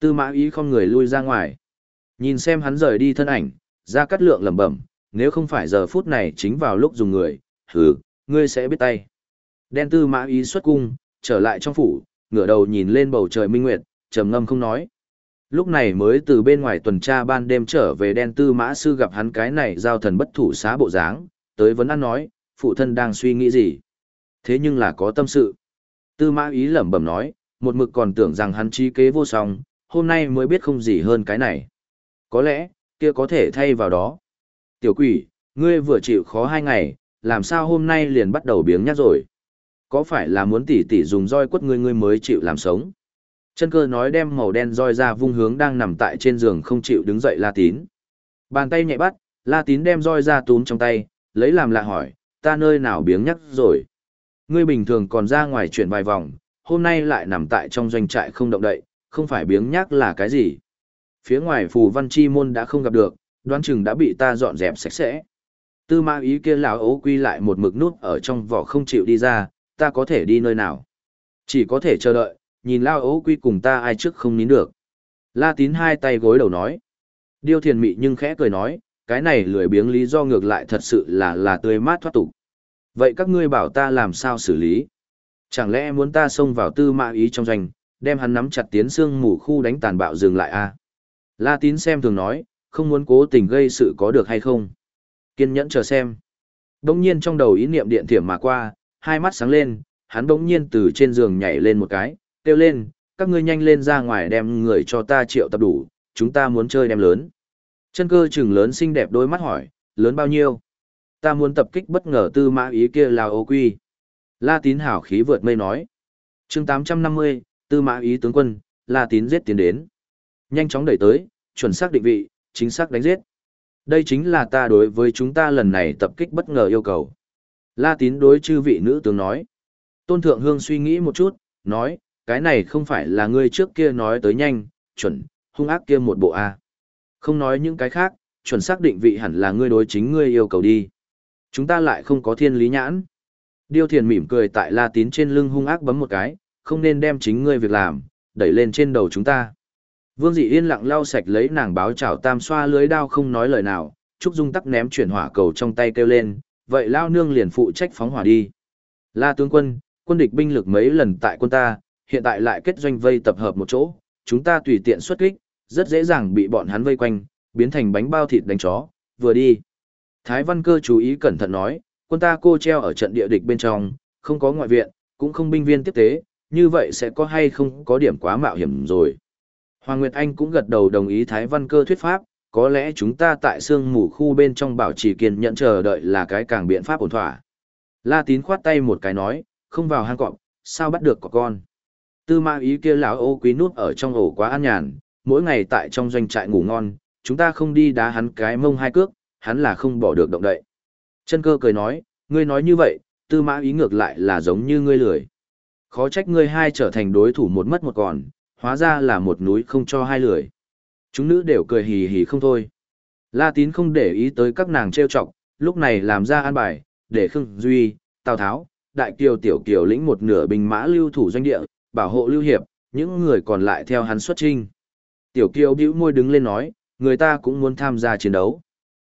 Tư mã ý không người lui ra ngoài. Nhìn xem hắn rời đi thân ảnh, ra cắt lượng lẩm bẩm, nếu không phải giờ phút này chính vào lúc dùng người, hừ, ngươi sẽ biết tay. Đen tư mã ý xuất cung, trở lại trong phủ, ngửa đầu nhìn lên bầu trời minh nguyệt, trầm ngâm không nói. Lúc này mới từ bên ngoài tuần tra ban đêm trở về đen tư mã sư gặp hắn cái này giao thần bất thủ xá bộ dáng, tới vấn ăn nói, phụ thân đang suy nghĩ gì. Thế nhưng là có tâm sự. Tư mã ý lẩm bẩm nói, một mực còn tưởng rằng hắn trí kế vô song, hôm nay mới biết không gì hơn cái này. Có lẽ, kia có thể thay vào đó. Tiểu quỷ, ngươi vừa chịu khó hai ngày, làm sao hôm nay liền bắt đầu biếng nhác rồi? Có phải là muốn tỉ tỉ dùng roi quất ngươi ngươi mới chịu làm sống? Chân cơ nói đem màu đen roi ra vung hướng đang nằm tại trên giường không chịu đứng dậy La Tín. Bàn tay nhẹ bắt, La Tín đem roi ra túm trong tay, lấy làm lạ hỏi, ta nơi nào biếng nhắc rồi? Ngươi bình thường còn ra ngoài chuyển vài vòng, hôm nay lại nằm tại trong doanh trại không động đậy, không phải biếng nhác là cái gì? Phía ngoài phù văn chi môn đã không gặp được, đoán chừng đã bị ta dọn dẹp sạch sẽ. Tư ma ý kia lão ấu quy lại một mực nút ở trong vỏ không chịu đi ra, ta có thể đi nơi nào? Chỉ có thể chờ đợi, nhìn lao ấu quy cùng ta ai trước không nín được. La tín hai tay gối đầu nói. Điêu thiền mị nhưng khẽ cười nói, cái này lười biếng lý do ngược lại thật sự là là tươi mát thoát tục. Vậy các ngươi bảo ta làm sao xử lý? Chẳng lẽ muốn ta xông vào tư mã ý trong doanh, đem hắn nắm chặt tiến xương mù khu đánh tàn bạo dừng lại a à? La tín xem thường nói, không muốn cố tình gây sự có được hay không? Kiên nhẫn chờ xem. Đông nhiên trong đầu ý niệm điện thiểm mà qua, hai mắt sáng lên, hắn đông nhiên từ trên giường nhảy lên một cái, kêu lên, các ngươi nhanh lên ra ngoài đem người cho ta triệu tập đủ, chúng ta muốn chơi đem lớn. Chân cơ chừng lớn xinh đẹp đôi mắt hỏi, lớn bao nhiêu? Ta muốn tập kích bất ngờ tư mã ý kia là ô quy. La tín hảo khí vượt mây nói. chương 850, tư mã ý tướng quân, La tín giết tiến đến. Nhanh chóng đẩy tới, chuẩn xác định vị, chính xác đánh giết. Đây chính là ta đối với chúng ta lần này tập kích bất ngờ yêu cầu. La tín đối chư vị nữ tướng nói. Tôn thượng hương suy nghĩ một chút, nói, cái này không phải là ngươi trước kia nói tới nhanh, chuẩn, hung ác kia một bộ A. Không nói những cái khác, chuẩn xác định vị hẳn là ngươi đối chính ngươi yêu cầu đi. Chúng ta lại không có thiên lý nhãn. Điêu thiền mỉm cười tại la tín trên lưng hung ác bấm một cái, không nên đem chính ngươi việc làm, đẩy lên trên đầu chúng ta. Vương dị yên lặng lau sạch lấy nàng báo chảo tam xoa lưới đao không nói lời nào, Trúc Dung tắc ném chuyển hỏa cầu trong tay kêu lên, vậy lao nương liền phụ trách phóng hỏa đi. La tướng quân, quân địch binh lực mấy lần tại quân ta, hiện tại lại kết doanh vây tập hợp một chỗ, chúng ta tùy tiện xuất kích, rất dễ dàng bị bọn hắn vây quanh, biến thành bánh bao thịt đánh chó, vừa đi. Thái Văn Cơ chú ý cẩn thận nói, quân ta cô treo ở trận địa địch bên trong, không có ngoại viện, cũng không binh viên tiếp tế, như vậy sẽ có hay không có điểm quá mạo hiểm rồi. Hoàng Nguyệt Anh cũng gật đầu đồng ý Thái Văn Cơ thuyết pháp, có lẽ chúng ta tại sương mù khu bên trong bảo trì kiên nhẫn chờ đợi là cái càng biện pháp ổn thỏa. La Tín khoát tay một cái nói, không vào hang cọp, sao bắt được có con. Tư ma ý kia lão ô quý nút ở trong ổ quá an nhàn, mỗi ngày tại trong doanh trại ngủ ngon, chúng ta không đi đá hắn cái mông hai cước, hắn là không bỏ được động đậy. Chân cơ cười nói, ngươi nói như vậy, tư mã ý ngược lại là giống như ngươi lười. Khó trách ngươi hai trở thành đối thủ một mất một còn, hóa ra là một núi không cho hai lười. Chúng nữ đều cười hì hì không thôi. La tín không để ý tới các nàng trêu chọc, lúc này làm ra an bài, để Khương Duy, Tào Tháo, Đại Kiều Tiểu Kiều lĩnh một nửa binh mã lưu thủ doanh địa, bảo hộ lưu hiệp, những người còn lại theo hắn xuất trinh. Tiểu Kiều bĩu môi đứng lên nói, người ta cũng muốn tham gia chiến đấu.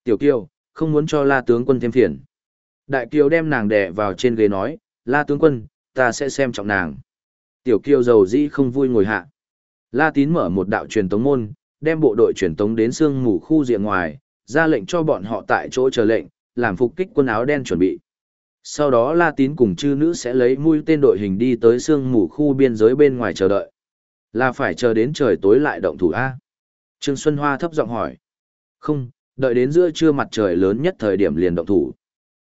Tiểu Kiều, không muốn cho La tướng quân thêm phiền. Đại Kiều đem nàng đè vào trên ghế nói, La tướng quân, ta sẽ xem trọng nàng. Tiểu Kiêu giàu dĩ không vui ngồi hạ. La Tín mở một đạo truyền tống môn, đem bộ đội truyền tống đến sương mù khu diện ngoài, ra lệnh cho bọn họ tại chỗ chờ lệnh, làm phục kích quân áo đen chuẩn bị. Sau đó La Tín cùng chư nữ sẽ lấy mũi tên đội hình đi tới sương mù khu biên giới bên ngoài chờ đợi. Là phải chờ đến trời tối lại động thủ A. Trương Xuân Hoa thấp giọng hỏi. Không, đợi đến giữa trưa mặt trời lớn nhất thời điểm liền động thủ.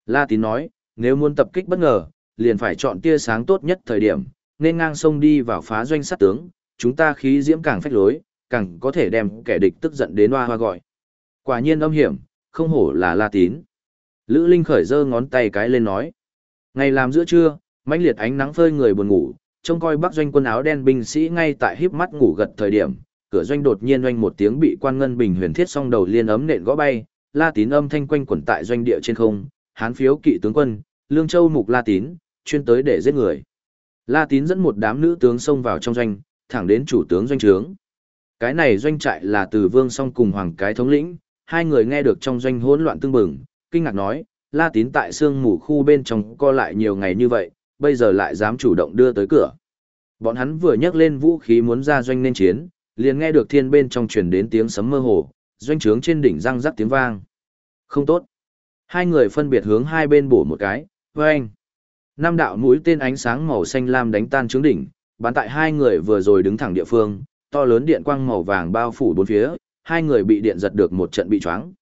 La Tín nói, nếu muốn tập kích bất ngờ, liền phải chọn tia sáng tốt nhất thời điểm, nên ngang sông đi vào phá doanh sát tướng, chúng ta khí diễm càng phách lối, càng có thể đem kẻ địch tức giận đến hoa hoa gọi. Quả nhiên âm hiểm, không hổ là La Tín. Lữ Linh khởi giơ ngón tay cái lên nói. Ngày làm giữa trưa, mãnh liệt ánh nắng phơi người buồn ngủ, trông coi bắc doanh quân áo đen binh sĩ ngay tại híp mắt ngủ gật thời điểm, cửa doanh đột nhiên oanh một tiếng bị quan ngân bình huyền thiết song đầu liên ấm nện gõ bay, La Tín âm thanh quanh quẩn tại doanh địa trên không, hán phiếu kỵ tướng quân, Lương Châu mục La Tín, chuyên tới để giết người. La Tín dẫn một đám nữ tướng xông vào trong doanh, thẳng đến chủ tướng doanh trướng. Cái này doanh trại là từ vương song cùng hoàng cái thống lĩnh, hai người nghe được trong doanh hỗn loạn tương bừng, kinh ngạc nói, La Tín tại sương mù khu bên trong co lại nhiều ngày như vậy, bây giờ lại dám chủ động đưa tới cửa. Bọn hắn vừa nhấc lên vũ khí muốn ra doanh nên chiến, liền nghe được thiên bên trong truyền đến tiếng sấm mơ hồ, doanh trướng trên đỉnh răng rắc tiếng vang. Không tốt. Hai người phân biệt hướng hai bên bổ một cái, vâng. Năm đạo mũi tên ánh sáng màu xanh lam đánh tan trướng đỉnh, bắn tại hai người vừa rồi đứng thẳng địa phương, to lớn điện quang màu vàng bao phủ bốn phía, hai người bị điện giật được một trận bị choáng.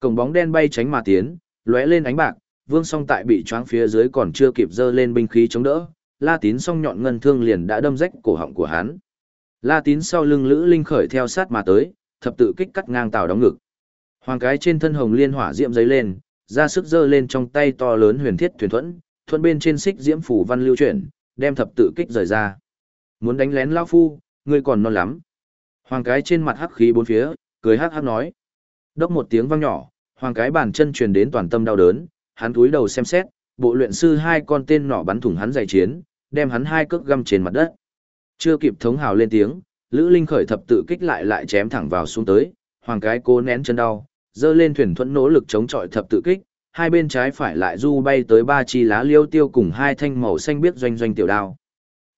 Cổng bóng đen bay tránh mà tiến, lóe lên ánh bạc, Vương Song tại bị choáng phía dưới còn chưa kịp dơ lên binh khí chống đỡ, La Tín song nhọn ngân thương liền đã đâm rách cổ họng của hắn. La Tín sau lưng Lữ Linh khởi theo sát mà tới, thập tự kích cắt ngang tàu đóng ngực. Hoàng cái trên thân hồng liên hỏa diệm giấy lên, ra sức dơ lên trong tay to lớn huyền thiết thuyền thuẫn, thuận bên trên xích diễm phủ văn lưu chuyển, đem thập tự kích rời ra. Muốn đánh lén lão phu, ngươi còn non lắm. Hoàng cái trên mặt hắc khí bốn phía, cười hắc hắc nói. Đốc một tiếng vang nhỏ, hoàng cái bàn chân truyền đến toàn tâm đau đớn, hắn cúi đầu xem xét, bộ luyện sư hai con tên nỏ bắn thủng hắn giày chiến, đem hắn hai cước găm trên mặt đất. Chưa kịp thống hào lên tiếng, Lữ Linh khởi thập tự kích lại lại chém thẳng vào xuống tới, hoàng cái cố nén chân đau, dơ lên thuyền thuẫn nỗ lực chống chọi thập tự kích, hai bên trái phải lại du bay tới ba chi lá liêu tiêu cùng hai thanh màu xanh biết doanh doanh tiểu đao.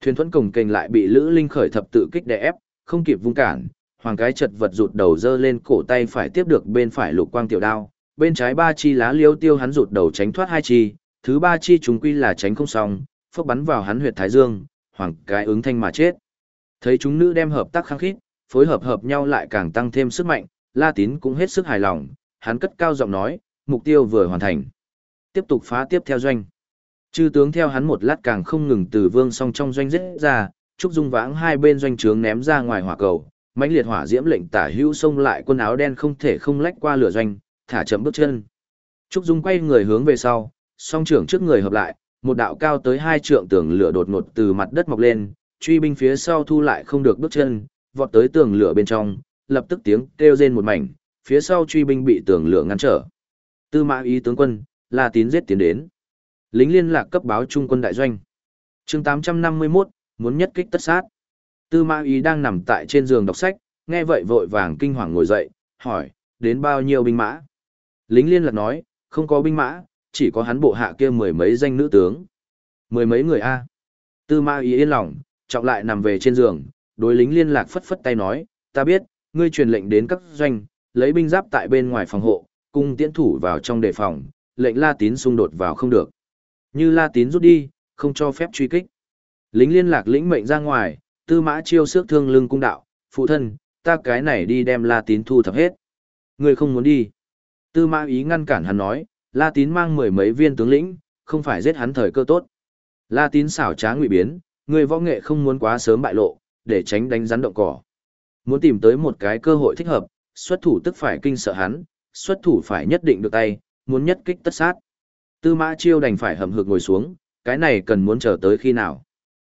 Thuyền thuẫn cổng kềnh lại bị Lữ Linh khởi thập tự kích đè ép, không kịp vung cản, hoàng cái chật vật rụt đầu dơ lên cổ tay phải tiếp được bên phải lục quang tiểu đao, bên trái ba chi lá liêu tiêu hắn rụt đầu tránh thoát hai chi, thứ ba chi chúng quy là tránh không xong, phốc bắn vào hắn huyệt thái dương, hoàng cái ứng thanh mà chết. Thấy chúng nữ đem hợp tác khăng khít, phối hợp hợp nhau lại càng tăng thêm sức mạnh, La Tín cũng hết sức hài lòng, hắn cất cao giọng nói, mục tiêu vừa hoàn thành. Tiếp tục phá tiếp theo doanh. Chư tướng theo hắn một lát càng không ngừng từ vương song trong doanh giết ra, trúc dung vãng hai bên doanh trướng ném ra ngoài hỏa cầu, mãnh liệt hỏa diễm lệnh tả hữu xông lại quân áo đen không thể không lách qua lửa doanh, thả chậm bước chân. Trúc dung quay người hướng về sau, song trưởng trước người hợp lại, một đạo cao tới hai trượng tường lửa đột ngột từ mặt đất mọc lên, truy binh phía sau thu lại không được bước chân, vọt tới tường lửa bên trong, lập tức tiếng kêu rên một mảnh, phía sau truy binh bị tường lửa ngăn trở. Tư mã ý tướng quân, La Tín giết tiến đến. Lính liên lạc cấp báo trung quân đại doanh. chương 851, muốn nhất kích tất sát. Tư mã ý đang nằm tại trên giường đọc sách, nghe vậy vội vàng kinh hoàng ngồi dậy, hỏi, đến bao nhiêu binh mã? Lính liên lạc nói, không có binh mã, chỉ có hắn bộ hạ kia mười mấy danh nữ tướng. Mười mấy người A. Tư mã ý yên lòng, trọng lại nằm về trên giường, đối lính liên lạc phất phất tay nói, ta biết, ngươi truyền lệnh đến các doanh, lấy binh giáp tại bên ngoài phòng hộ, cung tiễn thủ vào trong đề phòng, lệnh La Tín xung đột vào không được. Như La Tín rút đi, không cho phép truy kích. Lính liên lạc lĩnh mệnh ra ngoài, tư mã chiêu xước thương lưng cung đạo, phụ thân, ta cái này đi đem La Tín thu thập hết. người không muốn đi. Tư mã ý ngăn cản hắn nói, La Tín mang mười mấy viên tướng lĩnh, không phải giết hắn thời cơ tốt. La Tín xảo trá ngụy biến, người võ nghệ không muốn quá sớm bại lộ, để tránh đánh rắn động cỏ. Muốn tìm tới một cái cơ hội thích hợp, xuất thủ tức phải kinh sợ hắn, xuất thủ phải nhất định được tay, muốn nhất kích tất sát. Tư mã chiêu đành phải hầm hực ngồi xuống, cái này cần muốn chờ tới khi nào.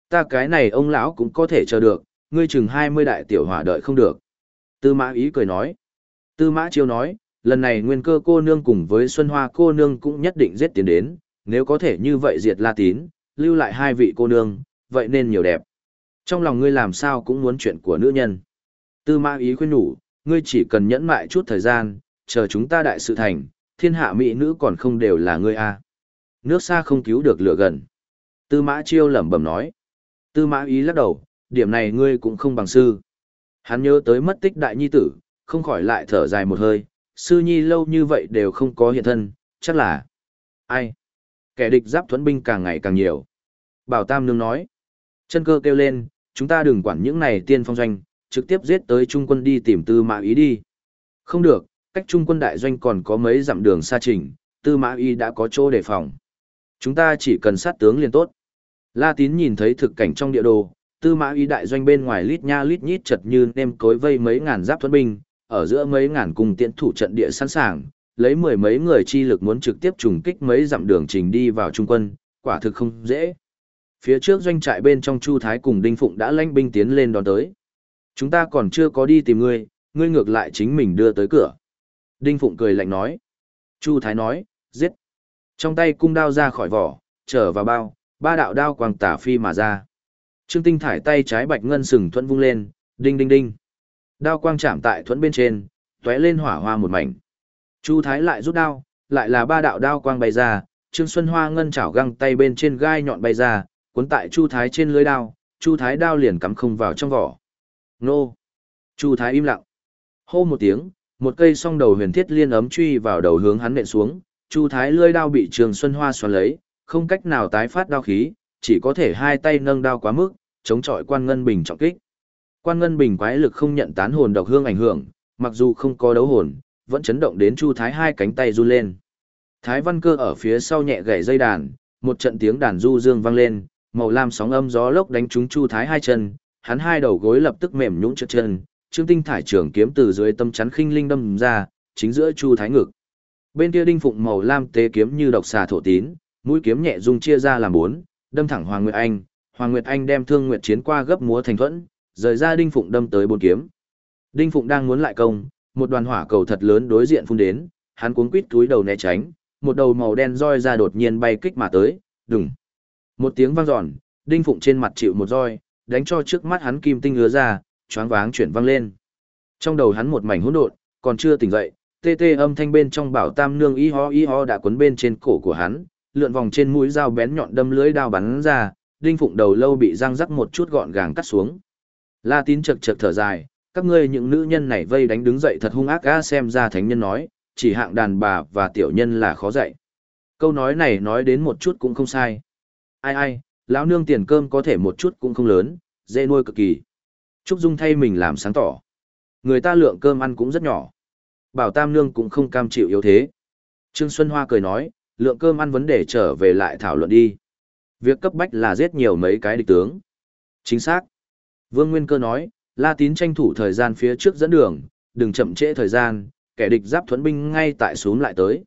Ta cái này ông lão cũng có thể chờ được, ngươi chừng 20 đại tiểu hỏa đợi không được. Tư mã ý cười nói. Tư mã chiêu nói, lần này nguyên cơ cô nương cùng với Xuân Hoa cô nương cũng nhất định giết tiến đến, nếu có thể như vậy diệt La Tín, lưu lại hai vị cô nương, vậy nên nhiều đẹp. Trong lòng ngươi làm sao cũng muốn chuyện của nữ nhân. Tư mã ý khuyên nhủ, ngươi chỉ cần nhẫn mại chút thời gian, chờ chúng ta đại sự thành, thiên hạ mỹ nữ còn không đều là ngươi a. À. Nước xa không cứu được lửa gần. Tư mã chiêu lẩm bẩm nói. Tư mã ý lắc đầu, điểm này ngươi cũng không bằng sư. Hắn nhớ tới mất tích đại nhi tử, không khỏi lại thở dài một hơi, sư nhi lâu như vậy đều không có hiện thân, chắc là... Ai? Kẻ địch giáp thuẫn binh càng ngày càng nhiều. Bảo Tam Nương nói. Chân cơ kêu lên, chúng ta đừng quản những này tiên phong doanh, trực tiếp giết tới trung quân đi tìm tư mã ý đi. Không được, cách trung quân đại doanh còn có mấy dặm đường xa trình, tư mã Y đã có chỗ đề phòng. Chúng ta chỉ cần sát tướng liền tốt. La tín nhìn thấy thực cảnh trong địa đồ, tư mã Y đại doanh bên ngoài lít nha lít nhít chật như nêm cối vây mấy ngàn giáp thuẫn binh, ở giữa mấy ngàn cung tiễn thủ trận địa sẵn sàng, lấy mười mấy người chi lực muốn trực tiếp trùng kích mấy dặm đường trình đi vào trung quân, quả thực không dễ. Phía trước doanh trại bên trong Chu Thái cùng Đinh Phụng đã lãnh binh tiến lên đón tới. Chúng ta còn chưa có đi tìm ngươi, ngươi ngược lại chính mình đưa tới cửa. Đinh Phụng cười lạnh nói. Chu Thái nói, giết. Trong tay cung đao ra khỏi vỏ, trở vào bao, ba đạo đao quang tả phi mà ra. Trương Tinh thải tay trái bạch ngân sừng thuận vung lên, đinh đinh đinh. Đao quang chạm tại thuẫn bên trên, tóe lên hỏa hoa một mảnh. Chu Thái lại rút đao, lại là ba đạo đao quang bay ra, Trương Xuân Hoa ngân chảo găng tay bên trên gai nhọn bay ra, cuốn tại Chu Thái trên lưới đao, Chu Thái đao liền cắm không vào trong vỏ. Nô! Chu Thái im lặng. Hô một tiếng, một cây song đầu huyền thiết liên ấm truy vào đầu hướng hắn nện xuống, Chu Thái lưỡi đao bị Trường Xuân Hoa xoắn lấy, không cách nào tái phát đao khí, chỉ có thể hai tay nâng đao quá mức, chống chọi quan ngân bình trọng kích. Quan ngân bình quái lực không nhận tán hồn độc hương ảnh hưởng, mặc dù không có đấu hồn, vẫn chấn động đến Chu Thái hai cánh tay run lên. Thái Văn Cơ ở phía sau nhẹ gảy dây đàn, một trận tiếng đàn du dương vang lên, màu lam sóng âm gió lốc đánh trúng Chu Thái hai chân, hắn hai đầu gối lập tức mềm nhũn trượt chân, Trương Tinh thải trường kiếm từ dưới tâm chắn khinh linh đâm ra, chính giữa Chu Thái ngực. Bên kia đinh phụng màu lam tế kiếm như độc xà thổ tín, mũi kiếm nhẹ dung chia ra làm bốn, đâm thẳng Hoàng Nguyệt Anh, Hoàng Nguyệt Anh đem Thương Nguyệt chiến qua gấp múa thành thuẫn, rời ra đinh phụng đâm tới bốn kiếm. Đinh phụng đang muốn lại công, một đoàn hỏa cầu thật lớn đối diện phun đến, hắn cuống quít túi đầu né tránh, một đầu màu đen roi ra đột nhiên bay kích mà tới, đùng. Một tiếng vang dọn, đinh phụng trên mặt chịu một roi, đánh cho trước mắt hắn kim tinh ứa ra, choáng váng chuyển vang lên. Trong đầu hắn một mảnh hỗn độn, còn chưa tỉnh dậy, tê tê âm thanh bên trong bảo tam nương y ho y ho đã quấn bên trên cổ của hắn, lượn vòng trên mũi dao bén nhọn đâm lưới đao bắn ra, đinh phụng đầu lâu bị răng rắc một chút gọn gàng cắt xuống. La tín chật chật thở dài, các ngươi những nữ nhân này vây đánh đứng dậy thật hung ác a xem ra thánh nhân nói, chỉ hạng đàn bà và tiểu nhân là khó dạy. Câu nói này nói đến một chút cũng không sai. Ai ai, lão nương tiền cơm có thể một chút cũng không lớn, dễ nuôi cực kỳ. Trúc Dung thay mình làm sáng tỏ. Người ta lượng cơm ăn cũng rất nhỏ. Bảo Tam Nương cũng không cam chịu yếu thế. Trương Xuân Hoa cười nói, lượng cơm ăn vấn đề trở về lại thảo luận đi. Việc cấp bách là giết nhiều mấy cái địch tướng. Chính xác. Vương Nguyên Cơ nói, La Tín tranh thủ thời gian phía trước dẫn đường, đừng chậm trễ thời gian, kẻ địch giáp thuẫn binh ngay tại xuống lại tới.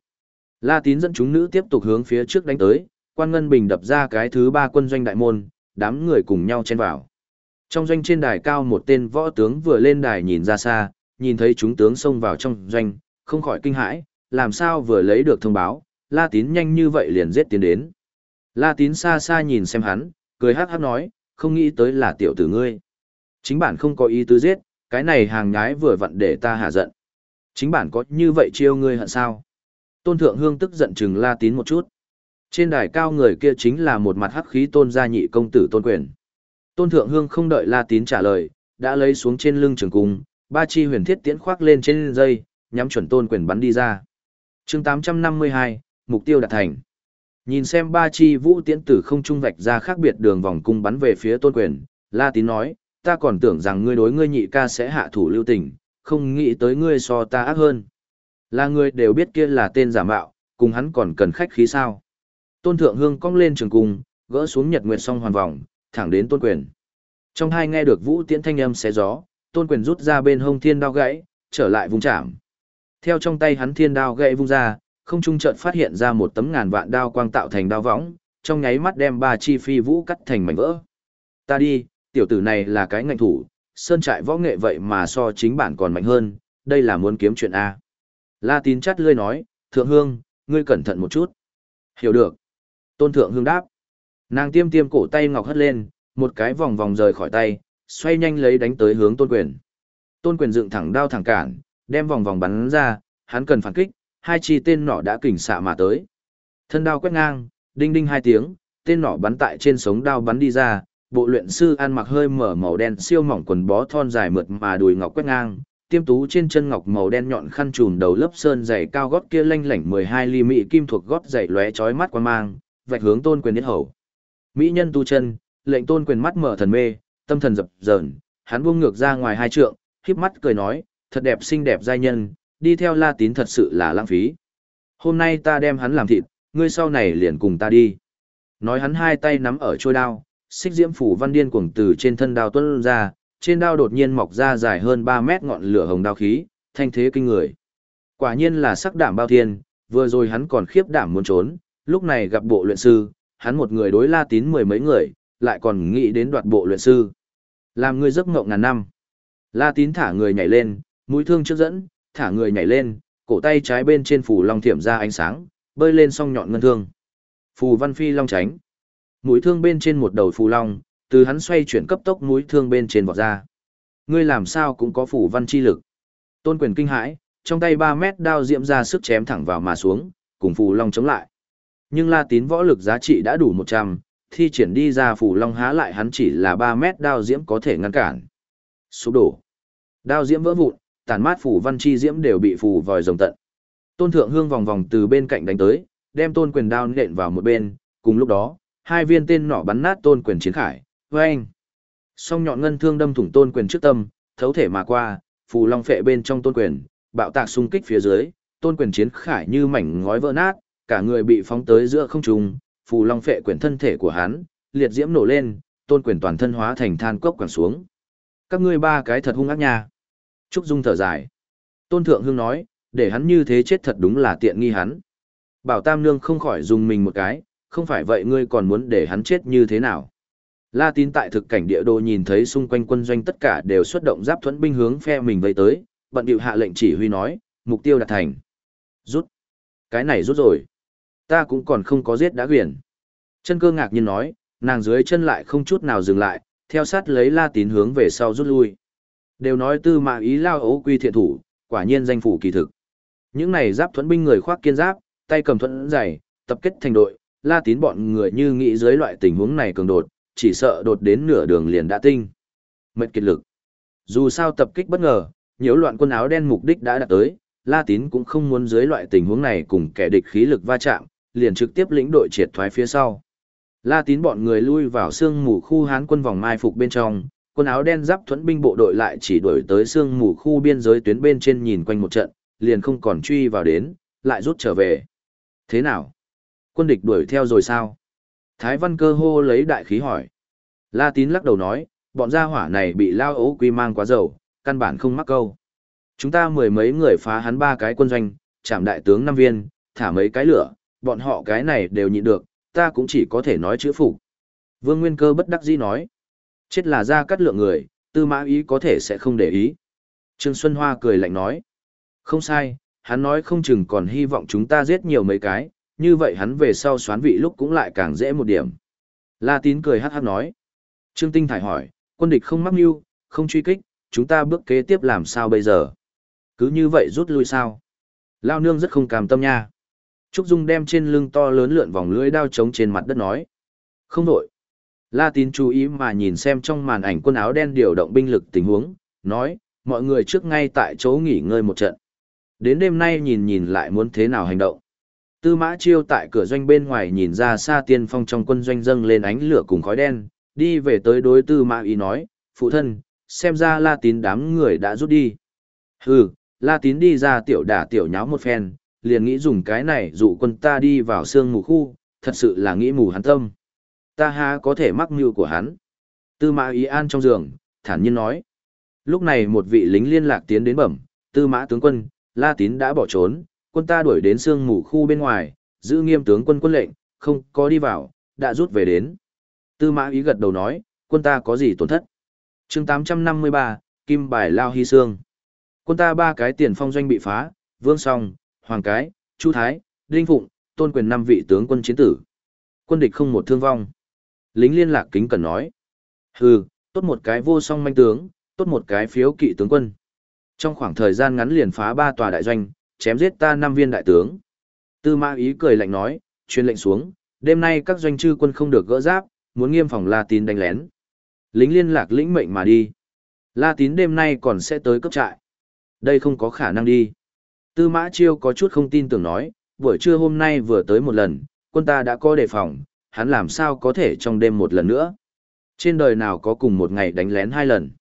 La Tín dẫn chúng nữ tiếp tục hướng phía trước đánh tới, quan ngân bình đập ra cái thứ ba quân doanh đại môn, đám người cùng nhau chen vào. Trong doanh trên đài cao một tên võ tướng vừa lên đài nhìn ra xa, nhìn thấy chúng tướng xông vào trong doanh, không khỏi kinh hãi, làm sao vừa lấy được thông báo, La Tín nhanh như vậy liền giết tiến đến. La Tín xa xa nhìn xem hắn, cười hắc hắc nói, không nghĩ tới là tiểu tử ngươi. Chính bản không có ý tứ giết, cái này hàng nhái vừa vặn để ta hạ giận. Chính bản có như vậy chiêu ngươi hận sao? Tôn Thượng Hương tức giận chừng La Tín một chút. Trên đài cao người kia chính là một mặt hắc khí tôn gia nhị công tử tôn quyền. Tôn Thượng Hương không đợi La Tín trả lời, đã lấy xuống trên lưng trường cung, ba chi huyền thiết tiễn khoác lên trên dây, nhắm chuẩn tôn quyền bắn đi ra. chương 852, mục tiêu đạt thành. Nhìn xem ba chi vũ tiễn tử không trung vạch ra khác biệt đường vòng cung bắn về phía tôn quyền, La Tín nói, ta còn tưởng rằng ngươi đối ngươi nhị ca sẽ hạ thủ lưu tình, không nghĩ tới ngươi so ta ác hơn. Là ngươi đều biết kia là tên giả mạo, cùng hắn còn cần khách khí sao. Tôn Thượng Hương cong lên trường cung, gỡ xuống nhật nguyệt song hoàn vòng, thẳng đến tôn quyền. Trong hai nghe được vũ tiễn thanh âm xé gió, tôn quyền rút ra bên hông thiên đao gãy, trở lại vùng chạm. Theo trong tay hắn thiên đao gãy vung ra, không trung chợt phát hiện ra một tấm ngàn vạn đao quang tạo thành đao võng, trong nháy mắt đem ba chi phi vũ cắt thành mảnh vỡ. Ta đi, tiểu tử này là cái ngạnh thủ, sơn trại võ nghệ vậy mà so chính bản còn mạnh hơn, đây là muốn kiếm chuyện A. La tín chắt lươi nói, thượng hương, ngươi cẩn thận một chút. Hiểu được. Tôn thượng hương đáp. Nàng tiêm tiêm cổ tay ngọc hất lên, một cái vòng vòng rời khỏi tay, xoay nhanh lấy đánh tới hướng tôn quyền. Tôn quyền dựng thẳng đao thẳng cản, đem vòng vòng bắn ra, hắn cần phản kích, hai chi tên nỏ đã kình xạ mà tới. Thân đao quét ngang, đinh đinh hai tiếng, tên nỏ bắn tại trên sống đao bắn đi ra, bộ luyện sư ăn mặc hơi mở màu đen siêu mỏng quần bó thon dài mượt mà đùi ngọc quét ngang, tiêm tú trên chân ngọc màu đen nhọn khăn trùm đầu lớp sơn dày cao gót kia lanh lảnh 12 ly mỹ kim thuộc gót dày lóe chói mắt quan mang, vạch hướng tôn quyền đến hầu. Mỹ nhân tu chân, lệnh tôn quyền mắt mở thần mê, tâm thần dập dờn, hắn buông ngược ra ngoài hai trượng, híp mắt cười nói, thật đẹp xinh đẹp giai nhân, đi theo La Tín thật sự là lãng phí. Hôm nay ta đem hắn làm thịt, ngươi sau này liền cùng ta đi. Nói hắn hai tay nắm ở trôi đao, xích diễm phủ văn điên cuồng từ trên thân đao tuôn ra, trên đao đột nhiên mọc ra dài hơn 3 mét ngọn lửa hồng đao khí, thanh thế kinh người. Quả nhiên là sắc đảm bao thiên, vừa rồi hắn còn khiếp đảm muốn trốn, lúc này gặp bộ luyện sư, hắn một người đối la tín mười mấy người, lại còn nghĩ đến đoạt bộ luyện sư. Làm người giấc ngộng ngàn năm. La tín thả người nhảy lên, mũi thương trước dẫn, thả người nhảy lên, cổ tay trái bên trên phủ long thiểm ra ánh sáng, bơi lên song nhọn ngân thương. Phù văn phi long tránh. Mũi thương bên trên một đầu phù long, từ hắn xoay chuyển cấp tốc mũi thương bên trên vọt ra. Ngươi làm sao cũng có phủ văn chi lực. Tôn quyền kinh hãi, trong tay 3 mét đao diễm ra sức chém thẳng vào mà xuống, cùng phù long chống lại. Nhưng La Tín võ lực giá trị đã đủ 100, thi triển đi ra phủ long há lại hắn chỉ là ba mét đao diễm có thể ngăn cản. Sụp đổ. Đao diễm vỡ vụn, tàn mát phủ văn chi diễm đều bị phủ vòi rồng tận. Tôn Thượng Hương vòng vòng từ bên cạnh đánh tới, đem Tôn Quyền đao nện vào một bên, cùng lúc đó, hai viên tên nỏ bắn nát Tôn Quyền chiến khải. Oeng! Song nhọn ngân thương đâm thủng Tôn Quyền trước tâm, thấu thể mà qua, phù long phệ bên trong Tôn Quyền, bạo tạc xung kích phía dưới, Tôn Quyền chiến khải như mảnh ngói vỡ nát, cả người bị phóng tới giữa không trung, phù long phệ quyển thân thể của hắn, liệt diễm nổ lên, Tôn Quyền toàn thân hóa thành than cốc quẳng xuống. Các ngươi ba cái thật hung ác nha. Trúc Dung thở dài. Tôn Thượng Hương nói, để hắn như thế chết thật đúng là tiện nghi hắn. Bảo Tam Nương không khỏi dùng mình một cái, không phải vậy ngươi còn muốn để hắn chết như thế nào. La tín tại thực cảnh địa đồ nhìn thấy xung quanh quân doanh tất cả đều xuất động giáp thuẫn binh hướng phe mình vây tới, bận điệu hạ lệnh chỉ huy nói, mục tiêu đạt thành. Rút. Cái này rút rồi. Ta cũng còn không có giết đã quyển. Chân cơ ngạc nhiên nói, nàng dưới chân lại không chút nào dừng lại, theo sát lấy la tín hướng về sau rút lui. Đều nói tư mã ý lao ấu quy thiện thủ, quả nhiên danh phủ kỳ thực. Những này giáp thuẫn binh người khoác kiên giáp, tay cầm thuẫn dày, tập kết thành đội, la tín bọn người như nghĩ dưới loại tình huống này cường đột, chỉ sợ đột đến nửa đường liền đã tinh. Mệt kiệt lực. Dù sao tập kích bất ngờ, nhiễu loạn quân áo đen mục đích đã đạt tới, La Tín cũng không muốn dưới loại tình huống này cùng kẻ địch khí lực va chạm, liền trực tiếp lĩnh đội triệt thoái phía sau. La Tín bọn người lui vào sương mù khu Hán quân vòng mai phục bên trong, quân áo đen giáp thuẫn binh bộ đội lại chỉ đuổi tới sương mù khu biên giới tuyến bên trên nhìn quanh một trận, liền không còn truy vào đến, lại rút trở về. Thế nào? Quân địch đuổi theo rồi sao? Thái Văn cơ hô lấy đại khí hỏi. La Tín lắc đầu nói, bọn gia hỏa này bị lao ố quy mang quá dầu, căn bản không mắc câu. Chúng ta mười mấy người phá hắn ba cái quân doanh, chạm đại tướng năm viên, thả mấy cái lửa, bọn họ cái này đều nhịn được, ta cũng chỉ có thể nói chữ phục. Vương Nguyên Cơ bất đắc dĩ nói, chết là ra cắt lượng người, tư mã ý có thể sẽ không để ý. Trương Xuân Hoa cười lạnh nói, không sai, hắn nói không chừng còn hy vọng chúng ta giết nhiều mấy cái, như vậy hắn về sau xoán vị lúc cũng lại càng dễ một điểm. La Tín cười hát hát nói. Trương Tinh Thải hỏi, quân địch không mắc mưu, không truy kích, chúng ta bước kế tiếp làm sao bây giờ? Cứ như vậy rút lui sao? Lao nương rất không cam tâm nha. Trúc Dung đem trên lưng to lớn lượn vòng lưỡi đao trống trên mặt đất nói. Không đổi. La Tín chú ý mà nhìn xem trong màn ảnh quân áo đen điều động binh lực tình huống, nói, mọi người trước ngay tại chỗ nghỉ ngơi một trận. Đến đêm nay nhìn nhìn lại muốn thế nào hành động. Tư mã chiêu tại cửa doanh bên ngoài nhìn ra xa tiên phong trong quân doanh dâng lên ánh lửa cùng khói đen, đi về tới đối tư mã ý nói, phụ thân, xem ra la tín đám người đã rút đi. Hừ, la tín đi ra tiểu đả tiểu nháo một phen, liền nghĩ dùng cái này dụ quân ta đi vào sương mù khu, thật sự là nghĩ mù hắn tâm. Ta ha có thể mắc mưu của hắn. Tư mã ý an trong giường, thản nhiên nói. Lúc này một vị lính liên lạc tiến đến bẩm, tư mã tướng quân, la tín đã bỏ trốn, quân ta đuổi đến sương mù khu bên ngoài, giữ nghiêm tướng quân quân lệnh, không có đi vào, đã rút về đến. Tư mã ý gật đầu nói, quân ta có gì tổn thất? chương 853, Kim Bài Lao Hy Sương. Quân ta ba cái tiền phong doanh bị phá, Vương Song, Hoàng Cái, Chu Thái, Đinh Phụng, tôn quyền năm vị tướng quân chiến tử. Quân địch không một thương vong. Lính liên lạc kính cần nói. Hừ, tốt một cái vô song manh tướng, tốt một cái phiếu kỵ tướng quân. Trong khoảng thời gian ngắn liền phá ba tòa đại doanh, chém giết ta năm viên đại tướng. Tư Ma ý cười lạnh nói, truyền lệnh xuống, đêm nay các doanh chư quân không được gỡ giáp, muốn nghiêm phòng La Tín đánh lén. Lính liên lạc lĩnh mệnh mà đi. La Tín đêm nay còn sẽ tới cấp trại. Đây không có khả năng đi. Tư mã chiêu có chút không tin tưởng nói, buổi trưa hôm nay vừa tới một lần, quân ta đã có đề phòng, hắn làm sao có thể trong đêm một lần nữa. Trên đời nào có cùng một ngày đánh lén hai lần.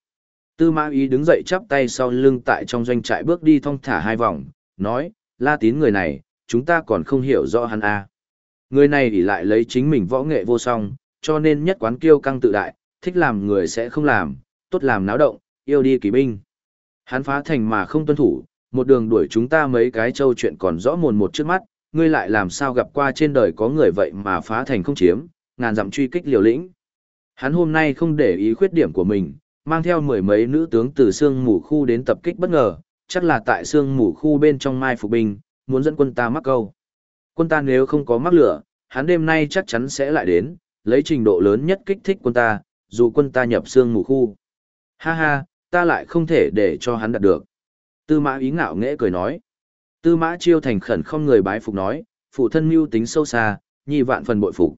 Tư mã ý đứng dậy chắp tay sau lưng tại trong doanh trại bước đi thong thả hai vòng, nói, la tín người này, chúng ta còn không hiểu rõ hắn a. À. Người này thì lại lấy chính mình võ nghệ vô song, cho nên nhất quán kiêu căng tự đại, thích làm người sẽ không làm, tốt làm náo động, yêu đi kỳ binh. Hắn phá thành mà không tuân thủ, một đường đuổi chúng ta mấy cái châu chuyện còn rõ mồn một trước mắt, ngươi lại làm sao gặp qua trên đời có người vậy mà phá thành không chiếm, ngàn dặm truy kích liều lĩnh. Hắn hôm nay không để ý khuyết điểm của mình, mang theo mười mấy nữ tướng từ xương mù khu đến tập kích bất ngờ, chắc là tại xương mù khu bên trong mai phục binh, muốn dẫn quân ta mắc câu. Quân ta nếu không có mắc lửa, hắn đêm nay chắc chắn sẽ lại đến, lấy trình độ lớn nhất kích thích quân ta, dù quân ta nhập xương mù khu. Ha ha, ta lại không thể để cho hắn đạt được. Tư mã ý ngạo nghễ cười nói. Tư mã chiêu thành khẩn không người bái phục nói, phụ thân mưu tính sâu xa, nhi vạn phần bội phục.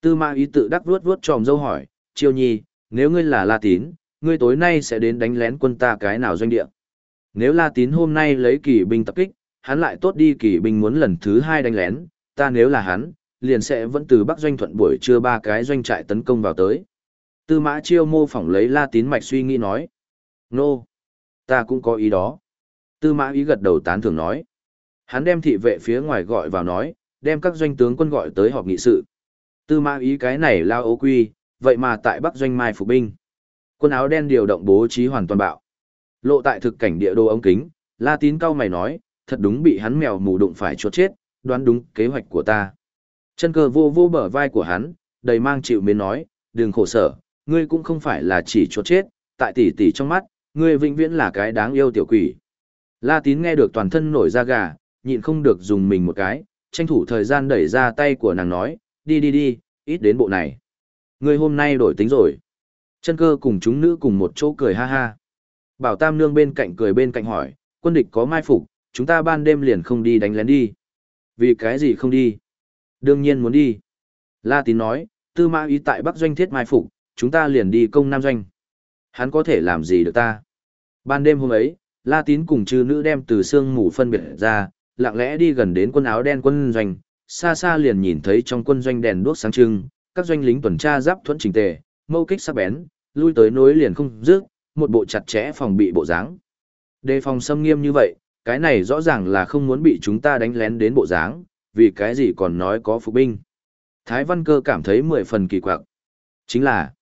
Tư mã ý tự đắc vuốt vuốt tròm dâu hỏi, chiêu nhi, nếu ngươi là La Tín, ngươi tối nay sẽ đến đánh lén quân ta cái nào doanh địa? Nếu La Tín hôm nay lấy kỳ binh tập kích, hắn lại tốt đi kỳ binh muốn lần thứ hai đánh lén, ta nếu là hắn, liền sẽ vẫn từ Bắc doanh thuận buổi trưa ba cái doanh trại tấn công vào tới. Tư mã chiêu mô phỏng lấy La Tín mạch suy nghĩ nói. Nô, ta cũng có ý đó. Tư mã ý gật đầu tán thưởng nói. Hắn đem thị vệ phía ngoài gọi vào nói, đem các doanh tướng quân gọi tới họp nghị sự. Tư mã ý cái này lao ố quy, vậy mà tại Bắc doanh mai phục binh. Quân áo đen điều động bố trí hoàn toàn bạo. Lộ tại thực cảnh địa đồ ống kính, La Tín cao mày nói, thật đúng bị hắn mèo mù đụng phải chốt chết, đoán đúng kế hoạch của ta. Chân cơ vô vô bờ vai của hắn, đầy mang chịu mến nói, đừng khổ sở, ngươi cũng không phải là chỉ chốt chết, tại tỷ tỷ trong mắt, ngươi vĩnh viễn là cái đáng yêu tiểu quỷ. La Tín nghe được toàn thân nổi da gà, nhịn không được dùng mình một cái, tranh thủ thời gian đẩy ra tay của nàng nói, đi đi đi, ít đến bộ này. Ngươi hôm nay đổi tính rồi. Chân cơ cùng chúng nữ cùng một chỗ cười ha ha. Bảo Tam Nương bên cạnh cười bên cạnh hỏi, quân địch có mai phục, chúng ta ban đêm liền không đi đánh lén đi. Vì cái gì không đi? Đương nhiên muốn đi. La Tín nói, tư mã ý tại Bắc Doanh thiết mai phục, chúng ta liền đi công Nam Doanh. Hắn có thể làm gì được ta? Ban đêm hôm ấy, La Tín cùng chư nữ đem từ xương mù phân biệt ra, lặng lẽ đi gần đến quân áo đen quân doanh, xa xa liền nhìn thấy trong quân doanh đèn đuốc sáng trưng, các doanh lính tuần tra giáp thuẫn chỉnh tề, mâu kích sắc bén, lui tới nối liền không dứt, một bộ chặt chẽ phòng bị bộ dáng. Đề phòng xâm nghiêm như vậy, cái này rõ ràng là không muốn bị chúng ta đánh lén đến bộ dáng, vì cái gì còn nói có phục binh. Thái Văn Cơ cảm thấy mười phần kỳ quặc. Chính là,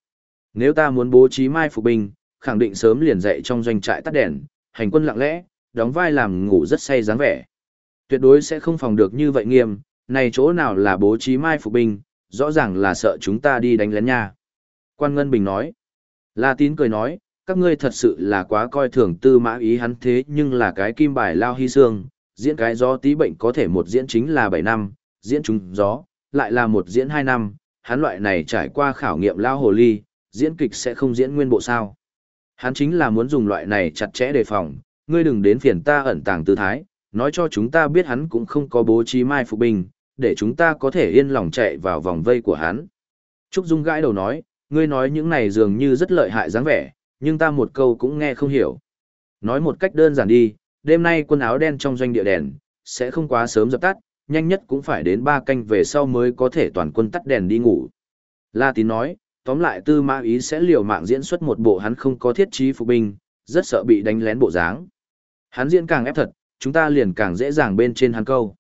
nếu ta muốn bố trí mai phục binh, khẳng định sớm liền dậy trong doanh trại tắt đèn, hành quân lặng lẽ, đóng vai làm ngủ rất say dáng vẻ. Tuyệt đối sẽ không phòng được như vậy nghiêm, này chỗ nào là bố trí mai phục binh, rõ ràng là sợ chúng ta đi đánh lén nha. Quan Ngân Bình nói. La Tín cười nói, các ngươi thật sự là quá coi thường tư mã ý hắn thế nhưng là cái kim bài lao hy xương, diễn cái gió tí bệnh có thể một diễn chính là 7 năm, diễn trúng gió, lại là một diễn 2 năm, hắn loại này trải qua khảo nghiệm lao hồ ly, diễn kịch sẽ không diễn nguyên bộ sao. Hắn chính là muốn dùng loại này chặt chẽ đề phòng, ngươi đừng đến phiền ta ẩn tàng tư thái, nói cho chúng ta biết hắn cũng không có bố trí mai phục binh, để chúng ta có thể yên lòng chạy vào vòng vây của hắn. Trúc Dung gãi đầu nói, ngươi nói những này dường như rất lợi hại dáng vẻ, nhưng ta một câu cũng nghe không hiểu. Nói một cách đơn giản đi, đêm nay quân áo đen trong doanh địa đèn, sẽ không quá sớm dập tắt, nhanh nhất cũng phải đến 3 canh về sau mới có thể toàn quân tắt đèn đi ngủ. La Tín nói, tóm lại tư mã ý sẽ liều mạng diễn xuất một bộ hắn không có thiết trí phục binh, rất sợ bị đánh lén bộ dáng. Hắn diễn càng ép thật, chúng ta liền càng dễ dàng bên trên hắn câu.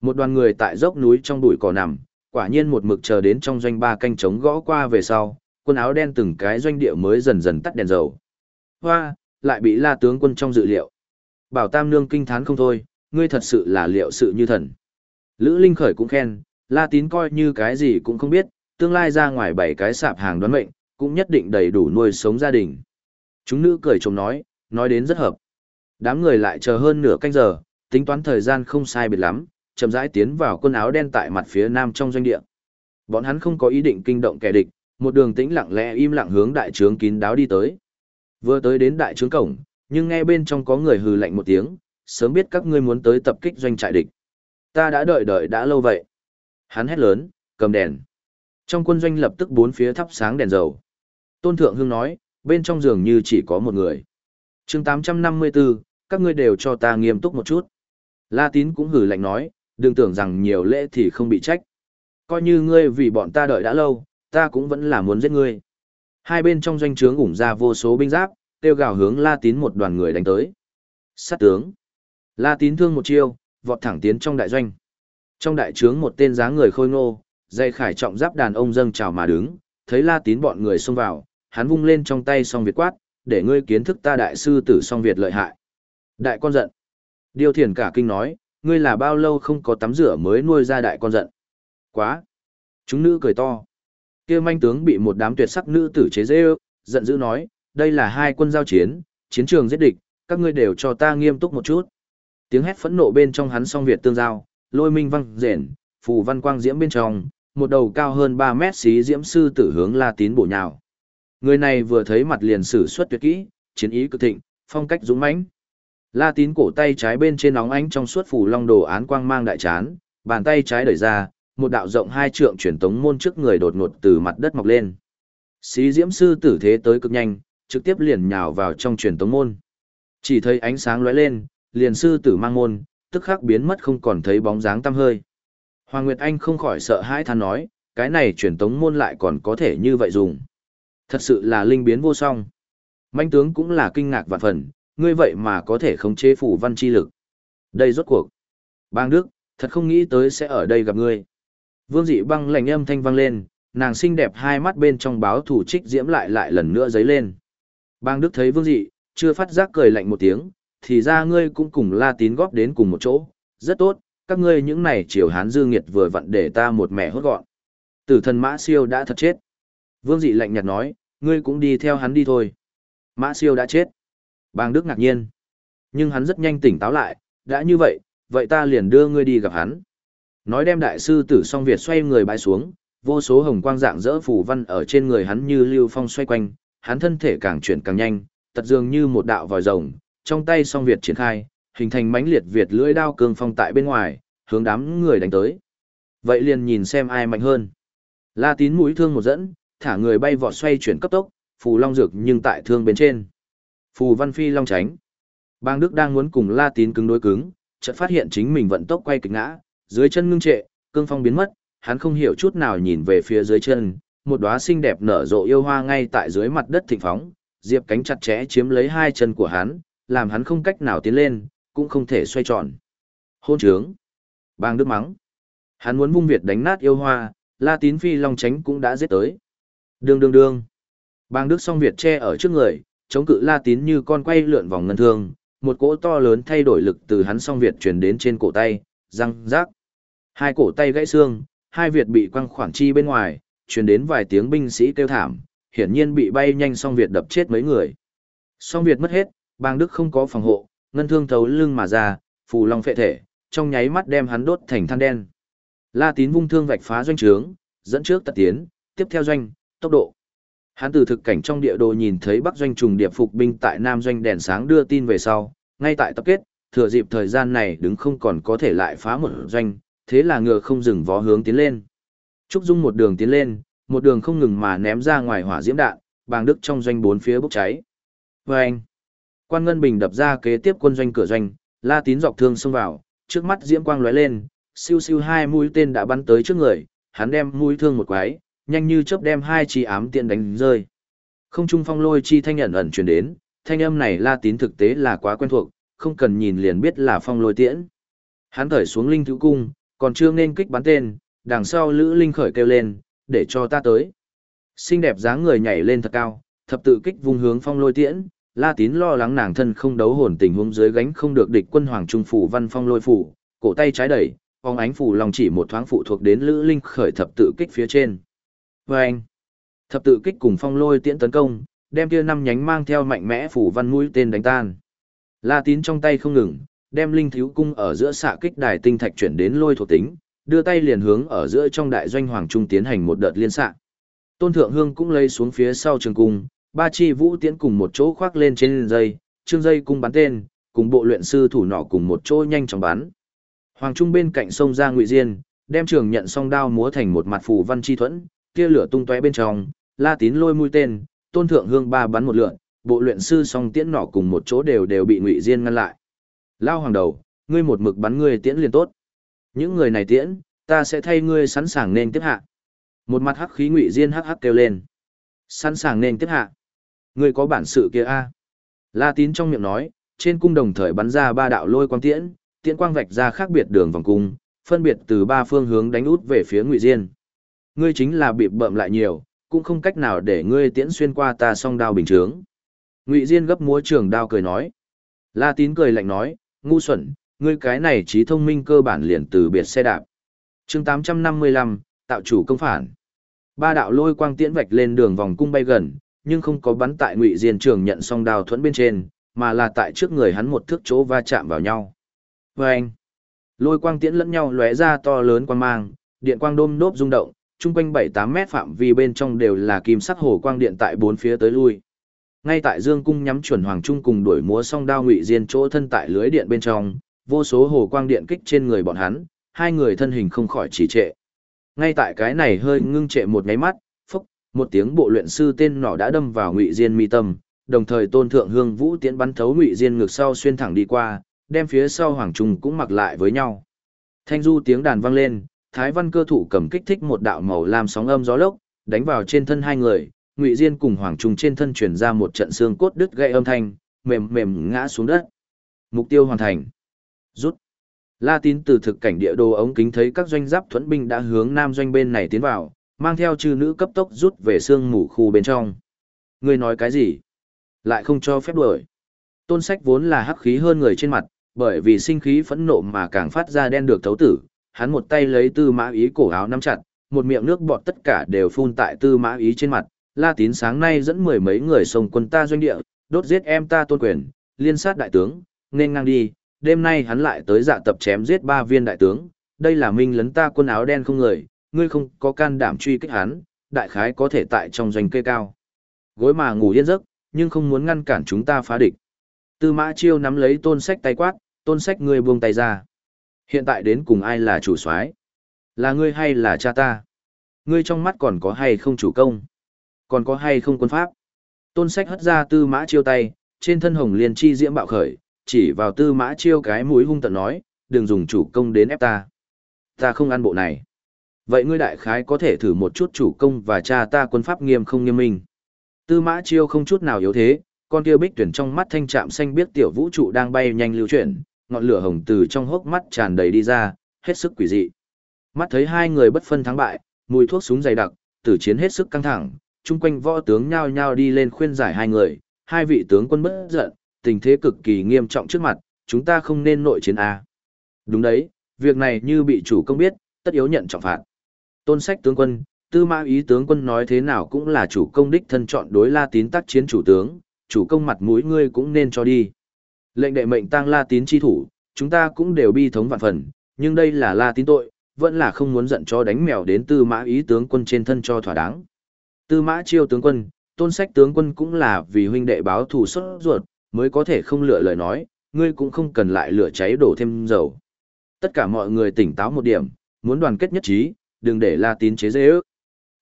Một đoàn người tại dốc núi trong bụi cỏ nằm, quả nhiên một mực chờ đến trong doanh ba canh trống gõ qua về sau, quân áo đen từng cái doanh địa mới dần dần tắt đèn dầu. Hoa, lại bị la tướng quân trong dự liệu. Bảo Tam Nương kinh thán không thôi, ngươi thật sự là liệu sự như thần. Lữ Linh Khởi cũng khen, la tín coi như cái gì cũng không biết, tương lai ra ngoài bảy cái sạp hàng đoán mệnh, cũng nhất định đầy đủ nuôi sống gia đình. Chúng nữ cười chồng nói, nói đến rất hợp. Đám người lại chờ hơn nửa canh giờ, tính toán thời gian không sai biệt lắm, chậm rãi tiến vào quân áo đen tại mặt phía nam trong doanh địa. Bọn hắn không có ý định kinh động kẻ địch, một đường tĩnh lặng lẽ im lặng hướng đại trướng kín đáo đi tới. Vừa tới đến đại trướng cổng, nhưng nghe bên trong có người hừ lạnh một tiếng, sớm biết các ngươi muốn tới tập kích doanh trại địch. Ta đã đợi đợi đã lâu vậy. Hắn hét lớn, cầm đèn. Trong quân doanh lập tức bốn phía thắp sáng đèn dầu. Tôn Thượng Hương nói, bên trong giường như chỉ có một người. chương 854, các ngươi đều cho ta nghiêm túc một chút. La Tín cũng hử lạnh nói, đừng tưởng rằng nhiều lễ thì không bị trách. Coi như ngươi vì bọn ta đợi đã lâu, ta cũng vẫn là muốn giết ngươi. Hai bên trong doanh trướng ủng ra vô số binh giáp, tiêu gào hướng La Tín một đoàn người đánh tới. Sát tướng. La Tín thương một chiêu, vọt thẳng tiến trong đại doanh. Trong đại trướng một tên dáng người khôi ngô, dây khải trọng giáp đàn ông dâng chào mà đứng, thấy La Tín bọn người xông vào, hắn vung lên trong tay song việt quát, để ngươi kiến thức ta đại sư tử song việt lợi hại. Đại con giận. Điều thiền cả kinh nói, ngươi là bao lâu không có tắm rửa mới nuôi ra đại con giận. Quá. Chúng nữ cười to kia manh tướng bị một đám tuyệt sắc nữ tử chế dễ giận dữ nói, đây là hai quân giao chiến, chiến trường giết địch, các ngươi đều cho ta nghiêm túc một chút. Tiếng hét phẫn nộ bên trong hắn song Việt tương giao, lôi minh văng rền, phù văn quang diễm bên trong, một đầu cao hơn 3 mét xí diễm sư tử hướng La Tín bổ nhào. Người này vừa thấy mặt liền sử xuất tuyệt kỹ, chiến ý cực thịnh, phong cách dũng mãnh. La Tín cổ tay trái bên trên nóng ánh trong suốt phủ long đồ án quang mang đại chán, bàn tay trái đẩy ra, một đạo rộng hai trượng truyền tống môn trước người đột ngột từ mặt đất mọc lên. Xí Diễm sư tử thế tới cực nhanh, trực tiếp liền nhào vào trong truyền tống môn. Chỉ thấy ánh sáng lóe lên, liền sư tử mang môn, tức khắc biến mất không còn thấy bóng dáng tăm hơi. Hoàng Nguyệt Anh không khỏi sợ hãi than nói, cái này truyền tống môn lại còn có thể như vậy dùng. Thật sự là linh biến vô song. Manh tướng cũng là kinh ngạc vạn phần, ngươi vậy mà có thể khống chế phủ văn chi lực. Đây rốt cuộc. Bang Đức, thật không nghĩ tới sẽ ở đây gặp ngươi. Vương dị băng lạnh âm thanh vang lên, nàng xinh đẹp hai mắt bên trong báo thủ trích diễm lại lại lần nữa dấy lên. Bang Đức thấy vương dị, chưa phát giác cười lạnh một tiếng, thì ra ngươi cũng cùng la tín góp đến cùng một chỗ, rất tốt, các ngươi những này triều hán dư nghiệt vừa vặn để ta một mẹ hốt gọn. Tử thần mã siêu đã thật chết. Vương dị lạnh nhạt nói, ngươi cũng đi theo hắn đi thôi. Mã siêu đã chết. Bang Đức ngạc nhiên. Nhưng hắn rất nhanh tỉnh táo lại, đã như vậy, vậy ta liền đưa ngươi đi gặp hắn. Nói đem đại sư tử song Việt xoay người bãi xuống, vô số hồng quang dạng dỡ phủ văn ở trên người hắn như lưu phong xoay quanh, hắn thân thể càng chuyển càng nhanh, tật dường như một đạo vòi rồng, trong tay song Việt triển khai, hình thành mãnh liệt Việt lưỡi đao cương phong tại bên ngoài, hướng đám người đánh tới. Vậy liền nhìn xem ai mạnh hơn. La tín mũi thương một dẫn, thả người bay vọt xoay chuyển cấp tốc, phù long dược nhưng tại thương bên trên. Phù văn phi long tránh. Bang Đức đang muốn cùng La tín cứng đối cứng, chợt phát hiện chính mình vận tốc quay kịch ngã, dưới chân ngưng trệ, cương phong biến mất, hắn không hiểu chút nào nhìn về phía dưới chân, một đóa xinh đẹp nở rộ yêu hoa ngay tại dưới mặt đất thịnh phóng, diệp cánh chặt chẽ chiếm lấy hai chân của hắn, làm hắn không cách nào tiến lên, cũng không thể xoay tròn. Hôn trướng. Bang Đức mắng. Hắn muốn vung Việt đánh nát yêu hoa, La Tín Phi Long tránh cũng đã giết tới. Đương đương đương. Bang Đức song Việt che ở trước người, chống cự La Tín như con quay lượn vòng ngân thương, một cỗ to lớn thay đổi lực từ hắn song Việt truyền đến trên cổ tay, răng rác. Hai cổ tay gãy xương, hai Việt bị quăng khoảng chi bên ngoài, truyền đến vài tiếng binh sĩ kêu thảm, hiển nhiên bị bay nhanh song Việt đập chết mấy người. Song Việt mất hết, bang Đức không có phòng hộ, ngân thương thấu lưng mà ra, phù long phệ thể, trong nháy mắt đem hắn đốt thành than đen. La Tín vung thương vạch phá doanh trướng, dẫn trước tật tiến, tiếp theo doanh, tốc độ. Hắn từ thực cảnh trong địa đồ nhìn thấy Bắc doanh trùng điệp phục binh tại Nam doanh đèn sáng đưa tin về sau, ngay tại tập kết, thừa dịp thời gian này đứng không còn có thể lại phá một doanh, thế là ngựa không dừng vó hướng tiến lên. Trúc Dung một đường tiến lên, một đường không ngừng mà ném ra ngoài hỏa diễm đạn, bàng đức trong doanh bốn phía bốc cháy. Vâng! Quan Ngân Bình đập ra kế tiếp quân doanh cửa doanh, la tín dọc thương xông vào, trước mắt diễm quang lóe lên, siêu siêu hai mũi tên đã bắn tới trước người, hắn đem mũi thương một quái, nhanh như chớp đem hai chi ám tiện đánh rơi. Không trung phong lôi chi thanh ẩn ẩn truyền đến, thanh âm này La Tín thực tế là quá quen thuộc, không cần nhìn liền biết là phong lôi tiễn. Hắn thởi xuống linh thứ cung, còn chưa nên kích bắn tên, đằng sau Lữ Linh khởi kêu lên, để cho ta tới. Xinh đẹp dáng người nhảy lên thật cao, thập tự kích vung hướng phong lôi tiễn, La Tín lo lắng nàng thân không đấu hồn tình huống dưới gánh không được địch quân hoàng trung phủ văn phong lôi phủ, cổ tay trái đẩy, phong ánh phủ lòng chỉ một thoáng phụ thuộc đến Lữ Linh khởi thập tự kích phía trên. Và anh, thập tự kích cùng phong lôi tiễn tấn công, đem kia năm nhánh mang theo mạnh mẽ phủ văn mũi tên đánh tan. La Tín trong tay không ngừng, đem linh thiếu cung ở giữa xạ kích đài tinh thạch chuyển đến lôi thuộc tính, đưa tay liền hướng ở giữa trong đại doanh hoàng trung tiến hành một đợt liên xạ. Tôn Thượng Hương cũng lấy xuống phía sau trường cung, ba chi vũ tiễn cùng một chỗ khoác lên trên dây, trương dây cung bắn tên, cùng bộ luyện sư thủ nọ cùng một chỗ nhanh chóng bắn. Hoàng trung bên cạnh sông ra ngụy diên, đem trường nhận song đao múa thành một mặt phù văn chi thuẫn, tia lửa tung tóe bên trong, La Tín lôi mũi tên, Tôn Thượng Hương ba bắn một lượn, bộ luyện sư song tiễn nọ cùng một chỗ đều đều bị ngụy diên ngăn lại. Lao hoàng đầu, ngươi một mực bắn ngươi tiễn liền tốt. Những người này tiễn, ta sẽ thay ngươi sẵn sàng nên tiếp hạ. Một mặt hắc khí ngụy diên hắc hắc kêu lên. Sẵn sàng nên tiếp hạ. Ngươi có bản sự kia a? La tín trong miệng nói, trên cung đồng thời bắn ra ba đạo lôi quang tiễn, tiễn quang vạch ra khác biệt đường vòng cung, phân biệt từ ba phương hướng đánh út về phía ngụy diên. Ngươi chính là bị bậm lại nhiều, cũng không cách nào để ngươi tiễn xuyên qua ta song đao bình chướng. Ngụy Diên gấp múa trường đao cười nói. La Tín cười lạnh nói, ngu xuẩn, ngươi cái này trí thông minh cơ bản liền từ biệt xe đạp. chương 855, tạo chủ công phản. Ba đạo lôi quang tiễn vạch lên đường vòng cung bay gần, nhưng không có bắn tại Ngụy Diên trường nhận song đao thuẫn bên trên, mà là tại trước người hắn một thước chỗ va chạm vào nhau. Vâng! Lôi quang tiễn lẫn nhau lóe ra to lớn quang mang, điện quang đôm nốt rung động, chung quanh 7-8 mét phạm vi bên trong đều là kim sắc hồ quang điện tại bốn phía tới lui. Ngay tại Dương cung nhắm chuẩn Hoàng Trung cùng đuổi múa song đao ngụy diên chỗ thân tại lưới điện bên trong, vô số hồ quang điện kích trên người bọn hắn, hai người thân hình không khỏi trì trệ. Ngay tại cái này hơi ngưng trệ một nháy mắt, một tiếng bộ luyện sư tên nỏ đã đâm vào ngụy diên mi tâm, đồng thời tôn thượng hương vũ tiễn bắn thấu ngụy diên ngược sau xuyên thẳng đi qua, đem phía sau Hoàng Trung cũng mặc lại với nhau. Thanh du tiếng đàn vang lên, Thái Văn cơ thủ cầm kích thích một đạo màu lam sóng âm gió lốc, đánh vào trên thân hai người, Ngụy Diên cùng Hoàng Trung trên thân truyền ra một trận xương cốt đứt gãy âm thanh, mềm mềm ngã xuống đất. Mục tiêu hoàn thành. Rút. La Tín từ thực cảnh địa đồ ống kính thấy các doanh giáp thuẫn binh đã hướng nam doanh bên này tiến vào, mang theo chư nữ cấp tốc rút về xương mù khu bên trong. Ngươi nói cái gì? Lại không cho phép đuổi. Tôn sách vốn là hắc khí hơn người trên mặt, bởi vì sinh khí phẫn nộ mà càng phát ra đen được thấu tử, hắn một tay lấy tư mã ý cổ áo nắm chặt, một miệng nước bọt tất cả đều phun tại tư mã ý trên mặt. La tín sáng nay dẫn mười mấy người sông quân ta doanh địa, đốt giết em ta tôn quyền, liên sát đại tướng, nên ngang đi, đêm nay hắn lại tới dạ tập chém giết ba viên đại tướng, đây là minh lấn ta quân áo đen không người, ngươi không có can đảm truy kích hắn, đại khái có thể tại trong doanh cây cao. Gối mà ngủ yên giấc, nhưng không muốn ngăn cản chúng ta phá địch. Tư mã chiêu nắm lấy tôn sách tay quát, tôn sách ngươi buông tay ra. Hiện tại đến cùng ai là chủ soái? Là ngươi hay là cha ta? Ngươi trong mắt còn có hay không chủ công? Còn có hay không quân pháp? Tôn sách hất ra tư mã chiêu tay, trên thân hồng liền chi diễm bạo khởi, chỉ vào tư mã chiêu cái mũi hung tận nói, đừng dùng chủ công đến ép ta. Ta không ăn bộ này. Vậy ngươi đại khái có thể thử một chút chủ công và cha ta quân pháp nghiêm không nghiêm minh. Tư mã chiêu không chút nào yếu thế, con kia bích tuyển trong mắt thanh trạm xanh biết tiểu vũ trụ đang bay nhanh lưu chuyển, ngọn lửa hồng từ trong hốc mắt tràn đầy đi ra, hết sức quỷ dị. Mắt thấy hai người bất phân thắng bại, mùi thuốc súng dày đặc, tử chiến hết sức căng thẳng, chung quanh võ tướng nhao nhao đi lên khuyên giải hai người, hai vị tướng quân bất giận, tình thế cực kỳ nghiêm trọng trước mặt, chúng ta không nên nội chiến A. Đúng đấy, việc này như bị chủ công biết, tất yếu nhận trọng phạt. Tôn sách tướng quân, tư mã ý tướng quân nói thế nào cũng là chủ công đích thân chọn đối la tín tác chiến chủ tướng, chủ công mặt mũi ngươi cũng nên cho đi. Lệnh đệ mệnh tăng la tín chi thủ, chúng ta cũng đều bi thống vạn phần, nhưng đây là la tín tội, vẫn là không muốn giận cho đánh mèo đến tư mã ý tướng quân trên thân cho thỏa đáng. Tư mã chiêu tướng quân, tôn sách tướng quân cũng là vì huynh đệ báo thù xuất ruột, mới có thể không lựa lời nói, ngươi cũng không cần lại lửa cháy đổ thêm dầu. Tất cả mọi người tỉnh táo một điểm, muốn đoàn kết nhất trí, đừng để la tín chế dễ ước.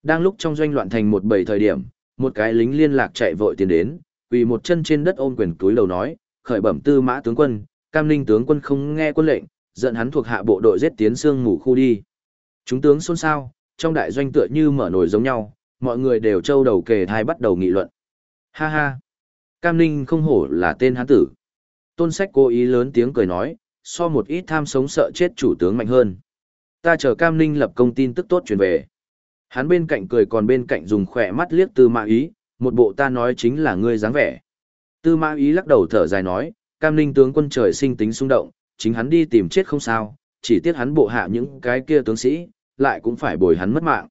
Đang lúc trong doanh loạn thành một bảy thời điểm, một cái lính liên lạc chạy vội tiến đến, vì một chân trên đất ôm quyền túi đầu nói, khởi bẩm tư mã tướng quân, cam ninh tướng quân không nghe quân lệnh, dẫn hắn thuộc hạ bộ đội giết tiến xương ngủ khu đi. Chúng tướng xôn xao, trong đại doanh tựa như mở nồi giống nhau, mọi người đều trâu đầu kề thai bắt đầu nghị luận. Ha ha! Cam ninh không hổ là tên hán tử. Tôn sách cố ý lớn tiếng cười nói, so một ít tham sống sợ chết chủ tướng mạnh hơn. Ta chờ Cam ninh lập công tin tức tốt truyền về. Hắn bên cạnh cười còn bên cạnh dùng khỏe mắt liếc tư mã ý, một bộ ta nói chính là ngươi dáng vẻ. Tư mã ý lắc đầu thở dài nói, cam ninh tướng quân trời sinh tính xung động, chính hắn đi tìm chết không sao, chỉ tiếc hắn bộ hạ những cái kia tướng sĩ, lại cũng phải bồi hắn mất mạng.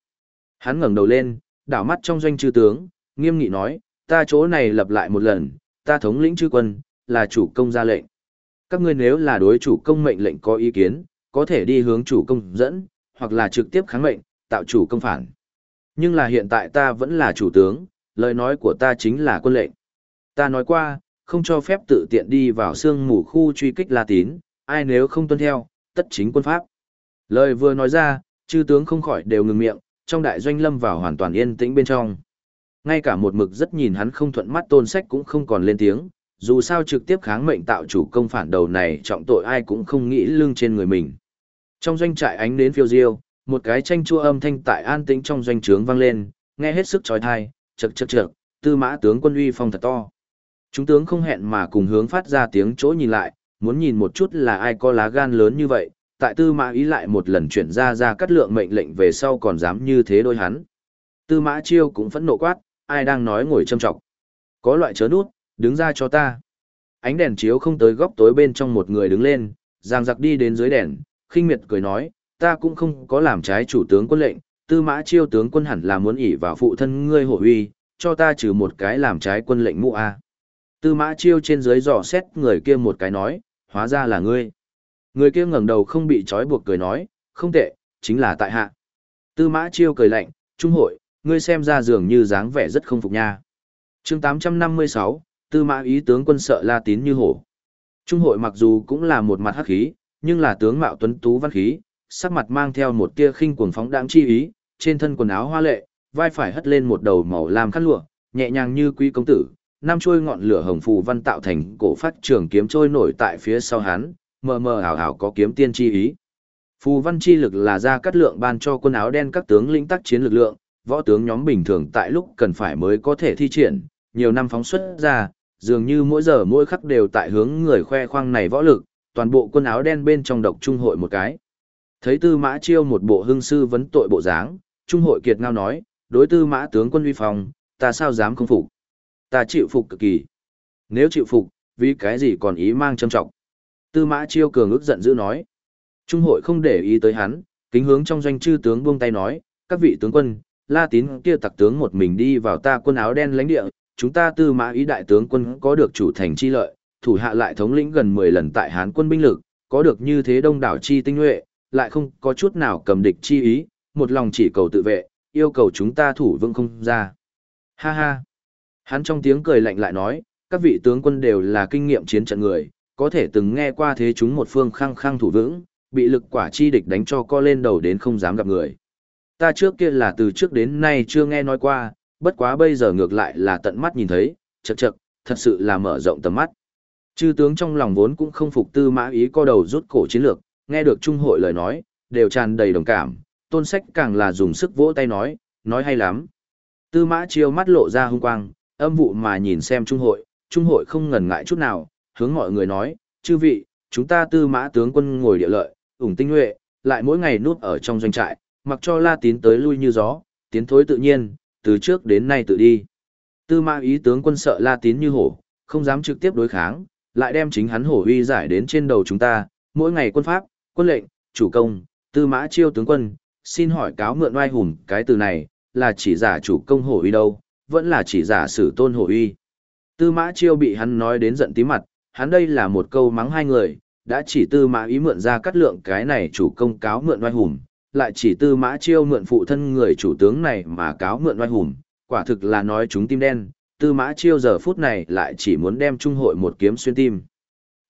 Hắn ngẩng đầu lên, đảo mắt trong doanh chư tướng, nghiêm nghị nói, ta chỗ này lập lại một lần, ta thống lĩnh chư quân, là chủ công ra lệnh. Các ngươi nếu là đối chủ công mệnh lệnh có ý kiến, có thể đi hướng chủ công dẫn, hoặc là trực tiếp kháng mệnh, tạo chủ công phản. Nhưng là hiện tại ta vẫn là chủ tướng, lời nói của ta chính là quân lệnh. Ta nói qua, không cho phép tự tiện đi vào sương mù khu truy kích La Tín, ai nếu không tuân theo, tất chính quân pháp. Lời vừa nói ra, chư tướng không khỏi đều ngừng miệng, trong đại doanh lâm vào hoàn toàn yên tĩnh bên trong. Ngay cả một mực rất nhìn hắn không thuận mắt tôn sách cũng không còn lên tiếng, dù sao trực tiếp kháng mệnh tạo chủ công phản đầu này trọng tội ai cũng không nghĩ lưng trên người mình. Trong doanh trại ánh đến phiêu diêu, một cái tranh chua âm thanh tại an tĩnh trong doanh trướng vang lên, nghe hết sức trói thai, chật chật chật, tư mã tướng quân uy phong thật to. Chúng tướng không hẹn mà cùng hướng phát ra tiếng chỗ nhìn lại, muốn nhìn một chút là ai có lá gan lớn như vậy, tại tư mã ý lại một lần chuyển ra ra cắt lượng mệnh lệnh về sau còn dám như thế đôi hắn. Tư mã chiêu cũng phẫn nộ quát, ai đang nói ngồi châm trọng. Có loại chớ nút, đứng ra cho ta. Ánh đèn chiếu không tới góc tối bên trong một người đứng lên, giang giặc đi đến dưới đèn, khinh miệt cười nói, ta cũng không có làm trái chủ tướng quân lệnh, tư mã chiêu tướng quân hẳn là muốn ỉ vào phụ thân ngươi hổ uy, cho ta trừ một cái làm trái quân lệnh mũ a. Tư mã chiêu trên dưới dò xét người kia một cái nói, hóa ra là ngươi. Người kia ngẩng đầu không bị trói buộc cười nói, không tệ, chính là tại hạ. Tư mã chiêu cười lạnh, trung hội, ngươi xem ra dường như dáng vẻ rất không phục nha. chương 856, Tư Mã Ý tướng quân sợ La Tín như hổ. Trung hội mặc dù cũng là một mặt hắc khí, nhưng là tướng mạo tuấn tú văn khí, sắc mặt mang theo một tia khinh cuồng phóng đãng chi ý, trên thân quần áo hoa lệ, vai phải hất lên một đầu màu lam khăn lụa, nhẹ nhàng như quý công tử, năm chuôi ngọn lửa hồng phù văn tạo thành cổ phát trường kiếm trôi nổi tại phía sau hắn, mờ mờ ảo ảo có kiếm tiên chi ý. Phù văn chi lực là ra cắt lượng ban cho quân áo đen các tướng lĩnh tác chiến lực lượng, võ tướng nhóm bình thường tại lúc cần phải mới có thể thi triển, nhiều năm phóng xuất ra, dường như mỗi giờ mỗi khắc đều tại hướng người khoe khoang này võ lực, toàn bộ quân áo đen bên trong độc trung hội một cái. Thấy tư mã chiêu một bộ hưng sư vấn tội bộ dáng, trung hội kiệt ngao nói, đối tư mã tướng quân uy phòng, ta sao dám không phục. Ta chịu phục cực kỳ. Nếu chịu phục, vì cái gì còn ý mang châm trọng. Tư mã chiêu cường ức giận dữ nói. Trung hội không để ý tới hắn, kính hướng trong doanh chư tướng buông tay nói, các vị tướng quân, la tín kia tặc tướng một mình đi vào ta quân áo đen lãnh địa, chúng ta tư mã ý đại tướng quân có được chủ thành chi lợi, thủ hạ lại thống lĩnh gần 10 lần tại Hán quân binh lực, có được như thế đông đảo chi tinh nhuệ, lại không có chút nào cầm địch chi ý, một lòng chỉ cầu tự vệ, yêu cầu chúng ta thủ vững không ra. Ha ha. Hắn trong tiếng cười lạnh lại nói, các vị tướng quân đều là kinh nghiệm chiến trận người, có thể từng nghe qua thế chúng một phương khăng khăng thủ vững, bị lực quả chi địch đánh cho co lên đầu đến không dám gặp người. Ta trước kia là từ trước đến nay chưa nghe nói qua, bất quá bây giờ ngược lại là tận mắt nhìn thấy, chật chật, thật sự là mở rộng tầm mắt. Chư tướng trong lòng vốn cũng không phục tư mã ý co đầu rút cổ chiến lược, nghe được trung hội lời nói, đều tràn đầy đồng cảm, tôn sách càng là dùng sức vỗ tay nói, nói hay lắm. Tư mã chiêu mắt lộ ra hung quang, âm vụ mà nhìn xem trung hội, trung hội không ngần ngại chút nào, hướng mọi người nói, chư vị, chúng ta tư mã tướng quân ngồi địa lợi, ủng tinh nhuệ, lại mỗi ngày nuốt ở trong doanh trại, mặc cho la tín tới lui như gió, tiến thối tự nhiên, từ trước đến nay tự đi. Tư mã ý tướng quân sợ la tín như hổ, không dám trực tiếp đối kháng, lại đem chính hắn hổ uy giải đến trên đầu chúng ta, mỗi ngày quân pháp, quân lệnh, chủ công, tư mã chiêu tướng quân, xin hỏi cáo mượn oai hùng cái từ này, là chỉ giả chủ công hổ uy đâu, vẫn là chỉ giả sử tôn hổ uy. Tư mã chiêu bị hắn nói đến giận tí mặt, hắn đây là một câu mắng hai người, đã chỉ tư mã ý mượn ra cắt lượng cái này chủ công cáo mượn oai hùng, lại chỉ tư mã chiêu mượn phụ thân người chủ tướng này mà cáo mượn oai hùng, quả thực là nói chúng tim đen, tư mã chiêu giờ phút này lại chỉ muốn đem trung hội một kiếm xuyên tim.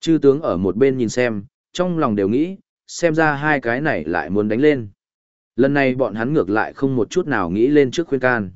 Chư tướng ở một bên nhìn xem, trong lòng đều nghĩ, xem ra hai cái này lại muốn đánh lên. Lần này bọn hắn ngược lại không một chút nào nghĩ lên trước khuyên can.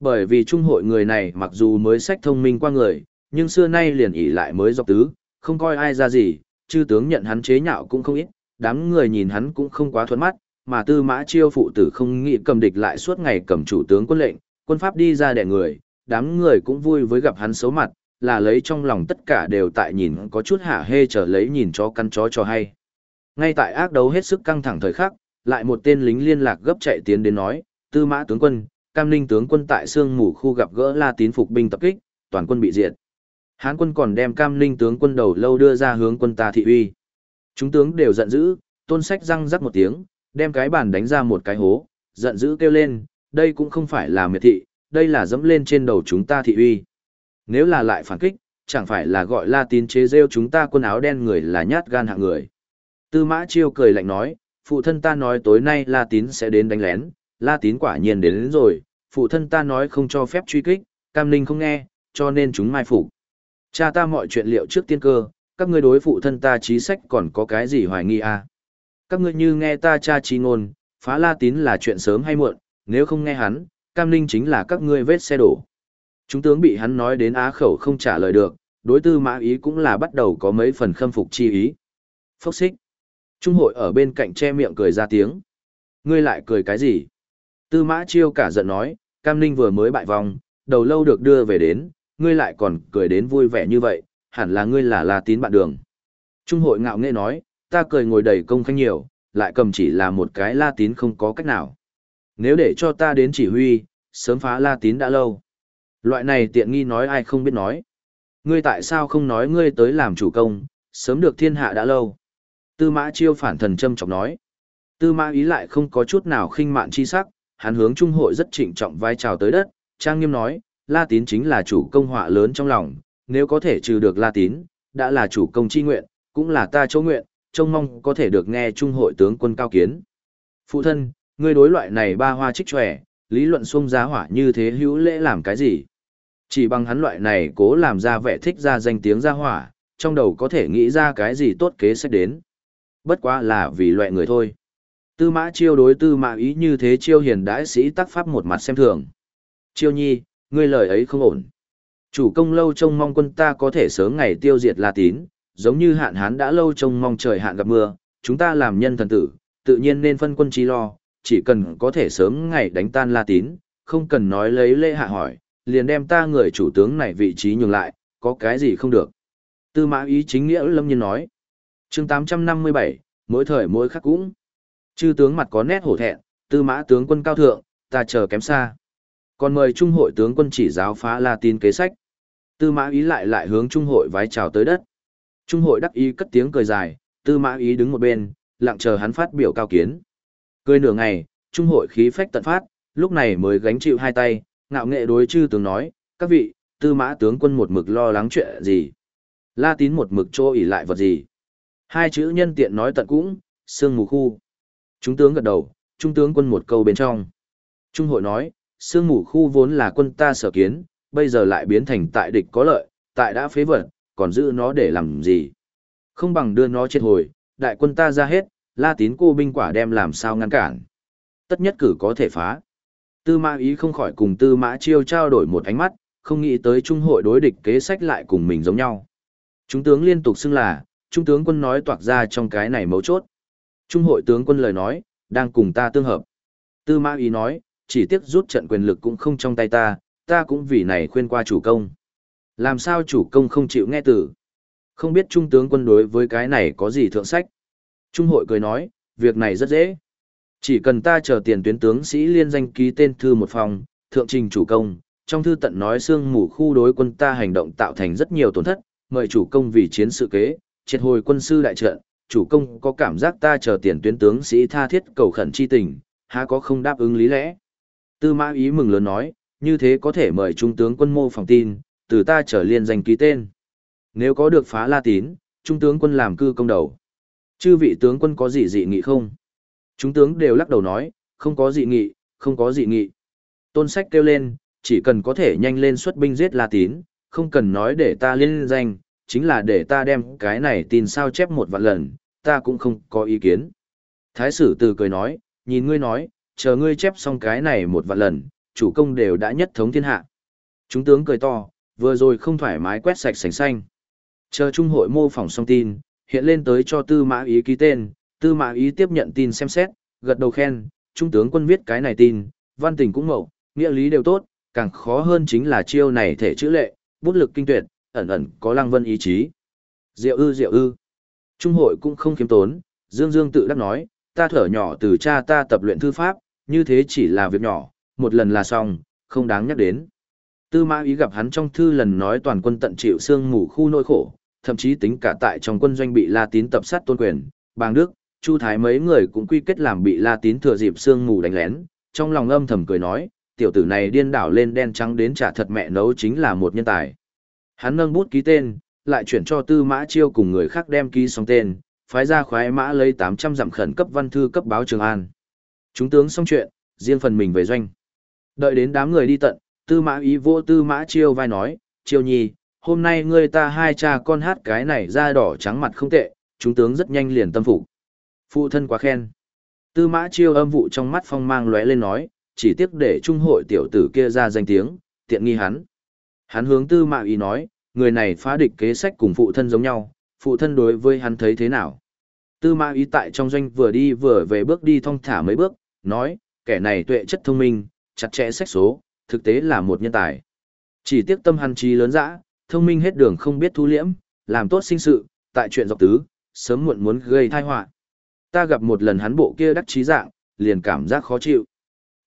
Bởi vì trung hội người này mặc dù mới sách thông minh qua người, nhưng xưa nay liền ỉ lại mới dọc tứ, không coi ai ra gì, chư tướng nhận hắn chế nhạo cũng không ít, đám người nhìn hắn cũng không quá thuận mắt, mà tư mã chiêu phụ tử không nghĩ cầm địch lại suốt ngày cầm chủ tướng quân lệnh, quân pháp đi ra đẻ người, đám người cũng vui với gặp hắn xấu mặt, là lấy trong lòng tất cả đều tại nhìn có chút hả hê trở lấy nhìn cho căn chó cho hay. Ngay tại ác đấu hết sức căng thẳng thời khắc, lại một tên lính liên lạc gấp chạy tiến đến nói, tư mã tướng quân, cam ninh tướng quân tại sương mù khu gặp gỡ la tín phục binh tập kích, toàn quân bị diệt. Hán quân còn đem cam ninh tướng quân đầu lâu đưa ra hướng quân ta thị uy. Chúng tướng đều giận dữ, tôn sách răng rắc một tiếng, đem cái bàn đánh ra một cái hố, giận dữ kêu lên, đây cũng không phải là miệt thị, đây là dẫm lên trên đầu chúng ta thị uy. Nếu là lại phản kích, chẳng phải là gọi la tín chế rêu chúng ta quân áo đen người là nhát gan hạng người. Tư mã chiêu cười lạnh nói, phụ thân ta nói tối nay la tín sẽ đến đánh lén, la tín quả nhiên đến, đến rồi, phụ thân ta nói không cho phép truy kích, cam ninh không nghe, cho nên chúng mai phục. Cha ta mọi chuyện liệu trước tiên cơ, các ngươi đối phụ thân ta trí sách còn có cái gì hoài nghi à? Các ngươi như nghe ta cha trí ngôn, phá la tín là chuyện sớm hay muộn, nếu không nghe hắn, cam ninh chính là các ngươi vết xe đổ. Chúng tướng bị hắn nói đến á khẩu không trả lời được, đối tư mã ý cũng là bắt đầu có mấy phần khâm phục chi ý. Phốc xích. Trung hội ở bên cạnh che miệng cười ra tiếng. Ngươi lại cười cái gì? Tư mã chiêu cả giận nói, Cam Ninh vừa mới bại vòng, đầu lâu được đưa về đến, ngươi lại còn cười đến vui vẻ như vậy, hẳn là ngươi là La Tín bạn đường. Trung hội ngạo nghễ nói, ta cười ngồi đầy công khanh nhiều, lại cầm chỉ là một cái La Tín không có cách nào. Nếu để cho ta đến chỉ huy, sớm phá La Tín đã lâu. Loại này tiện nghi nói ai không biết nói. Ngươi tại sao không nói ngươi tới làm chủ công, sớm được thiên hạ đã lâu. Tư mã chiêu phản thần châm trọng nói. Tư mã ý lại không có chút nào khinh mạn chi sắc, hắn hướng trung hội rất trịnh trọng vai trào tới đất, trang nghiêm nói, La Tín chính là chủ công họa lớn trong lòng, nếu có thể trừ được La Tín, đã là chủ công chi nguyện, cũng là ta chỗ nguyện, trông mong có thể được nghe trung hội tướng quân cao kiến. Phụ thân, ngươi đối loại này ba hoa trích tròe, lý luận xung giá hỏa như thế hữu lễ làm cái gì? Chỉ bằng hắn loại này cố làm ra vẻ thích ra danh tiếng ra hỏa, trong đầu có thể nghĩ ra cái gì tốt kế sách đến. Bất quá là vì loại người thôi. Tư mã chiêu đối tư mã ý như thế chiêu hiền đãi sĩ tác pháp một mặt xem thường. Chiêu nhi, ngươi lời ấy không ổn. Chủ công lâu trông mong quân ta có thể sớm ngày tiêu diệt La Tín, giống như hạn hán đã lâu trông mong trời hạn gặp mưa, chúng ta làm nhân thần tử, tự nhiên nên phân quân trí lo, chỉ cần có thể sớm ngày đánh tan La Tín, không cần nói lấy lễ hạ hỏi, liền đem ta người chủ tướng này vị trí nhường lại, có cái gì không được. Tư mã ý chính nghĩa lâm nhiên nói. chương 857, mỗi thời mỗi khắc cũng. Chư tướng mặt có nét hổ thẹn, tư mã tướng quân cao thượng, ta chờ kém xa. Còn mời trung hội tướng quân chỉ giáo phá La Tín kế sách. Tư mã ý lại lại hướng trung hội vái chào tới đất. Trung hội đắc ý cất tiếng cười dài, tư mã ý đứng một bên, lặng chờ hắn phát biểu cao kiến. Cười nửa ngày, trung hội khí phách tận phát, lúc này mới gánh chịu hai tay, ngạo nghệ đối chư tướng nói, các vị, tư mã tướng quân một mực lo lắng chuyện gì. La tín một mực trô ỉ lại vật gì. Hai chữ nhân tiện nói tận cũng, sương mù khu. Trung tướng gật đầu, trung tướng quân một câu bên trong. Trung hội nói, sương mù khu vốn là quân ta sở kiến, bây giờ lại biến thành tại địch có lợi, tại đã phế vật, còn giữ nó để làm gì. Không bằng đưa nó chết hồi, đại quân ta ra hết, la tín cô binh quả đem làm sao ngăn cản. Tất nhất cử có thể phá. Tư mã ý không khỏi cùng tư mã chiêu trao đổi một ánh mắt, không nghĩ tới trung hội đối địch kế sách lại cùng mình giống nhau. Trung tướng liên tục xưng là, trung tướng quân nói toạc ra trong cái này mấu chốt. Trung hội tướng quân lời nói, đang cùng ta tương hợp. Tư mã ý nói, chỉ tiếc rút trận quyền lực cũng không trong tay ta, ta cũng vì này khuyên qua chủ công. Làm sao chủ công không chịu nghe từ? Không biết trung tướng quân đối với cái này có gì thượng sách? Trung hội cười nói, việc này rất dễ. Chỉ cần ta chờ tiền tuyến tướng sĩ liên danh ký tên thư một phòng, thượng trình chủ công, trong thư tận nói xương mù khu đối quân ta hành động tạo thành rất nhiều tổn thất, mời chủ công vì chiến sự kế, triệt hồi quân sư đại trận, chủ công có cảm giác ta chờ tiền tuyến tướng sĩ tha thiết cầu khẩn chi tình, há có không đáp ứng lý lẽ. Tư mã ý mừng lớn nói, như thế có thể mời trung tướng quân mô phòng tin, từ ta trở liên danh ký tên. Nếu có được phá la tín, trung tướng quân làm cư công đầu. Chư vị tướng quân có gì dị nghị không? Chúng tướng đều lắc đầu nói, không có dị nghị, không có dị nghị. Tôn sách kêu lên, chỉ cần có thể nhanh lên xuất binh giết La Tín, không cần nói để ta liên danh, chính là để ta đem cái này tin sao chép một vạn lần, ta cũng không có ý kiến. Thái sử từ cười nói, nhìn ngươi nói, chờ ngươi chép xong cái này một vạn lần, chủ công đều đã nhất thống thiên hạ. Chúng tướng cười to, vừa rồi không thoải mái quét sạch sành xanh. Chờ trung hội mô phỏng xong tin, hiện lên tới cho tư mã ý ký tên, tư mã ý tiếp nhận tin xem xét, gật đầu khen, trung tướng quân viết cái này tin, văn tình cũng mậu, nghĩa lý đều tốt, càng khó hơn chính là chiêu này thể chữ lệ, bút lực kinh tuyệt, ẩn ẩn có lăng vân ý chí. Diệu ư diệu ư. Trung hội cũng không kiếm tốn, Dương Dương tự đắc nói, ta thở nhỏ từ cha ta tập luyện thư pháp, như thế chỉ là việc nhỏ, một lần là xong, không đáng nhắc đến. Tư mã ý gặp hắn trong thư lần nói toàn quân tận chịu xương mù khu nỗi khổ, thậm chí tính cả tại trong quân doanh bị La Tín tập sát tôn quyền, bang đức, Chu Thái mấy người cũng quy kết làm bị La Tín thừa dịp sương mù đánh lén, trong lòng âm thầm cười nói, tiểu tử này điên đảo lên đen trắng đến trả thật mẹ nấu chính là một nhân tài. Hắn nâng bút ký tên, lại chuyển cho Tư Mã Chiêu cùng người khác đem ký xong tên, phái ra khoái mã lấy 800 dặm khẩn cấp văn thư cấp báo Trường An. Chúng tướng xong chuyện, riêng phần mình về doanh. Đợi đến đám người đi tận, Tư Mã Ý vô Tư Mã Chiêu vai nói, Chiêu nhi, hôm nay ngươi ta hai cha con hát cái này da đỏ trắng mặt không tệ, chúng tướng rất nhanh liền tâm phục. Phụ thân quá khen. Tư mã chiêu âm vụ trong mắt phong mang lóe lên nói, chỉ tiếc để trung hội tiểu tử kia ra danh tiếng, tiện nghi hắn. Hắn hướng tư mã ý nói, người này phá địch kế sách cùng phụ thân giống nhau, phụ thân đối với hắn thấy thế nào. Tư mã ý tại trong doanh vừa đi vừa về bước đi thong thả mấy bước, nói, kẻ này tuệ chất thông minh, chặt chẽ sách số, thực tế là một nhân tài. Chỉ tiếc tâm hắn trí lớn dã, thông minh hết đường không biết thu liễm, làm tốt sinh sự, tại chuyện dọc tứ, sớm muộn muốn gây tai họa. Ta gặp một lần hắn bộ kia đắc trí dạng, liền cảm giác khó chịu.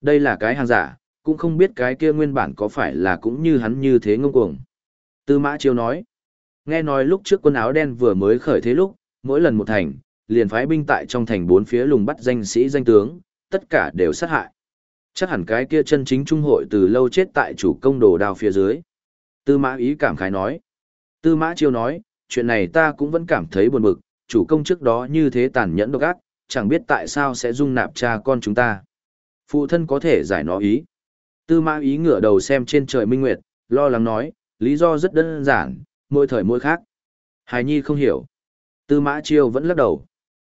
Đây là cái hàng giả, cũng không biết cái kia nguyên bản có phải là cũng như hắn như thế ngông cuồng. Tư mã chiêu nói, nghe nói lúc trước quân áo đen vừa mới khởi thế lúc, mỗi lần một thành, liền phái binh tại trong thành bốn phía lùng bắt danh sĩ danh tướng, tất cả đều sát hại. Chắc hẳn cái kia chân chính trung hội từ lâu chết tại chủ công đồ đao phía dưới. Tư mã ý cảm khái nói. Tư mã chiêu nói, chuyện này ta cũng vẫn cảm thấy buồn bực, chủ công trước đó như thế tàn nhẫn độc ác, chẳng biết tại sao sẽ dung nạp cha con chúng ta. Phụ thân có thể giải nó ý. Tư mã ý ngửa đầu xem trên trời minh nguyệt, Lo lắng nói, lý do rất đơn giản, mỗi thời mỗi khác. Hài Nhi không hiểu. Tư Mã Chiêu vẫn lắc đầu.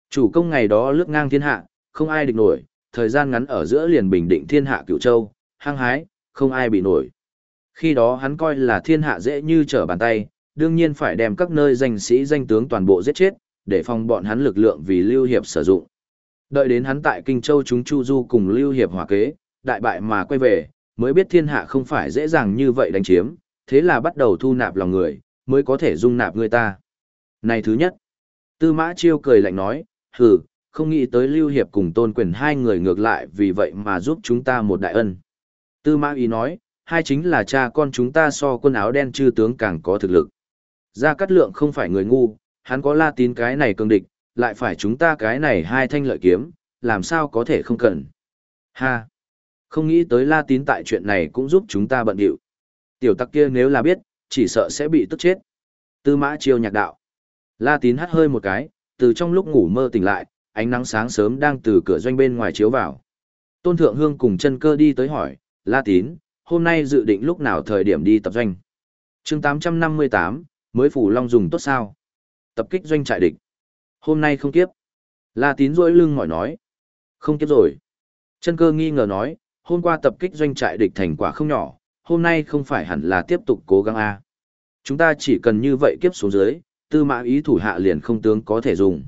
Chủ công ngày đó lướt ngang thiên hạ, không ai địch nổi, thời gian ngắn ở giữa liền bình định thiên hạ cửu châu, hăng hái, không ai bị nổi. Khi đó hắn coi là thiên hạ dễ như trở bàn tay, đương nhiên phải đem các nơi danh sĩ danh tướng toàn bộ giết chết, để phòng bọn hắn lực lượng vì Lưu Hiệp sử dụng. Đợi đến hắn tại Kinh Châu chúng Chu Du cùng Lưu Hiệp hòa kế, đại bại mà quay về, mới biết thiên hạ không phải dễ dàng như vậy đánh chiếm, thế là bắt đầu thu nạp lòng người, mới có thể dung nạp người ta. Này thứ nhất, Tư Mã Chiêu cười lạnh nói, hừ, không nghĩ tới Lưu Hiệp cùng Tôn Quyền hai người ngược lại vì vậy mà giúp chúng ta một đại ân. Tư Mã Ý nói, hai chính là cha con chúng ta so quân áo đen chư tướng càng có thực lực. Gia Cát Lượng không phải người ngu, hắn có la tín cái này cường địch, lại phải chúng ta cái này hai thanh lợi kiếm, làm sao có thể không cần. Ha! Không nghĩ tới la tín tại chuyện này cũng giúp chúng ta bận điệu. Tiểu tắc kia nếu là biết, chỉ sợ sẽ bị tức chết. Tư mã chiêu nhạc đạo. La tín hắt hơi một cái, từ trong lúc ngủ mơ tỉnh lại, ánh nắng sáng sớm đang từ cửa doanh bên ngoài chiếu vào. Tôn Thượng Hương cùng chân cơ đi tới hỏi, La tín, hôm nay dự định lúc nào thời điểm đi tập doanh. chương 858, mới phủ long dùng tốt sao? Tập kích doanh trại địch. Hôm nay không kiếp. La tín rỗi lưng mỏi nói. Không kiếp rồi. Chân cơ nghi ngờ nói, hôm qua tập kích doanh trại địch thành quả không nhỏ, hôm nay không phải hẳn là tiếp tục cố gắng a à. Chúng ta chỉ cần như vậy kiếp xuống dưới, tư mã ý thủ hạ liền không tướng có thể dùng.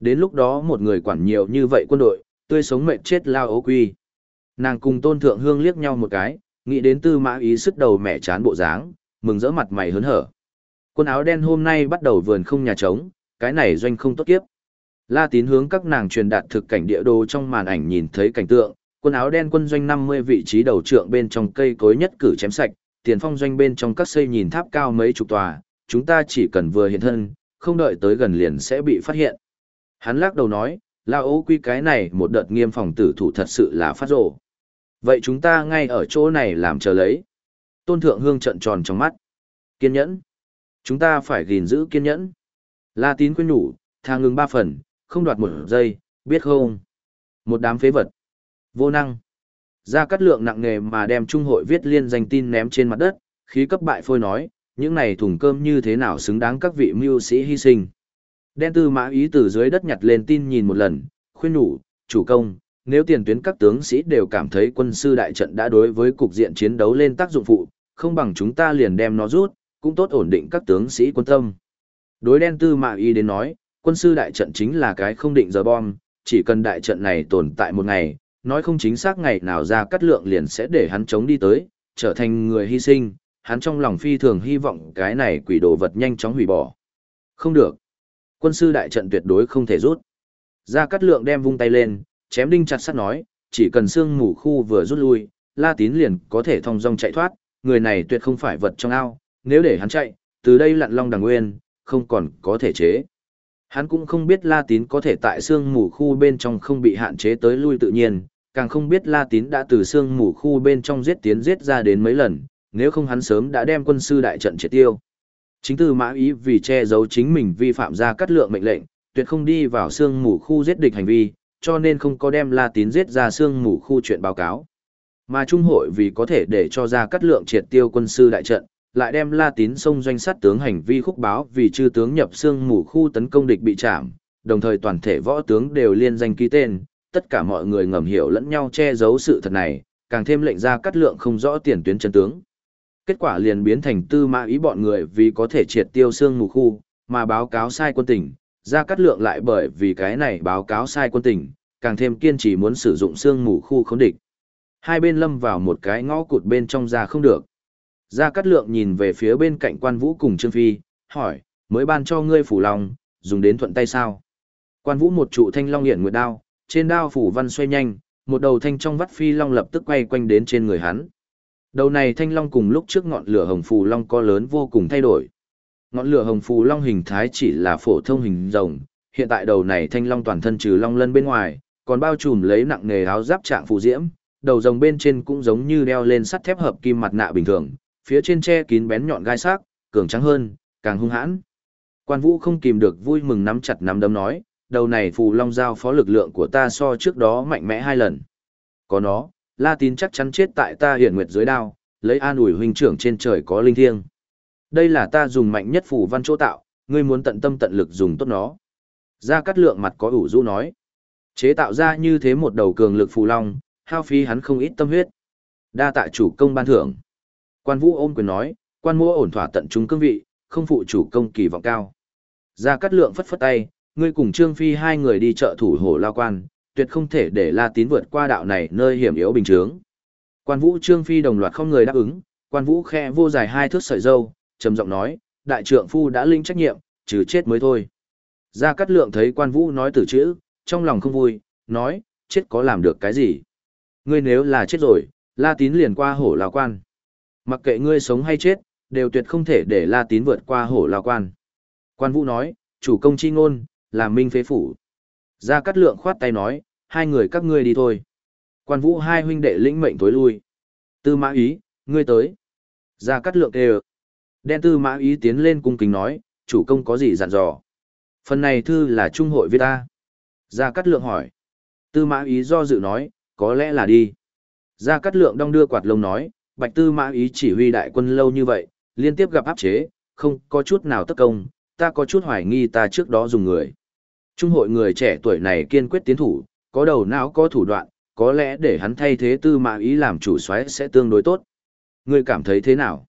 Đến lúc đó một người quản nhiều như vậy quân đội, tươi sống mệnh chết lao ố quy. Nàng cùng tôn thượng hương liếc nhau một cái, nghĩ đến tư mã ý sức đầu mẹ chán bộ dáng, mừng rỡ mặt mày hớn hở. Quân áo đen hôm nay bắt đầu vườn không nhà trống, cái này doanh không tốt kiếp. La tín hướng các nàng truyền đạt thực cảnh địa đồ trong màn ảnh nhìn thấy cảnh tượng, quân áo đen quân doanh 50 vị trí đầu trượng bên trong cây cối nhất cử chém sạch, tiền phong doanh bên trong các xây nhìn tháp cao mấy chục tòa, chúng ta chỉ cần vừa hiện thân, không đợi tới gần liền sẽ bị phát hiện. Hắn lắc đầu nói, La ố quy cái này một đợt nghiêm phòng tử thủ thật sự là phát rộ. Vậy chúng ta ngay ở chỗ này làm chờ lấy. Tôn thượng hương trận tròn trong mắt. Kiên nhẫn. Chúng ta phải gìn giữ kiên nhẫn. La tín khuyên nhủ, tha ngừng ba phần, không đoạt một giây, biết không? Một đám phế vật. Vô năng. Ra cắt lượng nặng nề mà đem trung hội viết liên danh tin ném trên mặt đất, khí cấp bại phôi nói, những này thùng cơm như thế nào xứng đáng các vị mưu sĩ hy sinh. Đen tư mã ý từ dưới đất nhặt lên tin nhìn một lần, khuyên nhủ, chủ công, nếu tiền tuyến các tướng sĩ đều cảm thấy quân sư đại trận đã đối với cục diện chiến đấu lên tác dụng phụ, không bằng chúng ta liền đem nó rút, cũng tốt ổn định các tướng sĩ quân tâm. Đối đen tư mạ y đến nói, quân sư đại trận chính là cái không định giờ bom, chỉ cần đại trận này tồn tại một ngày, nói không chính xác ngày nào ra cắt lượng liền sẽ để hắn chống đi tới, trở thành người hy sinh, hắn trong lòng phi thường hy vọng cái này quỷ đồ vật nhanh chóng hủy bỏ. Không được. Quân sư đại trận tuyệt đối không thể rút. Ra cắt lượng đem vung tay lên, chém đinh chặt sắt nói, chỉ cần xương mù khu vừa rút lui, La Tín liền có thể thông dong chạy thoát, người này tuyệt không phải vật trong ao, nếu để hắn chạy, từ đây lặn long đằng nguyên, không còn có thể chế. Hắn cũng không biết La Tín có thể tại xương mù khu bên trong không bị hạn chế tới lui tự nhiên, càng không biết La Tín đã từ xương mù khu bên trong giết tiến giết ra đến mấy lần, nếu không hắn sớm đã đem quân sư đại trận triệt tiêu. Chính từ mã ý vì che giấu chính mình vi phạm ra cắt lượng mệnh lệnh, tuyệt không đi vào xương mù khu giết địch hành vi, cho nên không có đem La Tín giết ra xương mù khu chuyện báo cáo. Mà Trung hội vì có thể để cho ra cắt lượng triệt tiêu quân sư đại trận, lại đem La Tín sông doanh sát tướng hành vi khúc báo vì chư tướng nhập xương mù khu tấn công địch bị chạm, đồng thời toàn thể võ tướng đều liên danh ký tên, tất cả mọi người ngầm hiểu lẫn nhau che giấu sự thật này, càng thêm lệnh ra cắt lượng không rõ tiền tuyến chân tướng. Kết quả liền biến thành tư mã ý bọn người vì có thể triệt tiêu xương mù khu, mà báo cáo sai quân tỉnh, gia cắt lượng lại bởi vì cái này báo cáo sai quân tình càng thêm kiên trì muốn sử dụng xương mù khu khống địch. Hai bên lâm vào một cái ngõ cụt bên trong ra không được. Gia Cát Lượng nhìn về phía bên cạnh quan vũ cùng Trương Phi, hỏi, mới ban cho ngươi phủ lòng, dùng đến thuận tay sao? Quan vũ một trụ thanh long hiển nguyệt đao, trên đao phủ văn xoay nhanh, một đầu thanh trong vắt phi long lập tức quay quanh đến trên người hắn. Đầu này thanh long cùng lúc trước ngọn lửa hồng phù long có lớn vô cùng thay đổi. Ngọn lửa hồng phù long hình thái chỉ là phổ thông hình rồng, hiện tại đầu này thanh long toàn thân trừ long lân bên ngoài, còn bao trùm lấy nặng nề áo giáp trạng phù diễm, đầu rồng bên trên cũng giống như đeo lên sắt thép hợp kim mặt nạ bình thường, phía trên che kín bén nhọn gai sắc, cường trắng hơn, càng hung hãn. Quan Vũ không kìm được vui mừng nắm chặt nắm đấm nói, đầu này phù long giao phó lực lượng của ta so trước đó mạnh mẽ hai lần. Có nó, La Tín chắc chắn chết tại ta hiển nguyệt dưới đao, lấy an ủi huynh trưởng trên trời có linh thiêng. Đây là ta dùng mạnh nhất phủ văn chỗ tạo, ngươi muốn tận tâm tận lực dùng tốt nó. Gia Cát Lượng mặt có ủ rũ nói. Chế tạo ra như thế một đầu cường lực phù long, hao phí hắn không ít tâm huyết. Đa tạ chủ công ban thưởng. Quan Vũ ôm quyền nói, quan mua ổn thỏa tận trung cương vị, không phụ chủ công kỳ vọng cao. Gia Cát Lượng phất phất tay, ngươi cùng Trương Phi hai người đi trợ thủ hồ lao quan, tuyệt không thể để La Tín vượt qua đạo này nơi hiểm yếu bình chướng. Quan Vũ Trương Phi đồng loạt không người đáp ứng, Quan Vũ khe vô dài hai thước sợi dâu, trầm giọng nói, đại trượng phu đã linh trách nhiệm, trừ chết mới thôi. Gia Cát Lượng thấy Quan Vũ nói từ chữ, trong lòng không vui, nói, chết có làm được cái gì? Ngươi nếu là chết rồi, La Tín liền qua hổ lao quan. Mặc kệ ngươi sống hay chết, đều tuyệt không thể để La Tín vượt qua hổ lao quan. Quan Vũ nói, chủ công chi ngôn, làm minh phế phủ. Gia Cát Lượng khoát tay nói, hai người các ngươi đi thôi. Quan Vũ hai huynh đệ lĩnh mệnh tối lui. Tư mã ý, ngươi tới. Gia Cát Lượng kêu. Đen tư mã ý tiến lên cung kính nói, chủ công có gì dặn dò. Phần này thư là trung hội viết ta. Gia Cát Lượng hỏi. Tư mã ý do dự nói, có lẽ là đi. Gia Cát Lượng đong đưa quạt lông nói, bạch tư mã ý chỉ huy đại quân lâu như vậy, liên tiếp gặp áp chế, không có chút nào tất công, ta có chút hoài nghi ta trước đó dùng người. Trung hội người trẻ tuổi này kiên quyết tiến thủ, có đầu não có thủ đoạn, có lẽ để hắn thay thế tư mã ý làm chủ soái sẽ tương đối tốt. Ngươi cảm thấy thế nào?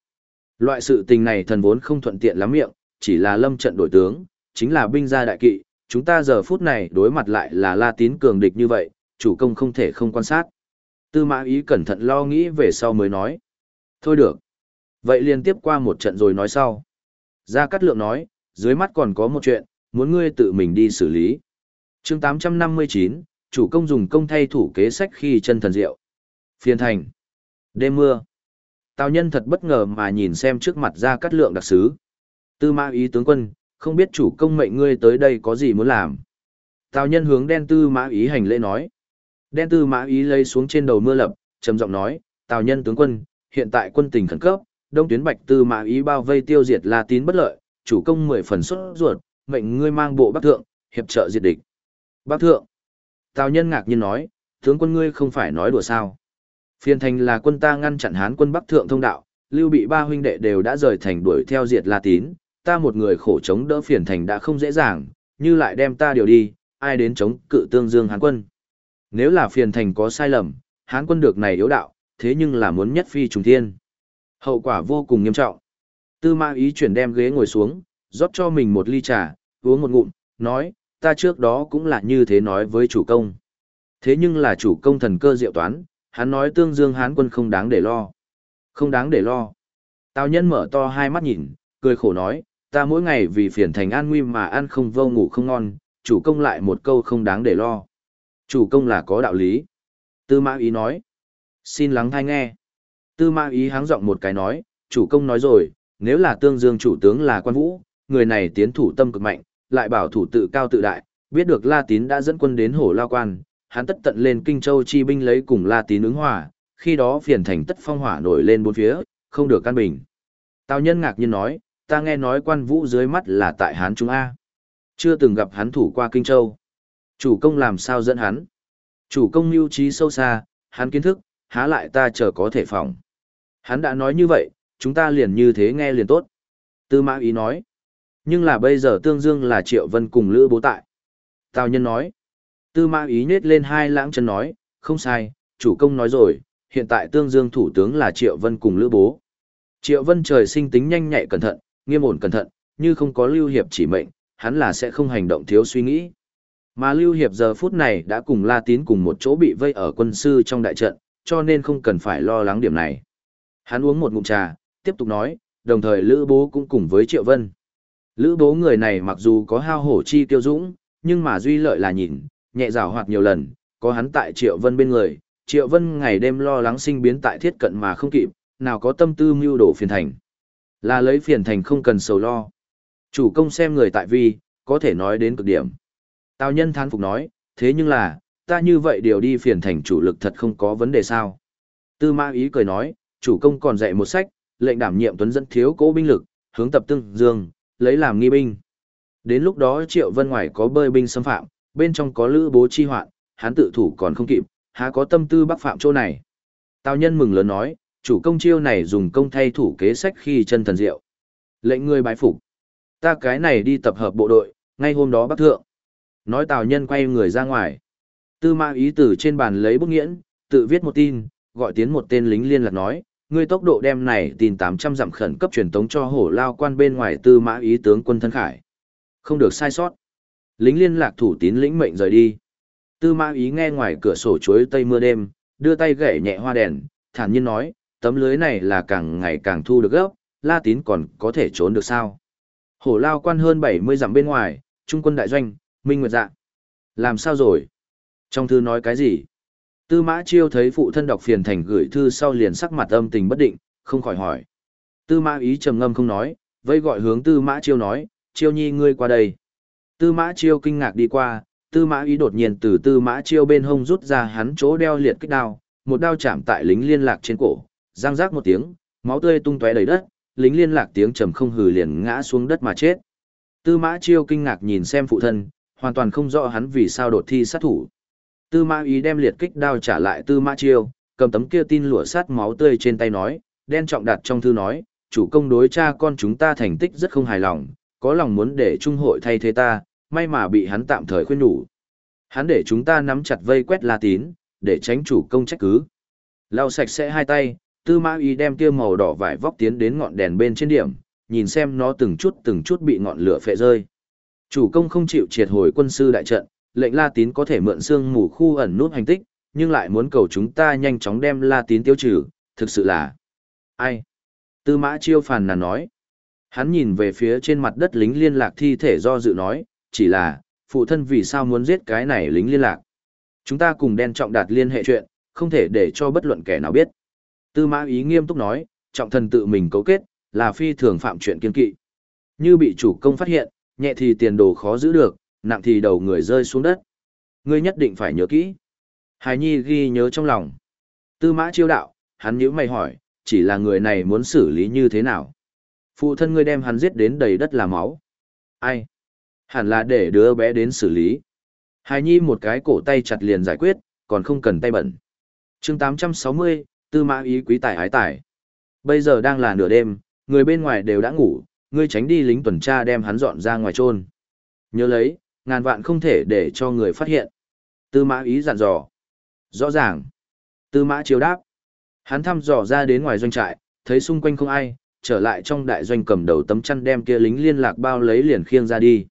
Loại sự tình này thần vốn không thuận tiện lắm miệng, chỉ là lâm trận đổi tướng, chính là binh gia đại kỵ, chúng ta giờ phút này đối mặt lại là la tín cường địch như vậy, chủ công không thể không quan sát. Tư mã ý cẩn thận lo nghĩ về sau mới nói. Thôi được. Vậy liên tiếp qua một trận rồi nói sau. Gia Cát Lượng nói, dưới mắt còn có một chuyện, muốn ngươi tự mình đi xử lý. chương 859, chủ công dùng công thay thủ kế sách khi chân thần diệu. Phiên thành. Đêm mưa. Tào nhân thật bất ngờ mà nhìn xem trước mặt ra Cát Lượng đặc sứ. Tư mã ý tướng quân, không biết chủ công mệnh ngươi tới đây có gì muốn làm. Tào nhân hướng đen tư mã ý hành lễ nói. Đen tư mã ý lấy xuống trên đầu mưa lập, trầm giọng nói, Tào nhân tướng quân, hiện tại quân tình khẩn cấp, đông tuyến bạch tư mã ý bao vây tiêu diệt La Tín bất lợi, chủ công mười phần xuất ruột, mệnh ngươi mang bộ bắc thượng, hiệp trợ diệt địch. Bắc thượng. Tào nhân ngạc nhiên nói, tướng quân ngươi không phải nói đùa sao. Phiền thành là quân ta ngăn chặn hán quân bắc thượng thông đạo, lưu bị ba huynh đệ đều đã rời thành đuổi theo diệt La Tín, ta một người khổ chống đỡ phiền thành đã không dễ dàng, như lại đem ta điều đi, ai đến chống cự tương dương hán quân. Nếu là phiền thành có sai lầm, hán quân được này yếu đạo, thế nhưng là muốn nhất phi trùng thiên. Hậu quả vô cùng nghiêm trọng. Tư Ma ý chuyển đem ghế ngồi xuống, rót cho mình một ly trà, uống một ngụm, nói, ta trước đó cũng là như thế nói với chủ công. Thế nhưng là chủ công thần cơ diệu toán, hắn nói tương dương hán quân không đáng để lo. Không đáng để lo. Tào nhân mở to hai mắt nhìn, cười khổ nói, ta mỗi ngày vì phiền thành an nguy mà ăn không vô ngủ không ngon, chủ công lại một câu không đáng để lo. Chủ công là có đạo lý. Tư mã ý nói. Xin lắng thai nghe. Tư mã ý háng giọng một cái nói, chủ công nói rồi, nếu là tương dương chủ tướng là quan vũ, người này tiến thủ tâm cực mạnh, lại bảo thủ tự cao tự đại, biết được La Tín đã dẫn quân đến hổ lao quan, hắn tất tận lên Kinh Châu chi binh lấy cùng La Tín ứng hòa, khi đó phiền thành tất phong hỏa nổi lên bốn phía, không được căn bình. Tào nhân ngạc nhiên nói, ta nghe nói quan vũ dưới mắt là tại Hán Trung A. Chưa từng gặp hắn thủ qua Kinh Châu. Chủ công làm sao dẫn hắn? Chủ công mưu trí sâu xa, hắn kiến thức, há lại ta chờ có thể phòng. Hắn đã nói như vậy, chúng ta liền như thế nghe liền tốt. Tư mã ý nói. Nhưng là bây giờ tương dương là triệu vân cùng lữ bố tại. Tào nhân nói. Tư mã ý nết lên hai lãng chân nói, không sai, chủ công nói rồi, hiện tại tương dương thủ tướng là triệu vân cùng lữ bố. Triệu vân trời sinh tính nhanh nhạy cẩn thận, nghiêm ổn cẩn thận, như không có lưu hiệp chỉ mệnh, hắn là sẽ không hành động thiếu suy nghĩ. Mà lưu hiệp giờ phút này đã cùng La Tín cùng một chỗ bị vây ở quân sư trong đại trận, cho nên không cần phải lo lắng điểm này. Hắn uống một ngụm trà, tiếp tục nói, đồng thời Lữ Bố cũng cùng với Triệu Vân. Lữ Bố người này mặc dù có hao hổ chi tiêu dũng, nhưng mà duy lợi là nhìn, nhẹ rào hoạt nhiều lần, có hắn tại Triệu Vân bên người, Triệu Vân ngày đêm lo lắng sinh biến tại thiết cận mà không kịp, nào có tâm tư mưu đổ phiền thành. Là lấy phiền thành không cần sầu lo. Chủ công xem người tại vi, có thể nói đến cực điểm. Tào nhân thán phục nói, thế nhưng là, ta như vậy điều đi phiền thành chủ lực thật không có vấn đề sao. Tư mã ý cười nói, chủ công còn dạy một sách, lệnh đảm nhiệm tuấn dẫn thiếu cố binh lực, hướng tập tương dương, lấy làm nghi binh. Đến lúc đó Triệu Vân ngoài có bơi binh xâm phạm, bên trong có lữ bố chi hoạn, hắn tự thủ còn không kịp, há có tâm tư bắc phạm chỗ này. Tào nhân mừng lớn nói, chủ công chiêu này dùng công thay thủ kế sách khi chân thần diệu. Lệnh ngươi bái phục. Ta cái này đi tập hợp bộ đội, ngay hôm đó bắc thượng. Nói Tào Nhân quay người ra ngoài. Tư mã ý từ trên bàn lấy bút nghiễn, tự viết một tin, gọi tiến một tên lính liên lạc nói, ngươi tốc độ đem này tin 800 dặm khẩn cấp truyền tống cho hổ lao quan bên ngoài tư mã ý tướng quân thân khải. Không được sai sót. Lính liên lạc thủ tín lĩnh mệnh rời đi. Tư mã ý nghe ngoài cửa sổ chuối tây mưa đêm, đưa tay gậy nhẹ hoa đèn, thản nhiên nói, tấm lưới này là càng ngày càng thu được gấp, la tín còn có thể trốn được sao. Hổ lao quan hơn 70 dặm bên ngoài, trung quân đại doanh, minh nguyệt dạ. Làm sao rồi? Trong thư nói cái gì? Tư mã chiêu thấy phụ thân đọc phiền thành gửi thư sau liền sắc mặt âm tình bất định, không khỏi hỏi. Tư mã ý trầm ngâm không nói, vây gọi hướng tư mã chiêu nói, chiêu nhi ngươi qua đây. Tư mã chiêu kinh ngạc đi qua, tư mã ý đột nhiên từ tư mã chiêu bên hông rút ra hắn chỗ đeo liệt kích đao, một đao chạm tại lính liên lạc trên cổ, răng rác một tiếng, máu tươi tung tóe đầy đất, lính liên lạc tiếng trầm không hừ liền ngã xuống đất mà chết. Tư mã chiêu kinh ngạc nhìn xem phụ thân, hoàn toàn không rõ hắn vì sao đột thi sát thủ. Tư mã ý đem liệt kích đao trả lại tư mã chiêu, cầm tấm kia tin lụa sát máu tươi trên tay nói, đen trọng đặt trong thư nói, chủ công đối cha con chúng ta thành tích rất không hài lòng, có lòng muốn để trung hội thay thế ta, may mà bị hắn tạm thời khuyên nhủ. Hắn để chúng ta nắm chặt vây quét La Tín, để tránh chủ công trách cứ. Lau sạch sẽ hai tay, Tư Mã Y đem kia màu đỏ vải vóc tiến đến ngọn đèn bên trên điểm, nhìn xem nó từng chút từng chút bị ngọn lửa phệ rơi. Chủ công không chịu triệt hồi quân sư đại trận, lệnh La Tín có thể mượn xương mù khu ẩn nút hành tích, nhưng lại muốn cầu chúng ta nhanh chóng đem La Tín tiêu trừ, thực sự là... Ai? Tư Mã Chiêu phàn nàn nói. Hắn nhìn về phía trên mặt đất lính liên lạc thi thể do dự nói, chỉ là, phụ thân vì sao muốn giết cái này lính liên lạc. Chúng ta cùng đen trọng đạt liên hệ chuyện, không thể để cho bất luận kẻ nào biết. Tư mã ý nghiêm túc nói, trọng thần tự mình cấu kết, là phi thường phạm chuyện kiên kỵ. Như bị chủ công phát hiện, nhẹ thì tiền đồ khó giữ được, nặng thì đầu người rơi xuống đất. Ngươi nhất định phải nhớ kỹ. Hải Nhi ghi nhớ trong lòng. Tư mã chiêu đạo, hắn nhíu mày hỏi, chỉ là người này muốn xử lý như thế nào? Phụ thân ngươi đem hắn giết đến đầy đất là máu. Ai? Hẳn là để đứa bé đến xử lý. Hải Nhi một cái cổ tay chặt liền giải quyết, còn không cần tay bẩn. chương 860, Tư Mã Ý quý tài ái tài. Bây giờ đang là nửa đêm, người bên ngoài đều đã ngủ, ngươi tránh đi lính tuần tra đem hắn dọn ra ngoài trôn. Nhớ lấy, ngàn vạn không thể để cho người phát hiện. Tư Mã Ý dặn dò. Rõ ràng. Tư Mã chiếu đáp. Hắn thăm dò ra đến ngoài doanh trại, thấy xung quanh không ai, trở lại trong đại doanh cầm đầu tấm chăn đem kia lính liên lạc bao lấy liền khiêng ra đi.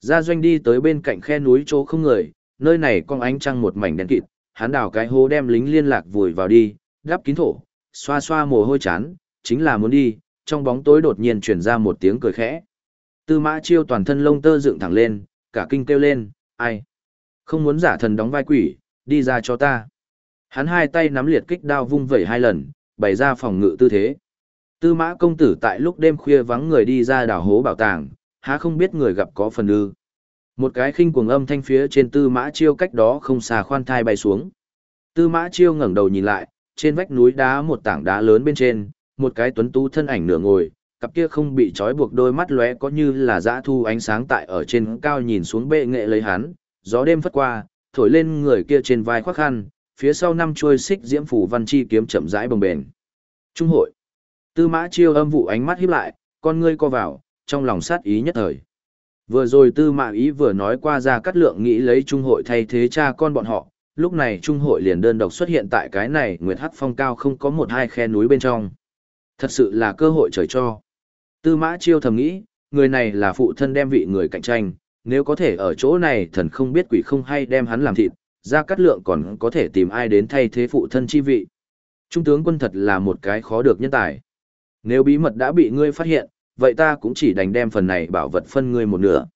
Gia doanh đi tới bên cạnh khe núi chỗ không người, nơi này con ánh trăng một mảnh đen kịt, hắn đào cái hố đem lính liên lạc vùi vào đi, đắp kín thổ, xoa xoa mồ hôi chán, chính là muốn đi, trong bóng tối đột nhiên truyền ra một tiếng cười khẽ. Tư mã chiêu toàn thân lông tơ dựng thẳng lên, cả kinh kêu lên, ai? Không muốn giả thần đóng vai quỷ, đi ra cho ta. Hắn hai tay nắm liệt kích đao vung vẩy hai lần, bày ra phòng ngự tư thế. Tư mã công tử tại lúc đêm khuya vắng người đi ra đào hố bảo tàng, há không biết người gặp có phần ư. Một cái khinh cuồng âm thanh phía trên tư mã chiêu cách đó không xa khoan thai bay xuống. Tư mã chiêu ngẩng đầu nhìn lại, trên vách núi đá một tảng đá lớn bên trên, một cái tuấn tú thân ảnh nửa ngồi, cặp kia không bị trói buộc đôi mắt lóe có như là dã thu ánh sáng tại ở trên cao nhìn xuống bệ nghệ lấy hắn, gió đêm phất qua, thổi lên người kia trên vai khoác khăn, phía sau năm chuôi xích diễm phủ văn chi kiếm chậm rãi bồng bền. Trung hội. Tư mã chiêu âm vụ ánh mắt híp lại, con ngươi co vào, trong lòng sát ý nhất thời. Vừa rồi tư mã ý vừa nói qua ra cắt lượng nghĩ lấy trung hội thay thế cha con bọn họ, lúc này trung hội liền đơn độc xuất hiện tại cái này nguyệt hắc phong cao không có một hai khe núi bên trong. Thật sự là cơ hội trời cho. Tư mã chiêu thầm nghĩ, người này là phụ thân đem vị người cạnh tranh, nếu có thể ở chỗ này thần không biết quỷ không hay đem hắn làm thịt, ra cắt lượng còn có thể tìm ai đến thay thế phụ thân chi vị. Trung tướng quân thật là một cái khó được nhân tài. Nếu bí mật đã bị ngươi phát hiện, vậy ta cũng chỉ đành đem phần này bảo vật phân ngươi một nửa.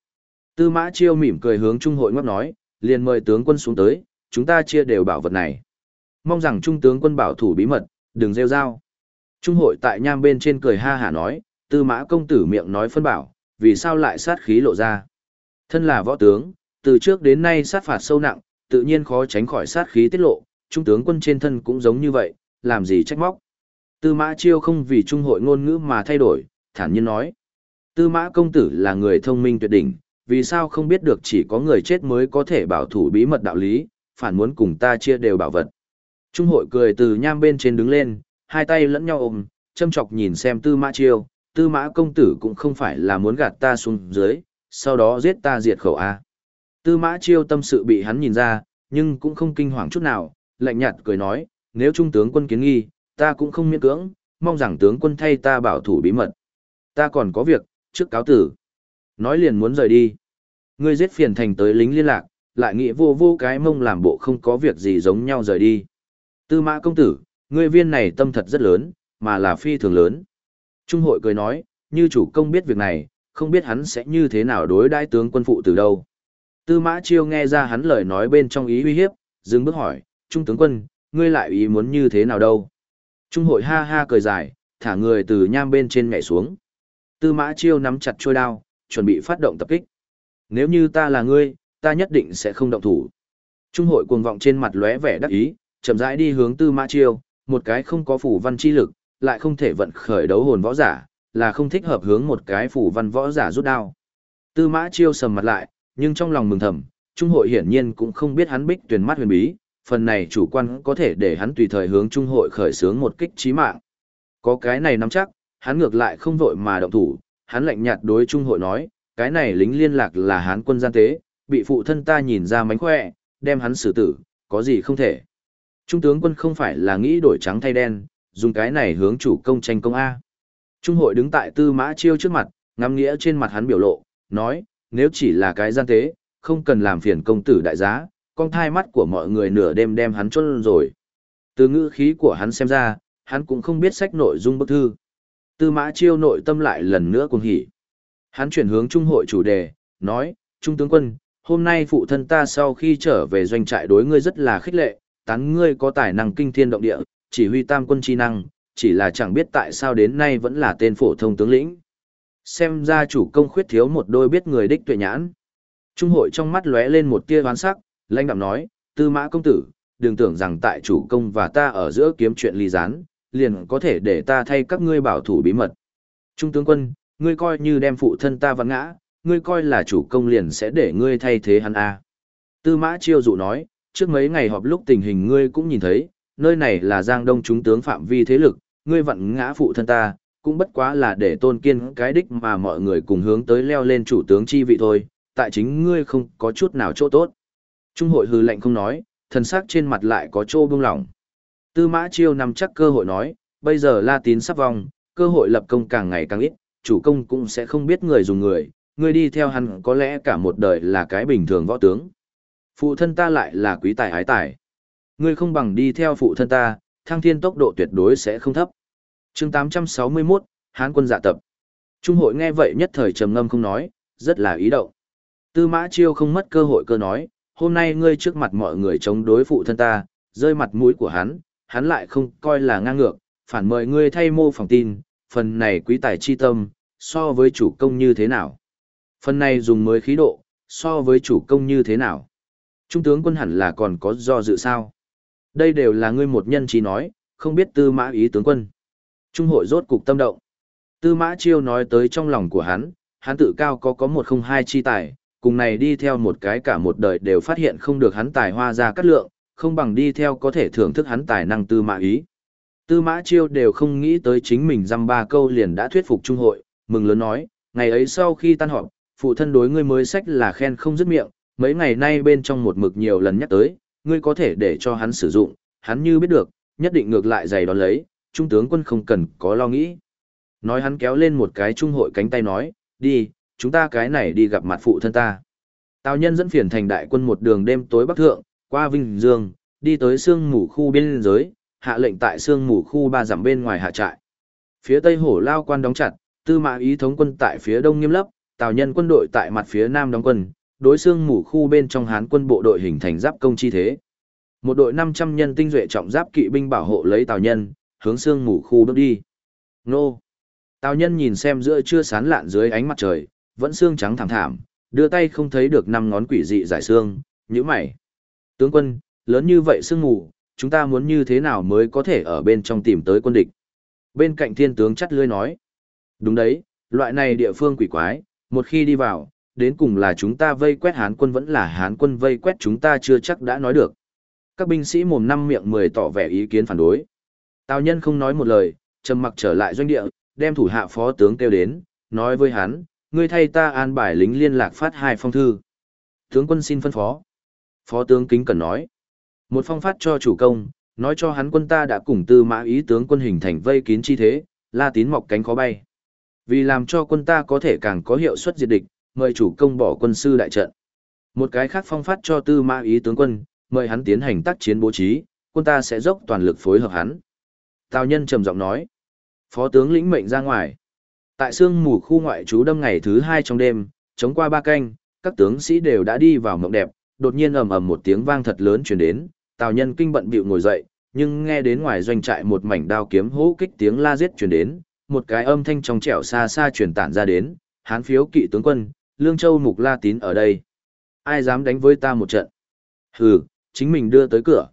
Tư mã chiêu mỉm cười hướng trung hội ngóc nói, liền mời tướng quân xuống tới, chúng ta chia đều bảo vật này. Mong rằng trung tướng quân bảo thủ bí mật, đừng rêu rao. Trung hội tại nham bên trên cười ha hả nói, tư mã công tử miệng nói phân bảo, vì sao lại sát khí lộ ra. Thân là võ tướng, từ trước đến nay sát phạt sâu nặng, tự nhiên khó tránh khỏi sát khí tiết lộ, trung tướng quân trên thân cũng giống như vậy, làm gì trách móc. Tư mã chiêu không vì trung hội ngôn ngữ mà thay đổi, thản nhiên nói. Tư mã công tử là người thông minh tuyệt đỉnh, vì sao không biết được chỉ có người chết mới có thể bảo thủ bí mật đạo lý, phản muốn cùng ta chia đều bảo vật. Trung hội cười từ nham bên trên đứng lên, hai tay lẫn nhau ôm, châm chọc nhìn xem tư mã chiêu, tư mã công tử cũng không phải là muốn gạt ta xuống dưới, sau đó giết ta diệt khẩu A. Tư mã chiêu tâm sự bị hắn nhìn ra, nhưng cũng không kinh hoàng chút nào, lạnh nhạt cười nói, nếu trung tướng quân kiến nghi, ta cũng không miễn cưỡng, mong rằng tướng quân thay ta bảo thủ bí mật. Ta còn có việc, trước cáo tử. Nói liền muốn rời đi. Ngươi giết phiền thành tới lính liên lạc, lại nghĩ vô vô cái mông làm bộ không có việc gì giống nhau rời đi. Tư mã công tử, ngươi viên này tâm thật rất lớn, mà là phi thường lớn. Trung hội cười nói, như chủ công biết việc này, không biết hắn sẽ như thế nào đối đãi tướng quân phụ từ đâu. Tư mã chiêu nghe ra hắn lời nói bên trong ý uy hiếp, dừng bước hỏi, Trung tướng quân, ngươi lại ý muốn như thế nào đâu. Trung hội ha ha cười dài, thả người từ nham bên trên nhảy xuống. Tư mã chiêu nắm chặt trôi đao, chuẩn bị phát động tập kích. Nếu như ta là ngươi, ta nhất định sẽ không động thủ. Trung hội cuồng vọng trên mặt lóe vẻ đắc ý, chậm rãi đi hướng tư mã chiêu, một cái không có phủ văn chi lực, lại không thể vận khởi đấu hồn võ giả, là không thích hợp hướng một cái phủ văn võ giả rút đao. Tư mã chiêu sầm mặt lại, nhưng trong lòng mừng thầm, Trung hội hiển nhiên cũng không biết hắn bích tuyển mắt huyền bí, phần này chủ quan có thể để hắn tùy thời hướng Trung hội khởi xướng một kích chí mạng. Có cái này nắm chắc, hắn ngược lại không vội mà động thủ, hắn lạnh nhạt đối Trung hội nói, cái này lính liên lạc là hán quân gian tế, bị phụ thân ta nhìn ra mánh khỏe, đem hắn xử tử, có gì không thể. Trung tướng quân không phải là nghĩ đổi trắng thay đen, dùng cái này hướng chủ công tranh công A. Trung hội đứng tại tư mã chiêu trước mặt, ngắm nghĩa trên mặt hắn biểu lộ, nói, nếu chỉ là cái gian tế, không cần làm phiền công tử đại giá, con thai mắt của mọi người nửa đêm đem hắn chôn rồi. Từ ngữ khí của hắn xem ra, hắn cũng không biết sách nội dung bức thư. Tư mã chiêu nội tâm lại lần nữa cuồng hỉ. Hắn chuyển hướng trung hội chủ đề, nói, Trung tướng quân, hôm nay phụ thân ta sau khi trở về doanh trại đối ngươi rất là khích lệ, tán ngươi có tài năng kinh thiên động địa, chỉ huy tam quân chi năng, chỉ là chẳng biết tại sao đến nay vẫn là tên phổ thông tướng lĩnh. Xem ra chủ công khuyết thiếu một đôi biết người đích tuệ nhãn. Trung hội trong mắt lóe lên một tia oán sắc, lãnh đạm nói, tư mã công tử, đừng tưởng rằng tại chủ công và ta ở giữa kiếm chuyện ly gián, liền có thể để ta thay các ngươi bảo thủ bí mật. Trung tướng quân, ngươi coi như đem phụ thân ta vặn ngã, ngươi coi là chủ công liền sẽ để ngươi thay thế hắn à. Tư mã chiêu dụ nói, trước mấy ngày họp lúc tình hình ngươi cũng nhìn thấy, nơi này là giang đông chúng tướng phạm vi thế lực, ngươi vặn ngã phụ thân ta, cũng bất quá là để tôn kiên cái đích mà mọi người cùng hướng tới leo lên chủ tướng chi vị thôi, tại chính ngươi không có chút nào chỗ tốt. Trung hội hư lệnh không nói, thần sắc trên mặt lại có chỗ bông lỏng. Tư mã chiêu nằm chắc cơ hội nói, bây giờ la tín sắp vong, cơ hội lập công càng ngày càng ít, chủ công cũng sẽ không biết người dùng người, người đi theo hắn có lẽ cả một đời là cái bình thường võ tướng. Phụ thân ta lại là quý tài ái tài. Ngươi không bằng đi theo phụ thân ta, thăng thiên tốc độ tuyệt đối sẽ không thấp. chương 861, Hán quân dạ tập. Trung hội nghe vậy nhất thời trầm ngâm không nói, rất là ý động. Tư mã chiêu không mất cơ hội cơ nói, hôm nay ngươi trước mặt mọi người chống đối phụ thân ta, rơi mặt mũi của hắn, hắn lại không coi là ngang ngược, phản mời ngươi thay mô phỏng tin, phần này quý tài chi tâm, so với chủ công như thế nào? Phần này dùng mới khí độ, so với chủ công như thế nào? Trung tướng quân hẳn là còn có do dự sao? Đây đều là ngươi một nhân trí nói, không biết tư mã ý tướng quân. Trung hội rốt cục tâm động. Tư mã chiêu nói tới trong lòng của hắn, hắn tự cao có có một không hai chi tài, cùng này đi theo một cái cả một đời đều phát hiện không được hắn tài hoa ra cắt lượng, không bằng đi theo có thể thưởng thức hắn tài năng tư mã ý. Tư mã chiêu đều không nghĩ tới chính mình dăm ba câu liền đã thuyết phục trung hội, mừng lớn nói, ngày ấy sau khi tan họp, phụ thân đối ngươi mới sách là khen không dứt miệng, mấy ngày nay bên trong một mực nhiều lần nhắc tới, ngươi có thể để cho hắn sử dụng, hắn như biết được, nhất định ngược lại giày đón lấy, trung tướng quân không cần có lo nghĩ. Nói hắn kéo lên một cái trung hội cánh tay nói, đi, chúng ta cái này đi gặp mặt phụ thân ta. Tào nhân dẫn phiền thành đại quân một đường đêm tối bắc thượng, qua Vinh Dương, đi tới sương mù khu biên giới, hạ lệnh tại sương mù khu ba dặm bên ngoài hạ trại. Phía tây hổ lao quan đóng chặt, tư mã ý thống quân tại phía đông nghiêm lấp, tào nhân quân đội tại mặt phía nam đóng quân, đối xương mù khu bên trong hán quân bộ đội hình thành giáp công chi thế. Một đội 500 nhân tinh duệ trọng giáp kỵ binh bảo hộ lấy tào nhân, hướng xương mù khu bước đi. Nô! Tào nhân nhìn xem giữa chưa sán lạn dưới ánh mặt trời, vẫn xương trắng thảm thảm, đưa tay không thấy được năm ngón quỷ dị giải xương, nhíu mày. Tướng quân, lớn như vậy xương mù, chúng ta muốn như thế nào mới có thể ở bên trong tìm tới quân địch? Bên cạnh thiên tướng chắt lưới nói. Đúng đấy, loại này địa phương quỷ quái, một khi đi vào, đến cùng là chúng ta vây quét Hán quân vẫn là Hán quân vây quét chúng ta chưa chắc đã nói được. Các binh sĩ mồm năm miệng mười tỏ vẻ ý kiến phản đối. Tào nhân không nói một lời, trầm mặc trở lại doanh địa, đem thủ hạ phó tướng kêu đến, nói với hắn, ngươi thay ta an bài lính liên lạc phát hai phong thư. Tướng quân xin phân phó. Phó tướng kính cần nói. Một phong phát cho chủ công, nói cho hắn quân ta đã cùng tư mã ý tướng quân hình thành vây kín chi thế, la tín mọc cánh khó bay. Vì làm cho quân ta có thể càng có hiệu suất diệt địch, mời chủ công bỏ quân sư đại trận. Một cái khác phong phát cho tư mã ý tướng quân, mời hắn tiến hành tác chiến bố trí, quân ta sẽ dốc toàn lực phối hợp hắn. Tào nhân trầm giọng nói. Phó tướng lĩnh mệnh ra ngoài. Tại sương mù khu ngoại trú đâm ngày thứ hai trong đêm, chống qua ba canh, các tướng sĩ đều đã đi vào mộng đẹp, đột nhiên ầm ầm một tiếng vang thật lớn truyền đến, Tào Nhân kinh bận bịu ngồi dậy, nhưng nghe đến ngoài doanh trại một mảnh đao kiếm hỗ kích tiếng la giết truyền đến, một cái âm thanh trong trẻo xa xa truyền tản ra đến, hán phiếu kỵ tướng quân, Lương Châu Mục La Tín ở đây. Ai dám đánh với ta một trận? Hừ, chính mình đưa tới cửa.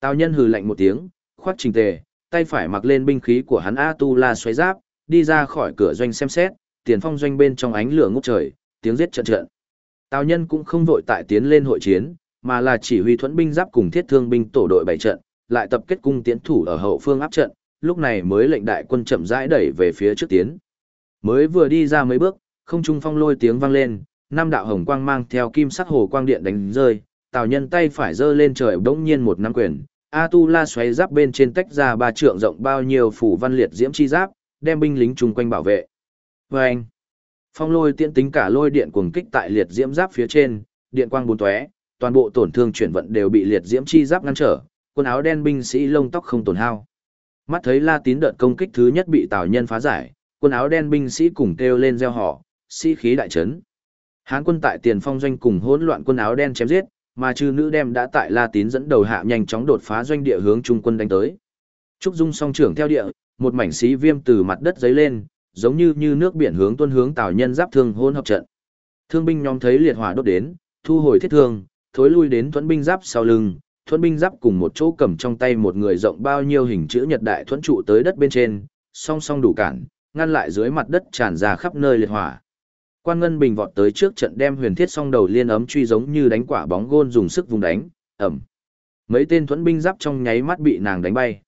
Tào Nhân hừ lạnh một tiếng, khoát trình tề, tay phải mặc lên binh khí của hắn A Tu La xoáy giáp, đi ra khỏi cửa doanh xem xét, tiền phong doanh bên trong ánh lửa ngút trời, tiếng giết trận trận. Tào Nhân cũng không vội tại tiến lên hội chiến, mà là chỉ huy thuẫn binh giáp cùng thiết thương binh tổ đội bảy trận, lại tập kết cung tiến thủ ở hậu phương áp trận, lúc này mới lệnh đại quân chậm rãi đẩy về phía trước tiến. Mới vừa đi ra mấy bước, không trung phong lôi tiếng vang lên, năm đạo hồng quang mang theo kim sắc hồ quang điện đánh rơi, Tào Nhân tay phải giơ lên trời bỗng nhiên một năm quyền, A Tu La xoáy giáp bên trên tách ra ba trượng rộng bao nhiêu phủ văn liệt diễm chi giáp, đem binh lính chung quanh bảo vệ. Vâng! Phong lôi tiễn tính cả lôi điện cuồng kích tại liệt diễm giáp phía trên, điện quang bốn tóe, toàn bộ tổn thương chuyển vận đều bị liệt diễm chi giáp ngăn trở, quần áo đen binh sĩ lông tóc không tổn hao. Mắt thấy La Tín đợt công kích thứ nhất bị Tào Nhân phá giải, quần áo đen binh sĩ cùng kêu lên reo hò, sĩ khí đại trấn. Hán quân tại tiền phong doanh cùng hỗn loạn quân áo đen chém giết, mà chư nữ đem đã tại La Tín dẫn đầu hạ nhanh chóng đột phá doanh địa hướng trung quân đánh tới. Trúc Dung song trưởng theo địa, một mảnh xí viêm từ mặt đất giấy lên, giống như như nước biển hướng tuân hướng Tào Nhân giáp thương hôn hợp trận. Thương binh nhóm thấy liệt hỏa đốt đến, thu hồi thiết thương, thối lui đến thuẫn binh giáp sau lưng, thuẫn binh giáp cùng một chỗ cầm trong tay một người rộng bao nhiêu hình chữ nhật đại thuẫn trụ tới đất bên trên, song song đủ cản, ngăn lại dưới mặt đất tràn ra khắp nơi liệt hỏa. Quan Ngân Bình vọt tới trước trận đem huyền thiết song đầu liên ấm truy giống như đánh quả bóng gôn dùng sức vùng đánh, ẩm. Mấy tên thuẫn binh giáp trong nháy mắt bị nàng đánh bay.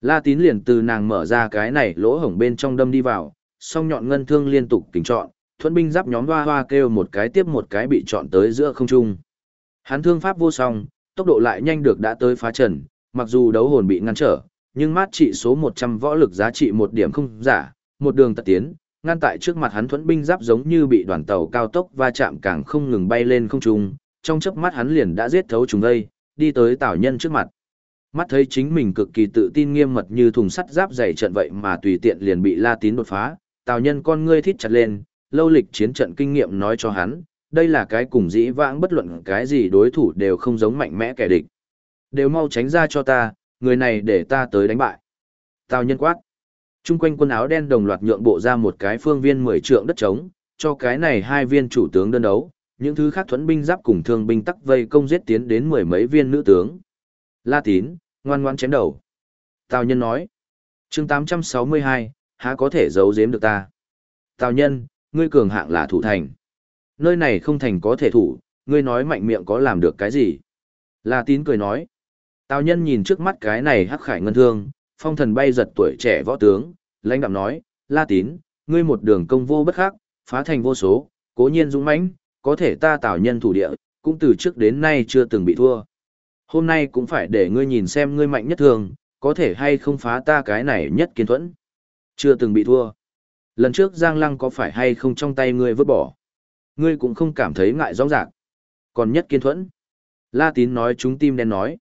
La Tín liền từ nàng mở ra cái này lỗ hổng bên trong đâm đi vào, song nhọn ngân thương liên tục kính chọn, thuẫn binh giáp nhóm hoa hoa kêu một cái tiếp một cái bị chọn tới giữa không trung. Hắn thương pháp vô song, tốc độ lại nhanh được đã tới phá trần, mặc dù đấu hồn bị ngăn trở, nhưng mát trị số 100 võ lực giá trị một điểm không giả, một đường tật tiến, ngăn tại trước mặt hắn thuẫn binh giáp giống như bị đoàn tàu cao tốc va chạm càng không ngừng bay lên không trung, trong chớp mắt hắn liền đã giết thấu chúng đây, đi tới tảo nhân trước mặt. Mắt thấy chính mình cực kỳ tự tin nghiêm mật như thùng sắt giáp dày trận vậy mà tùy tiện liền bị La Tín đột phá, tào nhân con ngươi thít chặt lên, lâu lịch chiến trận kinh nghiệm nói cho hắn, đây là cái cùng dĩ vãng bất luận cái gì đối thủ đều không giống mạnh mẽ kẻ địch. Đều mau tránh ra cho ta, người này để ta tới đánh bại. Tào nhân quát. Trung quanh quân áo đen đồng loạt nhượng bộ ra một cái phương viên mười trượng đất trống, cho cái này hai viên chủ tướng đơn đấu, những thứ khác thuẫn binh giáp cùng thương binh tắc vây công giết tiến đến mười mấy viên nữ tướng. La tín, ngoan ngoan chém đầu. Tào nhân nói. chương 862, há có thể giấu giếm được ta. Tào nhân, ngươi cường hạng là thủ thành. Nơi này không thành có thể thủ, ngươi nói mạnh miệng có làm được cái gì. La tín cười nói. Tào nhân nhìn trước mắt cái này hắc khải ngân thương, phong thần bay giật tuổi trẻ võ tướng, lãnh đạm nói, La tín, ngươi một đường công vô bất khắc, phá thành vô số, cố nhiên dũng mãnh, có thể ta tào nhân thủ địa, cũng từ trước đến nay chưa từng bị thua. Hôm nay cũng phải để ngươi nhìn xem ngươi mạnh nhất thường, có thể hay không phá ta cái này nhất kiến thuẫn. Chưa từng bị thua. Lần trước Giang Lăng có phải hay không trong tay ngươi vứt bỏ. Ngươi cũng không cảm thấy ngại rõ ràng. Còn nhất kiên thuẫn. La tín nói chúng tim đen nói.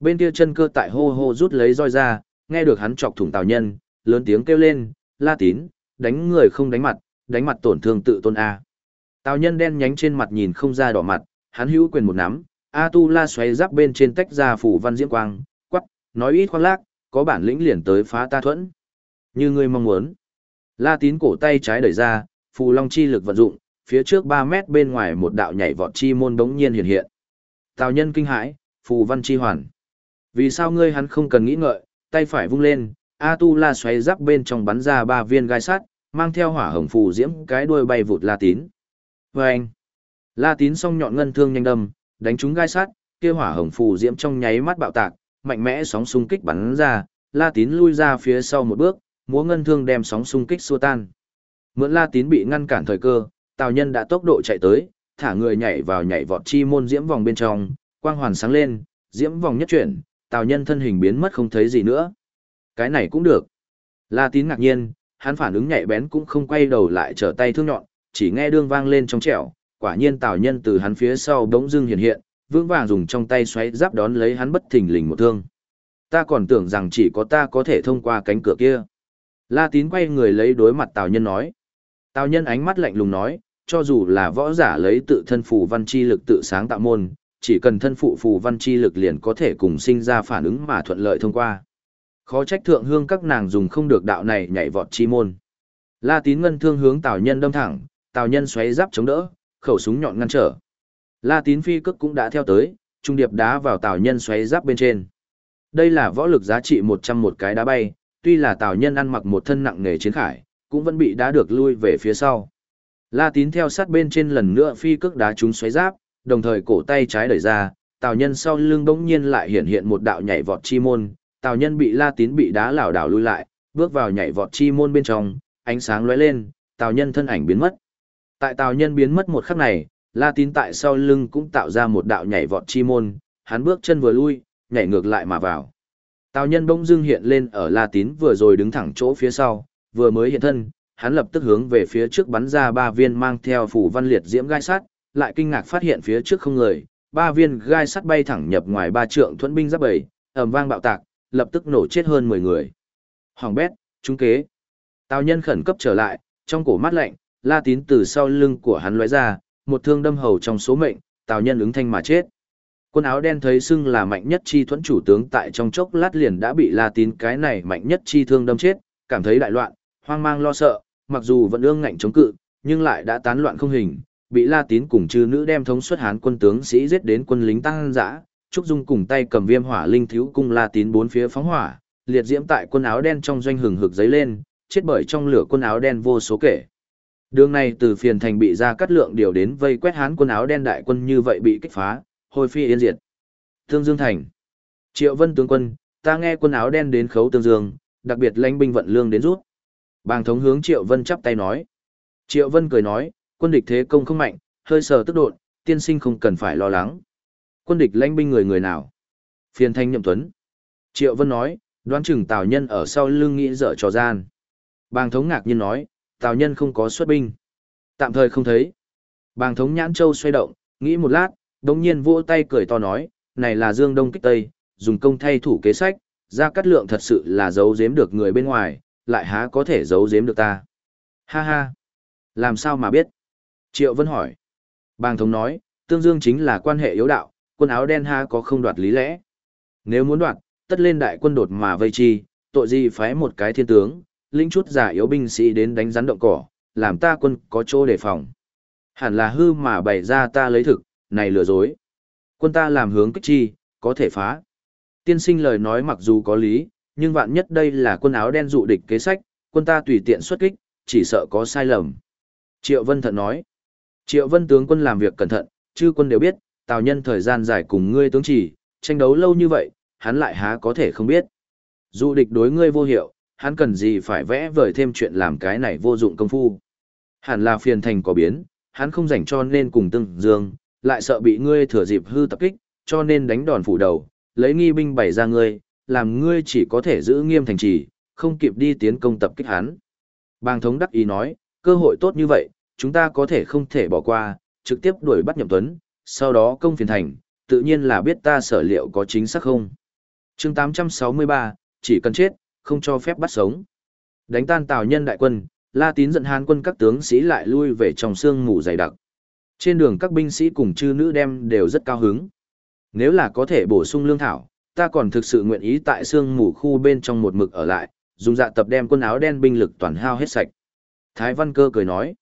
Bên kia chân cơ tại hô hô rút lấy roi ra, nghe được hắn chọc thủng tào nhân, lớn tiếng kêu lên, la tín, đánh người không đánh mặt, đánh mặt tổn thương tự tôn A. Tào nhân đen nhánh trên mặt nhìn không ra đỏ mặt, hắn hữu quyền một nắm, A tu la xoáy giáp bên trên tách ra phủ văn diễm quang, quắc, nói ít khoác lác, có bản lĩnh liền tới phá ta thuẫn. Như ngươi mong muốn. La tín cổ tay trái đẩy ra, phù long chi lực vận dụng, phía trước 3 mét bên ngoài một đạo nhảy vọt chi môn đống nhiên hiện hiện. Tào nhân kinh hãi, phù văn chi hoàn. Vì sao ngươi hắn không cần nghĩ ngợi, tay phải vung lên, A tu la xoáy giáp bên trong bắn ra ba viên gai sắt, mang theo hỏa hồng phù diễm cái đuôi bay vụt La tín. Vâng! La tín song nhọn ngân thương nhanh đâm, đánh trúng gai sắt, kia hỏa hồng phù diễm trong nháy mắt bạo tạc, mạnh mẽ sóng xung kích bắn ra, La Tín lui ra phía sau một bước, múa ngân thương đem sóng xung kích xua tan. Mượn La Tín bị ngăn cản thời cơ, Tào Nhân đã tốc độ chạy tới, thả người nhảy vào nhảy vọt chi môn diễm vòng bên trong, quang hoàn sáng lên, diễm vòng nhất chuyển, Tào Nhân thân hình biến mất không thấy gì nữa. Cái này cũng được. La Tín ngạc nhiên, hắn phản ứng nhạy bén cũng không quay đầu lại trở tay thương nhọn, chỉ nghe đương vang lên trong trẻo, quả nhiên Tào Nhân từ hắn phía sau đống dưng hiện hiện, vững vàng dùng trong tay xoáy giáp đón lấy hắn bất thình lình một thương. Ta còn tưởng rằng chỉ có ta có thể thông qua cánh cửa kia. La Tín quay người lấy đối mặt Tào Nhân nói. Tào Nhân ánh mắt lạnh lùng nói, cho dù là võ giả lấy tự thân phù văn chi lực tự sáng tạo môn, chỉ cần thân phụ phù văn chi lực liền có thể cùng sinh ra phản ứng mà thuận lợi thông qua. Khó trách thượng hương các nàng dùng không được đạo này nhảy vọt chi môn. La Tín ngân thương hướng Tào Nhân đâm thẳng, Tào Nhân xoáy giáp chống đỡ, khẩu súng nhọn ngăn trở. La Tín phi cước cũng đã theo tới, trung điệp đá vào Tào Nhân xoáy giáp bên trên. Đây là võ lực giá trị 100 một cái đá bay, tuy là Tào Nhân ăn mặc một thân nặng nghề chiến khải, cũng vẫn bị đá được lui về phía sau. La Tín theo sát bên trên lần nữa phi cước đá chúng xoáy giáp, đồng thời cổ tay trái đẩy ra, Tào Nhân sau lưng bỗng nhiên lại hiện hiện một đạo nhảy vọt chi môn, Tào Nhân bị La Tín bị đá lảo đảo lui lại, bước vào nhảy vọt chi môn bên trong, ánh sáng lóe lên, Tào Nhân thân ảnh biến mất. Tại Tào Nhân biến mất một khắc này, La Tín tại sau lưng cũng tạo ra một đạo nhảy vọt chi môn, hắn bước chân vừa lui, nhảy ngược lại mà vào. Tào Nhân bỗng dưng hiện lên ở La Tín vừa rồi đứng thẳng chỗ phía sau, vừa mới hiện thân, hắn lập tức hướng về phía trước bắn ra ba viên mang theo phủ văn liệt diễm gai sắt, lại kinh ngạc phát hiện phía trước không người, ba viên gai sắt bay thẳng nhập ngoài ba trượng thuẫn binh giáp bảy, ầm vang bạo tạc, lập tức nổ chết hơn 10 người. Hoàng bét, trung kế. Tào nhân khẩn cấp trở lại, trong cổ mắt lạnh, la tín từ sau lưng của hắn lóe ra, một thương đâm hầu trong số mệnh, tào nhân ứng thanh mà chết. Quân áo đen thấy xưng là mạnh nhất chi thuẫn chủ tướng tại trong chốc lát liền đã bị la tín cái này mạnh nhất chi thương đâm chết, cảm thấy đại loạn, hoang mang lo sợ, mặc dù vẫn ương ngạnh chống cự, nhưng lại đã tán loạn không hình, bị La Tín cùng chư nữ đem thống suất Hán quân tướng sĩ giết đến quân lính tăng dã, Trúc Dung cùng tay cầm viêm hỏa linh thiếu cung La Tín bốn phía phóng hỏa, liệt diễm tại quân áo đen trong doanh hừng hực giấy lên, chết bởi trong lửa quân áo đen vô số kể. Đường này từ phiền thành bị ra cắt lượng điều đến vây quét Hán quân áo đen đại quân như vậy bị kích phá, hồi phi yên diệt. Thương Dương Thành Triệu Vân tướng quân, ta nghe quân áo đen đến khấu Tương Dương, đặc biệt lãnh binh vận lương đến rút. Bàng thống hướng Triệu Vân chắp tay nói. Triệu Vân cười nói, quân địch thế công không mạnh, hơi sờ tức đột, tiên sinh không cần phải lo lắng. Quân địch lãnh binh người người nào? Phiền thanh nhậm tuấn. Triệu Vân nói, đoán chừng Tào Nhân ở sau lưng nghĩ dở trò gian. Bàng thống ngạc nhiên nói, Tào Nhân không có xuất binh. Tạm thời không thấy. Bàng thống nhãn châu xoay động, nghĩ một lát, đồng nhiên vỗ tay cười to nói, này là Dương Đông kích Tây, dùng công thay thủ kế sách, ra cắt lượng thật sự là giấu giếm được người bên ngoài, lại há có thể giấu giếm được ta. Ha ha! Làm sao mà biết? Triệu Vân hỏi. Bàng thống nói, tương dương chính là quan hệ yếu đạo, quân áo đen ha có không đoạt lý lẽ. Nếu muốn đoạt, tất lên đại quân đột mà vây chi, tội gì phái một cái thiên tướng, lĩnh chút giả yếu binh sĩ đến đánh rắn động cỏ, làm ta quân có chỗ đề phòng. Hẳn là hư mà bày ra ta lấy thực, này lừa dối. Quân ta làm hướng kích chi, có thể phá. Tiên sinh lời nói mặc dù có lý, nhưng vạn nhất đây là quân áo đen dụ địch kế sách, quân ta tùy tiện xuất kích, chỉ sợ có sai lầm. Triệu Vân Thận nói, Triệu Vân tướng quân làm việc cẩn thận, chư quân đều biết, Tào Nhân thời gian dài cùng ngươi tướng chỉ, tranh đấu lâu như vậy, hắn lại há có thể không biết. Dụ địch đối ngươi vô hiệu, hắn cần gì phải vẽ vời thêm chuyện làm cái này vô dụng công phu. Hẳn là phiền thành có biến, hắn không dành cho nên cùng tương dương, lại sợ bị ngươi thừa dịp hư tập kích, cho nên đánh đòn phủ đầu, lấy nghi binh bày ra ngươi, làm ngươi chỉ có thể giữ nghiêm thành trì, không kịp đi tiến công tập kích hắn. Bàng thống đắc ý nói, cơ hội tốt như vậy, chúng ta có thể không thể bỏ qua, trực tiếp đuổi bắt nhậm tuấn, sau đó công phiền thành, tự nhiên là biết ta sở liệu có chính xác không. chương 863, chỉ cần chết, không cho phép bắt sống. Đánh tan tào nhân đại quân, La Tín giận hàn quân các tướng sĩ lại lui về trong sương mù dày đặc. Trên đường các binh sĩ cùng chư nữ đem đều rất cao hứng. Nếu là có thể bổ sung lương thảo, ta còn thực sự nguyện ý tại sương mù khu bên trong một mực ở lại, dùng dạ tập đem quân áo đen binh lực toàn hao hết sạch. Thái Văn Cơ cười nói,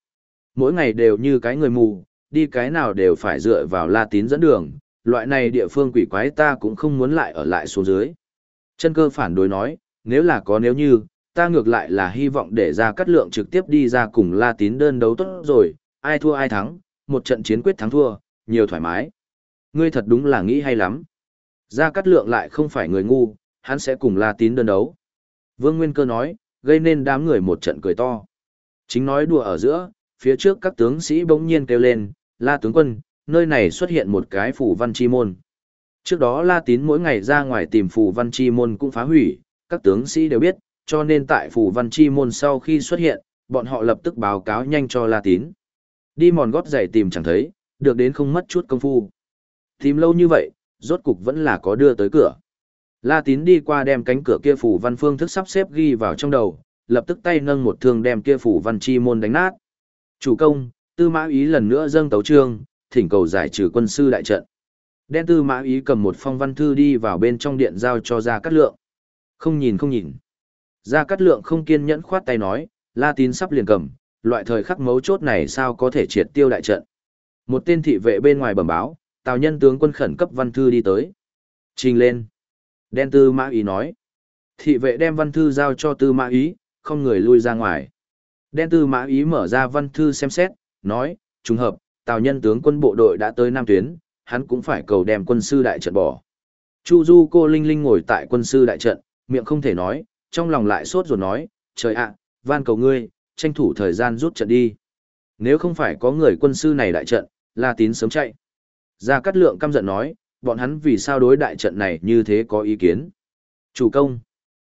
mỗi ngày đều như cái người mù, đi cái nào đều phải dựa vào la tín dẫn đường, loại này địa phương quỷ quái ta cũng không muốn lại ở lại xuống dưới. Chân cơ phản đối nói, nếu là có nếu như, ta ngược lại là hy vọng để ra cắt lượng trực tiếp đi ra cùng la tín đơn đấu tốt rồi, ai thua ai thắng, một trận chiến quyết thắng thua, nhiều thoải mái. Ngươi thật đúng là nghĩ hay lắm. Gia Cát Lượng lại không phải người ngu, hắn sẽ cùng La Tín đơn đấu. Vương Nguyên Cơ nói, gây nên đám người một trận cười to. Chính nói đùa ở giữa, phía trước các tướng sĩ bỗng nhiên kêu lên, La tướng quân, nơi này xuất hiện một cái phủ văn chi môn. Trước đó La Tín mỗi ngày ra ngoài tìm phủ văn chi môn cũng phá hủy, các tướng sĩ đều biết, cho nên tại phủ văn chi môn sau khi xuất hiện, bọn họ lập tức báo cáo nhanh cho La Tín. Đi mòn gót giày tìm chẳng thấy, được đến không mất chút công phu. Tìm lâu như vậy, rốt cục vẫn là có đưa tới cửa. La Tín đi qua đem cánh cửa kia phủ văn phương thức sắp xếp ghi vào trong đầu, lập tức tay nâng một thương đem kia phủ văn chi môn đánh nát. Chủ công, tư mã ý lần nữa dâng tấu trương, thỉnh cầu giải trừ quân sư đại trận. Đen tư mã ý cầm một phong văn thư đi vào bên trong điện giao cho Gia Cát Lượng. Không nhìn không nhìn. Gia Cát Lượng không kiên nhẫn khoát tay nói, La Tín sắp liền cầm, loại thời khắc mấu chốt này sao có thể triệt tiêu đại trận. Một tên thị vệ bên ngoài bẩm báo, Tào nhân tướng quân khẩn cấp văn thư đi tới. Trình lên. Đen tư mã ý nói. Thị vệ đem văn thư giao cho tư mã ý, không người lui ra ngoài. Đen tư mã ý mở ra văn thư xem xét, nói, trùng hợp, Tào nhân tướng quân bộ đội đã tới Nam Tuyến, hắn cũng phải cầu đem quân sư đại trận bỏ. Chu Du cô Linh Linh ngồi tại quân sư đại trận, miệng không thể nói, trong lòng lại sốt ruột nói, trời ạ, van cầu ngươi, tranh thủ thời gian rút trận đi. Nếu không phải có người quân sư này đại trận, La Tín sớm chạy. Gia Cát Lượng căm giận nói, bọn hắn vì sao đối đại trận này như thế có ý kiến. Chủ công.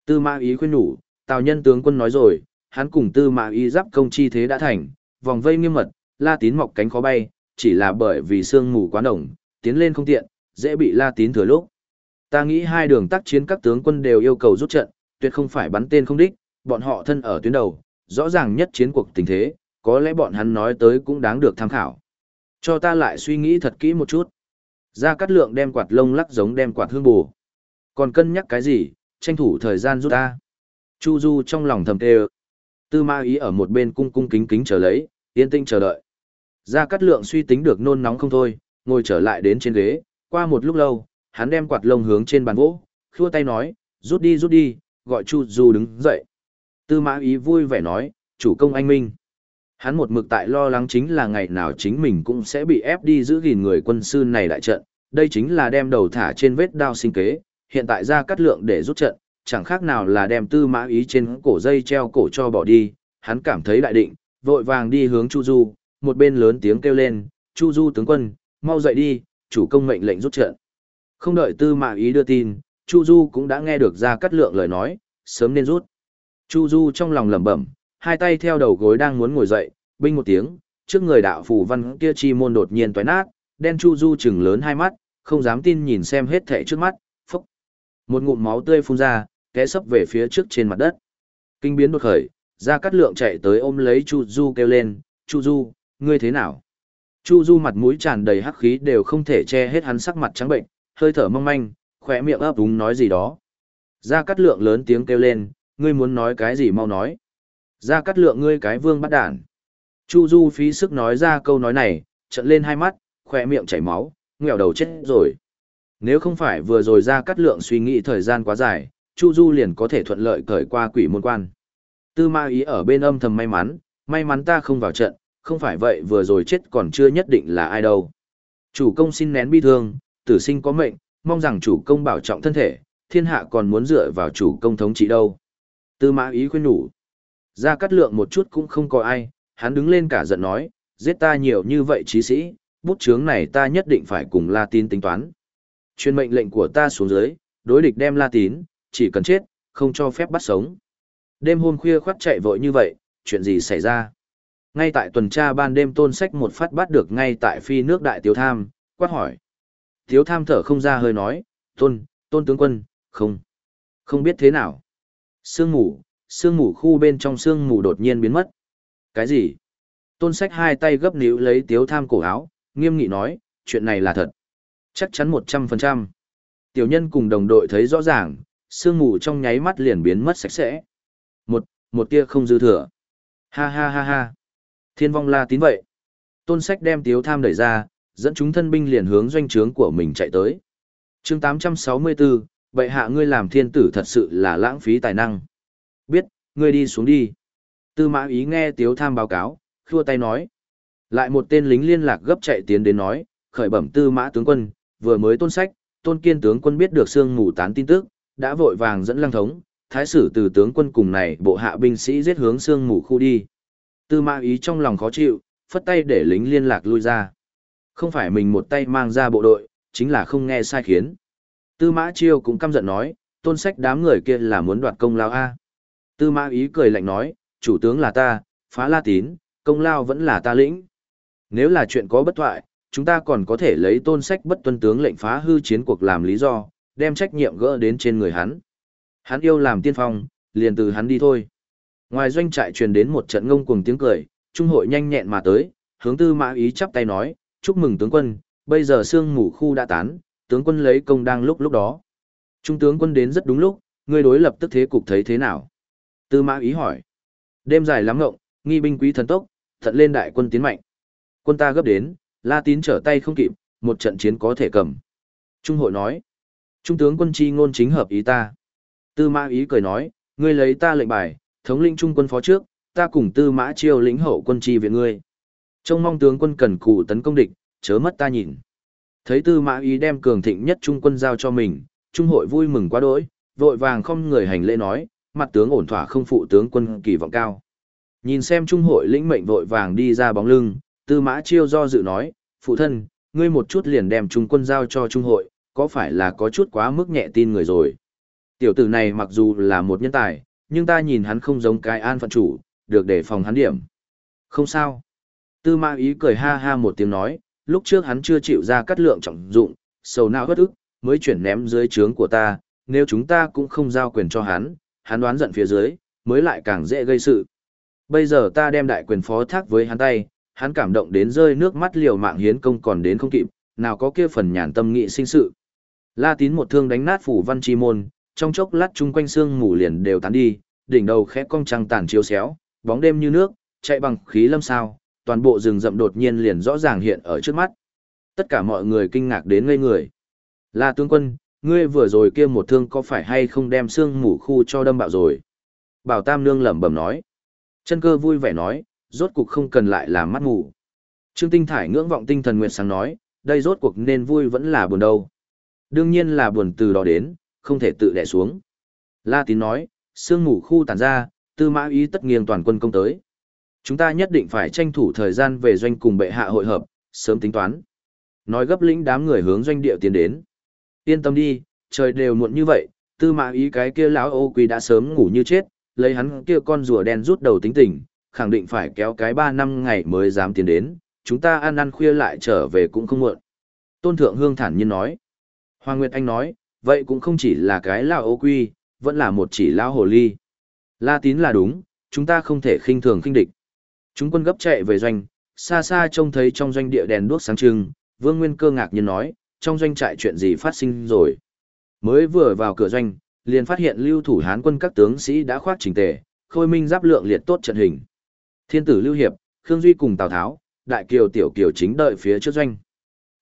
Tư mã ý khuyên nhủ, Tào nhân tướng quân nói rồi, hắn cùng tư mã ý giáp công chi thế đã thành, vòng vây nghiêm mật, La Tín mọc cánh khó bay, chỉ là bởi vì sương mù quá nồng, tiến lên không tiện, dễ bị La Tín thừa lúc. Ta nghĩ hai đường tác chiến các tướng quân đều yêu cầu rút trận, tuyệt không phải bắn tên không đích, bọn họ thân ở tuyến đầu, rõ ràng nhất chiến cuộc tình thế, có lẽ bọn hắn nói tới cũng đáng được tham khảo. Cho ta lại suy nghĩ thật kỹ một chút. Gia Cát Lượng đem quạt lông lắc giống đem quạt hương bù. Còn cân nhắc cái gì, tranh thủ thời gian rút ta. Chu Du trong lòng thầm tê Tư ma ý ở một bên cung cung kính kính chờ lấy, yên tĩnh chờ đợi. Gia Cát Lượng suy tính được nôn nóng không thôi, ngồi trở lại đến trên ghế, qua một lúc lâu, hắn đem quạt lông hướng trên bàn gỗ, khua tay nói, rút đi rút đi, gọi Chu Du đứng dậy. Tư mã ý vui vẻ nói, chủ công anh minh. Hắn một mực tại lo lắng chính là ngày nào chính mình cũng sẽ bị ép đi giữ gìn người quân sư này đại trận, đây chính là đem đầu thả trên vết đao sinh kế, hiện tại ra cắt lượng để rút trận, chẳng khác nào là đem tư mã ý trên cổ dây treo cổ cho bỏ đi, hắn cảm thấy đại định, vội vàng đi hướng Chu Du, một bên lớn tiếng kêu lên, Chu Du tướng quân, mau dậy đi, chủ công mệnh lệnh rút trận. Không đợi tư mã ý đưa tin, Chu Du cũng đã nghe được ra cắt lượng lời nói, sớm nên rút. Chu Du trong lòng lẩm bẩm, hai tay theo đầu gối đang muốn ngồi dậy, binh một tiếng, trước người đạo phù văn kia chi môn đột nhiên toái nát, đen Chu Du chừng lớn hai mắt, không dám tin nhìn xem hết thảy trước mắt, phốc. Một ngụm máu tươi phun ra, té sấp về phía trước trên mặt đất. Kinh biến đột khởi, ra cắt lượng chạy tới ôm lấy Chu Du kêu lên, Chu Du, ngươi thế nào? Chu Du mặt mũi tràn đầy hắc khí đều không thể che hết hắn sắc mặt trắng bệnh, hơi thở mong manh, khỏe miệng ấp úng nói gì đó. Gia Cát lượng lớn tiếng kêu lên, ngươi muốn nói cái gì mau nói. Ra cắt lượng ngươi cái vương bắt đản. Chu Du phí sức nói ra câu nói này, trận lên hai mắt, khỏe miệng chảy máu, nghèo đầu chết rồi. Nếu không phải vừa rồi ra cắt lượng suy nghĩ thời gian quá dài, Chu Du liền có thể thuận lợi cởi qua quỷ môn quan. Tư ma ý ở bên âm thầm may mắn, may mắn ta không vào trận, không phải vậy vừa rồi chết còn chưa nhất định là ai đâu. Chủ công xin nén bi thương, tử sinh có mệnh, mong rằng chủ công bảo trọng thân thể, thiên hạ còn muốn dựa vào chủ công thống trị đâu. Tư mã ý khuyên nhủ. Ra cắt lượng một chút cũng không có ai, hắn đứng lên cả giận nói, giết ta nhiều như vậy trí sĩ, bút chướng này ta nhất định phải cùng La Tín tính toán. Chuyên mệnh lệnh của ta xuống dưới, đối địch đem La Tín, chỉ cần chết, không cho phép bắt sống. Đêm hôm khuya khoát chạy vội như vậy, chuyện gì xảy ra? Ngay tại tuần tra ban đêm tôn sách một phát bắt được ngay tại phi nước đại tiếu tham, quát hỏi. Tiếu tham thở không ra hơi nói, tôn, tôn tướng quân, không, không biết thế nào. Sương mù, sương mù khu bên trong sương mù đột nhiên biến mất. Cái gì? Tôn sách hai tay gấp níu lấy tiếu tham cổ áo, nghiêm nghị nói, chuyện này là thật. Chắc chắn một trăm phần trăm. Tiểu nhân cùng đồng đội thấy rõ ràng, sương mù trong nháy mắt liền biến mất sạch sẽ. Một, một tia không dư thừa. Ha ha ha ha. Thiên vong la tín vậy. Tôn sách đem tiếu tham đẩy ra, dẫn chúng thân binh liền hướng doanh trướng của mình chạy tới. chương 864, bệ hạ ngươi làm thiên tử thật sự là lãng phí tài năng. Biết, ngươi đi xuống đi. Tư mã ý nghe tiếu tham báo cáo, khua tay nói. Lại một tên lính liên lạc gấp chạy tiến đến nói, khởi bẩm tư mã tướng quân, vừa mới tôn sách, tôn kiên tướng quân biết được sương mù tán tin tức, đã vội vàng dẫn lăng thống, thái sử từ tướng quân cùng này bộ hạ binh sĩ giết hướng xương mù khu đi. Tư mã ý trong lòng khó chịu, phất tay để lính liên lạc lui ra. Không phải mình một tay mang ra bộ đội, chính là không nghe sai khiến. Tư mã chiêu cũng căm giận nói, tôn sách đám người kia là muốn đoạt công lao A. Tư mã ý cười lạnh nói, chủ tướng là ta, phá la tín, công lao vẫn là ta lĩnh. Nếu là chuyện có bất thoại, chúng ta còn có thể lấy tôn sách bất tuân tướng lệnh phá hư chiến cuộc làm lý do, đem trách nhiệm gỡ đến trên người hắn. Hắn yêu làm tiên phong, liền từ hắn đi thôi. Ngoài doanh trại truyền đến một trận ngông cuồng tiếng cười, trung hội nhanh nhẹn mà tới, hướng tư mã ý chắp tay nói, chúc mừng tướng quân, bây giờ sương mù khu đã tán, tướng quân lấy công đang lúc lúc đó. Trung tướng quân đến rất đúng lúc, ngươi đối lập tức thế cục thấy thế nào? Tư mã ý hỏi. Đêm dài lắm ngộng, nghi binh quý thần tốc, thận lên đại quân tiến mạnh. Quân ta gấp đến, la tín trở tay không kịp, một trận chiến có thể cầm. Trung hội nói. Trung tướng quân chi ngôn chính hợp ý ta. Tư mã ý cười nói, ngươi lấy ta lệnh bài, thống lĩnh trung quân phó trước, ta cùng tư mã chiêu lĩnh hậu quân chi viện ngươi. Trông mong tướng quân cần cù tấn công địch, chớ mất ta nhìn. Thấy tư mã ý đem cường thịnh nhất trung quân giao cho mình, trung hội vui mừng quá đỗi, vội vàng không người hành lễ nói, mặt tướng ổn thỏa không phụ tướng quân kỳ vọng cao. Nhìn xem trung hội lĩnh mệnh vội vàng đi ra bóng lưng, tư mã chiêu do dự nói, phụ thân, ngươi một chút liền đem trung quân giao cho trung hội, có phải là có chút quá mức nhẹ tin người rồi. Tiểu tử này mặc dù là một nhân tài, nhưng ta nhìn hắn không giống cái an phận chủ, được để phòng hắn điểm. Không sao. Tư mã ý cười ha ha một tiếng nói, lúc trước hắn chưa chịu ra cắt lượng trọng dụng, sầu não bất ức, mới chuyển ném dưới trướng của ta, nếu chúng ta cũng không giao quyền cho hắn, hắn đoán giận phía dưới, mới lại càng dễ gây sự. Bây giờ ta đem đại quyền phó thác với hắn tay, hắn cảm động đến rơi nước mắt liều mạng hiến công còn đến không kịp, nào có kia phần nhàn tâm nghị sinh sự. La tín một thương đánh nát phủ văn chi môn, trong chốc lát chung quanh xương mù liền đều tán đi, đỉnh đầu khẽ cong trăng tàn chiếu xéo, bóng đêm như nước, chạy bằng khí lâm sao, toàn bộ rừng rậm đột nhiên liền rõ ràng hiện ở trước mắt. Tất cả mọi người kinh ngạc đến ngây người. La tướng quân, ngươi vừa rồi kia một thương có phải hay không đem xương mủ khu cho đâm bạo rồi? Bảo Tam Nương lẩm bẩm nói. Chân cơ vui vẻ nói, rốt cuộc không cần lại làm mắt mù. Trương Tinh Thải ngưỡng vọng tinh thần nguyện sáng nói, đây rốt cuộc nên vui vẫn là buồn đâu. Đương nhiên là buồn từ đó đến, không thể tự đè xuống. La Tín nói, sương mù khu tàn ra, tư mã ý tất nghiêng toàn quân công tới. Chúng ta nhất định phải tranh thủ thời gian về doanh cùng bệ hạ hội hợp, sớm tính toán. Nói gấp lĩnh đám người hướng doanh địa tiến đến. Yên tâm đi, trời đều muộn như vậy, tư mã ý cái kia lão ô quỳ đã sớm ngủ như chết, lấy hắn kia con rùa đen rút đầu tính tình, khẳng định phải kéo cái ba năm ngày mới dám tiến đến, chúng ta ăn ăn khuya lại trở về cũng không muộn. Tôn Thượng Hương thản nhiên nói. Hoàng Nguyệt Anh nói, vậy cũng không chỉ là cái lão ô quy, vẫn là một chỉ lão hồ ly. La tín là đúng, chúng ta không thể khinh thường khinh địch. Chúng quân gấp chạy về doanh, xa xa trông thấy trong doanh địa đèn đuốc sáng trưng, Vương Nguyên cơ ngạc nhiên nói, trong doanh trại chuyện gì phát sinh rồi. Mới vừa vào cửa doanh, liền phát hiện lưu thủ hán quân các tướng sĩ đã khoác chỉnh tề, khôi minh giáp lượng liệt tốt trận hình. Thiên tử Lưu Hiệp, Khương Duy cùng Tào Tháo, Đại Kiều Tiểu Kiều chính đợi phía trước doanh.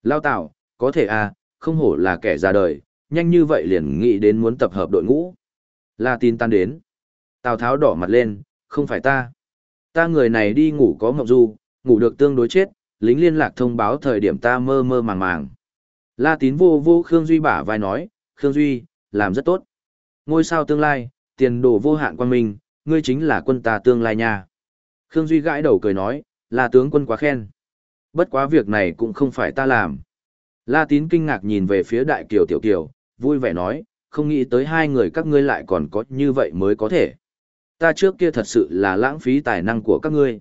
Lao Tào, có thể à, không hổ là kẻ ra đời, nhanh như vậy liền nghĩ đến muốn tập hợp đội ngũ. La tin tan đến. Tào Tháo đỏ mặt lên, không phải ta. Ta người này đi ngủ có mộng du, ngủ được tương đối chết, lính liên lạc thông báo thời điểm ta mơ mơ màng màng. La tín vô vô Khương Duy bả vai nói, Khương Duy, làm rất tốt. Ngôi sao tương lai, tiền đồ vô hạn quan minh, ngươi chính là quân ta tương lai nha. Khương Duy gãi đầu cười nói, là tướng quân quá khen. Bất quá việc này cũng không phải ta làm. La tín kinh ngạc nhìn về phía đại kiều tiểu kiều, vui vẻ nói, không nghĩ tới hai người các ngươi lại còn có như vậy mới có thể. Ta trước kia thật sự là lãng phí tài năng của các ngươi.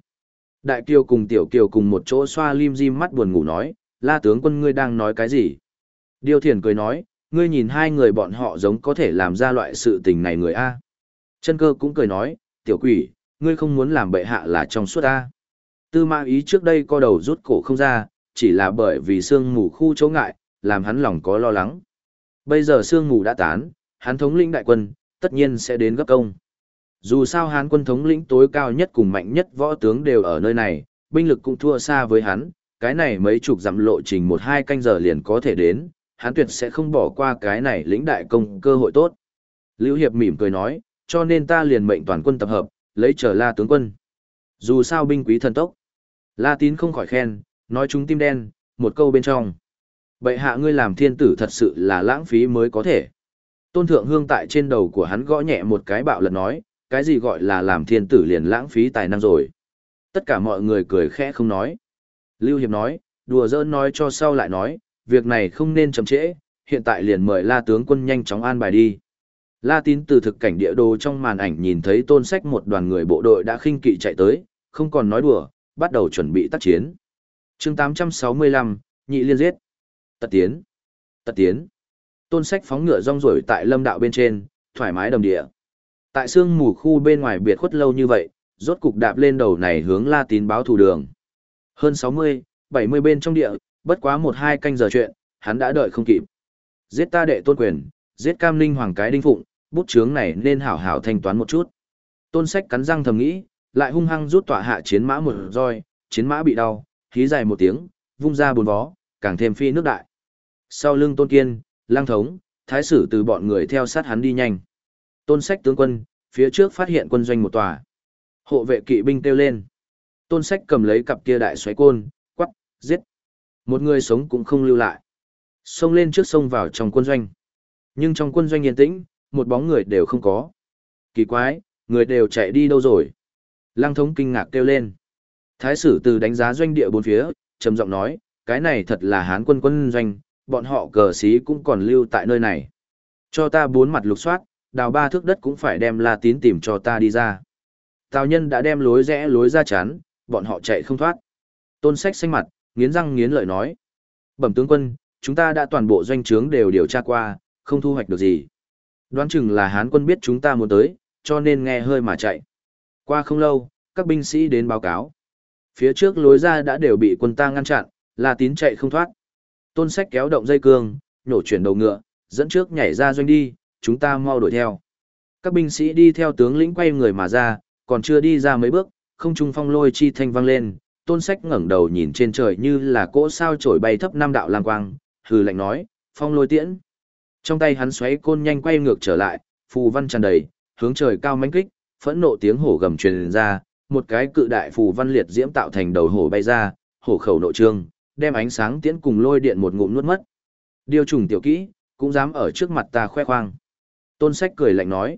Đại kiều cùng tiểu kiều cùng một chỗ xoa lim dim mắt buồn ngủ nói, la tướng quân ngươi đang nói cái gì? Điều thiền cười nói, ngươi nhìn hai người bọn họ giống có thể làm ra loại sự tình này người A. Chân cơ cũng cười nói, tiểu quỷ, ngươi không muốn làm bệ hạ là trong suốt A. Tư mã ý trước đây co đầu rút cổ không ra, chỉ là bởi vì sương mù khu chỗ ngại, làm hắn lòng có lo lắng. Bây giờ sương mù đã tán, hắn thống lĩnh đại quân, tất nhiên sẽ đến gấp công. Dù sao hắn quân thống lĩnh tối cao nhất cùng mạnh nhất võ tướng đều ở nơi này, binh lực cũng thua xa với hắn, cái này mấy chục dặm lộ trình một hai canh giờ liền có thể đến, hắn tuyệt sẽ không bỏ qua cái này lĩnh đại công cơ hội tốt. Lưu Hiệp mỉm cười nói, cho nên ta liền mệnh toàn quân tập hợp, lấy chờ la tướng quân. Dù sao binh quý thần tốc. La tín không khỏi khen, nói chúng tim đen, một câu bên trong. Bệ hạ ngươi làm thiên tử thật sự là lãng phí mới có thể. Tôn Thượng Hương tại trên đầu của hắn gõ nhẹ một cái bạo lật nói, cái gì gọi là làm thiên tử liền lãng phí tài năng rồi. Tất cả mọi người cười khẽ không nói. Lưu Hiệp nói, đùa giỡn nói cho sau lại nói, việc này không nên chậm trễ, hiện tại liền mời La tướng quân nhanh chóng an bài đi. La Tín từ thực cảnh địa đồ trong màn ảnh nhìn thấy tôn sách một đoàn người bộ đội đã khinh kỵ chạy tới, không còn nói đùa, bắt đầu chuẩn bị tác chiến. chương 865, nhị liên giết. Tật tiến. Tật tiến. Tôn sách phóng ngựa rong rổi tại lâm đạo bên trên, thoải mái đồng địa. Tại sương mù khu bên ngoài biệt khuất lâu như vậy, rốt cục đạp lên đầu này hướng La Tín báo thủ đường. Hơn 60, 70 bên trong địa, bất quá một hai canh giờ chuyện, hắn đã đợi không kịp. Giết ta đệ tôn quyền, giết cam ninh hoàng cái đinh phụng, bút chướng này nên hảo hảo thanh toán một chút. Tôn sách cắn răng thầm nghĩ, lại hung hăng rút tọa hạ chiến mã một roi, chiến mã bị đau, khí dài một tiếng, vung ra bốn vó, càng thêm phi nước đại. Sau lưng tôn kiên, lang thống, thái sử từ bọn người theo sát hắn đi nhanh. Tôn sách tướng quân, phía trước phát hiện quân doanh một tòa. Hộ vệ kỵ binh kêu lên. Tôn sách cầm lấy cặp kia đại xoáy côn, quắc, giết. Một người sống cũng không lưu lại. Xông lên trước sông vào trong quân doanh. Nhưng trong quân doanh yên tĩnh, một bóng người đều không có. Kỳ quái, người đều chạy đi đâu rồi? Lăng thống kinh ngạc kêu lên. Thái sử từ đánh giá doanh địa bốn phía, trầm giọng nói, cái này thật là hán quân quân doanh, bọn họ cờ xí cũng còn lưu tại nơi này. Cho ta bốn mặt lục soát, đào ba thước đất cũng phải đem La Tín tìm cho ta đi ra. Tào nhân đã đem lối rẽ lối ra chán, bọn họ chạy không thoát. Tôn sách xanh mặt, nghiến răng nghiến lợi nói. Bẩm tướng quân, chúng ta đã toàn bộ doanh trướng đều điều tra qua, không thu hoạch được gì. Đoán chừng là Hán quân biết chúng ta muốn tới, cho nên nghe hơi mà chạy. Qua không lâu, các binh sĩ đến báo cáo. Phía trước lối ra đã đều bị quân ta ngăn chặn, La Tín chạy không thoát. Tôn sách kéo động dây cương, nhổ chuyển đầu ngựa, dẫn trước nhảy ra doanh đi, chúng ta mau đuổi theo. Các binh sĩ đi theo tướng lĩnh quay người mà ra, còn chưa đi ra mấy bước, không trung phong lôi chi thanh vang lên, tôn sách ngẩng đầu nhìn trên trời như là cỗ sao trổi bay thấp năm đạo lang quang, hừ lạnh nói, phong lôi tiễn. Trong tay hắn xoáy côn nhanh quay ngược trở lại, phù văn tràn đầy, hướng trời cao mãnh kích, phẫn nộ tiếng hổ gầm truyền ra, một cái cự đại phù văn liệt diễm tạo thành đầu hổ bay ra, hổ khẩu nội trương, đem ánh sáng tiễn cùng lôi điện một ngụm nuốt mất. Điều trùng tiểu kỹ, cũng dám ở trước mặt ta khoe khoang. Tôn sách cười lạnh nói.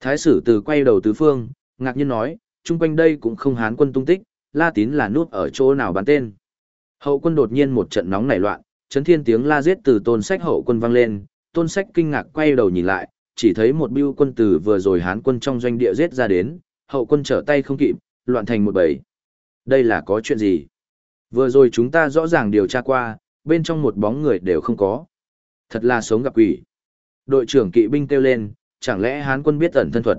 Thái sử từ quay đầu tứ phương, ngạc nhiên nói, chung quanh đây cũng không hán quân tung tích, la tín là nút ở chỗ nào bắn tên. Hậu quân đột nhiên một trận nóng nảy loạn, chấn thiên tiếng la giết từ tôn sách hậu quân vang lên, tôn sách kinh ngạc quay đầu nhìn lại, chỉ thấy một biêu quân tử vừa rồi hán quân trong doanh địa giết ra đến, hậu quân trở tay không kịp, loạn thành một bầy. Đây là có chuyện gì? Vừa rồi chúng ta rõ ràng điều tra qua, bên trong một bóng người đều không có. Thật là sống gặp quỷ. Đội trưởng kỵ binh kêu lên, chẳng lẽ hán quân biết ẩn thân thuật?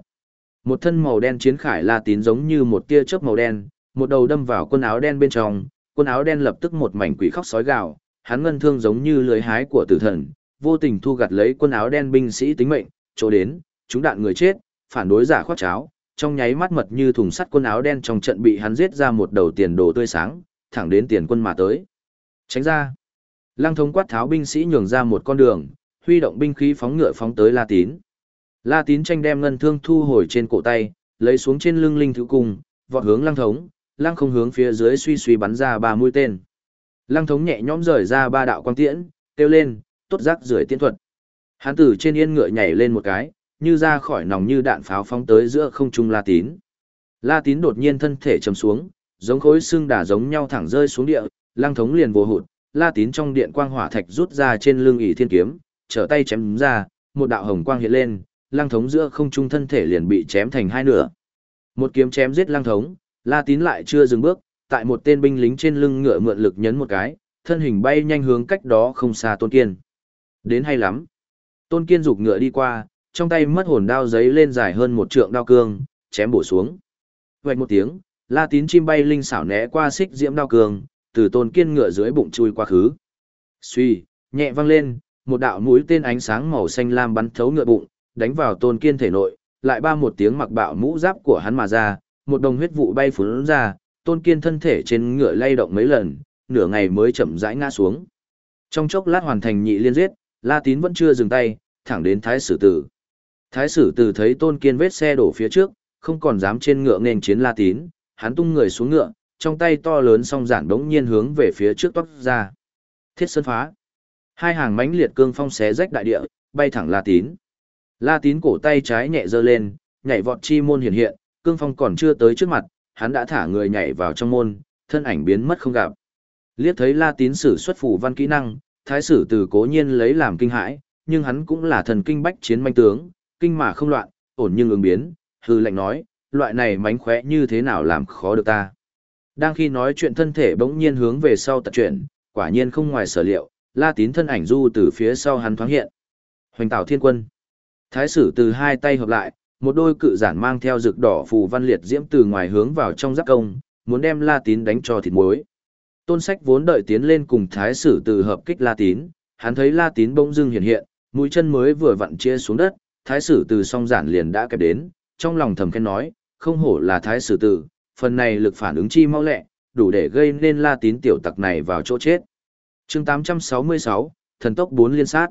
Một thân màu đen chiến khải la tín giống như một tia chớp màu đen, một đầu đâm vào quân áo đen bên trong, quân áo đen lập tức một mảnh quỷ khóc sói gào, hắn ngân thương giống như lưới hái của tử thần, vô tình thu gặt lấy quân áo đen binh sĩ tính mệnh, chỗ đến, chúng đạn người chết, phản đối giả khoác cháo, trong nháy mắt mật như thùng sắt quân áo đen trong trận bị hắn giết ra một đầu tiền đồ tươi sáng, thẳng đến tiền quân mà tới. Tránh ra. Lăng thống quát tháo binh sĩ nhường ra một con đường, huy động binh khí phóng ngựa phóng tới La Tín. La Tín tranh đem ngân thương thu hồi trên cổ tay, lấy xuống trên lưng linh thứ cung, vọt hướng lăng thống, lăng không hướng phía dưới suy suy bắn ra ba mũi tên. Lăng thống nhẹ nhõm rời ra ba đạo quang tiễn, kêu lên, tốt rác rưởi tiễn thuật. Hán tử trên yên ngựa nhảy lên một cái, như ra khỏi nòng như đạn pháo phóng tới giữa không trung La Tín. La Tín đột nhiên thân thể chầm xuống, giống khối xương đà giống nhau thẳng rơi xuống địa, lăng thống liền vô hụt, La Tín trong điện quang hỏa thạch rút ra trên lưng ỷ thiên kiếm, trở tay chém ra, một đạo hồng quang hiện lên, lang thống giữa không trung thân thể liền bị chém thành hai nửa. Một kiếm chém giết lang thống, La Tín lại chưa dừng bước, tại một tên binh lính trên lưng ngựa mượn lực nhấn một cái, thân hình bay nhanh hướng cách đó không xa Tôn Kiên. Đến hay lắm. Tôn Kiên rục ngựa đi qua, trong tay mất hồn đao giấy lên dài hơn một trượng đao cương, chém bổ xuống. Vạch một tiếng, La Tín chim bay linh xảo né qua xích diễm đao cương, từ Tôn Kiên ngựa dưới bụng chui qua khứ. Suy, nhẹ văng lên, một đạo mũi tên ánh sáng màu xanh lam bắn thấu ngựa bụng, đánh vào Tôn Kiên thể nội, lại ba một tiếng mặc bạo mũ giáp của hắn mà ra, một đồng huyết vụ bay phún ra, Tôn Kiên thân thể trên ngựa lay động mấy lần, nửa ngày mới chậm rãi ngã xuống. Trong chốc lát hoàn thành nhị liên giết, La Tín vẫn chưa dừng tay, thẳng đến Thái Sử Tử. Thái Sử Tử thấy Tôn Kiên vết xe đổ phía trước, không còn dám trên ngựa nên chiến La Tín, hắn tung người xuống ngựa, trong tay to lớn song giản đống nhiên hướng về phía trước toát ra. Thiết sơn phá. Hai hàng mãnh liệt cương phong xé rách đại địa, bay thẳng La Tín. La tín cổ tay trái nhẹ giơ lên, nhảy vọt chi môn hiện hiện, cương phong còn chưa tới trước mặt, hắn đã thả người nhảy vào trong môn, thân ảnh biến mất không gặp. Liếc thấy La tín sử xuất phủ văn kỹ năng, thái sử từ cố nhiên lấy làm kinh hãi, nhưng hắn cũng là thần kinh bách chiến manh tướng, kinh mà không loạn, ổn nhưng ứng biến, hư lệnh nói, loại này mánh khóe như thế nào làm khó được ta. Đang khi nói chuyện thân thể bỗng nhiên hướng về sau tật chuyển, quả nhiên không ngoài sở liệu, la tín thân ảnh du từ phía sau hắn thoáng hiện. Hoành tảo thiên quân. Thái sử từ hai tay hợp lại, một đôi cự giản mang theo rực đỏ phù văn liệt diễm từ ngoài hướng vào trong giáp công, muốn đem la tín đánh cho thịt muối. Tôn sách vốn đợi tiến lên cùng thái sử từ hợp kích la tín, hắn thấy la tín bỗng dưng hiện hiện, mũi chân mới vừa vặn chia xuống đất, thái sử từ song giản liền đã kẹp đến, trong lòng thầm khen nói, không hổ là thái sử từ, phần này lực phản ứng chi mau lẹ, đủ để gây nên la tín tiểu tặc này vào chỗ chết chương 866, thần tốc 4 liên sát.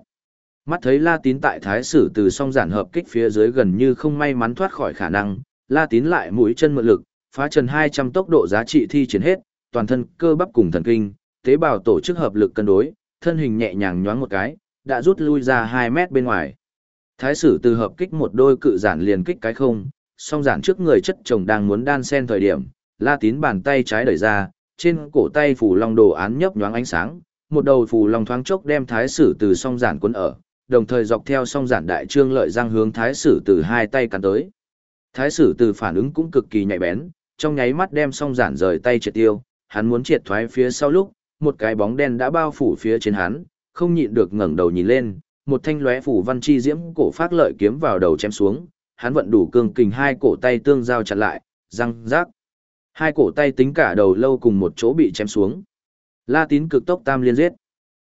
Mắt thấy la tín tại thái sử từ song giản hợp kích phía dưới gần như không may mắn thoát khỏi khả năng, la tín lại mũi chân mượn lực, phá trần 200 tốc độ giá trị thi triển hết, toàn thân cơ bắp cùng thần kinh, tế bào tổ chức hợp lực cân đối, thân hình nhẹ nhàng nhoáng một cái, đã rút lui ra 2 mét bên ngoài. Thái sử từ hợp kích một đôi cự giản liền kích cái không, song giản trước người chất chồng đang muốn đan sen thời điểm, la tín bàn tay trái đẩy ra, trên cổ tay phủ long đồ án nhấp nhoáng ánh sáng, một đầu phủ long thoáng chốc đem thái sử từ song giản cuốn ở, đồng thời dọc theo song giản đại trương lợi giang hướng thái sử từ hai tay cắn tới. Thái sử từ phản ứng cũng cực kỳ nhạy bén, trong nháy mắt đem song giản rời tay triệt tiêu, hắn muốn triệt thoái phía sau lúc, một cái bóng đen đã bao phủ phía trên hắn, không nhịn được ngẩng đầu nhìn lên, một thanh lóe phủ văn chi diễm cổ phát lợi kiếm vào đầu chém xuống, hắn vận đủ cương kình hai cổ tay tương giao chặt lại, răng rác. Hai cổ tay tính cả đầu lâu cùng một chỗ bị chém xuống. La tín cực tốc tam liên giết.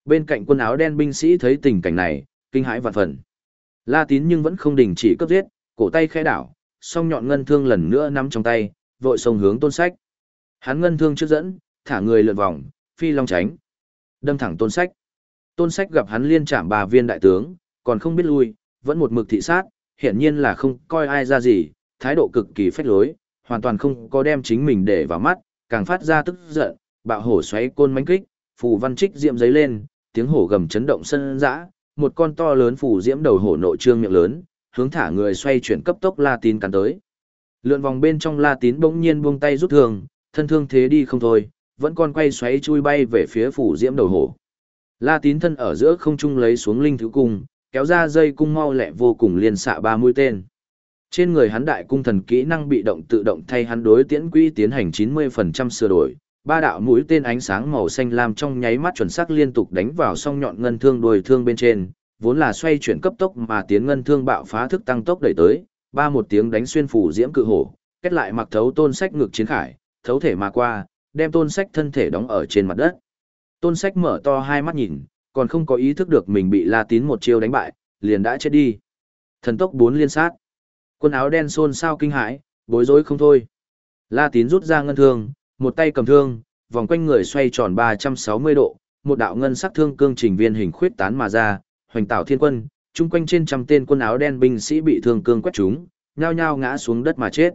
Bên cạnh quân áo đen binh sĩ thấy tình cảnh này, kinh hãi vạn phần. La tín nhưng vẫn không đình chỉ cấp giết, cổ tay khẽ đảo, song nhọn ngân thương lần nữa nắm trong tay, vội sông hướng tôn sách. Hắn ngân thương trước dẫn, thả người lượn vòng, phi long tránh. Đâm thẳng tôn sách. Tôn sách gặp hắn liên chạm bà viên đại tướng, còn không biết lui, vẫn một mực thị sát, hiển nhiên là không coi ai ra gì, thái độ cực kỳ phách lối, hoàn toàn không có đem chính mình để vào mắt, càng phát ra tức giận, bạo hổ xoáy côn mánh kích, phù văn trích diệm giấy lên, tiếng hổ gầm chấn động sân dã, một con to lớn phù diễm đầu hổ nội trương miệng lớn, hướng thả người xoay chuyển cấp tốc La Tín cắn tới. Lượn vòng bên trong La Tín bỗng nhiên buông tay rút thường, thân thương thế đi không thôi, vẫn còn quay xoáy chui bay về phía phù diễm đầu hổ. La Tín thân ở giữa không trung lấy xuống linh thứ cung, kéo ra dây cung mau lẹ vô cùng liền xạ ba mũi tên. Trên người hắn đại cung thần kỹ năng bị động tự động thay hắn đối tiễn quỹ tiến hành 90% sửa đổi, ba đạo mũi tên ánh sáng màu xanh lam trong nháy mắt chuẩn xác liên tục đánh vào song nhọn ngân thương đuôi thương bên trên, vốn là xoay chuyển cấp tốc mà tiến ngân thương bạo phá thức tăng tốc đẩy tới, ba một tiếng đánh xuyên phủ diễm cự hổ, kết lại mặc thấu tôn sách ngực chiến khải, thấu thể mà qua, đem tôn sách thân thể đóng ở trên mặt đất. Tôn sách mở to hai mắt nhìn, còn không có ý thức được mình bị La Tín một chiêu đánh bại, liền đã chết đi. Thần tốc bốn liên sát. Quân áo đen xôn xao kinh hãi, bối rối không thôi. La Tín rút ra ngân thương, một tay cầm thương, vòng quanh người xoay tròn 360 độ, một đạo ngân sắc thương cương trình viên hình khuyết tán mà ra, hoành tạo thiên quân, chung quanh trên trăm tên quân áo đen binh sĩ bị thương cương quét trúng, nhao nhao ngã xuống đất mà chết.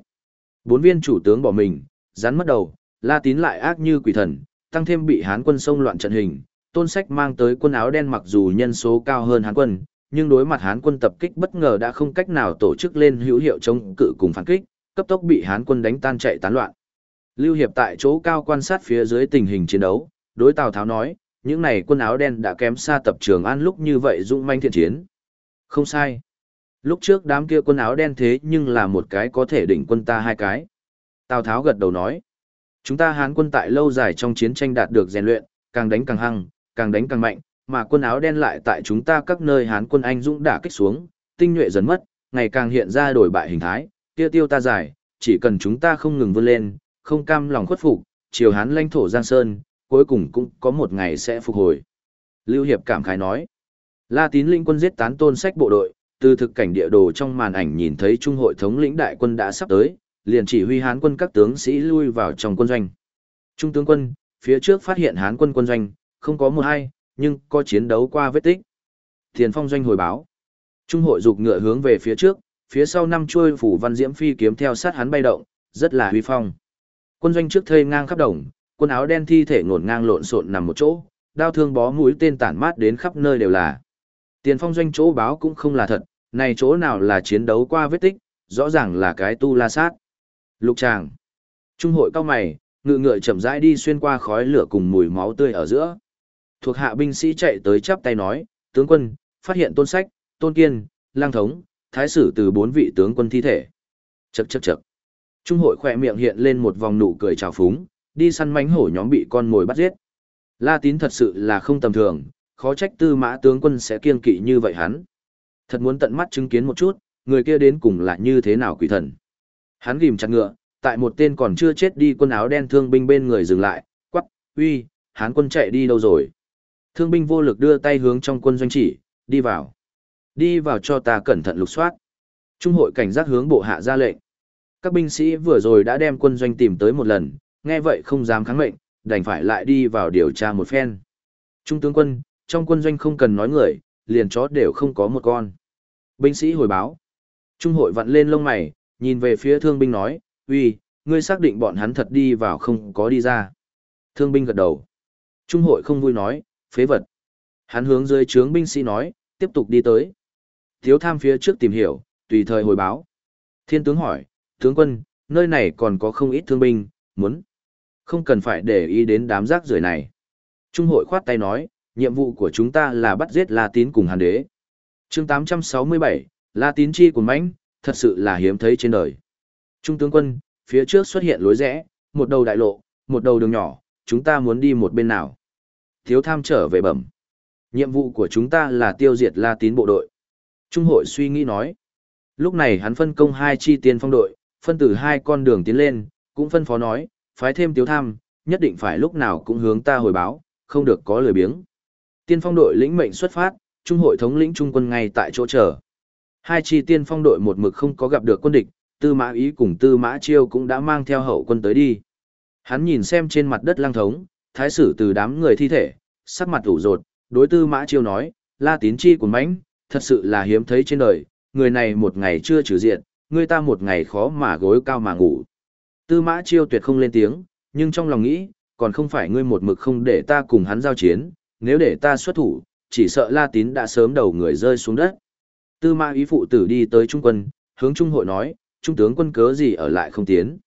Bốn viên chủ tướng bỏ mình, rắn mất đầu, La Tín lại ác như quỷ thần, tăng thêm bị Hán quân xông loạn trận hình, tôn sách mang tới quân áo đen mặc dù nhân số cao hơn Hán quân, nhưng đối mặt Hán quân tập kích bất ngờ đã không cách nào tổ chức lên hữu hiệu chống cự cùng phản kích, cấp tốc bị Hán quân đánh tan chạy tán loạn. Lưu Hiệp tại chỗ cao quan sát phía dưới tình hình chiến đấu, đối Tào Tháo nói, những này quân áo đen đã kém xa tập trường an lúc như vậy dũng manh thiện chiến. Không sai. Lúc trước đám kia quân áo đen thế nhưng là một cái có thể đỉnh quân ta hai cái. Tào Tháo gật đầu nói, chúng ta Hán quân tại lâu dài trong chiến tranh đạt được rèn luyện, càng đánh càng hăng, càng đánh càng mạnh, mà quân áo đen lại tại chúng ta các nơi Hán quân anh dũng đả kích xuống, tinh nhuệ dần mất, ngày càng hiện ra đổi bại hình thái, kia tiêu ta giải, chỉ cần chúng ta không ngừng vươn lên, không cam lòng khuất phục, triều Hán lãnh thổ Giang Sơn, cuối cùng cũng có một ngày sẽ phục hồi. Lưu Hiệp cảm khái nói, La Tín linh quân giết tán tôn sách bộ đội, từ thực cảnh địa đồ trong màn ảnh nhìn thấy trung hội thống lĩnh đại quân đã sắp tới, liền chỉ huy Hán quân các tướng sĩ lui vào trong quân doanh. Trung tướng quân, phía trước phát hiện Hán quân quân doanh, không có một hay, nhưng có chiến đấu qua vết tích. Tiền phong doanh hồi báo. Trung hội dục ngựa hướng về phía trước, phía sau năm chuôi phủ văn diễm phi kiếm theo sát hắn bay động, rất là huy phong. Quân doanh trước thây ngang khắp đồng, quân áo đen thi thể ngổn ngang lộn xộn nằm một chỗ, đao thương bó mũi tên tản mát đến khắp nơi đều là. Tiền phong doanh chỗ báo cũng không là thật, Này chỗ nào là chiến đấu qua vết tích, rõ ràng là cái tu la sát. Lục tràng. Trung hội cao mày, ngự ngựa chậm rãi đi xuyên qua khói lửa cùng mùi máu tươi ở giữa. Thuộc hạ binh sĩ chạy tới chắp tay nói, tướng quân, phát hiện tôn sách, tôn kiên, lang thống, thái sử từ bốn vị tướng quân thi thể. Chậc chậc chậc. Trung hội khỏe miệng hiện lên một vòng nụ cười trào phúng, đi săn mánh hổ nhóm bị con mồi bắt giết. La tín thật sự là không tầm thường, khó trách tư mã tướng quân sẽ kiên kỵ như vậy hắn. Thật muốn tận mắt chứng kiến một chút, người kia đến cùng là như thế nào quỷ thần. Hắn ghim chặt ngựa, tại một tên còn chưa chết đi quân áo đen thương binh bên người dừng lại, quắc, uy, hắn quân chạy đi đâu rồi. Thương binh vô lực đưa tay hướng trong quân doanh chỉ, đi vào. Đi vào cho ta cẩn thận lục soát. Trung hội cảnh giác hướng bộ hạ ra lệnh. Các binh sĩ vừa rồi đã đem quân doanh tìm tới một lần, nghe vậy không dám kháng mệnh, đành phải lại đi vào điều tra một phen. Trung tướng quân, trong quân doanh không cần nói người, liền chó đều không có một con. Binh sĩ hồi báo. Trung hội vặn lên lông mày, nhìn về phía thương binh nói, uy, ngươi xác định bọn hắn thật đi vào không có đi ra. Thương binh gật đầu. Trung hội không vui nói, phế vật. Hắn hướng dưới trướng binh sĩ nói, tiếp tục đi tới. Thiếu tham phía trước tìm hiểu, tùy thời hồi báo. Thiên tướng hỏi, tướng quân, nơi này còn có không ít thương binh, muốn. Không cần phải để ý đến đám rác rưởi này. Trung hội khoát tay nói, nhiệm vụ của chúng ta là bắt giết La Tín cùng Hàn Đế. chương 867, La Tín chi của mãnh, thật sự là hiếm thấy trên đời. Trung tướng quân, phía trước xuất hiện lối rẽ, một đầu đại lộ, một đầu đường nhỏ, chúng ta muốn đi một bên nào. Thiếu tham trở về bẩm. Nhiệm vụ của chúng ta là tiêu diệt La Tín bộ đội. Trung hội suy nghĩ nói. Lúc này hắn phân công hai chi tiên phong đội, phân từ hai con đường tiến lên, cũng phân phó nói, phái thêm tiếu tham, nhất định phải lúc nào cũng hướng ta hồi báo, không được có lời biếng. Tiên phong đội lĩnh mệnh xuất phát, trung hội thống lĩnh trung quân ngay tại chỗ chờ. Hai chi tiên phong đội một mực không có gặp được quân địch, tư mã ý cùng tư mã chiêu cũng đã mang theo hậu quân tới đi. Hắn nhìn xem trên mặt đất lang thống, thái sử từ đám người thi thể, sắc mặt ủ rột, đối tư mã chiêu nói, la tín chi của mãnh, thật sự là hiếm thấy trên đời, người này một ngày chưa trừ diện, Ngươi ta một ngày khó mà gối cao mà ngủ. Tư mã chiêu tuyệt không lên tiếng, nhưng trong lòng nghĩ, còn không phải ngươi một mực không để ta cùng hắn giao chiến, nếu để ta xuất thủ, chỉ sợ La Tín đã sớm đầu người rơi xuống đất. Tư mã ý phụ tử đi tới trung quân, hướng trung hội nói, trung tướng quân cớ gì ở lại không tiến.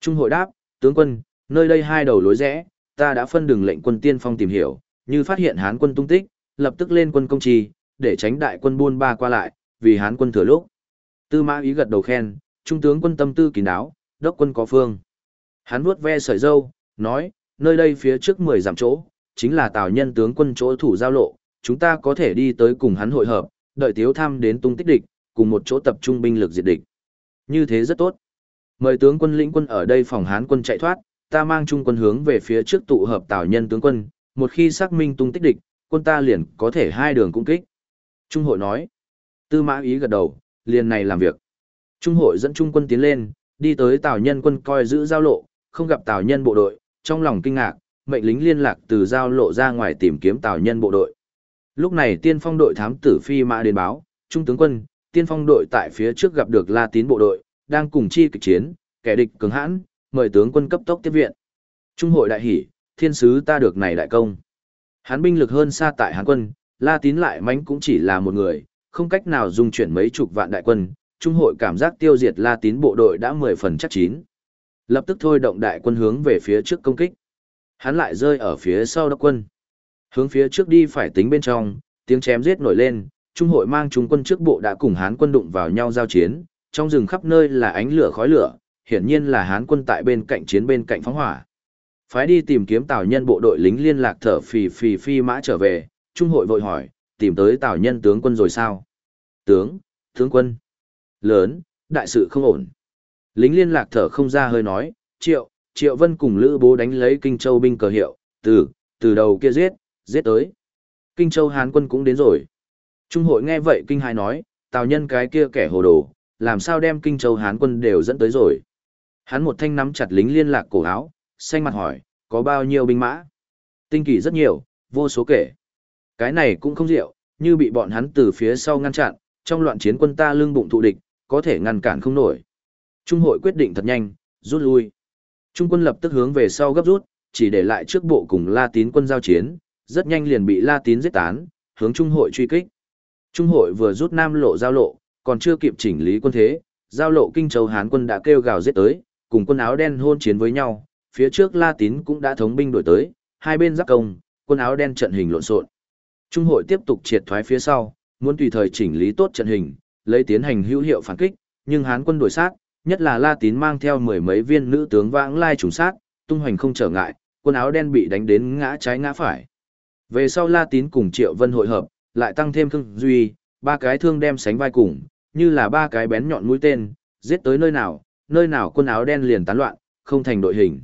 Trung hội đáp, tướng quân, nơi đây hai đầu lối rẽ, ta đã phân đường lệnh quân tiên phong tìm hiểu, như phát hiện hán quân tung tích, lập tức lên quân công trì, để tránh đại quân buôn ba qua lại, vì hán quân thừa lúc. Tư mã ý gật đầu khen, trung tướng quân tâm tư kín đáo, đốc quân có phương. Hắn vuốt ve sợi dâu, nói, nơi đây phía trước 10 dặm chỗ, chính là tào nhân tướng quân chỗ thủ giao lộ, chúng ta có thể đi tới cùng hắn hội hợp, đợi tiếu thăm đến tung tích địch, cùng một chỗ tập trung binh lực diệt địch. Như thế rất tốt. Mời tướng quân lĩnh quân ở đây phòng hán quân chạy thoát, ta mang trung quân hướng về phía trước tụ hợp tào nhân tướng quân, một khi xác minh tung tích địch, quân ta liền có thể hai đường cung kích. Trung hội nói. Tư mã ý gật đầu, liền này làm việc. Trung hội dẫn trung quân tiến lên, đi tới tào nhân quân coi giữ giao lộ, không gặp tào nhân bộ đội, trong lòng kinh ngạc, mệnh lính liên lạc từ giao lộ ra ngoài tìm kiếm tào nhân bộ đội. Lúc này tiên phong đội thám tử phi mã đến báo, trung tướng quân, tiên phong đội tại phía trước gặp được La Tín bộ đội, đang cùng chi kịch chiến, kẻ địch cứng hãn, mời tướng quân cấp tốc tiếp viện. Trung hội đại hỉ, thiên sứ ta được này đại công. Hán binh lực hơn xa tại Hán quân, La Tín lại mánh cũng chỉ là một người, không cách nào dung chuyển mấy chục vạn đại quân, Trung hội cảm giác tiêu diệt La Tín bộ đội đã mười phần chắc chín. Lập tức thôi động đại quân hướng về phía trước công kích. Hắn lại rơi ở phía sau đốc quân. Hướng phía trước đi phải tính bên trong, tiếng chém giết nổi lên, Trung hội mang trung quân trước bộ đã cùng Hán quân đụng vào nhau giao chiến, trong rừng khắp nơi là ánh lửa khói lửa, hiển nhiên là Hán quân tại bên cạnh chiến bên cạnh phóng hỏa. Phái đi tìm kiếm Tào Nhân bộ đội lính liên lạc thở phì phì phi mã trở về, Trung hội vội hỏi, tìm tới Tào Nhân tướng quân rồi sao? Tướng, tướng quân. Lớn, đại sự không ổn. Lính liên lạc thở không ra hơi nói, Triệu, Triệu Vân cùng Lữ Bố đánh lấy Kinh Châu binh cờ hiệu, từ, từ đầu kia giết, giết tới. Kinh Châu Hán quân cũng đến rồi. Trung hội nghe vậy kinh hai nói, tào nhân cái kia kẻ hồ đồ, làm sao đem kinh châu hán quân đều dẫn tới rồi. Hắn một thanh nắm chặt lính liên lạc cổ áo, xanh mặt hỏi, có bao nhiêu binh mã? Tinh kỳ rất nhiều, vô số kể. Cái này cũng không diệu, như bị bọn hắn từ phía sau ngăn chặn, trong loạn chiến quân ta lưng bụng thụ địch, có thể ngăn cản không nổi. Trung hội quyết định thật nhanh, rút lui. Trung quân lập tức hướng về sau gấp rút, chỉ để lại trước bộ cùng La Tín quân giao chiến, rất nhanh liền bị La Tín giết tán, hướng Trung hội truy kích. Trung hội vừa rút nam lộ giao lộ, còn chưa kịp chỉnh lý quân thế, giao lộ kinh châu Hán quân đã kêu gào giết tới, cùng quân áo đen hôn chiến với nhau, phía trước La Tín cũng đã thống binh đổi tới, hai bên giáp công, quân áo đen trận hình lộn xộn. Trung hội tiếp tục triệt thoái phía sau, muốn tùy thời chỉnh lý tốt trận hình, lấy tiến hành hữu hiệu phản kích, nhưng Hán quân đổi sát, nhất là La Tín mang theo mười mấy viên nữ tướng vãng lai trùng sát, tung hoành không trở ngại, quân áo đen bị đánh đến ngã trái ngã phải. Về sau La Tín cùng Triệu Vân hội hợp, lại tăng thêm Khương Duy, ba cái thương đem sánh vai cùng, như là ba cái bén nhọn mũi tên, giết tới nơi nào, nơi nào quân áo đen liền tán loạn, không thành đội hình.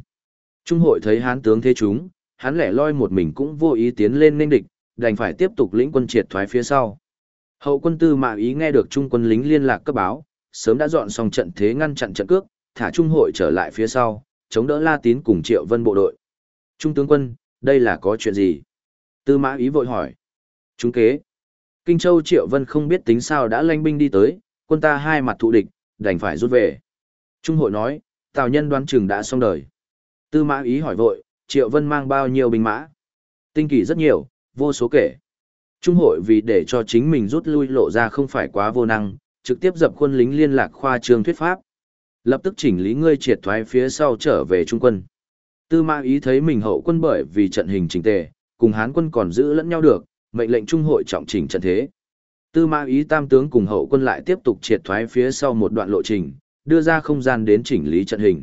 Trung hội thấy hán tướng thế chúng, hắn lẻ loi một mình cũng vô ý tiến lên nên địch, đành phải tiếp tục lĩnh quân triệt thoái phía sau. Hậu quân tư mạ ý nghe được trung quân lính liên lạc cấp báo, sớm đã dọn xong trận thế ngăn chặn trận cước, thả trung hội trở lại phía sau, chống đỡ La Tín cùng Triệu Vân bộ đội. Trung tướng quân, đây là có chuyện gì? Tư mã ý vội hỏi. Chúng kế. Kinh Châu Triệu Vân không biết tính sao đã lanh binh đi tới, quân ta hai mặt thụ địch, đành phải rút về. Trung hội nói, Tào nhân đoán chừng đã xong đời. Tư mã ý hỏi vội, Triệu Vân mang bao nhiêu binh mã? Tinh kỳ rất nhiều, vô số kể. Trung hội vì để cho chính mình rút lui lộ ra không phải quá vô năng, trực tiếp dập quân lính liên lạc khoa trương thuyết pháp. Lập tức chỉnh lý ngươi triệt thoái phía sau trở về trung quân. Tư mã ý thấy mình hậu quân bởi vì trận hình chỉnh tề, cùng hán quân còn giữ lẫn nhau được, mệnh lệnh trung hội trọng chỉnh trận thế. Tư mã ý tam tướng cùng hậu quân lại tiếp tục triệt thoái phía sau một đoạn lộ trình, đưa ra không gian đến chỉnh lý trận hình.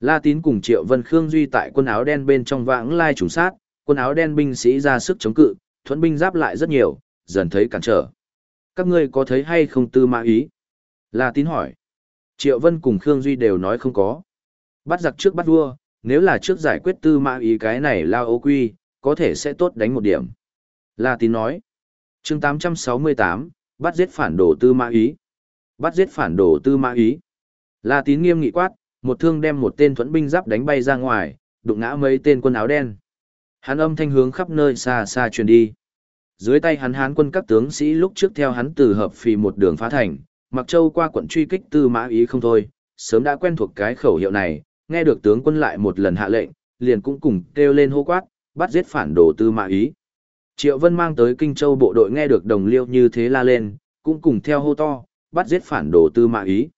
La Tín cùng Triệu Vân Khương Duy tại quân áo đen bên trong vãng lai trùng sát, quân áo đen binh sĩ ra sức chống cự, thuẫn binh giáp lại rất nhiều, dần thấy cản trở. Các ngươi có thấy hay không tư mã ý? La Tín hỏi. Triệu Vân cùng Khương Duy đều nói không có. Bắt giặc trước bắt vua, nếu là trước giải quyết tư mã ý cái này lao ô quy, có thể sẽ tốt đánh một điểm. La Tín nói. chương 868, bắt giết phản đồ tư mã ý. Bắt giết phản đồ tư mã ý. La Tín nghiêm nghị quát, một thương đem một tên thuẫn binh giáp đánh bay ra ngoài, đụng ngã mấy tên quân áo đen. Hắn âm thanh hướng khắp nơi xa xa truyền đi. Dưới tay hắn hán quân các tướng sĩ lúc trước theo hắn từ hợp phì một đường phá thành, Mặc Châu qua quận truy kích tư mã ý không thôi, sớm đã quen thuộc cái khẩu hiệu này, nghe được tướng quân lại một lần hạ lệnh, liền cũng cùng kêu lên hô quát, bắt giết phản đồ tư mã ý. Triệu Vân mang tới Kinh Châu bộ đội nghe được đồng liêu như thế la lên, cũng cùng theo hô to, bắt giết phản đồ tư mã ý.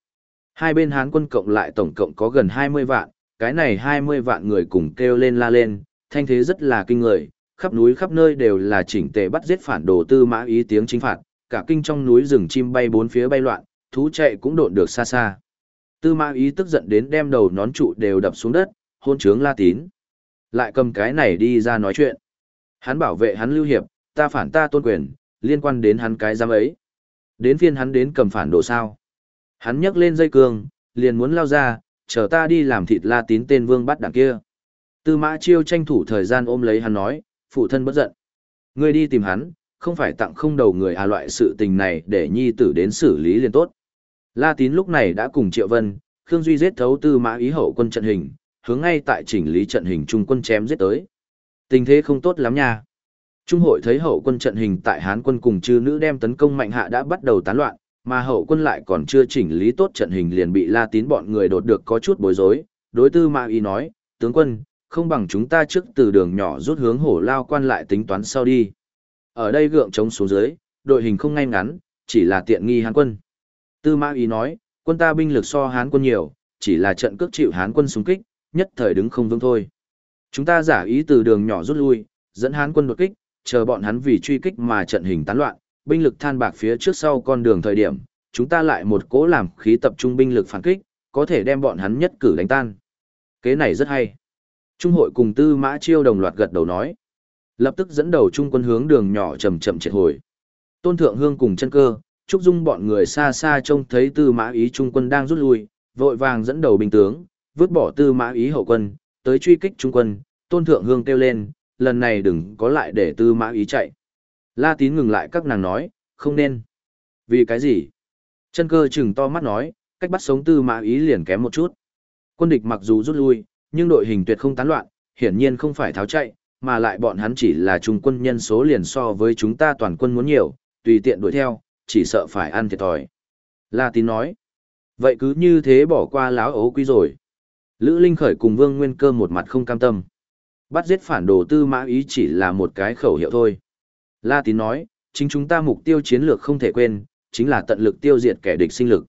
Hai bên Hán quân cộng lại tổng cộng có gần 20 vạn, cái này 20 vạn người cùng kêu lên la lên, thanh thế rất là kinh người, khắp núi khắp nơi đều là chỉnh tề bắt giết phản đồ tư mã ý tiếng chính phạt, cả kinh trong núi rừng chim bay bốn phía bay loạn, thú chạy cũng độn được xa xa. Tư mã ý tức giận đến đem đầu nón trụ đều đập xuống đất, hôn trướng la tín. Lại cầm cái này đi ra nói chuyện. Hắn bảo vệ hắn lưu hiệp, ta phản ta tôn quyền, liên quan đến hắn cái giam ấy. Đến phiên hắn đến cầm phản đồ sao. Hắn nhấc lên dây cương, liền muốn lao ra, chờ ta đi làm thịt la tín tên vương bắt đằng kia. Tư mã chiêu tranh thủ thời gian ôm lấy hắn nói, phụ thân bất giận. Ngươi đi tìm hắn, không phải tặng không đầu người à loại sự tình này để nhi tử đến xử lý liền tốt. La tín lúc này đã cùng Triệu Vân, Khương Duy giết thấu tư mã ý hậu quân trận hình, hướng ngay tại chỉnh lý trận hình trung quân chém giết tới. Tình thế không tốt lắm nha. Trung hội thấy hậu quân trận hình tại Hán quân cùng chư nữ đem tấn công mạnh hạ đã bắt đầu tán loạn, mà hậu quân lại còn chưa chỉnh lý tốt trận hình liền bị La Tín bọn người đột được có chút bối rối. Đối tư Mã Y nói, tướng quân, không bằng chúng ta trước từ đường nhỏ rút hướng hổ lao quan lại tính toán sau đi. Ở đây gượng chống xuống dưới, đội hình không ngay ngắn, chỉ là tiện nghi Hán quân. Tư Mã Y nói, quân ta binh lực so Hán quân nhiều, chỉ là trận cước chịu Hán quân xung kích, nhất thời đứng không vững thôi. Chúng ta giả ý từ đường nhỏ rút lui, dẫn Hán quân đột kích, chờ bọn hắn vì truy kích mà trận hình tán loạn, binh lực than bạc phía trước sau con đường thời điểm, chúng ta lại một cố làm khí tập trung binh lực phản kích, có thể đem bọn hắn nhất cử đánh tan. Kế này rất hay. Trung hội cùng tư mã chiêu đồng loạt gật đầu nói. Lập tức dẫn đầu trung quân hướng đường nhỏ chậm chậm triệt hồi. Tôn Thượng Hương cùng chân cơ, Trúc Dung bọn người xa xa trông thấy tư mã ý trung quân đang rút lui, vội vàng dẫn đầu binh tướng, vứt bỏ tư mã ý hậu quân, tới truy kích trung quân, Tôn Thượng Hương kêu lên, lần này đừng có lại để tư mã ý chạy. La tín ngừng lại các nàng nói, không nên. Vì cái gì? Chân cơ chừng to mắt nói, cách bắt sống tư mã ý liền kém một chút. Quân địch mặc dù rút lui, nhưng đội hình tuyệt không tán loạn, hiển nhiên không phải tháo chạy, mà lại bọn hắn chỉ là trung quân nhân số liền so với chúng ta toàn quân muốn nhiều, tùy tiện đuổi theo, chỉ sợ phải ăn thiệt thòi. La tín nói, vậy cứ như thế bỏ qua láo ấu quý rồi. Lữ Linh Khởi cùng Vương Nguyên Cơ một mặt không cam tâm. Bắt giết phản đồ tư mã ý chỉ là một cái khẩu hiệu thôi. La tín nói, chính chúng ta mục tiêu chiến lược không thể quên, chính là tận lực tiêu diệt kẻ địch sinh lực.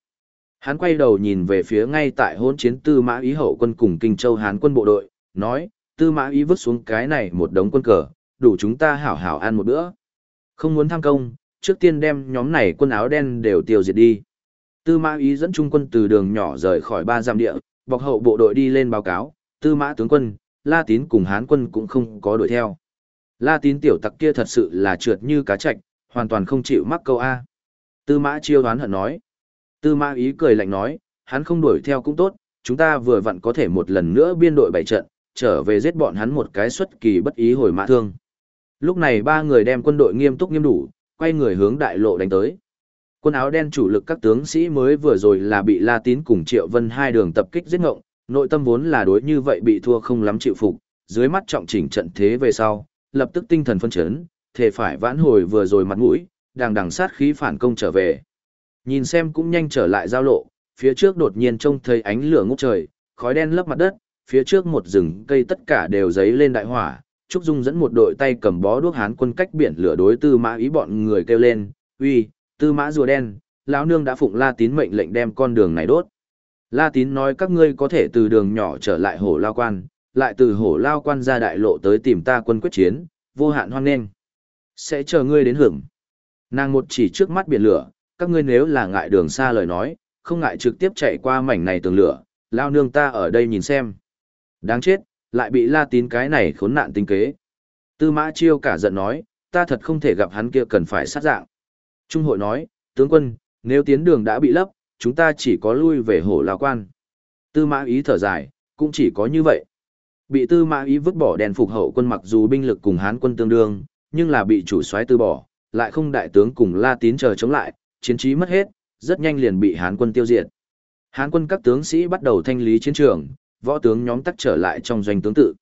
Hắn quay đầu nhìn về phía ngay tại hỗn chiến tư mã ý hậu quân cùng Kinh Châu Hán quân bộ đội, nói, tư mã ý vứt xuống cái này một đống quân cờ, đủ chúng ta hảo hảo ăn một bữa. Không muốn tham công, trước tiên đem nhóm này quân áo đen đều tiêu diệt đi. Tư mã ý dẫn trung quân từ đường nhỏ rời khỏi ba giam địa, bọc hậu bộ đội đi lên báo cáo, tư mã tướng quân, La Tín cùng Hán quân cũng không có đuổi theo. La Tín tiểu tặc kia thật sự là trượt như cá trạch, hoàn toàn không chịu mắc câu A. Tư mã chiêu đoán hận nói. Tư mã ý cười lạnh nói, hắn không đuổi theo cũng tốt, chúng ta vừa vặn có thể một lần nữa biên đội bảy trận, trở về giết bọn hắn một cái xuất kỳ bất ý hồi mã thương. Lúc này ba người đem quân đội nghiêm túc nghiêm đủ, quay người hướng đại lộ đánh tới. Quân áo đen chủ lực các tướng sĩ mới vừa rồi là bị La Tín cùng Triệu Vân hai đường tập kích giết ngộng, nội tâm vốn là đối như vậy bị thua không lắm chịu phục, dưới mắt trọng chỉnh trận thế về sau, lập tức tinh thần phân chấn, thể phải vãn hồi vừa rồi mặt mũi, đang đằng sát khí phản công trở về. Nhìn xem cũng nhanh trở lại giao lộ, phía trước đột nhiên trông thấy ánh lửa ngút trời, khói đen lấp mặt đất, phía trước một rừng cây tất cả đều giấy lên đại hỏa. Trúc Dung dẫn một đội tay cầm bó đuốc hán quân cách biển lửa đối tư mã ý bọn người kêu lên, uy, tư mã rùa đen, lão nương đã phụng La Tín mệnh lệnh đem con đường này đốt. La Tín nói các ngươi có thể từ đường nhỏ trở lại hổ lao quan, lại từ hổ lao quan ra đại lộ tới tìm ta quân quyết chiến, vô hạn hoan nghênh. Sẽ chờ ngươi đến hưởng. Nàng một chỉ trước mắt biển lửa, các ngươi nếu là ngại đường xa lời nói, không ngại trực tiếp chạy qua mảnh này tường lửa, lao nương ta ở đây nhìn xem. Đáng chết, lại bị la tín cái này khốn nạn tinh kế. Tư mã chiêu cả giận nói, ta thật không thể gặp hắn kia cần phải sát dạng. Trung hội nói, tướng quân, nếu tiến đường đã bị lấp, chúng ta chỉ có lui về hổ lao quan. Tư mã ý thở dài, cũng chỉ có như vậy. Bị tư mã ý vứt bỏ đèn phục hậu quân mặc dù binh lực cùng hán quân tương đương, nhưng là bị chủ soái từ bỏ, lại không đại tướng cùng la tín chờ chống lại, chiến trí mất hết, rất nhanh liền bị hán quân tiêu diệt. Hán quân các tướng sĩ bắt đầu thanh lý chiến trường, võ tướng nhóm tắc trở lại trong doanh tướng tự.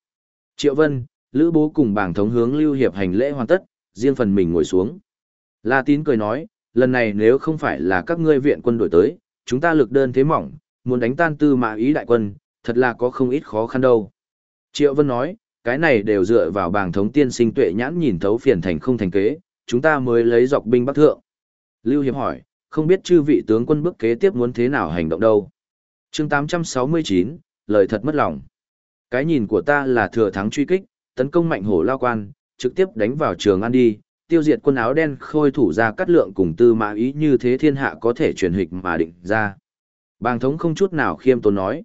Triệu Vân, Lữ Bố cùng bảng thống hướng Lưu Hiệp hành lễ hoàn tất, riêng phần mình ngồi xuống. La Tín cười nói, lần này nếu không phải là các ngươi viện quân đổi tới, chúng ta lực đơn thế mỏng, muốn đánh tan tư mã ý đại quân, thật là có không ít khó khăn đâu. Triệu Vân nói, cái này đều dựa vào bảng thống tiên sinh tuệ nhãn nhìn thấu phiền thành không thành kế, chúng ta mới lấy dọc binh bắc thượng. Lưu Hiệp hỏi, không biết chư vị tướng quân bước kế tiếp muốn thế nào hành động đâu. chương 869, lời thật mất lòng. Cái nhìn của ta là thừa thắng truy kích, tấn công mạnh hổ lao quan, trực tiếp đánh vào trường ăn đi, tiêu diệt quân áo đen khôi thủ ra cắt lượng cùng tư mã ý như thế thiên hạ có thể truyền hịch mà định ra. Bàng thống không chút nào khiêm tốn nói.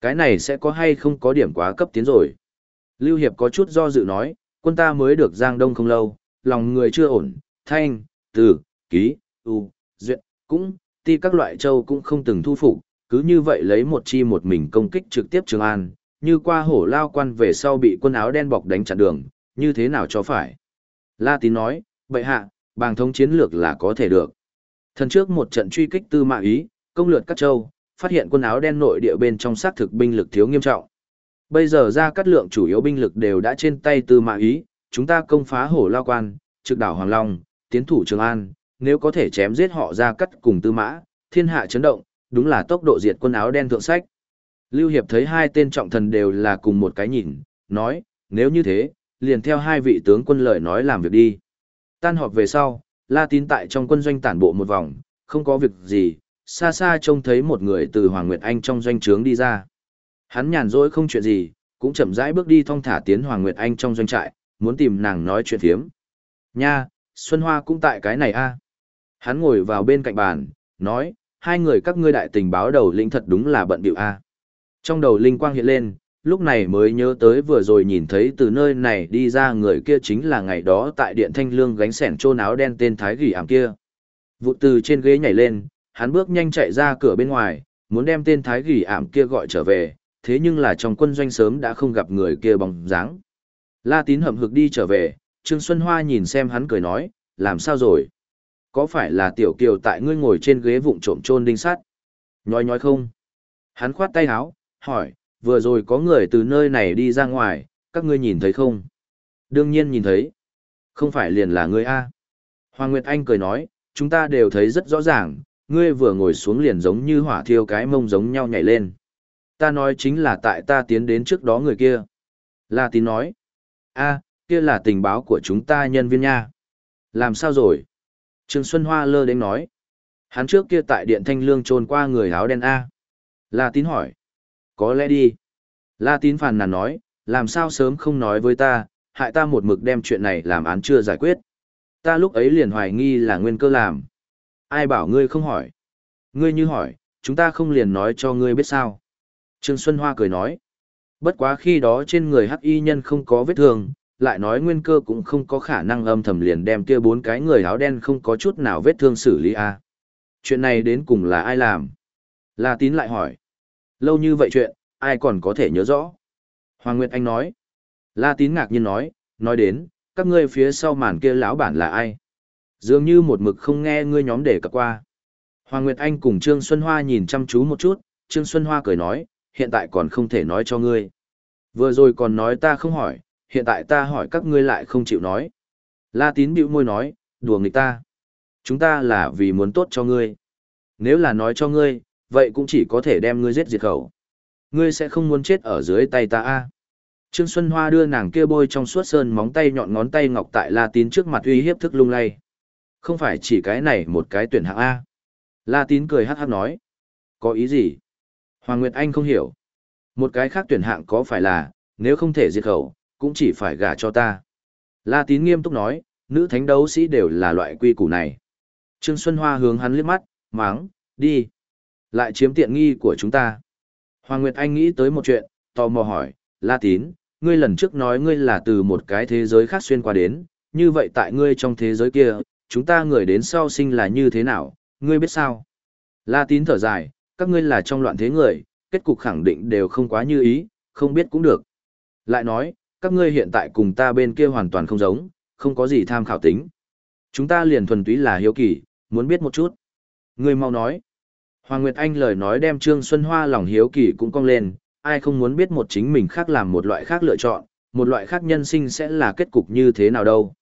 Cái này sẽ có hay không có điểm quá cấp tiến rồi. Lưu Hiệp có chút do dự nói, quân ta mới được giang đông không lâu, lòng người chưa ổn, thanh, từ, ký, u, duyệt, cũng, ti các loại châu cũng không từng thu phục, cứ như vậy lấy một chi một mình công kích trực tiếp Trường An, như qua hổ lao quan về sau bị quân áo đen bọc đánh chặn đường, như thế nào cho phải. La Tín nói, bệ hạ, bàng thống chiến lược là có thể được. Thần trước một trận truy kích tư mã ý, công lượt các châu, phát hiện quân áo đen nội địa bên trong xác thực binh lực thiếu nghiêm trọng. Bây giờ ra cắt lượng chủ yếu binh lực đều đã trên tay tư mã ý, chúng ta công phá hổ lao quan, trực đảo Hoàng Long, tiến thủ Trường An, nếu có thể chém giết họ ra cắt cùng tư mã, thiên hạ chấn động, đúng là tốc độ diệt quân áo đen thượng sách. Lưu Hiệp thấy hai tên trọng thần đều là cùng một cái nhìn, nói, nếu như thế, liền theo hai vị tướng quân lời nói làm việc đi. Tan họp về sau, La Tín tại trong quân doanh tản bộ một vòng, không có việc gì, xa xa trông thấy một người từ Hoàng Nguyệt Anh trong doanh trướng đi ra. Hắn nhàn rỗi không chuyện gì, cũng chậm rãi bước đi thong thả tiến Hoàng Nguyệt Anh trong doanh trại, muốn tìm nàng nói chuyện thiếm. Nha, Xuân Hoa cũng tại cái này a. Hắn ngồi vào bên cạnh bàn, nói, hai người các ngươi đại tình báo đầu linh thật đúng là bận điệu a. Trong đầu linh quang hiện lên, lúc này mới nhớ tới vừa rồi nhìn thấy từ nơi này đi ra người kia chính là ngày đó tại điện thanh lương gánh sẻn trôn áo đen tên thái gỉ ảm kia. Vụ từ trên ghế nhảy lên, hắn bước nhanh chạy ra cửa bên ngoài, muốn đem tên thái gỉ ảm kia gọi trở về, thế nhưng là trong quân doanh sớm đã không gặp người kia bóng dáng. La tín hậm hực đi trở về, Trương Xuân Hoa nhìn xem hắn cười nói, làm sao rồi? Có phải là tiểu kiều tại ngươi ngồi trên ghế vụng trộm trôn đinh sắt? Nhói nhói không? Hắn khoát tay háo hỏi, vừa rồi có người từ nơi này đi ra ngoài, các ngươi nhìn thấy không? Đương nhiên nhìn thấy. Không phải liền là ngươi A. Hoàng Nguyệt Anh cười nói, chúng ta đều thấy rất rõ ràng, ngươi vừa ngồi xuống liền giống như hỏa thiêu cái mông giống nhau nhảy lên. Ta nói chính là tại ta tiến đến trước đó người kia. La tín nói, a kia là tình báo của chúng ta nhân viên nha. Làm sao rồi? Trương Xuân Hoa lơ đến nói. Hắn trước kia tại điện thanh lương trôn qua người áo đen A. La tín hỏi. Có lẽ đi. La tín phàn nàn nói, làm sao sớm không nói với ta, hại ta một mực đem chuyện này làm án chưa giải quyết. Ta lúc ấy liền hoài nghi là nguyên cơ làm. Ai bảo ngươi không hỏi? Ngươi như hỏi, chúng ta không liền nói cho ngươi biết sao. Trương Xuân Hoa cười nói. Bất quá khi đó trên người hắc y nhân không có vết thương, lại nói nguyên cơ cũng không có khả năng âm thầm liền đem kia bốn cái người áo đen không có chút nào vết thương xử lý a. À. Chuyện này đến cùng là ai làm? La Tín lại hỏi. Lâu như vậy chuyện, ai còn có thể nhớ rõ? Hoàng Nguyệt Anh nói. La Tín ngạc nhiên nói, nói đến, các ngươi phía sau màn kia lão bản là ai? Dường như một mực không nghe ngươi nhóm để cập qua. Hoàng Nguyệt Anh cùng Trương Xuân Hoa nhìn chăm chú một chút, Trương Xuân Hoa cười nói, hiện tại còn không thể nói cho ngươi. Vừa rồi còn nói ta không hỏi, hiện tại ta hỏi các ngươi lại không chịu nói. La tín bĩu môi nói, đùa nghịch ta. Chúng ta là vì muốn tốt cho ngươi. Nếu là nói cho ngươi, vậy cũng chỉ có thể đem ngươi giết diệt khẩu. Ngươi sẽ không muốn chết ở dưới tay ta a. Trương Xuân Hoa đưa nàng kia bôi trong suốt sơn móng tay nhọn ngón tay ngọc tại La Tín trước mặt uy hiếp thức lung lay. Không phải chỉ cái này một cái tuyển hạng A. La Tín cười hát hát nói. Có ý gì? Hoàng Nguyệt Anh không hiểu. Một cái khác tuyển hạng có phải là, nếu không thể diệt khẩu, cũng chỉ phải gả cho ta. La Tín nghiêm túc nói, nữ thánh đấu sĩ đều là loại quy củ này. Trương Xuân Hoa hướng hắn liếc mắt, máng, đi. Lại chiếm tiện nghi của chúng ta. Hoàng Nguyệt Anh nghĩ tới một chuyện, tò mò hỏi, La Tín, ngươi lần trước nói ngươi là từ một cái thế giới khác xuyên qua đến, như vậy tại ngươi trong thế giới kia, chúng ta người đến sau sinh là như thế nào, ngươi biết sao? La Tín thở dài, các ngươi là trong loạn thế người, kết cục khẳng định đều không quá như ý, không biết cũng được. Lại nói, các ngươi hiện tại cùng ta bên kia hoàn toàn không giống, không có gì tham khảo tính. Chúng ta liền thuần túy là hiếu kỳ, muốn biết một chút. Ngươi mau nói. Hoàng Nguyệt Anh lời nói đem Trương Xuân Hoa lòng hiếu kỳ cũng cong lên, ai không muốn biết một chính mình khác làm một loại khác lựa chọn, một loại khác nhân sinh sẽ là kết cục như thế nào đâu.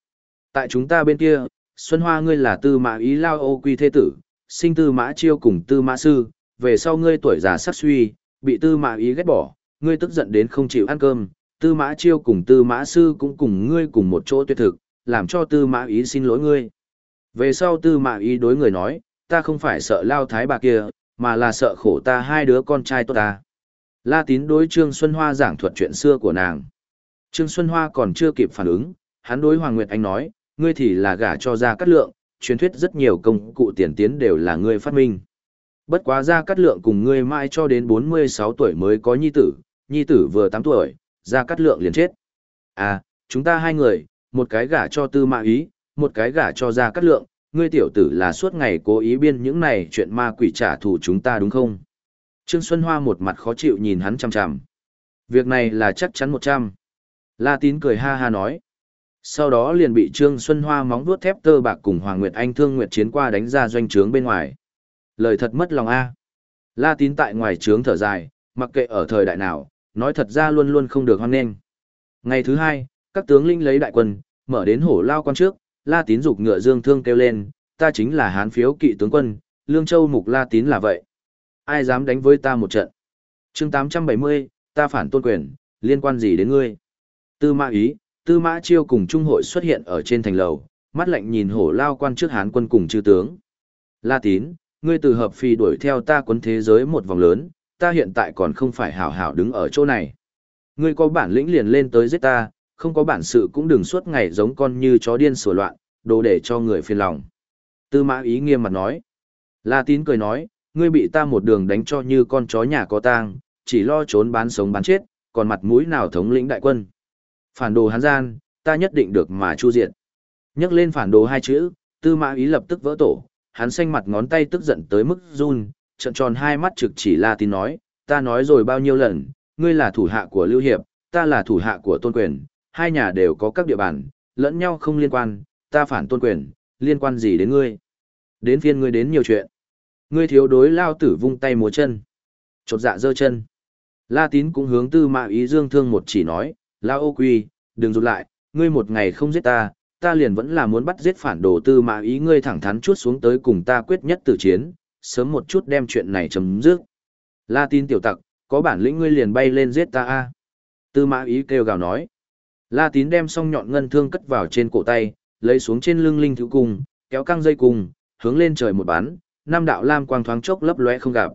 Tại chúng ta bên kia, Xuân Hoa ngươi là tư mã ý lao ô quy thế tử, sinh tư mã chiêu cùng tư mã sư, về sau ngươi tuổi già sắc suy, bị tư mã ý ghét bỏ, ngươi tức giận đến không chịu ăn cơm, tư mã chiêu cùng tư mã sư cũng cùng ngươi cùng một chỗ tuyệt thực, làm cho tư mã ý xin lỗi ngươi. Về sau tư mã ý đối người nói, ta không phải sợ lao thái bà kia, mà là sợ khổ ta hai đứa con trai tốt ta. La tín đối Trương Xuân Hoa giảng thuật chuyện xưa của nàng. Trương Xuân Hoa còn chưa kịp phản ứng, hắn đối Hoàng Nguyệt Anh nói, ngươi thì là gả cho ra cắt lượng, truyền thuyết rất nhiều công cụ tiền tiến đều là ngươi phát minh. Bất quá ra cắt lượng cùng ngươi mãi cho đến 46 tuổi mới có nhi tử, nhi tử vừa 8 tuổi, ra cắt lượng liền chết. À, chúng ta hai người, một cái gả cho tư mã ý, một cái gả cho ra cắt lượng, ngươi tiểu tử là suốt ngày cố ý biên những này chuyện ma quỷ trả thù chúng ta đúng không? Trương Xuân Hoa một mặt khó chịu nhìn hắn chằm chằm. Việc này là chắc chắn 100. La Tín cười ha ha nói. Sau đó liền bị Trương Xuân Hoa móng vuốt thép tơ bạc cùng Hoàng Nguyệt Anh thương nguyệt chiến qua đánh ra doanh trướng bên ngoài. Lời thật mất lòng a. La Tín tại ngoài trướng thở dài, mặc kệ ở thời đại nào, nói thật ra luôn luôn không được hoan nghênh. Ngày thứ hai, các tướng lĩnh lấy đại quân, mở đến hổ lao quan trước, La Tín dục ngựa dương thương kêu lên, ta chính là hán phiếu kỵ tướng quân, Lương Châu Mục La Tín là vậy. Ai dám đánh với ta một trận? chương 870, ta phản tôn quyền, liên quan gì đến ngươi? Tư mã ý, tư mã chiêu cùng trung hội xuất hiện ở trên thành lầu, mắt lạnh nhìn hổ lao quan trước hán quân cùng chư tướng. La tín, ngươi từ hợp phi đuổi theo ta quấn thế giới một vòng lớn, ta hiện tại còn không phải hảo hảo đứng ở chỗ này. Ngươi có bản lĩnh liền lên tới giết ta, không có bản sự cũng đừng suốt ngày giống con như chó điên sủa loạn, đồ để cho người phiền lòng. Tư mã ý nghiêm mặt nói. La tín cười nói, ngươi bị ta một đường đánh cho như con chó nhà có tang, chỉ lo trốn bán sống bán chết, còn mặt mũi nào thống lĩnh đại quân. Phản đồ hán gian, ta nhất định được mà chu diệt. Nhắc lên phản đồ hai chữ, tư mã ý lập tức vỡ tổ, hắn xanh mặt ngón tay tức giận tới mức run, trận tròn hai mắt trực chỉ la tín nói, ta nói rồi bao nhiêu lần, ngươi là thủ hạ của Lưu Hiệp, ta là thủ hạ của Tôn Quyền, hai nhà đều có các địa bàn, lẫn nhau không liên quan, ta phản Tôn Quyền, liên quan gì đến ngươi? Đến phiên ngươi đến nhiều chuyện. Ngươi thiếu đối lao tử vung tay múa chân. Chột dạ giơ chân. La tín cũng hướng tư mã ý dương thương một chỉ nói, La ô quy, đừng rụt lại, ngươi một ngày không giết ta, ta liền vẫn là muốn bắt giết phản đồ tư mã ý ngươi thẳng thắn chút xuống tới cùng ta quyết nhất tử chiến, sớm một chút đem chuyện này chấm dứt. La tín tiểu tặc, có bản lĩnh ngươi liền bay lên giết ta a. Tư mã ý kêu gào nói. La tín đem song nhọn ngân thương cất vào trên cổ tay, lấy xuống trên lưng linh thứ cung, kéo căng dây cung, hướng lên trời một bắn, năm đạo lam quang thoáng chốc lấp lóe không gặp.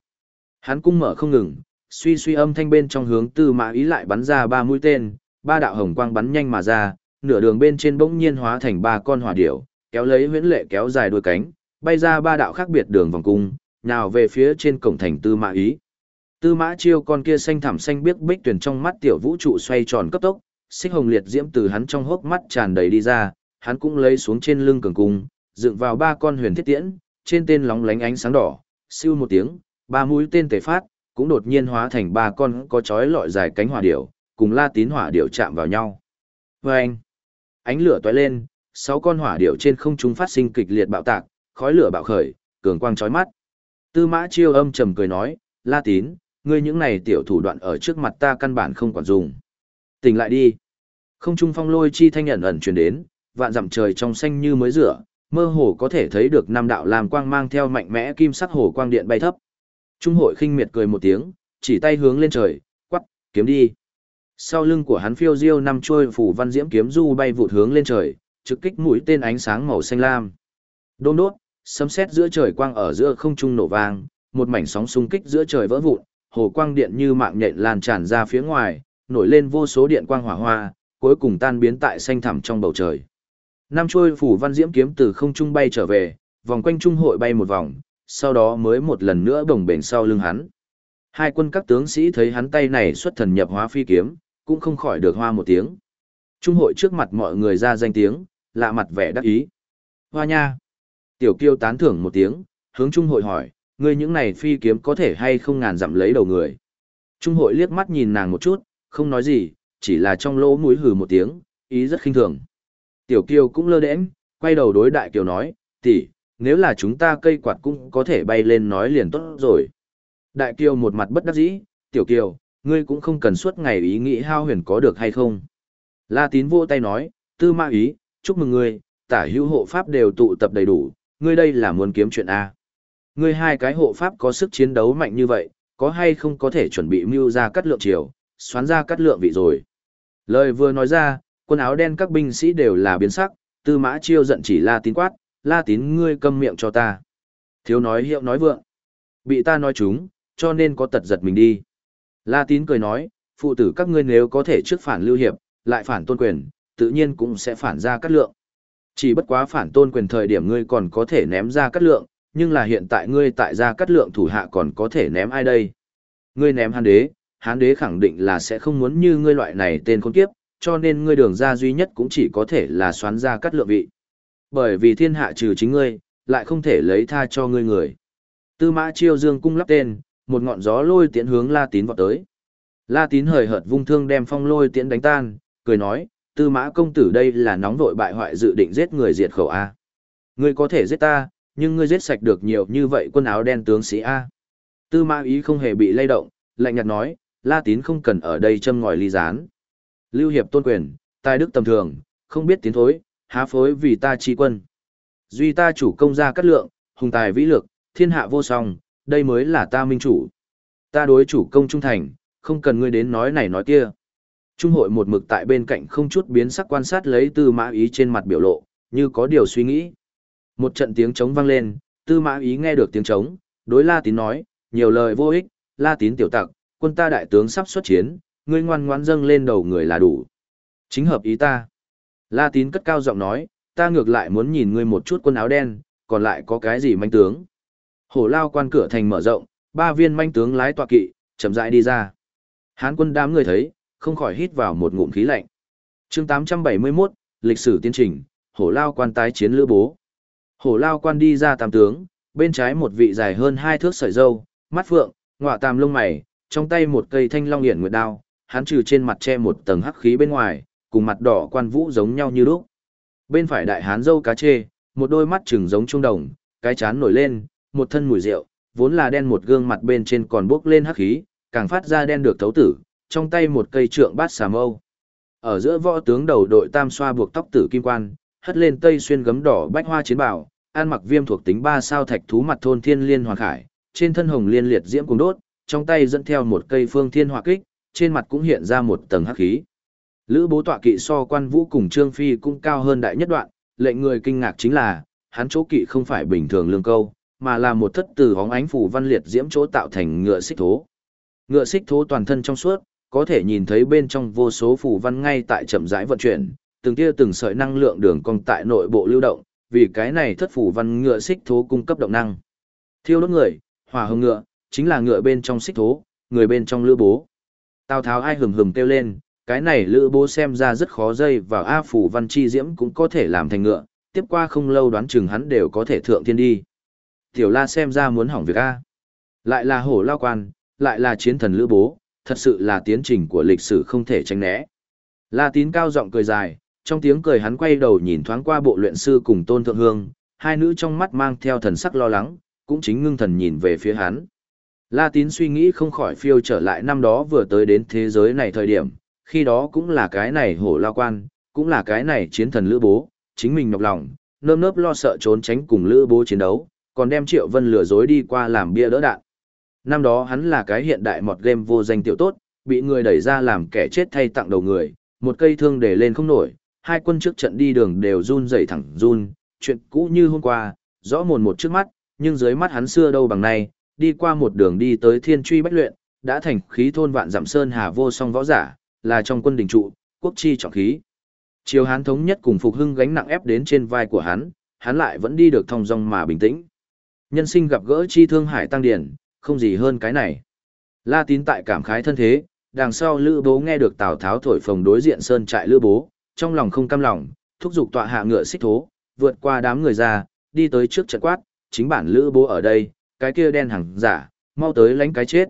Hắn cung mở không ngừng, suy suy âm thanh bên trong hướng tư mã ý lại bắn ra ba mũi tên, ba đạo hồng quang bắn nhanh mà ra, nửa đường bên trên bỗng nhiên hóa thành ba con hỏa điểu, kéo lấy huyễn lệ kéo dài đuôi cánh, bay ra ba đạo khác biệt đường vòng cung, nào về phía trên cổng thành tư mã ý. Tư mã chiêu con kia xanh thẳm xanh biếc bích tuyển trong mắt tiểu vũ trụ xoay tròn cấp tốc, xích hồng liệt diễm từ hắn trong hốc mắt tràn đầy đi ra, hắn cũng lấy xuống trên lưng cường cung, dựng vào ba con huyền thiết tiễn, trên tên lóng lánh ánh sáng đỏ, siêu một tiếng, ba mũi tên tề phát, cũng đột nhiên hóa thành ba con có chói lọi dài cánh hỏa điểu, cùng la tín hỏa điểu chạm vào nhau. Vâng! ánh lửa tóe lên, sáu con hỏa điểu trên không trung phát sinh kịch liệt bạo tạc, khói lửa bạo khởi, cường quang chói mắt. Tư mã chiêu âm trầm cười nói, la tín, ngươi những này tiểu thủ đoạn ở trước mặt ta căn bản không còn dùng. Tỉnh lại đi. Không trung phong lôi chi thanh ẩn ẩn truyền đến, vạn dặm trời trong xanh như mới rửa, mơ hồ có thể thấy được năm đạo làm quang mang theo mạnh mẽ kim sắc hồ quang điện bay thấp. Trung hội khinh miệt cười một tiếng, chỉ tay hướng lên trời, quắc, kiếm đi. Sau lưng của hắn phiêu diêu năm chuôi phủ văn diễm kiếm du bay vụt hướng lên trời, trực kích mũi tên ánh sáng màu xanh lam. Đôn đốt, sấm sét giữa trời quang ở giữa không trung nổ vang, một mảnh sóng xung kích giữa trời vỡ vụn, hồ quang điện như mạng nhện lan tràn ra phía ngoài, nổi lên vô số điện quang hỏa hoa, cuối cùng tan biến tại xanh thẳm trong bầu trời. Nam chuôi phủ văn diễm kiếm từ không trung bay trở về, vòng quanh trung hội bay một vòng, sau đó mới một lần nữa đồng bền sau lưng hắn. Hai quân các tướng sĩ thấy hắn tay này xuất thần nhập hóa phi kiếm, cũng không khỏi được hoa một tiếng. Trung hội trước mặt mọi người ra danh tiếng, lạ mặt vẻ đắc ý. Hoa nha! Tiểu kiêu tán thưởng một tiếng, hướng trung hội hỏi, ngươi những này phi kiếm có thể hay không ngàn dặm lấy đầu người. Trung hội liếc mắt nhìn nàng một chút, không nói gì, chỉ là trong lỗ mũi hừ một tiếng, ý rất khinh thường. Tiểu Kiêu cũng lơ đễnh, quay đầu đối đại kiều nói, tỷ, nếu là chúng ta cây quạt cũng có thể bay lên nói liền tốt rồi. Đại kiều một mặt bất đắc dĩ, tiểu kiều, ngươi cũng không cần suốt ngày ý nghĩ hao huyền có được hay không. La tín vô tay nói, tư ma ý, chúc mừng ngươi, tả hữu hộ pháp đều tụ tập đầy đủ, ngươi đây là muốn kiếm chuyện A. Ngươi hai cái hộ pháp có sức chiến đấu mạnh như vậy, có hay không có thể chuẩn bị mưu ra cắt lượng chiều, xoán ra cắt lượng vị rồi. Lời vừa nói ra, quần áo đen các binh sĩ đều là biến sắc, tư mã chiêu giận chỉ la tín quát, la tín ngươi câm miệng cho ta. Thiếu nói hiệu nói vượng. Bị ta nói chúng, cho nên có tật giật mình đi. La tín cười nói, phụ tử các ngươi nếu có thể trước phản lưu hiệp, lại phản tôn quyền, tự nhiên cũng sẽ phản ra cắt lượng. Chỉ bất quá phản tôn quyền thời điểm ngươi còn có thể ném ra cắt lượng, nhưng là hiện tại ngươi tại ra cắt lượng thủ hạ còn có thể ném ai đây? Ngươi ném hán đế, hán đế khẳng định là sẽ không muốn như ngươi loại này tên con kiếp, cho nên ngươi đường ra duy nhất cũng chỉ có thể là xoán ra cắt lượng vị. Bởi vì thiên hạ trừ chính ngươi, lại không thể lấy tha cho ngươi người. Tư mã chiêu dương cung lắp tên, một ngọn gió lôi tiễn hướng La Tín vọt tới. La Tín hời hợt vung thương đem phong lôi tiễn đánh tan, cười nói, tư mã công tử đây là nóng vội bại hoại dự định giết người diệt khẩu A. Ngươi có thể giết ta, nhưng ngươi giết sạch được nhiều như vậy quân áo đen tướng sĩ A. Tư mã ý không hề bị lay động, lạnh nhạt nói, La Tín không cần ở đây châm ngòi ly gián. Lưu hiệp tôn quyền, tài đức tầm thường, không biết tiến thối, há phối vì ta chi quân. Duy ta chủ công gia cát lượng, hùng tài vĩ lực, thiên hạ vô song, đây mới là ta minh chủ. Ta đối chủ công trung thành, không cần ngươi đến nói này nói kia. Trung hội một mực tại bên cạnh không chút biến sắc quan sát lấy tư mã ý trên mặt biểu lộ, như có điều suy nghĩ. Một trận tiếng trống vang lên, tư mã ý nghe được tiếng trống, đối la tín nói, nhiều lời vô ích, la tín tiểu tặc, quân ta đại tướng sắp xuất chiến, ngươi ngoan ngoãn dâng lên đầu người là đủ. Chính hợp ý ta. La tín cất cao giọng nói, ta ngược lại muốn nhìn ngươi một chút quân áo đen, còn lại có cái gì manh tướng. Hổ lao quan cửa thành mở rộng, ba viên manh tướng lái tọa kỵ, chậm rãi đi ra. Hán quân đám người thấy, không khỏi hít vào một ngụm khí lạnh. chương 871, lịch sử tiến trình, hổ lao quan tái chiến lữ bố. Hổ lao quan đi ra tam tướng, bên trái một vị dài hơn hai thước sợi râu mắt phượng, ngọa tam lông mày, trong tay một cây thanh long hiển nguyệt đao, hắn trừ trên mặt che một tầng hắc khí bên ngoài, cùng mặt đỏ quan vũ giống nhau như lúc. Bên phải đại hán râu cá chê, một đôi mắt trừng giống trung đồng, cái chán nổi lên, một thân mùi rượu, vốn là đen một gương mặt bên trên còn bốc lên hắc khí, càng phát ra đen được thấu tử, trong tay một cây trượng bát xà mâu. Ở giữa võ tướng đầu đội tam xoa buộc tóc tử kim quan, hất lên tây xuyên gấm đỏ bách hoa chiến bảo, an mặc viêm thuộc tính ba sao thạch thú mặt thôn thiên liên hoàng khải, trên thân hồng liên liệt diễm cùng đốt, trong tay dẫn theo một cây phương thiên hỏa kích, trên mặt cũng hiện ra một tầng hắc khí. Lữ bố tọa kỵ so quan vũ cùng Trương Phi cũng cao hơn đại nhất đoạn, lệnh người kinh ngạc chính là, hắn chỗ kỵ không phải bình thường lương câu, mà là một thất từ hóng ánh phủ văn liệt diễm chỗ tạo thành ngựa xích thố. Ngựa xích thố toàn thân trong suốt, có thể nhìn thấy bên trong vô số phù văn ngay tại chậm rãi vận chuyển, từng tia từng sợi năng lượng đường cong tại nội bộ lưu động, vì cái này thất phù văn ngựa xích thố cung cấp động năng. Thiêu đốt người, hỏa hồng ngựa, chính là ngựa bên trong xích thố, người bên trong lữ bố. Tào Tháo ai hừng hừng kêu lên, cái này lữ bố xem ra rất khó dây vào A phủ văn chi diễm cũng có thể làm thành ngựa, tiếp qua không lâu đoán chừng hắn đều có thể thượng thiên đi. Tiểu la xem ra muốn hỏng việc A. Lại là hổ lao quan, lại là chiến thần lữ bố, thật sự là tiến trình của lịch sử không thể tránh né. La tín cao giọng cười dài, trong tiếng cười hắn quay đầu nhìn thoáng qua bộ luyện sư cùng tôn thượng hương, hai nữ trong mắt mang theo thần sắc lo lắng, cũng chính ngưng thần nhìn về phía hắn. La tín suy nghĩ không khỏi phiêu trở lại năm đó vừa tới đến thế giới này thời điểm, khi đó cũng là cái này hổ lao quan, cũng là cái này chiến thần lữ bố, chính mình nhọc lòng, nơm nớp lo sợ trốn tránh cùng lữ bố chiến đấu, còn đem triệu vân lừa dối đi qua làm bia đỡ đạn. Năm đó hắn là cái hiện đại mọt game vô danh tiểu tốt, bị người đẩy ra làm kẻ chết thay tặng đầu người, một cây thương để lên không nổi, hai quân trước trận đi đường đều run rẩy thẳng run, chuyện cũ như hôm qua, rõ mồn một trước mắt, nhưng dưới mắt hắn xưa đâu bằng nay, đi qua một đường đi tới thiên truy bách luyện, đã thành khí thôn vạn dặm sơn hà vô song võ giả, là trong quân đình trụ, quốc chi trọng khí. Chiều Hán thống nhất cùng phục hưng gánh nặng ép đến trên vai của hắn, hắn lại vẫn đi được thong dong mà bình tĩnh. Nhân sinh gặp gỡ chi thương hải tăng điển, không gì hơn cái này. La tín tại cảm khái thân thế, đằng sau lữ bố nghe được Tào Tháo thổi phồng đối diện sơn trại lữ bố, trong lòng không cam lòng, thúc giục tọa hạ ngựa xích thố, vượt qua đám người ra, đi tới trước trận quát, chính bản lữ bố ở đây, cái kia đen hằng giả, mau tới lánh cái chết.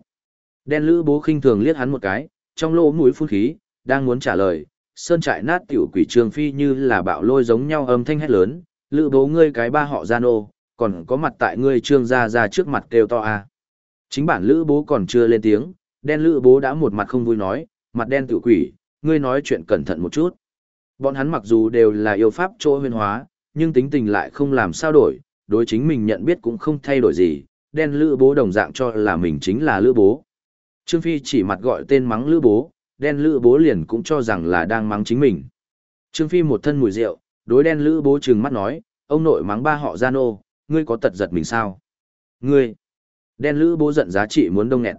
Đen lữ bố khinh thường liếc hắn một cái, trong lỗ mũi phun khí, đang muốn trả lời, sơn trại nát tiểu quỷ trường phi như là bạo lôi giống nhau âm thanh hét lớn, lữ bố ngươi cái ba họ gian ô, còn có mặt tại ngươi trương gia ra trước mặt kêu to à. Chính bản lữ bố còn chưa lên tiếng, đen lữ bố đã một mặt không vui nói, mặt đen tự quỷ, ngươi nói chuyện cẩn thận một chút. Bọn hắn mặc dù đều là yêu pháp chỗ huyền hóa, nhưng tính tình lại không làm sao đổi, đối chính mình nhận biết cũng không thay đổi gì, đen lữ bố đồng dạng cho là mình chính là lữ bố. Trương Phi chỉ mặt gọi tên mắng lữ bố, đen lữ bố liền cũng cho rằng là đang mắng chính mình. Trương Phi một thân mùi rượu, đối đen lữ bố trừng mắt nói, ông nội mắng ba họ gian ô, ngươi có tật giật mình sao? Ngươi! Đen lữ bố giận giá trị muốn đông nghẹn.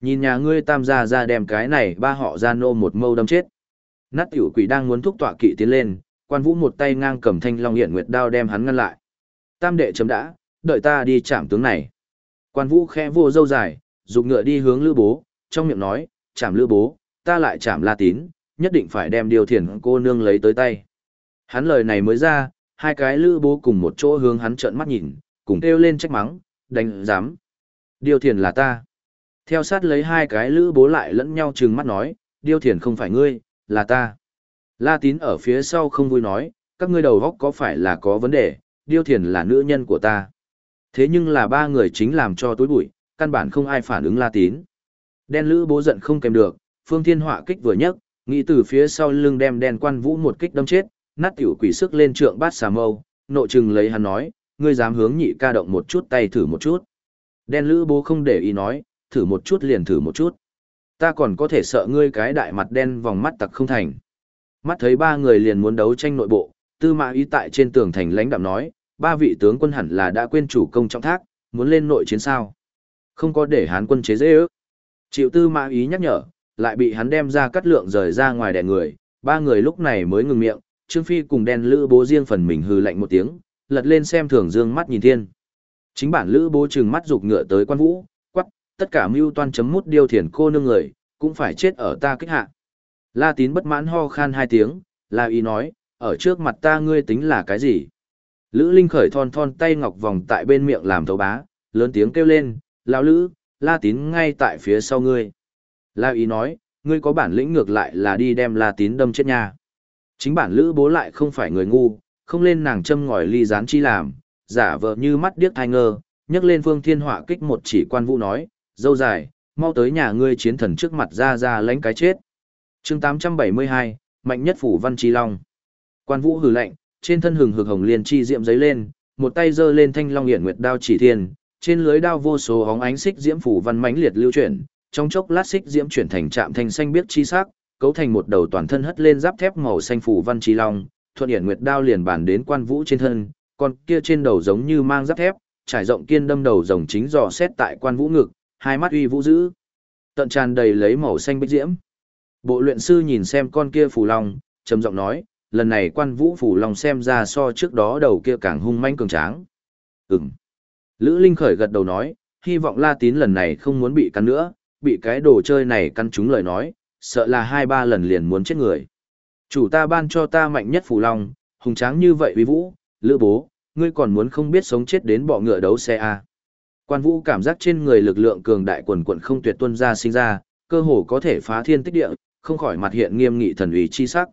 Nhìn nhà ngươi tam gia ra đem cái này ba họ ra nô một mâu đâm chết. Nát tiểu quỷ đang muốn thúc tọa kỵ tiến lên, quan vũ một tay ngang cầm thanh long hiện nguyệt đao đem hắn ngăn lại. Tam đệ chấm đã, đợi ta đi chạm tướng này. Quan vũ khẽ vô dâu dài, dục ngựa đi hướng lữ bố, trong miệng nói, chạm lữ bố, ta lại chạm la tín, nhất định phải đem điều thiền cô nương lấy tới tay. Hắn lời này mới ra, hai cái lữ bố cùng một chỗ hướng hắn trợn mắt nhìn, cùng kêu lên trách mắng, đánh giám. Điêu thiền là ta. Theo sát lấy hai cái lữ bố lại lẫn nhau trừng mắt nói, Điêu thiền không phải ngươi, là ta. La tín ở phía sau không vui nói, các ngươi đầu góc có phải là có vấn đề, điêu thiền là nữ nhân của ta. Thế nhưng là ba người chính làm cho tối bụi, căn bản không ai phản ứng la tín. Đen lữ bố giận không kèm được, phương thiên họa kích vừa nhấc, nghĩ từ phía sau lưng đem đen quan vũ một kích đâm chết, nát tiểu quỷ sức lên trượng bát xà mâu, nộ trừng lấy hắn nói, ngươi dám hướng nhị ca động một chút tay thử một chút. Đen lữ bố không để ý nói, thử một chút liền thử một chút. Ta còn có thể sợ ngươi cái đại mặt đen vòng mắt tặc không thành. Mắt thấy ba người liền muốn đấu tranh nội bộ, tư mã ý tại trên tường thành lãnh đạm nói, ba vị tướng quân hẳn là đã quên chủ công trọng thác, muốn lên nội chiến sao. Không có để hán quân chế dễ ước. Chịu tư mã ý nhắc nhở, lại bị hắn đem ra cắt lượng rời ra ngoài đẻ người, ba người lúc này mới ngừng miệng, Trương Phi cùng đen lữ bố riêng phần mình hư lạnh một tiếng, lật lên xem thường dương mắt nhìn thiên. Chính bản lữ bố trừng mắt rục ngựa tới quan vũ, quắc, tất cả mưu toan chấm mút điêu thiền cô nương người, cũng phải chết ở ta kích hạ. La tín bất mãn ho khan hai tiếng, la ý nói, ở trước mặt ta ngươi tính là cái gì? Lữ Linh khởi thon thon tay ngọc vòng tại bên miệng làm thấu bá, lớn tiếng kêu lên, lão lữ, la tín ngay tại phía sau ngươi. La ý nói, ngươi có bản lĩnh ngược lại là đi đem la tín đâm chết nha. Chính bản lữ bố lại không phải người ngu, không lên nàng châm ngòi ly gián chi làm, giả vờ như mắt điếc thai ngơ, nhấc lên phương thiên họa kích một chỉ quan vũ nói, dâu dài, mau tới nhà ngươi chiến thần trước mặt ra ra lánh cái chết. chương 872, mạnh nhất phủ văn chi long. Quan vũ hừ lạnh, trên thân hừng hực hồng liên chi diệm giấy lên, một tay giơ lên thanh long hiển nguyệt đao chỉ thiên, trên lưới đao vô số hóng ánh xích diễm phủ văn mãnh liệt lưu chuyển, trong chốc lát xích diễm chuyển thành trạm thanh xanh biếc chi sắc, cấu thành một đầu toàn thân hất lên giáp thép màu xanh phủ văn chi long, thuận hiển nguyệt đao liền bản đến quan vũ trên thân, còn kia trên đầu giống như mang giáp thép, trải rộng kiên đâm đầu rồng chính dò xét tại quan vũ ngực, hai mắt uy vũ dữ. Tận tràn đầy lấy màu xanh bích diễm. Bộ luyện sư nhìn xem con kia phù long, trầm giọng nói, lần này quan vũ phù long xem ra so trước đó đầu kia càng hung manh cường tráng. Ừm. Lữ Linh khởi gật đầu nói, hy vọng La Tín lần này không muốn bị cắn nữa, bị cái đồ chơi này căn trúng lời nói, sợ là hai ba lần liền muốn chết người. Chủ ta ban cho ta mạnh nhất phù long, hùng tráng như vậy uy vũ, lữ bố, ngươi còn muốn không biết sống chết đến bọ ngựa đấu xe à. Quan vũ cảm giác trên người lực lượng cường đại quần quận không tuyệt tuân ra sinh ra, cơ hồ có thể phá thiên tích địa, không khỏi mặt hiện nghiêm nghị thần ủy chi sắc.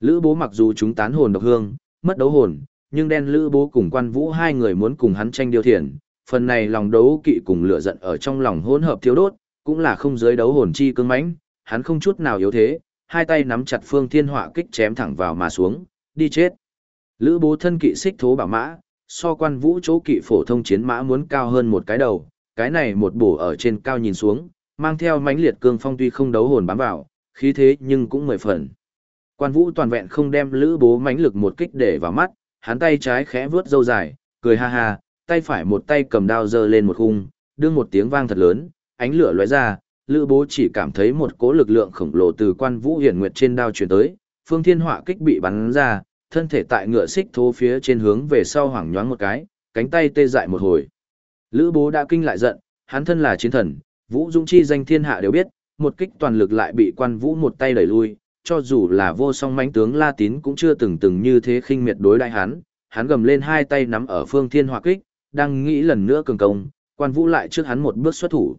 Lữ bố mặc dù chúng tán hồn độc hương, mất đấu hồn, nhưng đen lữ bố cùng quan vũ hai người muốn cùng hắn tranh điều thiền, phần này lòng đấu kỵ cùng lửa giận ở trong lòng hỗn hợp thiếu đốt, cũng là không giới đấu hồn chi cương mãnh, hắn không chút nào yếu thế, hai tay nắm chặt phương thiên họa kích chém thẳng vào mà xuống, đi chết. Lữ bố thân kỵ xích thố bảo mã, so quan vũ chỗ kỵ phổ thông chiến mã muốn cao hơn một cái đầu, cái này một bổ ở trên cao nhìn xuống, mang theo mãnh liệt cương phong tuy không đấu hồn bám vào, khí thế nhưng cũng mười phần. Quan vũ toàn vẹn không đem lữ bố mãnh lực một kích để vào mắt, hắn tay trái khẽ vướt dâu dài, cười ha ha, tay phải một tay cầm đao giơ lên một khung, đương một tiếng vang thật lớn, ánh lửa lóe ra, lữ bố chỉ cảm thấy một cỗ lực lượng khổng lồ từ quan vũ hiển nguyệt trên đao chuyển tới, phương thiên họa kích bị bắn ra, thân thể tại ngựa xích thố phía trên hướng về sau hoảng nhoáng một cái, cánh tay tê dại một hồi. Lữ bố đã kinh lại giận, hắn thân là chiến thần, vũ dũng chi danh thiên hạ đều biết, một kích toàn lực lại bị quan vũ một tay đẩy lui, cho dù là vô song mãnh tướng La Tín cũng chưa từng từng như thế khinh miệt đối đại hắn, hắn gầm lên hai tay nắm ở phương thiên hỏa kích, đang nghĩ lần nữa cường công, quan vũ lại trước hắn một bước xuất thủ.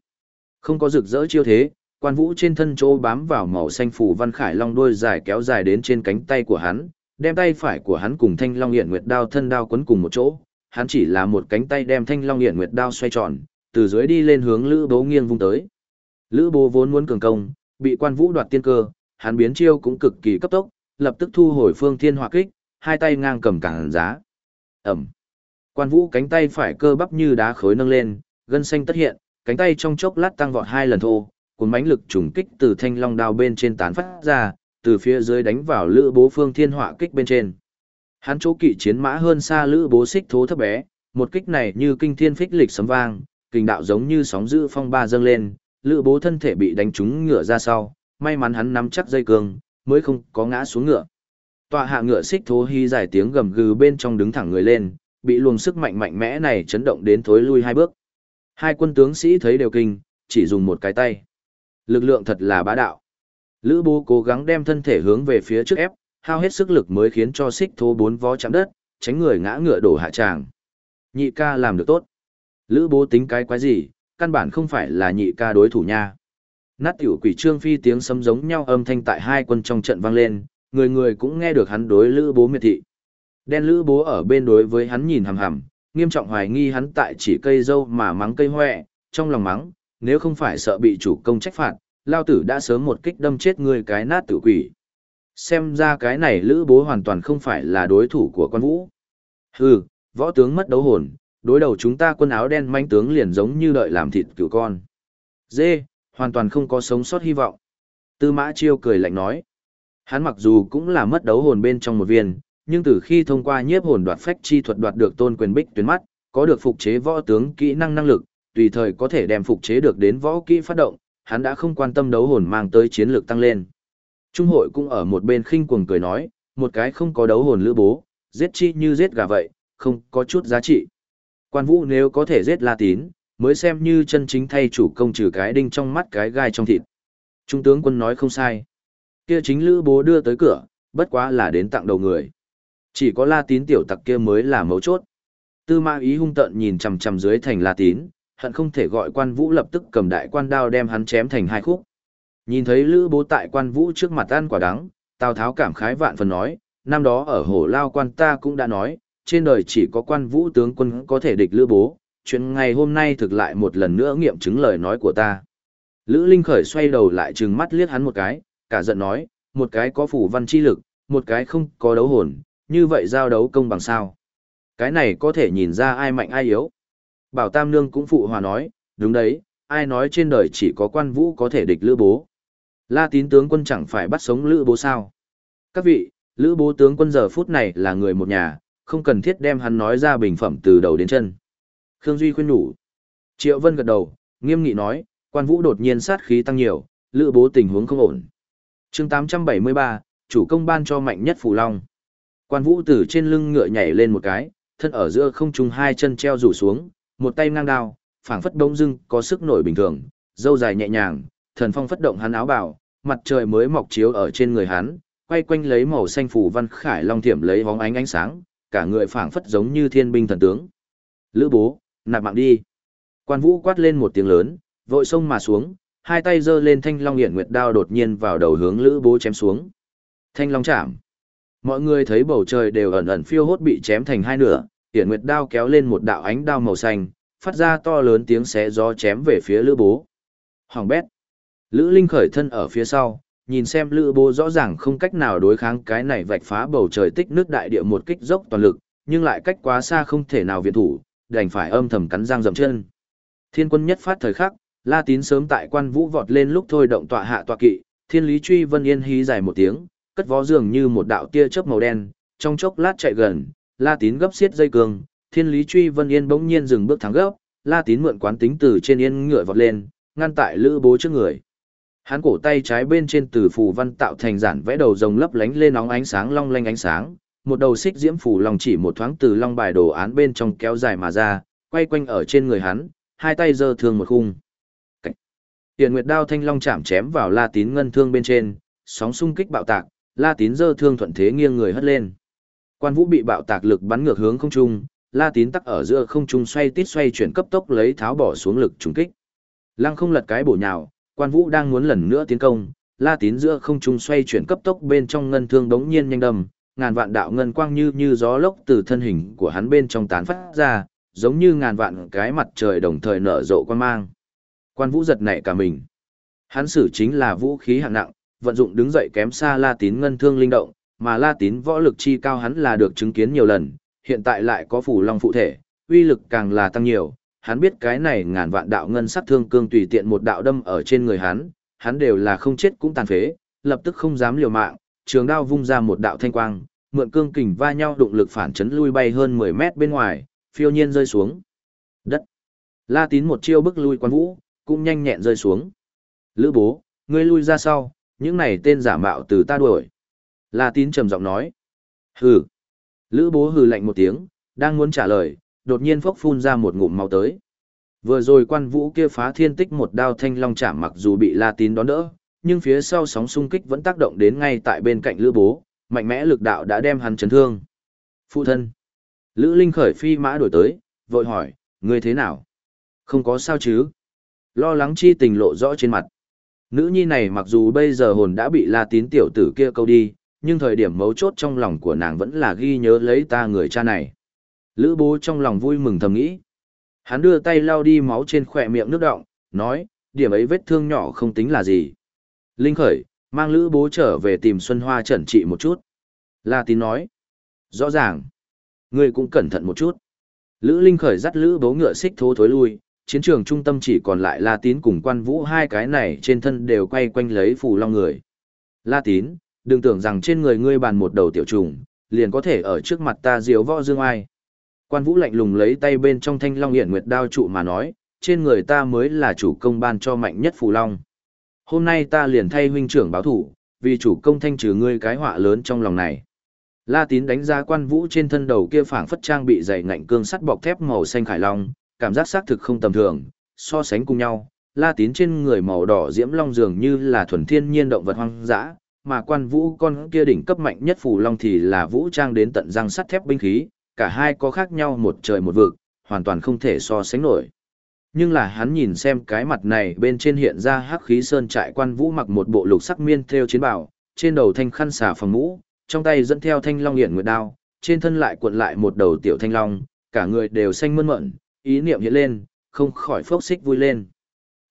Không có rực rỡ chiêu thế, quan vũ trên thân chỗ bám vào màu xanh phủ văn khải long đuôi dài kéo dài đến trên cánh tay của hắn, đem tay phải của hắn cùng thanh long hiển nguyệt đao thân đao quấn cùng một chỗ, hắn chỉ là một cánh tay đem thanh long hiển nguyệt đao xoay tròn, từ dưới đi lên hướng lữ bố nghiêng vung tới. Lữ bố vốn muốn cường công, bị quan vũ đoạt tiên cơ, hắn biến chiêu cũng cực kỳ cấp tốc, lập tức thu hồi phương thiên hỏa kích, hai tay ngang cầm cản giá. Ẩm. Quan vũ cánh tay phải cơ bắp như đá khối nâng lên, gân xanh tất hiện, cánh tay trong chốc lát tăng vọt hai lần thô, cuốn mãnh lực trùng kích từ thanh long đao bên trên tán phát ra, từ phía dưới đánh vào lữ bố phương thiên hỏa kích bên trên. Hắn chỗ kỵ chiến mã hơn xa lữ bố xích thố thấp bé, một kích này như kinh thiên phích lịch sấm vang, kình đạo giống như sóng dữ phong ba dâng lên, lữ bố thân thể bị đánh trúng ngựa ra sau, may mắn hắn nắm chắc dây cương, mới không có ngã xuống ngựa. Tọa hạ ngựa xích thố hy dài tiếng gầm gừ bên trong đứng thẳng người lên, bị luồng sức mạnh mạnh mẽ này chấn động đến thối lui hai bước. Hai quân tướng sĩ thấy đều kinh, chỉ dùng một cái tay. Lực lượng thật là bá đạo. Lữ bố cố gắng đem thân thể hướng về phía trước ép, hao hết sức lực mới khiến cho xích thố bốn vó chạm đất, tránh người ngã ngựa đổ hạ tràng. Nhị ca làm được tốt. Lữ bố tính cái quái gì, căn bản không phải là nhị ca đối thủ nha. Nát tiểu quỷ trương phi tiếng sấm giống nhau âm thanh tại hai quân trong trận vang lên, người người cũng nghe được hắn đối lữ bố miệt thị. Đen lữ bố ở bên đối với hắn nhìn hằm hằm, nghiêm trọng hoài nghi hắn tại chỉ cây dâu mà mắng cây hoẹ, trong lòng mắng, nếu không phải sợ bị chủ công trách phạt, lao tử đã sớm một kích đâm chết ngươi cái nát tử quỷ. Xem ra cái này lữ bố hoàn toàn không phải là đối thủ của quan vũ. Hừ, võ tướng mất đấu hồn, đối đầu chúng ta quân áo đen manh tướng liền giống như đợi làm thịt cửu con. Dê, hoàn toàn không có sống sót hy vọng. Tư mã chiêu cười lạnh nói. Hắn mặc dù cũng là mất đấu hồn bên trong một viên, nhưng từ khi thông qua nhiếp hồn đoạt phách chi thuật đoạt được tôn quyền bích tuyến mắt, có được phục chế võ tướng kỹ năng năng lực, tùy thời có thể đem phục chế được đến võ kỹ phát động, hắn đã không quan tâm đấu hồn mang tới chiến lược tăng lên. Trung hội cũng ở một bên khinh cuồng cười nói, một cái không có đấu hồn lữ bố, giết chi như giết gà vậy, không có chút giá trị. Quan vũ nếu có thể giết La Tín, mới xem như chân chính thay chủ công trừ cái đinh trong mắt cái gai trong thịt. Trung tướng quân nói không sai. Kia chính lữ bố đưa tới cửa, bất quá là đến tặng đầu người. Chỉ có La Tín tiểu tặc kia mới là mấu chốt. Tư Ma ý hung tận nhìn chằm chằm dưới thành La Tín, hận không thể gọi quan vũ lập tức cầm đại quan đao đem hắn chém thành hai khúc. Nhìn thấy lữ bố tại quan vũ trước mặt ăn quả đắng, Tào Tháo cảm khái vạn phần nói, năm đó ở hồ lao quan ta cũng đã nói, trên đời chỉ có quan vũ tướng quân có thể địch lữ bố, chuyện ngày hôm nay thực lại một lần nữa nghiệm chứng lời nói của ta. Lữ Linh Khởi xoay đầu lại trừng mắt liếc hắn một cái, cả giận nói, một cái có phủ văn chi lực, một cái không có đấu hồn, như vậy giao đấu công bằng sao. Cái này có thể nhìn ra ai mạnh ai yếu. Bảo Tam Nương cũng phụ hòa nói, đúng đấy, ai nói trên đời chỉ có quan vũ có thể địch lữ bố. La tín tướng quân chẳng phải bắt sống lữ bố sao. Các vị, lữ bố tướng quân giờ phút này là người một nhà, không cần thiết đem hắn nói ra bình phẩm từ đầu đến chân. Khương Duy khuyên nhủ. Triệu Vân gật đầu, nghiêm nghị nói, quan vũ đột nhiên sát khí tăng nhiều, lữ bố tình huống không ổn. chương 873, chủ công ban cho mạnh nhất phù long. Quan vũ từ trên lưng ngựa nhảy lên một cái, thân ở giữa không trung hai chân treo rủ xuống, một tay ngang đao, phảng phất đông dưng có sức nổi bình thường, dâu dài nhẹ nhàng, thần phong phất động hắn áo bào, mặt trời mới mọc chiếu ở trên người hắn, quay quanh lấy màu xanh phủ văn khải long thiểm lấy bóng ánh ánh sáng, cả người phảng phất giống như thiên binh thần tướng. Lữ bố, nạp mạng đi. Quan vũ quát lên một tiếng lớn, vội xông mà xuống, hai tay giơ lên thanh long hiển nguyệt đao đột nhiên vào đầu hướng lữ bố chém xuống. Thanh long chạm. Mọi người thấy bầu trời đều ẩn ẩn phiêu hốt bị chém thành hai nửa, hiển nguyệt đao kéo lên một đạo ánh đao màu xanh, phát ra to lớn tiếng xé gió chém về phía lữ bố. Hoàng bét. Lữ Linh khởi thân ở phía sau, nhìn xem lữ bố rõ ràng không cách nào đối kháng cái này vạch phá bầu trời tích nước đại địa một kích dốc toàn lực, nhưng lại cách quá xa không thể nào viện thủ, đành phải âm thầm cắn răng dậm chân. Thiên quân nhất phát thời khắc, La Tín sớm tại quan vũ vọt lên lúc thôi động tọa hạ tọa kỵ, thiên lý truy vân yên hí dài một tiếng, cất vó dường như một đạo tia chớp màu đen, trong chốc lát chạy gần, La Tín gấp xiết dây cương, thiên lý truy vân yên bỗng nhiên dừng bước thẳng gấp, La Tín mượn quán tính từ trên yên ngựa vọt lên, ngăn tại lữ bố trước người. Hắn cổ tay trái bên trên từ phù văn tạo thành giản vẽ đầu rồng lấp lánh lên nóng ánh sáng long lanh ánh sáng, một đầu xích diễm phù long chỉ một thoáng từ long bài đồ án bên trong kéo dài mà ra, quay quanh ở trên người hắn, hai tay giơ thương một khung. Tiền Nguyệt đao thanh long chạm chém vào La Tín ngân thương bên trên, sóng xung kích bạo tạc, La Tín giơ thương thuận thế nghiêng người hất lên. Quan Vũ bị bạo tạc lực bắn ngược hướng không trung, La Tín tắc ở giữa không trung xoay tít xoay chuyển cấp tốc lấy tháo bỏ xuống lực trùng kích. Lăng không lật cái bổ nhào, Quan Vũ đang muốn lần nữa tiến công, La Tín giữa không trung xoay chuyển cấp tốc bên trong ngân thương đống nhiên nhanh đầm, ngàn vạn đạo ngân quang như như gió lốc từ thân hình của hắn bên trong tán phát ra, giống như ngàn vạn cái mặt trời đồng thời nở rộ quan mang. Quan vũ giật nảy cả mình. Hắn sử chính là vũ khí hạng nặng, vận dụng đứng dậy kém xa La Tín ngân thương linh động, mà La Tín võ lực chi cao hắn là được chứng kiến nhiều lần, hiện tại lại có phủ long phụ thể, uy lực càng là tăng nhiều. Hắn biết cái này ngàn vạn đạo ngân sắc thương cương tùy tiện một đạo đâm ở trên người hắn, hắn đều là không chết cũng tàn phế, lập tức không dám liều mạng, trường đao vung ra một đạo thanh quang, mượn cương kình va nhau đụng lực phản chấn lui bay hơn 10 mét bên ngoài, phiêu nhiên rơi xuống. Đất. La Tín một chiêu bức lui quan vũ, cũng nhanh nhẹn rơi xuống. Lữ bố, ngươi lui ra sau, những này tên giả mạo từ ta đuổi. La Tín trầm giọng nói. Hừ. Lữ bố hừ lạnh một tiếng, đang muốn trả lời, đột nhiên phốc phun ra một ngụm máu tới. Vừa rồi quan vũ kia phá thiên tích một đao thanh long chạm mặc dù bị La Tín đón đỡ, nhưng phía sau sóng xung kích vẫn tác động đến ngay tại bên cạnh lữ bố, mạnh mẽ lực đạo đã đem hắn chấn thương. Phụ thân. Lữ Linh khởi phi mã đổi tới, vội hỏi, ngươi thế nào? Không có sao chứ? Lo lắng chi tình lộ rõ trên mặt. Nữ nhi này mặc dù bây giờ hồn đã bị la tín tiểu tử kia câu đi, nhưng thời điểm mấu chốt trong lòng của nàng vẫn là ghi nhớ lấy ta người cha này. Lữ bố trong lòng vui mừng thầm nghĩ. Hắn đưa tay lau đi máu trên khỏe miệng nước động, nói, điểm ấy vết thương nhỏ không tính là gì. Linh khởi, mang lữ bố trở về tìm Xuân Hoa trẩn trị một chút. La tín nói. Rõ ràng. Ngươi cũng cẩn thận một chút. Lữ Linh khởi dắt lữ bố ngựa xích thố thối lui, chiến trường trung tâm chỉ còn lại La Tín cùng quan vũ hai cái này trên thân đều quay quanh lấy phù long người. La Tín, đừng tưởng rằng trên người ngươi bàn một đầu tiểu trùng, liền có thể ở trước mặt ta diếu võ dương ai. Quan vũ lạnh lùng lấy tay bên trong thanh long hiển nguyệt đao trụ mà nói, trên người ta mới là chủ công ban cho mạnh nhất phù long. Hôm nay ta liền thay huynh trưởng báo thủ, vì chủ công thanh trừ ngươi cái họa lớn trong lòng này. La Tín đánh giá quan vũ trên thân đầu kia phảng phất trang bị dày ngạnh cương sắt bọc thép màu xanh khải long, cảm giác xác thực không tầm thường, so sánh cùng nhau, La Tín trên người màu đỏ diễm long dường như là thuần thiên nhiên động vật hoang dã, mà quan vũ con kia đỉnh cấp mạnh nhất phù long thì là vũ trang đến tận răng sắt thép binh khí, cả hai có khác nhau một trời một vực, hoàn toàn không thể so sánh nổi. Nhưng là hắn nhìn xem cái mặt này bên trên hiện ra hắc khí sơn trại quan vũ mặc một bộ lục sắc miên theo chiến bào, trên đầu thanh khăn xà phòng mũ, trong tay dẫn theo thanh long hiển nguyệt đao, trên thân lại cuộn lại một đầu tiểu thanh long, cả người đều xanh mơn mởn, ý niệm hiện lên, không khỏi phốc xích vui lên.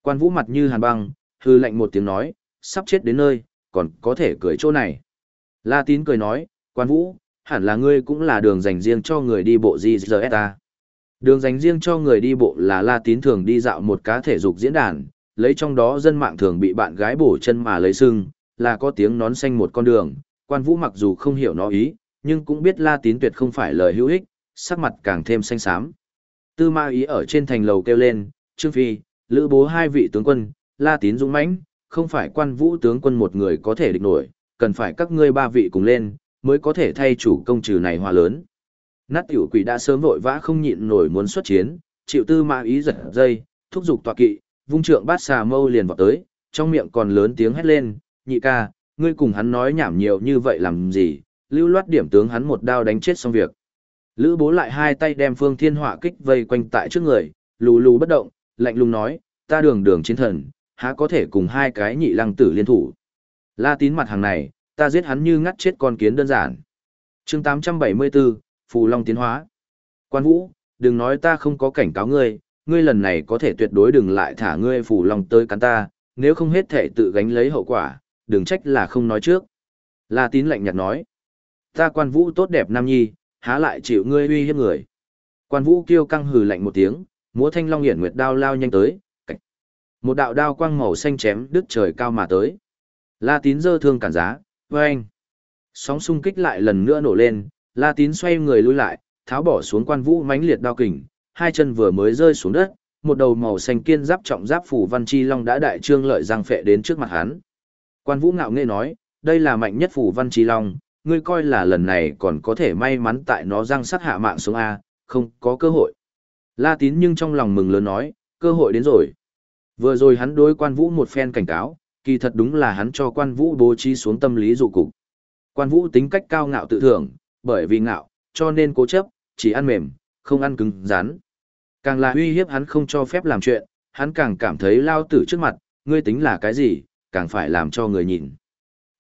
Quan vũ mặt như hàn băng, hư lạnh một tiếng nói, sắp chết đến nơi, còn có thể cười chỗ này. La tín cười nói, quan vũ, hẳn là ngươi cũng là đường dành riêng cho người đi bộ GZSA. Đường dành riêng cho người đi bộ là La tín thường đi dạo một cá thể dục diễn đàn, lấy trong đó dân mạng thường bị bạn gái bổ chân mà lấy sưng, là có tiếng nón xanh một con đường, quan vũ mặc dù không hiểu nó ý, nhưng cũng biết La tín tuyệt không phải lời hữu ích, sắc mặt càng thêm xanh xám. Tư Ma Ý ở trên thành lầu kêu lên, Trương Phi, Lữ Bố hai vị tướng quân, La Tín dũng mãnh, không phải quan vũ tướng quân một người có thể địch nổi, cần phải các ngươi ba vị cùng lên, mới có thể thay chủ công trừ này hòa lớn. Nát tiểu quỷ đã sớm vội vã không nhịn nổi muốn xuất chiến, chịu tư ma ý giật dây, thúc giục tọa kỵ, vung trượng bát xà mâu liền vào tới, trong miệng còn lớn tiếng hét lên, nhị ca, ngươi cùng hắn nói nhảm nhiều như vậy làm gì, lưu loát điểm tướng hắn một đao đánh chết xong việc. Lữ bố lại hai tay đem phương thiên hỏa kích vây quanh tại trước người, lù lù bất động, lạnh lùng nói, ta đường đường chiến thần, há có thể cùng hai cái nhị lăng tử liên thủ. La tín mặt hàng này, ta giết hắn như ngắt chết con kiến đơn giản. chương 874, Phù Long tiến hóa. Quan Vũ, đừng nói ta không có cảnh cáo ngươi, ngươi lần này có thể tuyệt đối đừng lại thả ngươi Phù Long tới cắn ta, nếu không hết thể tự gánh lấy hậu quả, đừng trách là không nói trước. La tín lạnh nhạt nói. Ta quan Vũ tốt đẹp nam nhi, há lại chịu ngươi uy hiếp người. Quan Vũ kêu căng hừ lạnh một tiếng, múa thanh long hiển nguyệt đao lao nhanh tới. Một đạo đao quang màu xanh chém đứt trời cao mà tới. La tín dơ thương cản giá, vâng. Sóng xung kích lại lần nữa nổ lên, La tín xoay người lui lại, tháo bỏ xuống quan vũ mãnh liệt đao kình, hai chân vừa mới rơi xuống đất, một đầu màu xanh kiên giáp trọng giáp phủ văn chi long đã đại trương lợi giang phệ đến trước mặt hắn. Quan vũ ngạo nghễ nói, đây là mạnh nhất phủ văn chi long, ngươi coi là lần này còn có thể may mắn tại nó răng sát hạ mạng xuống A, không có cơ hội. La tín nhưng trong lòng mừng lớn nói, cơ hội đến rồi. Vừa rồi hắn đối quan vũ một phen cảnh cáo, kỳ thật đúng là hắn cho quan vũ bố trí xuống tâm lý dụ cục. Quan vũ tính cách cao ngạo tự thưởng, bởi vì ngạo, cho nên cố chấp, chỉ ăn mềm, không ăn cứng rắn. Càng là uy hiếp hắn không cho phép làm chuyện, hắn càng cảm thấy lao tử trước mặt, ngươi tính là cái gì, càng phải làm cho người nhìn.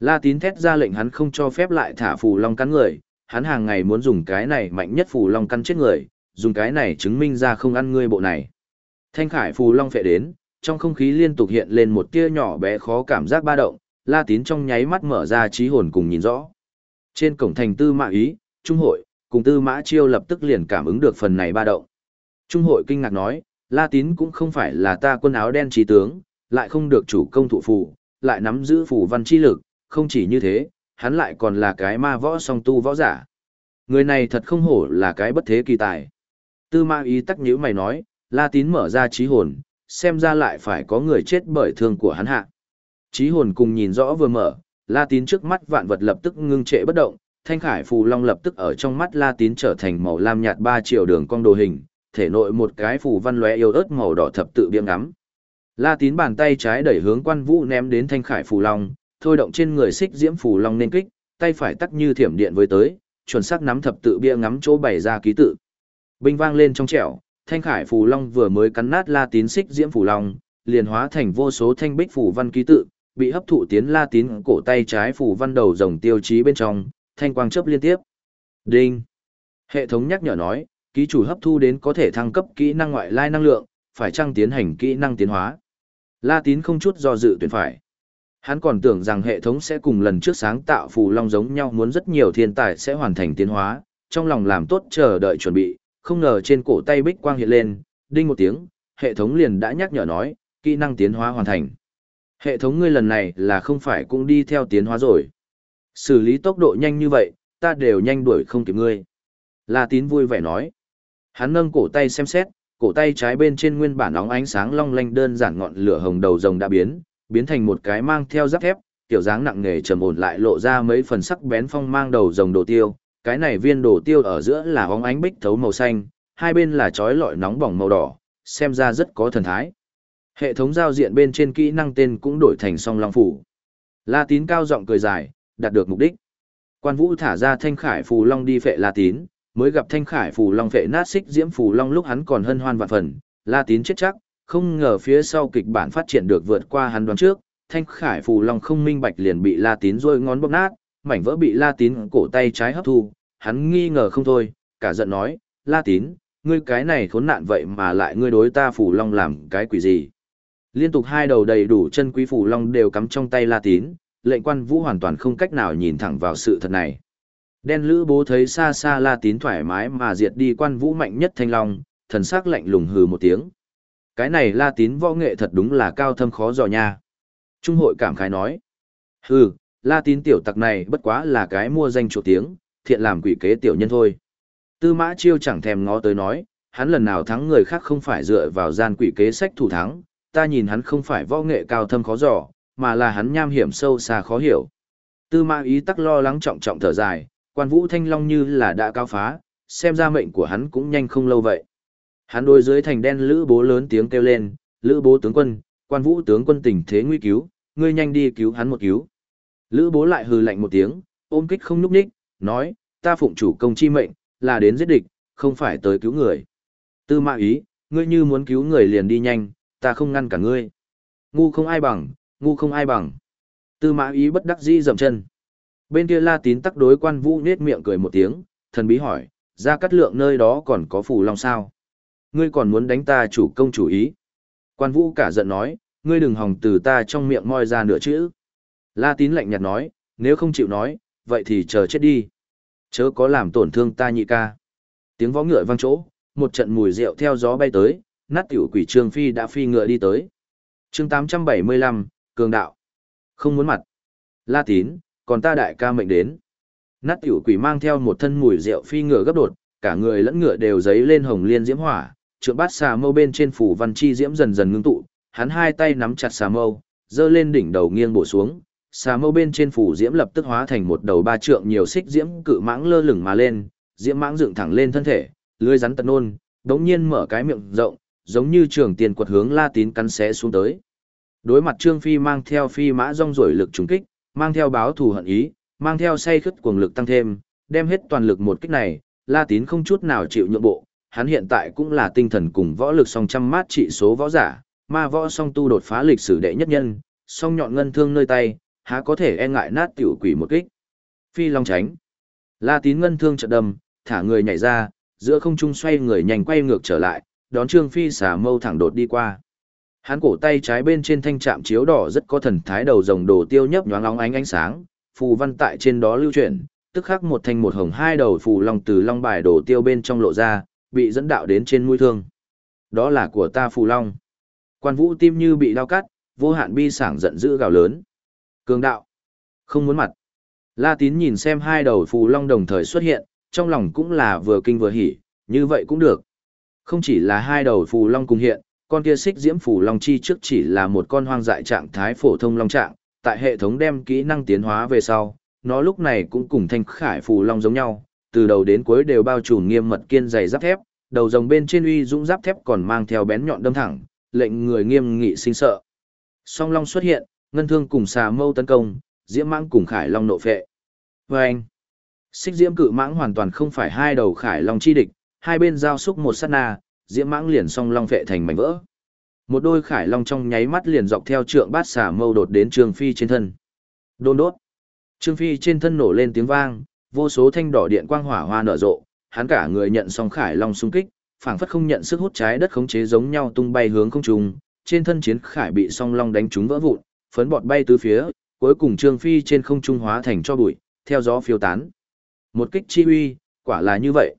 La tín thét ra lệnh hắn không cho phép lại thả phù long cắn người, hắn hàng ngày muốn dùng cái này mạnh nhất phù long cắn chết người, dùng cái này chứng minh ra không ăn ngươi bộ này. Thanh khải phù long phệ đến, trong không khí liên tục hiện lên một tia nhỏ bé khó cảm giác ba động, La Tín trong nháy mắt mở ra trí hồn cùng nhìn rõ. Trên cổng thành tư mã ý, Trung hội, cùng tư mã chiêu lập tức liền cảm ứng được phần này ba động. Trung hội kinh ngạc nói, La Tín cũng không phải là ta quân áo đen trí tướng, lại không được chủ công thụ phù, lại nắm giữ phù văn chi lực, không chỉ như thế, hắn lại còn là cái ma võ song tu võ giả. Người này thật không hổ là cái bất thế kỳ tài. Tư mã ý tắc nhữ mày nói, La Tín mở ra trí hồn, xem ra lại phải có người chết bởi thương của hắn hạ. Trí hồn cùng nhìn rõ vừa mở, La Tín trước mắt vạn vật lập tức ngưng trệ bất động, thanh khải phù long lập tức ở trong mắt La Tín trở thành màu lam nhạt ba triệu đường cong đồ hình, thể nội một cái phù văn lóe yêu ớt màu đỏ thập tự biếng ngắm. La Tín bàn tay trái đẩy hướng quan vũ ném đến thanh khải phù long, thôi động trên người xích diễm phù long nên kích, tay phải tắc như thiểm điện với tới, chuẩn xác nắm thập tự bia ngắm chỗ bày ra ký tự. Binh vang lên trong trẻo, thanh khải phù long vừa mới cắn nát La Tín xích diễm phù long, liền hóa thành vô số thanh bích phù văn ký tự, bị hấp thụ tiến La Tín cổ tay trái phù văn đầu rồng tiêu chí bên trong, thanh quang chớp liên tiếp. Đinh. Hệ thống nhắc nhở nói, ký chủ hấp thu đến có thể thăng cấp kỹ năng ngoại lai năng lượng, phải chăng tiến hành kỹ năng tiến hóa. La Tín không chút do dự tuyển phải. Hắn còn tưởng rằng hệ thống sẽ cùng lần trước sáng tạo phù long giống nhau muốn rất nhiều thiên tài sẽ hoàn thành tiến hóa, trong lòng làm tốt chờ đợi chuẩn bị, không ngờ trên cổ tay bích quang hiện lên, đinh một tiếng, hệ thống liền đã nhắc nhở nói, kỹ năng tiến hóa hoàn thành. Hệ thống ngươi lần này là không phải cũng đi theo tiến hóa rồi. Xử lý tốc độ nhanh như vậy, ta đều nhanh đuổi không kịp ngươi. La tín vui vẻ nói. Hắn nâng cổ tay xem xét, cổ tay trái bên trên nguyên bản óng ánh sáng long lanh đơn giản ngọn lửa hồng đầu rồng đã biến, biến thành một cái mang theo giáp thép, tiểu dáng nặng nề trầm ổn lại lộ ra mấy phần sắc bén phong mang đầu rồng đồ tiêu. Cái này viên đồ tiêu ở giữa là óng ánh bích thấu màu xanh, hai bên là chói lọi nóng bỏng màu đỏ, xem ra rất có thần thái. Hệ thống giao diện bên trên kỹ năng tên cũng đổi thành song long phủ. La tín cao giọng cười dài, đạt được mục đích. Quan vũ thả ra thanh khải phù long đi phệ La tín, mới gặp thanh khải phù long phệ nát xích diễm phù long lúc hắn còn hân hoan vạn phần, La tín chết chắc, không ngờ phía sau kịch bản phát triển được vượt qua hắn đoán trước, thanh khải phù long không minh bạch liền bị La tín rôi ngón bóp nát, mảnh vỡ bị La tín cổ tay trái hấp thu, hắn nghi ngờ không thôi, cả giận nói, La tín, ngươi cái này khốn nạn vậy mà lại ngươi đối ta phủ long làm cái quỷ gì. Liên tục hai đầu đầy đủ chân quý phủ long đều cắm trong tay La Tín, lệnh quan vũ hoàn toàn không cách nào nhìn thẳng vào sự thật này. Đen lữ bố thấy xa xa La Tín thoải mái mà diệt đi quan vũ mạnh nhất thanh long, thần sắc lạnh lùng hừ một tiếng. Cái này La Tín võ nghệ thật đúng là cao thâm khó dò nha. Trung hội cảm khái nói. Hừ, La Tín tiểu tặc này bất quá là cái mua danh chỗ tiếng, thiện làm quỷ kế tiểu nhân thôi. Tư mã chiêu chẳng thèm ngó tới nói, hắn lần nào thắng người khác không phải dựa vào gian quỷ kế sách thủ thắng, ta nhìn hắn không phải võ nghệ cao thâm khó giỏ, mà là hắn nham hiểm sâu xa khó hiểu. Tư mã ý tắc lo lắng trọng trọng thở dài, quan vũ thanh long như là đã cao phá, xem ra mệnh của hắn cũng nhanh không lâu vậy. Hắn đôi dưới thành đen lữ bố lớn tiếng kêu lên, lữ bố tướng quân, quan vũ tướng quân tình thế nguy cứu, ngươi nhanh đi cứu hắn một cứu. Lữ bố lại hừ lạnh một tiếng, ôm kích không núp ních, nói, ta phụng chủ công chi mệnh, là đến giết địch, không phải tới cứu người. Tư mã ý, ngươi như muốn cứu người liền đi nhanh, ta không ngăn cả ngươi. Ngu không ai bằng, ngu không ai bằng. Tư mã ý bất đắc dĩ dậm chân. Bên kia la tín tắc đối quan vũ nết miệng cười một tiếng, thần bí hỏi, ra cắt lượng nơi đó còn có phù long sao? Ngươi còn muốn đánh ta chủ công chủ ý. Quan vũ cả giận nói, ngươi đừng hòng từ ta trong miệng moi ra nửa chữ. La tín lạnh nhạt nói, nếu không chịu nói, vậy thì chờ chết đi. Chớ có làm tổn thương ta nhị ca. Tiếng võ ngựa vang chỗ, một trận mùi rượu theo gió bay tới, nát tiểu quỷ trương phi đã phi ngựa đi tới. chương 875, cường đạo. Không muốn mặt. La tín, còn ta đại ca mệnh đến. Nát tiểu quỷ mang theo một thân mùi rượu phi ngựa gấp đột, cả người lẫn ngựa đều giấy lên hồng liên diễm hỏa, trượng bát xà mâu bên trên phủ văn chi diễm dần dần ngưng tụ, hắn hai tay nắm chặt xà mâu, dơ lên đỉnh đầu nghiêng bổ xuống, xà mâu bên trên phủ diễm lập tức hóa thành một đầu ba trượng nhiều xích diễm cự mãng lơ lửng mà lên, diễm mãng dựng thẳng lên thân thể, lưỡi rắn tận nôn, đống nhiên mở cái miệng rộng, giống như trường tiền quật hướng La Tín cắn xé xuống tới. Đối mặt Trương Phi mang theo phi mã rong rổi lực trùng kích, mang theo báo thù hận ý, mang theo say khất cuồng lực tăng thêm, đem hết toàn lực một kích này, La Tín không chút nào chịu nhượng bộ, hắn hiện tại cũng là tinh thần cùng võ lực song trăm mát trị số võ giả, ma võ song tu đột phá lịch sử đệ nhất nhân, song nhọn ngân thương nơi tay, há có thể e ngại nát tiểu quỷ một kích. Phi long tránh. La Tín ngân thương chợt đâm, thả người nhảy ra, giữa không trung xoay người nhanh quay ngược trở lại, đón Trương Phi xả mâu thẳng đột đi qua. Hắn cổ tay trái bên trên thanh trạm chiếu đỏ rất có thần thái đầu rồng đồ tiêu nhấp nhoáng óng ánh ánh sáng, phù văn tại trên đó lưu chuyển, tức khắc một thanh một hồng hai đầu phù long từ long bài đồ tiêu bên trong lộ ra, bị dẫn đạo đến trên mũi thương. Đó là của ta phù long. Quan vũ tim như bị đau cắt, vô hạn bi sảng giận dữ gào lớn. Cường đạo. Không muốn mặt. La tín nhìn xem hai đầu phù long đồng thời xuất hiện, trong lòng cũng là vừa kinh vừa hỉ, như vậy cũng được. Không chỉ là hai đầu phù long cùng hiện, con kia xích diễm phù long chi trước chỉ là một con hoang dại trạng thái phổ thông long trạng, tại hệ thống đem kỹ năng tiến hóa về sau, nó lúc này cũng cùng thanh khải phù long giống nhau, từ đầu đến cuối đều bao trùm nghiêm mật kiên dày giáp thép, đầu rồng bên trên uy dũng giáp thép còn mang theo bén nhọn đâm thẳng, lệnh người nghiêm nghị sinh sợ. Song long xuất hiện, ngân thương cùng xà mâu tấn công, diễm mãng cùng khải long nộ phệ. Và anh, xích diễm cự mãng hoàn toàn không phải hai đầu khải long chi địch, hai bên giao xúc một sát na, diễm mãng liền song long phệ thành mảnh vỡ. Một đôi khải long trong nháy mắt liền dọc theo trượng bát xà mâu đột đến Trương Phi trên thân. Đôn đốt. Trương Phi trên thân nổ lên tiếng vang, vô số thanh đỏ điện quang hỏa hoa nở rộ, hắn cả người nhận song khải long xung kích, phảng phất không nhận sức hút trái đất khống chế giống nhau tung bay hướng không trung, trên thân chiến khải bị song long đánh trúng vỡ vụn, phấn bọt bay tứ phía, cuối cùng Trương Phi trên không trung hóa thành cho bụi, theo gió phiêu tán. Một kích chi uy, quả là như vậy.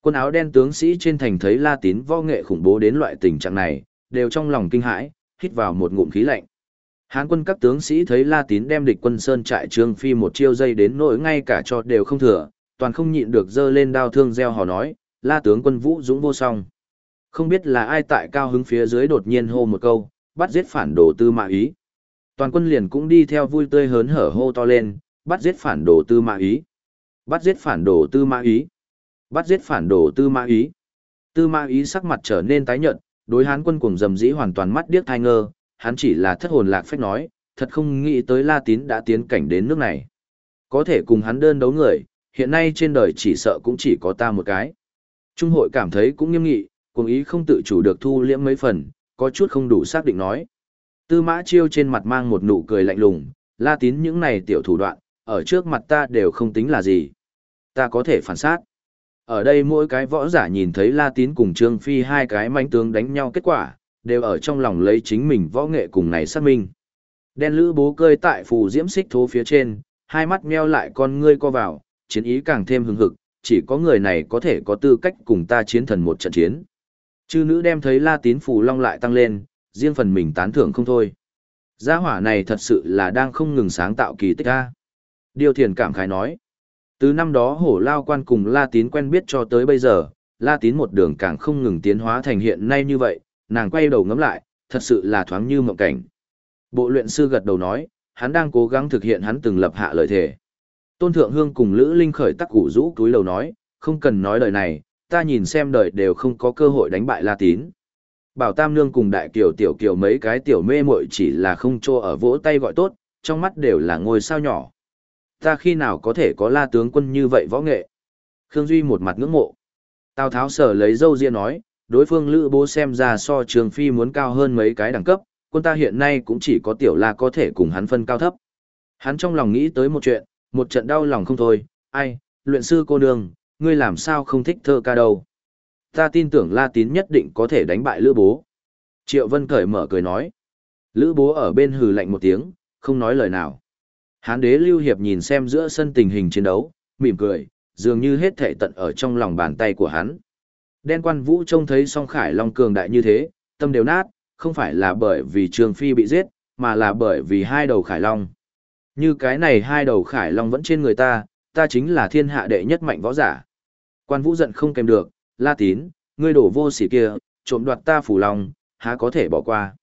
Quân áo đen tướng sĩ trên thành thấy La Tín võ nghệ khủng bố đến loại tình trạng này, đều trong lòng kinh hãi, hít vào một ngụm khí lạnh. Hán quân các tướng sĩ thấy La Tín đem địch quân sơn trại Trương Phi một chiêu dây đến nỗi ngay cả cho đều không thừa, toàn không nhịn được giơ lên đao thương gieo hò nói, La tướng quân Vũ Dũng vô song. Không biết là ai tại cao hứng phía dưới đột nhiên hô một câu, bắt giết phản đồ tư mã ý. Toàn quân liền cũng đi theo vui tươi hớn hở hô to lên, bắt giết phản đồ tư mã ý. Bắt giết phản đồ tư mã ý. Bắt giết phản đồ tư mã ý. Tư mã ý sắc mặt trở nên tái nhợt, đối hán quân cùng dầm dĩ hoàn toàn mắt điếc thai ngơ, hắn chỉ là thất hồn lạc phách nói, thật không nghĩ tới La Tín đã tiến cảnh đến nước này. Có thể cùng hắn đơn đấu người, hiện nay trên đời chỉ sợ cũng chỉ có ta một cái. Trung hội cảm thấy cũng nghiêm nghị, cùng ý không tự chủ được thu liễm mấy phần, có chút không đủ xác định nói. Tư mã chiêu trên mặt mang một nụ cười lạnh lùng, la tín những này tiểu thủ đoạn, ở trước mặt ta đều không tính là gì. Ta có thể phản sát. Ở đây mỗi cái võ giả nhìn thấy La Tín cùng Trương Phi hai cái manh tướng đánh nhau kết quả, đều ở trong lòng lấy chính mình võ nghệ cùng này xác minh. Đen lữ bố cơi tại phù diễm xích thố phía trên, hai mắt meo lại con ngươi co vào, chiến ý càng thêm hứng hực, chỉ có người này có thể có tư cách cùng ta chiến thần một trận chiến. Chư nữ đem thấy La Tín phù long lại tăng lên, riêng phần mình tán thưởng không thôi. Gia hỏa này thật sự là đang không ngừng sáng tạo kỳ tích a. Điều thiền cảm khái nói. Từ năm đó hổ lao quan cùng La Tín quen biết cho tới bây giờ, La Tín một đường càng không ngừng tiến hóa thành hiện nay như vậy, nàng quay đầu ngắm lại, thật sự là thoáng như mộng cảnh. Bộ luyện sư gật đầu nói, hắn đang cố gắng thực hiện hắn từng lập hạ lời thề. Tôn Thượng Hương cùng Lữ Linh khởi tắc củ rũ túi lầu nói, không cần nói lời này, ta nhìn xem đời đều không có cơ hội đánh bại La Tín. Bảo Tam Nương cùng Đại Kiều Tiểu Kiều mấy cái tiểu mê muội chỉ là không trô ở vỗ tay gọi tốt, trong mắt đều là ngôi sao nhỏ. Ta khi nào có thể có La tướng quân như vậy võ nghệ? Khương Duy một mặt ngưỡng mộ. Tào Tháo sở lấy dâu ria nói, đối phương Lữ Bố xem ra so Trường Phi muốn cao hơn mấy cái đẳng cấp, quân ta hiện nay cũng chỉ có Tiểu La có thể cùng hắn phân cao thấp. Hắn trong lòng nghĩ tới một chuyện, một trận đau lòng không thôi, ai, luyện sư cô nương, ngươi làm sao không thích thơ ca đâu. Ta tin tưởng La Tín nhất định có thể đánh bại Lữ Bố. Triệu Vân cởi mở cười nói. Lữ Bố ở bên hừ lạnh một tiếng, không nói lời nào. Hán đế Lưu Hiệp nhìn xem giữa sân tình hình chiến đấu, mỉm cười, dường như hết thảy tận ở trong lòng bàn tay của hắn. Đen quan vũ trông thấy song khải long cường đại như thế, tâm đều nát, không phải là bởi vì Trường Phi bị giết, mà là bởi vì hai đầu khải long. Như cái này hai đầu khải long vẫn trên người ta, ta chính là thiên hạ đệ nhất mạnh võ giả. Quan vũ giận không kèm được, la tín, ngươi đổ vô sỉ kia, trộm đoạt ta phủ lòng, há có thể bỏ qua.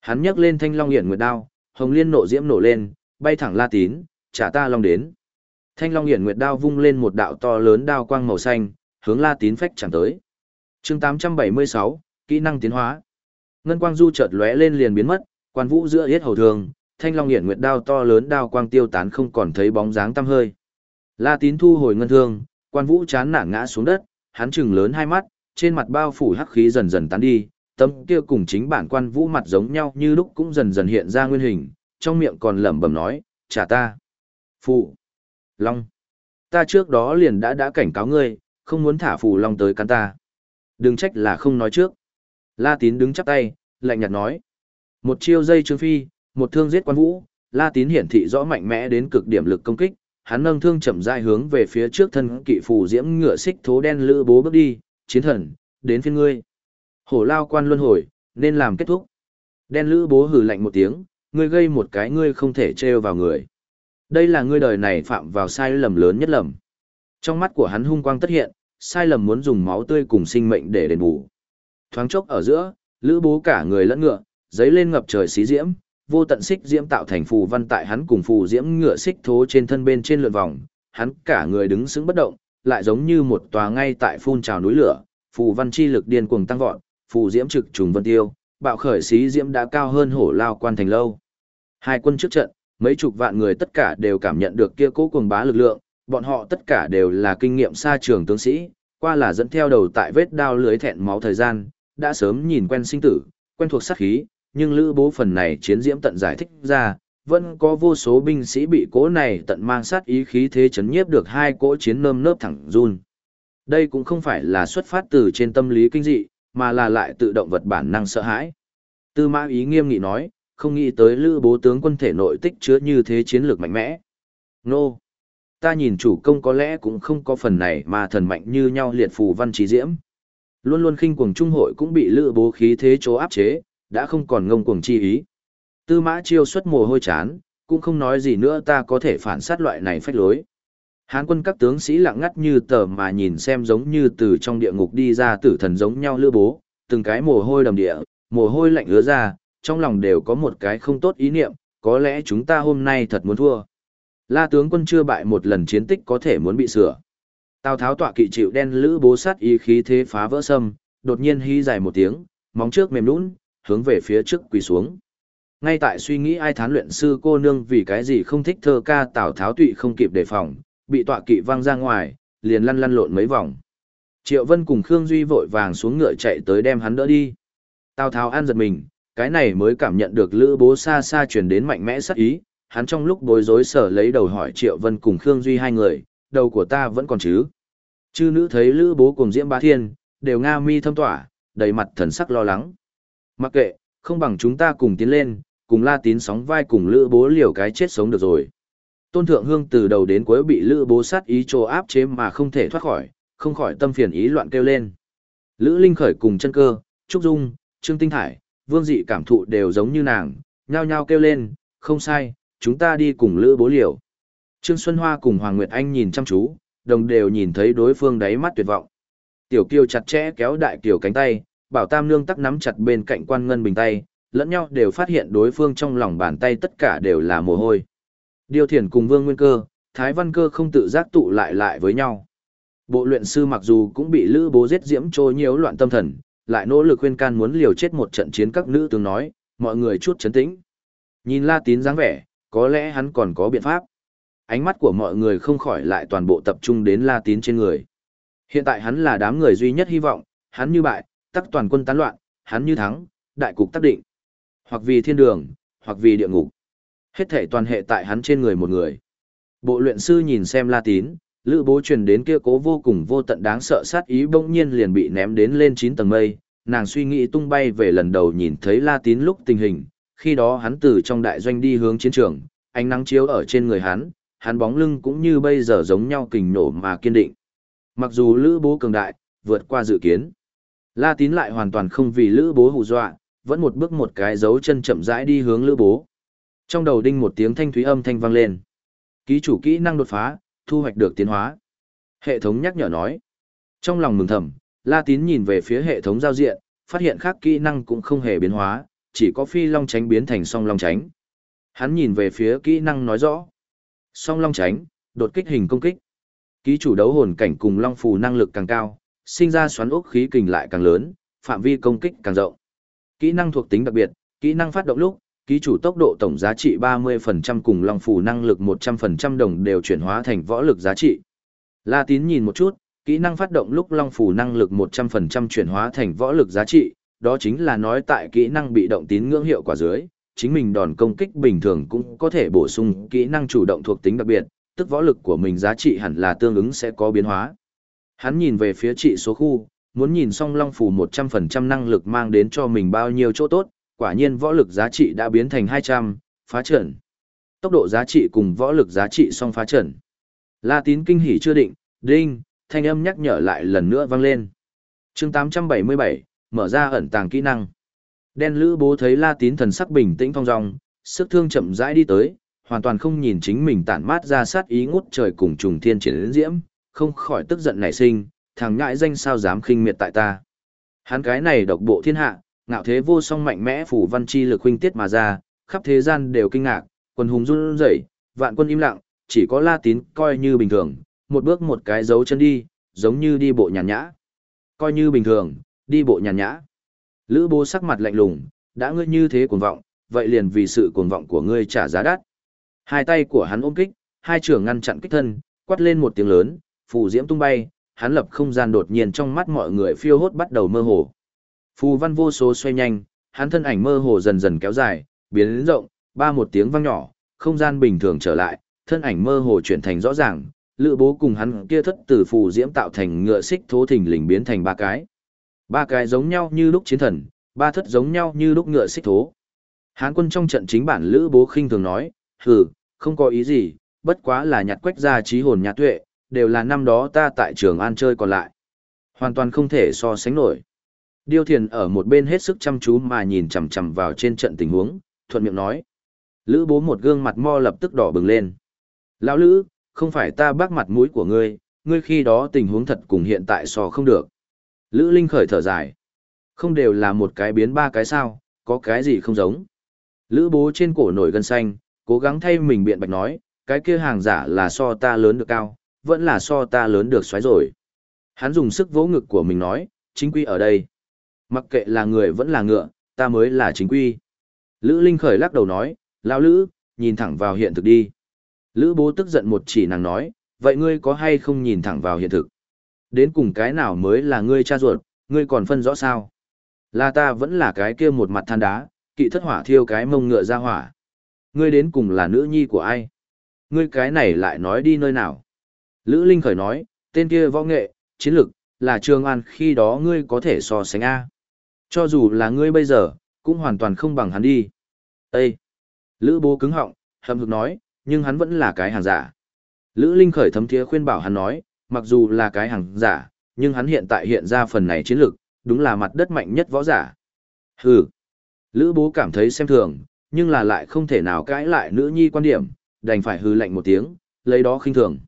Hắn nhấc lên thanh long hiển nguyệt đao, hồng liên nộ diễm nổ lên, bay thẳng la tín, trả ta long đến. Thanh long hiển nguyệt đao vung lên một đạo to lớn đao quang màu xanh, hướng la tín phách chẳng tới. chương 876, kỹ năng tiến hóa. Ngân quang du chợt lóe lên liền biến mất, quan vũ giữa yết hầu thường, thanh long hiển nguyệt đao to lớn đao quang tiêu tán không còn thấy bóng dáng tăm hơi. La tín thu hồi ngân thương, quan vũ chán nản ngã xuống đất, hắn trừng lớn hai mắt, trên mặt bao phủ hắc khí dần dần tán đi, tâm kia cùng chính bản quan vũ mặt giống nhau như lúc cũng dần dần hiện ra nguyên hình, trong miệng còn lẩm bẩm nói, trả ta. Phụ. Long. Ta trước đó liền đã đã cảnh cáo ngươi, không muốn thả phù long tới cắn ta. Đừng trách là không nói trước. La tín đứng chắp tay, lạnh nhạt nói. Một chiêu dây trương phi, một thương giết quan vũ, La tín hiển thị rõ mạnh mẽ đến cực điểm lực công kích, hắn nâng thương chậm rãi hướng về phía trước thân kỵ phù diễm ngựa xích thố đen lữ bố bước đi, chiến thần, đến phiên ngươi. Hổ lao quan luân hồi, nên làm kết thúc. Đen lữ bố hừ lạnh một tiếng, ngươi gây một cái ngươi không thể trêu vào người. Đây là ngươi đời này phạm vào sai lầm lớn nhất lầm. Trong mắt của hắn hung quang tất hiện, sai lầm muốn dùng máu tươi cùng sinh mệnh để đền bù. Thoáng chốc ở giữa, lữ bố cả người lẫn ngựa, giấy lên ngập trời xí diễm, vô tận xích diễm tạo thành phù văn tại hắn cùng phù diễm ngựa xích thố trên thân bên trên lượn vòng, hắn cả người đứng sững bất động, lại giống như một tòa ngay tại phun trào núi lửa, phù văn chi lực điên cuồng tăng vọt, phù diễm trực trùng vân tiêu, bạo khởi xí diễm đã cao hơn hổ lao quan thành lâu. Hai quân trước trận, mấy chục vạn người tất cả đều cảm nhận được kia cố cuồng bá lực lượng, bọn họ tất cả đều là kinh nghiệm xa trường tướng sĩ, qua là dẫn theo đầu tại vết đao lưới thẹn máu thời gian, đã sớm nhìn quen sinh tử, quen thuộc sát khí, nhưng lữ bố phần này chiến diễm tận giải thích ra, vẫn có vô số binh sĩ bị cố này tận mang sát ý khí thế chấn nhiếp được hai cỗ chiến nơm nớp thẳng run. Đây cũng không phải là xuất phát từ trên tâm lý kinh dị, mà là lại tự động vật bản năng sợ hãi. Tư mã ý nghiêm nghị nói, không nghĩ tới lữ bố tướng quân thể nội tích chứa như thế chiến lược mạnh mẽ. Nô! Ta nhìn chủ công có lẽ cũng không có phần này mà thần mạnh như nhau liệt phù văn trí diễm. Luôn luôn khinh cuồng trung hội cũng bị lữ bố khí thế chỗ áp chế, đã không còn ngông cuồng chi ý. Tư mã chiêu xuất mồ hôi chán, cũng không nói gì nữa ta có thể phản sát loại này phách lối. Hán quân các tướng sĩ lặng ngắt như tờ mà nhìn xem giống như từ trong địa ngục đi ra tử thần giống nhau lưa bố, từng cái mồ hôi đầm địa, mồ hôi lạnh ứa ra, trong lòng đều có một cái không tốt ý niệm, có lẽ chúng ta hôm nay thật muốn thua. La tướng quân chưa bại một lần chiến tích có thể muốn bị sửa. Tào tháo tọa kỵ chịu đen lữ bố sát ý khí thế phá vỡ sâm, đột nhiên hí dài một tiếng, móng trước mềm nũng, hướng về phía trước quỳ xuống. Ngay tại suy nghĩ ai thán luyện sư cô nương vì cái gì không thích thơ ca Tào Tháo tụy không kịp đề phòng, bị tọa kỵ văng ra ngoài, liền lăn lăn lộn mấy vòng. Triệu Vân cùng Khương Duy vội vàng xuống ngựa chạy tới đem hắn đỡ đi. Tào Tháo an giật mình, cái này mới cảm nhận được lữ bố xa xa truyền đến mạnh mẽ sắc ý, hắn trong lúc bối rối sở lấy đầu hỏi Triệu Vân cùng Khương Duy hai người, đầu của ta vẫn còn chứ. Chư nữ thấy lữ bố cùng diễm bá thiên, đều nga mi thâm tỏa, đầy mặt thần sắc lo lắng. Mặc kệ, không bằng chúng ta cùng tiến lên, cùng la tín sóng vai cùng lữ bố liều cái chết sống được rồi. Tôn Thượng Hương từ đầu đến cuối bị lữ bố sát ý trô áp chế mà không thể thoát khỏi, không khỏi tâm phiền ý loạn kêu lên. Lữ Linh khởi cùng chân cơ, Trúc Dung, Trương Tinh Thải, Vương Dị cảm thụ đều giống như nàng, nhao nhao kêu lên, không sai, chúng ta đi cùng lữ bố liều. Trương Xuân Hoa cùng Hoàng Nguyệt Anh nhìn chăm chú, đồng đều nhìn thấy đối phương đáy mắt tuyệt vọng. Tiểu Kiều chặt chẽ kéo đại Kiều cánh tay, Bảo Tam Nương tắc nắm chặt bên cạnh quan ngân bình tay, lẫn nhau đều phát hiện đối phương trong lòng bàn tay tất cả đều là mồ hôi. Điều thiền cùng Vương Nguyên Cơ, Thái Văn Cơ không tự giác tụ lại lại với nhau. Bộ luyện sư mặc dù cũng bị Lữ Bố giết diễm trôi nhiễu loạn tâm thần, lại nỗ lực khuyên can muốn liều chết một trận chiến các nữ tướng nói, mọi người chút chấn tĩnh. Nhìn La Tín dáng vẻ, có lẽ hắn còn có biện pháp. Ánh mắt của mọi người không khỏi lại toàn bộ tập trung đến La Tín trên người. Hiện tại hắn là đám người duy nhất hy vọng, hắn như bại, tắc toàn quân tán loạn, hắn như thắng, đại cục tác định. Hoặc vì thiên đường, hoặc vì địa ngục. Hết thể toàn hệ tại hắn trên người một người. Bộ luyện sư nhìn xem La Tín, lữ bố truyền đến kia cố vô cùng vô tận đáng sợ sát ý bỗng nhiên liền bị ném đến lên 9 tầng mây. Nàng suy nghĩ tung bay về lần đầu nhìn thấy La Tín lúc tình hình, khi đó hắn từ trong đại doanh đi hướng chiến trường, ánh nắng chiếu ở trên người hắn, hắn bóng lưng cũng như bây giờ giống nhau kình nổ mà kiên định. Mặc dù lữ bố cường đại, vượt qua dự kiến. La tín lại hoàn toàn không vì lữ bố hù dọa, vẫn một bước một cái dấu chân chậm rãi đi hướng lữ bố. Trong đầu đinh một tiếng thanh thúy âm thanh vang lên. Ký chủ kỹ năng đột phá, thu hoạch được tiến hóa. Hệ thống nhắc nhở nói. Trong lòng mừng thầm, La tín nhìn về phía hệ thống giao diện, phát hiện khác kỹ năng cũng không hề biến hóa, chỉ có phi long tránh biến thành song long tránh. Hắn nhìn về phía kỹ năng nói rõ. Song long tránh, đột kích hình công kích. Ký chủ đấu hồn cảnh cùng long phù năng lực càng cao, sinh ra xoắn ốc khí kình lại càng lớn, phạm vi công kích càng rộng. Kỹ năng thuộc tính đặc biệt, kỹ năng phát động lúc, ký chủ tốc độ tổng giá trị 30% cùng long phù năng lực 100% đồng đều chuyển hóa thành võ lực giá trị. La Tín nhìn một chút, kỹ năng phát động lúc long phù năng lực 100% chuyển hóa thành võ lực giá trị, đó chính là nói tại kỹ năng bị động tín ngưỡng hiệu quả dưới, chính mình đòn công kích bình thường cũng có thể bổ sung kỹ năng chủ động thuộc tính đặc biệt, tức võ lực của mình giá trị hẳn là tương ứng sẽ có biến hóa. Hắn nhìn về phía trị số khu, muốn nhìn xong Long Phủ 100% năng lực mang đến cho mình bao nhiêu chỗ tốt, quả nhiên võ lực giá trị đã biến thành 200, phá trận. Tốc độ giá trị cùng võ lực giá trị song phá trận. La tín kinh hỉ chưa định, đinh, thanh âm nhắc nhở lại lần nữa vang lên. chương 877, mở ra ẩn tàng kỹ năng. Đen lữ bố thấy la tín thần sắc bình tĩnh phong dong, sức thương chậm rãi đi tới, hoàn toàn không nhìn chính mình tản mát ra sát ý ngút trời cùng trùng thiên triển diễm, không khỏi tức giận nảy sinh, thằng ngại danh sao dám khinh miệt tại ta. Hắn cái này độc bộ thiên hạ, ngạo thế vô song mạnh mẽ phủ văn chi lực huynh tiết mà ra, khắp thế gian đều kinh ngạc, quần hùng run rẩy, vạn quân im lặng, chỉ có La Tín coi như bình thường, một bước một cái dấu chân đi, giống như đi bộ nhàn nhã. Coi như bình thường, đi bộ nhàn nhã. Lữ bố sắc mặt lạnh lùng, đã ngươi như thế cuồng vọng, vậy liền vì sự cuồng vọng của ngươi trả giá đắt. Hai tay của hắn ôm kích, hai trưởng ngăn chặn kích thân, quát lên một tiếng lớn, phù diễm tung bay, hắn lập không gian đột nhiên trong mắt mọi người phiêu hốt bắt đầu mơ hồ. Phù văn vô số xoay nhanh, hắn thân ảnh mơ hồ dần dần kéo dài, biến rộng, ba một tiếng vang nhỏ, không gian bình thường trở lại, thân ảnh mơ hồ chuyển thành rõ ràng, lựa bố cùng hắn kia thất tử phù diễm tạo thành ngựa xích thố thình lình biến thành ba cái. Ba cái giống nhau như lúc chiến thần, ba thất giống nhau như lúc ngựa xích thố. Hán quân trong trận chính bản lữ bố khinh thường nói, hừ, không có ý gì, bất quá là nhặt quách ra trí hồn nhạt tuệ, đều là năm đó ta tại trường an chơi còn lại. Hoàn toàn không thể so sánh nổi. Điêu thiền ở một bên hết sức chăm chú mà nhìn chằm chằm vào trên trận tình huống, thuận miệng nói. Lữ bố một gương mặt mo lập tức đỏ bừng lên. Lão Lữ, không phải ta bác mặt mũi của ngươi, ngươi khi đó tình huống thật cùng hiện tại so không được. Lữ Linh khởi thở dài. Không đều là một cái biến ba cái sao, có cái gì không giống. Lữ bố trên cổ nổi gân xanh, cố gắng thay mình biện bạch nói, cái kia hàng giả là so ta lớn được cao, vẫn là so ta lớn được xoáy rồi. Hắn dùng sức vỗ ngực của mình nói, chính quy ở đây. Mặc kệ là người vẫn là ngựa, ta mới là chính quy. Lữ Linh khởi lắc đầu nói, lão Lữ, nhìn thẳng vào hiện thực đi. Lữ bố tức giận một chỉ nàng nói, vậy ngươi có hay không nhìn thẳng vào hiện thực? Đến cùng cái nào mới là ngươi cha ruột, ngươi còn phân rõ sao? Là ta vẫn là cái kia một mặt than đá, kỵ thất hỏa thiêu cái mông ngựa ra hỏa. Ngươi đến cùng là nữ nhi của ai? Ngươi cái này lại nói đi nơi nào? Lữ Linh khởi nói, tên kia võ nghệ, chiến lực, là Trường An khi đó ngươi có thể so sánh A. Cho dù là ngươi bây giờ, cũng hoàn toàn không bằng hắn đi. Ê! Lữ bố cứng họng, hầm hực nói, nhưng hắn vẫn là cái hàng giả. Lữ Linh khởi thấm thiế khuyên bảo hắn nói, mặc dù là cái hàng giả, nhưng hắn hiện tại hiện ra phần này chiến lực, đúng là mặt đất mạnh nhất võ giả. Hừ. Lữ bố cảm thấy xem thường, nhưng là lại không thể nào cãi lại nữ nhi quan điểm, đành phải hừ lạnh một tiếng, lấy đó khinh thường.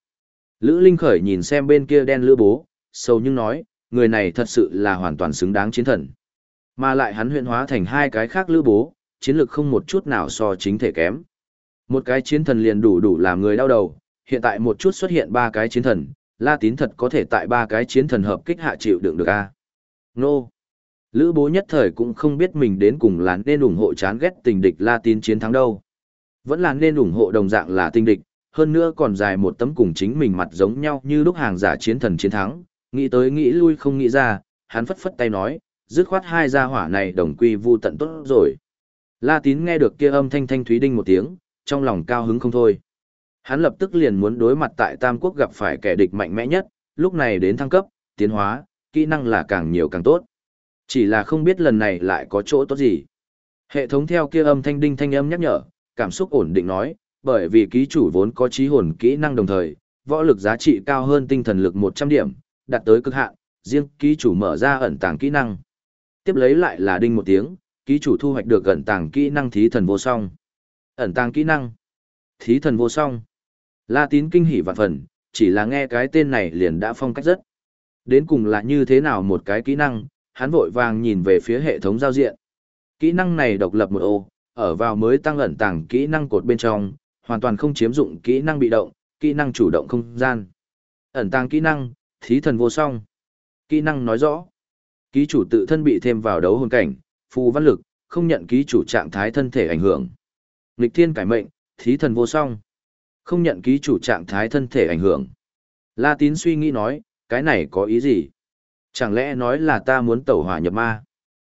Lữ Linh khởi nhìn xem bên kia đen lữ bố, sâu nhưng nói, người này thật sự là hoàn toàn xứng đáng chiến thần. Mà lại hắn huyện hóa thành hai cái khác lữ bố, chiến lược không một chút nào so chính thể kém. Một cái chiến thần liền đủ đủ làm người đau đầu, hiện tại một chút xuất hiện ba cái chiến thần, La Tín thật có thể tại ba cái chiến thần hợp kích hạ chịu đựng được a. Nô. Lữ bố nhất thời cũng không biết mình đến cùng là nên ủng hộ chán ghét tình địch La Tín chiến thắng đâu. Vẫn là nên ủng hộ đồng dạng là tình địch, hơn nữa còn dài một tấm cùng chính mình mặt giống nhau như lúc hàng giả chiến thần chiến thắng, nghĩ tới nghĩ lui không nghĩ ra, hắn phất phất tay nói, dứt khoát hai gia hỏa này đồng quy vu tận tốt rồi. La Tín nghe được kia âm thanh thanh thúy đinh một tiếng, trong lòng cao hứng không thôi. Hắn lập tức liền muốn đối mặt tại Tam Quốc gặp phải kẻ địch mạnh mẽ nhất, lúc này đến thăng cấp, tiến hóa, kỹ năng là càng nhiều càng tốt. Chỉ là không biết lần này lại có chỗ tốt gì. Hệ thống theo kia âm thanh đinh thanh âm nhắc nhở, cảm xúc ổn định nói, bởi vì ký chủ vốn có trí hồn kỹ năng đồng thời, võ lực giá trị cao hơn tinh thần lực 100 điểm, đạt tới cực hạn, riêng ký chủ mở ra ẩn tàng kỹ năng. Tiếp lấy lại là đinh một tiếng, ký chủ thu hoạch được ẩn tàng kỹ năng thí thần vô song. Ẩn tàng kỹ năng thí thần vô song. La tín kinh hỉ vạn phần, chỉ là nghe cái tên này liền đã phong cách rất. Đến cùng là như thế nào một cái kỹ năng, hắn vội vàng nhìn về phía hệ thống giao diện. Kỹ năng này độc lập một ô, ở vào mới tăng ẩn tàng kỹ năng cột bên trong, hoàn toàn không chiếm dụng kỹ năng bị động, kỹ năng chủ động không gian. Ẩn tàng kỹ năng, thí thần vô song. Kỹ năng nói rõ, ký chủ tự thân bị thêm vào đấu hồn cảnh, phù văn lực, không nhận ký chủ trạng thái thân thể ảnh hưởng. Nghịch thiên cải mệnh, thí thần vô song. Không nhận ký chủ trạng thái thân thể ảnh hưởng. La tín suy nghĩ nói, cái này có ý gì? Chẳng lẽ nói là ta muốn tẩu hỏa nhập ma?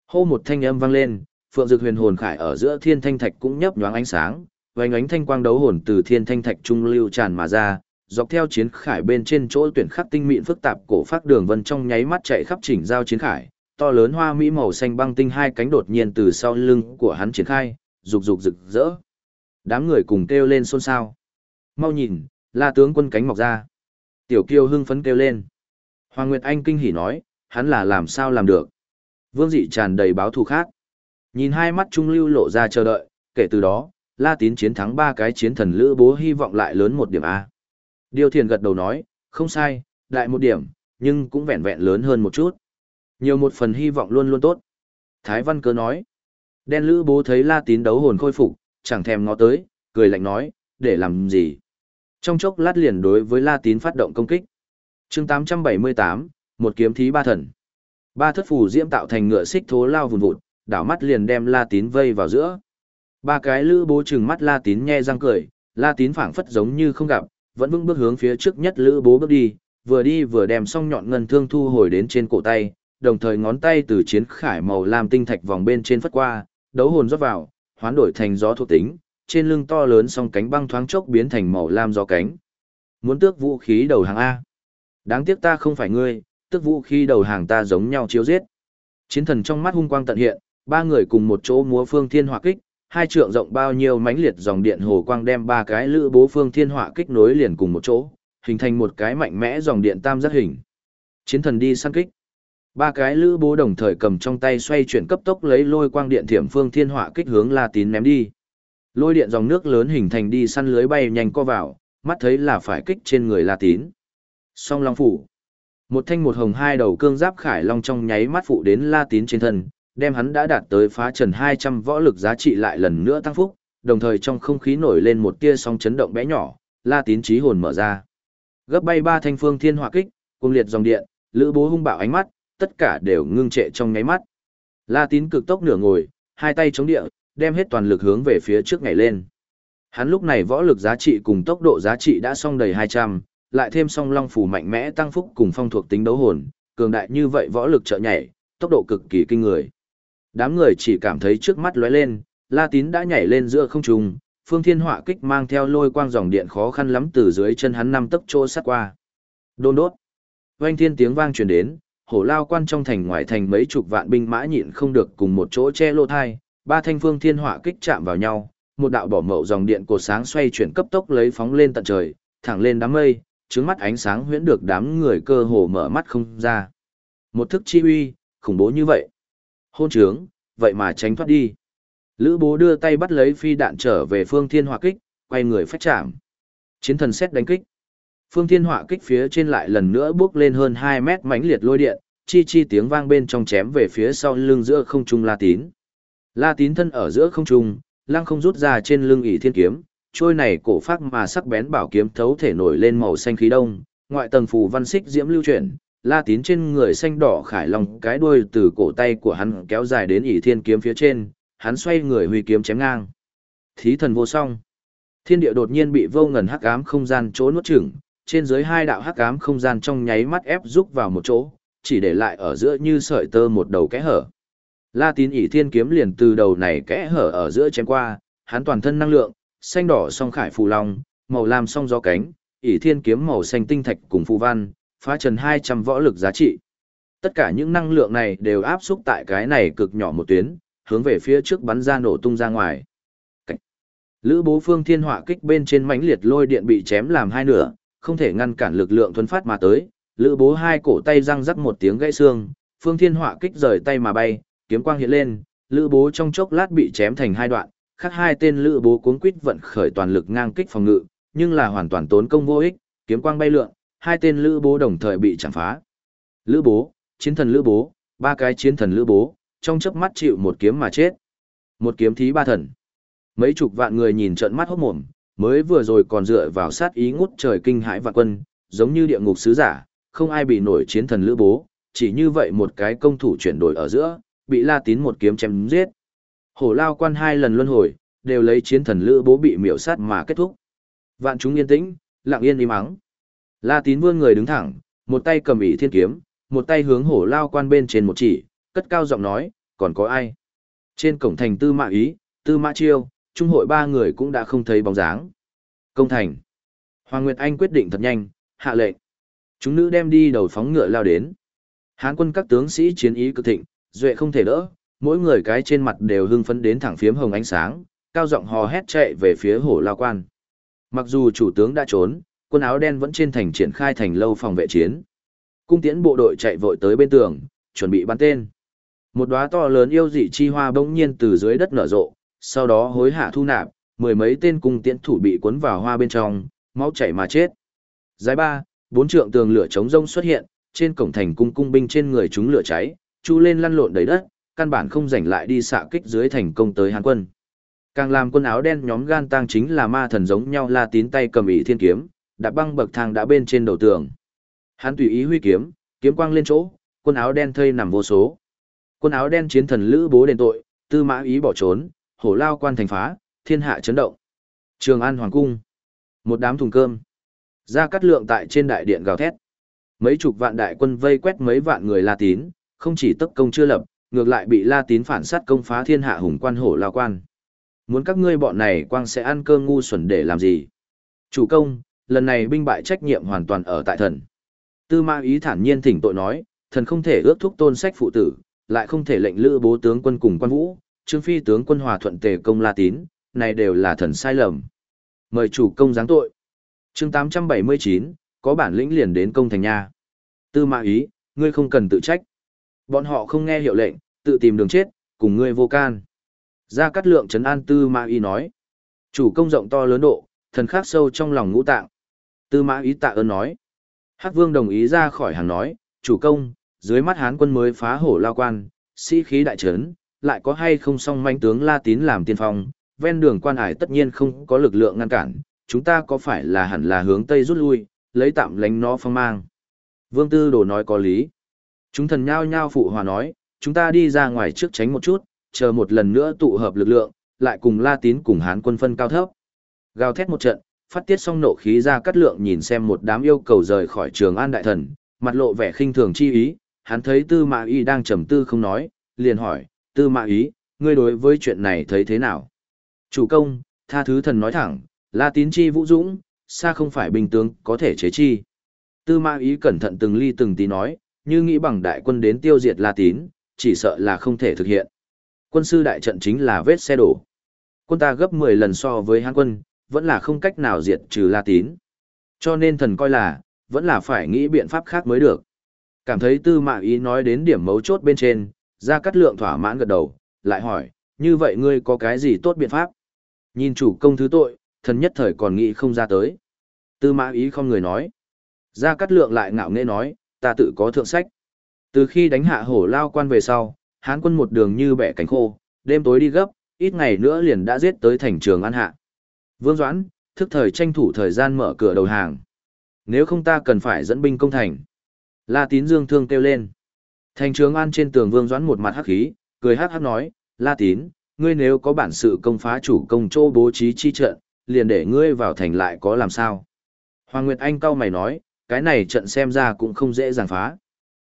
Hô một thanh âm vang lên, phượng dực huyền hồn khải ở giữa thiên thanh thạch cũng nhấp nhoáng ánh sáng, vành ánh thanh quang đấu hồn từ thiên thanh thạch trung lưu tràn mà ra, dọc theo chiến khải bên trên chỗ tuyển khắc tinh mịn phức tạp cổ phát đường vân trong nháy mắt chạy khắp chỉnh giao chiến khải, to lớn hoa mỹ màu xanh băng tinh hai cánh đột nhiên từ sau lưng của hắn triển khai, rục rục rực rỡ. Đám người cùng kêu lên xôn xao. Mau nhìn, la tướng quân cánh mọc ra. Tiểu kiêu hưng phấn kêu lên. Hoàng Nguyệt Anh kinh hỉ nói, hắn là làm sao làm được. Vương dị tràn đầy báo thù khác. Nhìn hai mắt trung lưu lộ ra chờ đợi, kể từ đó, La Tín chiến thắng ba cái chiến thần lữ bố hy vọng lại lớn một điểm A. Điều thiền gật đầu nói, không sai, lại một điểm, nhưng cũng vẹn vẹn lớn hơn một chút. Nhiều một phần hy vọng luôn luôn tốt. Thái Văn cớ nói, đen lữ bố thấy La Tín đấu hồn khôi phục, chẳng thèm ngó tới, cười lạnh nói, để làm gì. Trong chốc lát liền đối với La Tín phát động công kích. chương 878, một kiếm thí ba thần. Ba thất phù diễm tạo thành ngựa xích thố lao vùn vụt, đảo mắt liền đem La Tín vây vào giữa. Ba cái lữ bố chừng mắt La Tín nhe răng cười, La Tín phảng phất giống như không gặp, vẫn vững bước hướng phía trước nhất lữ bố bước đi, vừa đi vừa đem song nhọn ngân thương thu hồi đến trên cổ tay, đồng thời ngón tay từ chiến khải màu lam tinh thạch vòng bên trên phất qua, đấu hồn rót vào, hoán đổi thành gió thuộc tính, trên lưng to lớn song cánh băng thoáng chốc biến thành màu lam gió cánh. Muốn tước vũ khí đầu hàng A. Đáng tiếc ta không phải ngươi, tước vũ khí đầu hàng ta giống nhau chiếu giết. Chiến thần trong mắt hung quang tận hiện, ba người cùng một chỗ múa phương thiên hỏa kích, hai trượng rộng bao nhiêu mãnh liệt dòng điện hồ quang đem ba cái lữ bố phương thiên hỏa kích nối liền cùng một chỗ, hình thành một cái mạnh mẽ dòng điện tam giác hình. Chiến thần đi săn kích. Ba cái lữ bố đồng thời cầm trong tay xoay chuyển cấp tốc lấy lôi quang điện thiểm phương thiên hỏa kích hướng La Tín ném đi. Lôi điện dòng nước lớn hình thành đi săn lưới bay nhanh co vào, mắt thấy là phải kích trên người La Tín. Song Long phủ. Một thanh một hồng hai đầu cương giáp khải long trong nháy mắt phụ đến La Tín trên thân, đem hắn đã đạt tới phá trần 200 võ lực giá trị lại lần nữa tăng phúc, đồng thời trong không khí nổi lên một tia sóng chấn động bé nhỏ, La Tín trí hồn mở ra. Gấp bay ba thanh phương thiên hỏa kích, cùng liệt dòng điện, lữ bố hung bạo ánh mắt, tất cả đều ngưng trệ trong nháy mắt. La Tín cực tốc nửa ngồi, hai tay chống địa, đem hết toàn lực hướng về phía trước nhảy lên. Hắn lúc này võ lực giá trị cùng tốc độ giá trị đã song đầy 200, lại thêm song long phủ mạnh mẽ tăng phúc cùng phong thuộc tính đấu hồn, cường đại như vậy võ lực trợ nhảy, tốc độ cực kỳ kinh người. Đám người chỉ cảm thấy trước mắt lóe lên, La Tín đã nhảy lên giữa không trung, Phương Thiên Họa kích mang theo lôi quang dòng điện khó khăn lắm từ dưới chân hắn năm tấc chỗ sát qua. Đôn đốt. Oanh thiên tiếng vang truyền đến, hổ lao quan trong thành ngoài thành mấy chục vạn binh mã nhịn không được cùng một chỗ che lô thai, ba thanh phương thiên Họa kích chạm vào nhau, một đạo bỏ mậu dòng điện cột sáng xoay chuyển cấp tốc lấy phóng lên tận trời, thẳng lên đám mây, trước mắt ánh sáng huyễn được đám người cơ hồ mở mắt không ra. Một thức chi uy, khủng bố như vậy. Hôn trướng, vậy mà tránh thoát đi. Lữ bố đưa tay bắt lấy phi đạn trở về phương thiên hỏa kích, quay người phách chạm. Chiến thần xét đánh kích. Phương thiên hỏa kích phía trên lại lần nữa bước lên hơn 2 mét mãnh liệt lôi điện, chi chi tiếng vang bên trong chém về phía sau lưng giữa không trung La Tín. La Tín thân ở giữa không trung, lăng không rút ra trên lưng ỷ thiên kiếm, trôi này cổ phát mà sắc bén bảo kiếm thấu thể nổi lên màu xanh khí đông, ngoại tầng phù văn xích diễm lưu chuyển, La Tín trên người xanh đỏ khải long cái đuôi từ cổ tay của hắn kéo dài đến ỷ thiên kiếm phía trên, hắn xoay người huy kiếm chém ngang. Thí thần vô song. Thiên địa đột nhiên bị vô ngần hắc ám không gian chỗ nuốt chửng, trên dưới hai đạo hắc ám không gian trong nháy mắt ép rúc vào một chỗ, chỉ để lại ở giữa như sợi tơ một đầu kẽ hở. La Tín ỷ thiên kiếm liền từ đầu này kẽ hở ở giữa chém qua, hắn toàn thân năng lượng, xanh đỏ song khải phù long, màu lam song gió cánh, ỷ thiên kiếm màu xanh tinh thạch cùng phù văn, phá trần 200 võ lực giá trị. Tất cả những năng lượng này đều áp xúc tại cái này cực nhỏ một tuyến, hướng về phía trước bắn ra nổ tung ra ngoài. Cảnh. Lữ bố phương thiên hỏa kích bên trên mãnh liệt lôi điện bị chém làm hai nửa, không thể ngăn cản lực lượng thuấn phát mà tới. Lữ bố hai cổ tay răng rắc một tiếng gãy xương, phương thiên hỏa kích rời tay mà bay, kiếm quang hiện lên, lữ bố trong chốc lát bị chém thành hai đoạn, khác hai tên lữ bố cuống quýt vận khởi toàn lực ngang kích phòng ngự, nhưng là hoàn toàn tốn công vô ích, kiếm quang bay lượn, hai tên lữ bố đồng thời bị chạm phá. Lữ bố, chiến thần lữ bố, ba cái chiến thần lữ bố, trong chớp mắt chịu một kiếm mà chết. Một kiếm thí ba thần. Mấy chục vạn người nhìn trợn mắt hốt mồm, mới vừa rồi còn dựa vào sát ý ngút trời kinh hãi vạn quân, giống như địa ngục sứ giả, không ai bị nổi chiến thần lữ bố, chỉ như vậy một cái công thủ chuyển đổi ở giữa, bị La Tín một kiếm chém giết. Hổ lao quan hai lần luân hồi, đều lấy chiến thần lữ bố bị miểu sát mà kết thúc. Vạn chúng yên tĩnh, lặng yên im mắng. La Tín vươn người đứng thẳng, một tay cầm ỷ thiên kiếm, một tay hướng hổ lao quan bên trên một chỉ, cất cao giọng nói, còn có ai? Trên cổng thành tư mã ý, tư mã chiêu, trung hội ba người cũng đã không thấy bóng dáng. Công thành. Hoàng Nguyệt Anh quyết định thật nhanh, hạ lệnh. Chúng nữ đem đi đầu phóng ngựa lao đến. Hán quân các tướng sĩ chiến ý cực thịnh, duệ không thể đỡ, mỗi người cái trên mặt đều hưng phấn đến thẳng phiếm hồng ánh sáng, cao giọng hò hét chạy về phía hổ lao quan. Mặc dù chủ tướng đã trốn, quân áo đen vẫn trên thành triển khai thành lâu phòng vệ chiến. Cung tiễn bộ đội chạy vội tới bên tường, chuẩn bị bắn tên. Một đóa to lớn yêu dị chi hoa bỗng nhiên từ dưới đất nở rộ, sau đó hối hạ thu nạp, mười mấy tên cung tiễn thủ bị cuốn vào hoa bên trong, máu chảy mà chết. Giải ba, bốn trượng tường lửa chống rông xuất hiện, trên cổng thành cung cung binh trên người chúng lửa cháy, chu lên lăn lộn đầy đất, căn bản không rảnh lại đi xạ kích dưới thành công tới Hán quân. Càng làm quân áo đen nhóm gan tang chính là ma thần giống nhau la tín tay cầm ỷ thiên kiếm, đã băng bậc thang đã bên trên đầu tường. Hắn tùy ý huy kiếm, kiếm quang lên chỗ, quân áo đen thây nằm vô số. Quân áo đen chiến thần lữ bố đền tội, tư mã ý bỏ trốn, hổ lao quan thành phá, thiên hạ chấn động. Trường An Hoàng Cung. Một đám thùng cơm. Ra cắt lượng tại trên đại điện gào thét. Mấy chục vạn đại quân vây quét mấy vạn người La Tín, không chỉ tấp công chưa lập, ngược lại bị La Tín phản sát công phá thiên hạ hùng quan hổ lao quan. Muốn các ngươi bọn này quang sẽ ăn cơm ngu xuẩn để làm gì? Chủ công, lần này binh bại trách nhiệm hoàn toàn ở tại thần. Tư Ma ý thản nhiên thỉnh tội nói, thần không thể ước thúc tôn sách phụ tử, lại không thể lệnh lữ bố tướng quân cùng quan vũ, trương phi tướng quân hòa thuận tề công La Tín, này đều là thần sai lầm. Mời chủ công giáng tội. Chương 879, có bản lĩnh liền đến công thành nha. Tư Ma ý, ngươi không cần tự trách. Bọn họ không nghe hiệu lệnh, tự tìm đường chết, cùng ngươi vô can. Gia Cát Lượng trấn an Tư Mã Ý nói. Chủ công rộng to lớn độ, thần khắc sâu trong lòng ngũ tạng. Tư Mã Ý tạ ơn nói. Hắc Vương đồng ý ra khỏi hàng nói, chủ công, dưới mắt Hán quân mới phá hổ lao quan, sĩ khí đại trấn, lại có hay không song manh tướng La Tín làm tiên phong, ven đường quan hải tất nhiên không có lực lượng ngăn cản, chúng ta có phải là hẳn là hướng Tây rút lui, lấy tạm lánh nó phong mang. Vương Tư Đồ nói có lý. Chúng thần nhao nhao phụ hòa nói, chúng ta đi ra ngoài trước tránh một chút, chờ một lần nữa tụ hợp lực lượng, lại cùng La Tín cùng Hán quân phân cao thấp. Gào thét một trận, phát tiết xong nộ khí ra cắt lượng nhìn xem một đám yêu cầu rời khỏi trường an đại thần, mặt lộ vẻ khinh thường chi ý, hắn thấy tư mã ý đang trầm tư không nói, liền hỏi, tư mã ý, ngươi đối với chuyện này thấy thế nào? Chủ công, tha thứ thần nói thẳng, La Tín chi vũ dũng, xa không phải bình tướng có thể chế chi. Tư mã ý cẩn thận từng ly từng tí nói, như nghĩ bằng đại quân đến tiêu diệt La Tín, chỉ sợ là không thể thực hiện. Quân sư đại trận chính là vết xe đổ. Quân ta gấp 10 lần so với Hán quân, vẫn là không cách nào diệt trừ La Tín. Cho nên thần coi là, vẫn là phải nghĩ biện pháp khác mới được. Cảm thấy tư mã ý nói đến điểm mấu chốt bên trên, ra cắt lượng thỏa mãn gật đầu, lại hỏi, như vậy ngươi có cái gì tốt biện pháp? Nhìn chủ công thứ tội, thần nhất thời còn nghĩ không ra tới. Tư mã ý không người nói. gia cát lượng lại ngạo nghễ nói, ta tự có thượng sách. Từ khi đánh hạ hổ lao quan về sau, Hán quân một đường như bẻ cánh khô, đêm tối đi gấp, ít ngày nữa liền đã giết tới thành trường An Hạ. Vương Doãn, thức thời tranh thủ thời gian mở cửa đầu hàng. Nếu không ta cần phải dẫn binh công thành. La Tín Dương thương kêu lên. Thành trường An trên tường Vương Doãn một mặt hắc khí, cười hắc hắc nói, La Tín, ngươi nếu có bản sự công phá chủ công chỗ bố trí chi trận, liền để ngươi vào thành lại có làm sao. Hoàng Nguyệt Anh cau mày nói, cái này trận xem ra cũng không dễ dàng phá.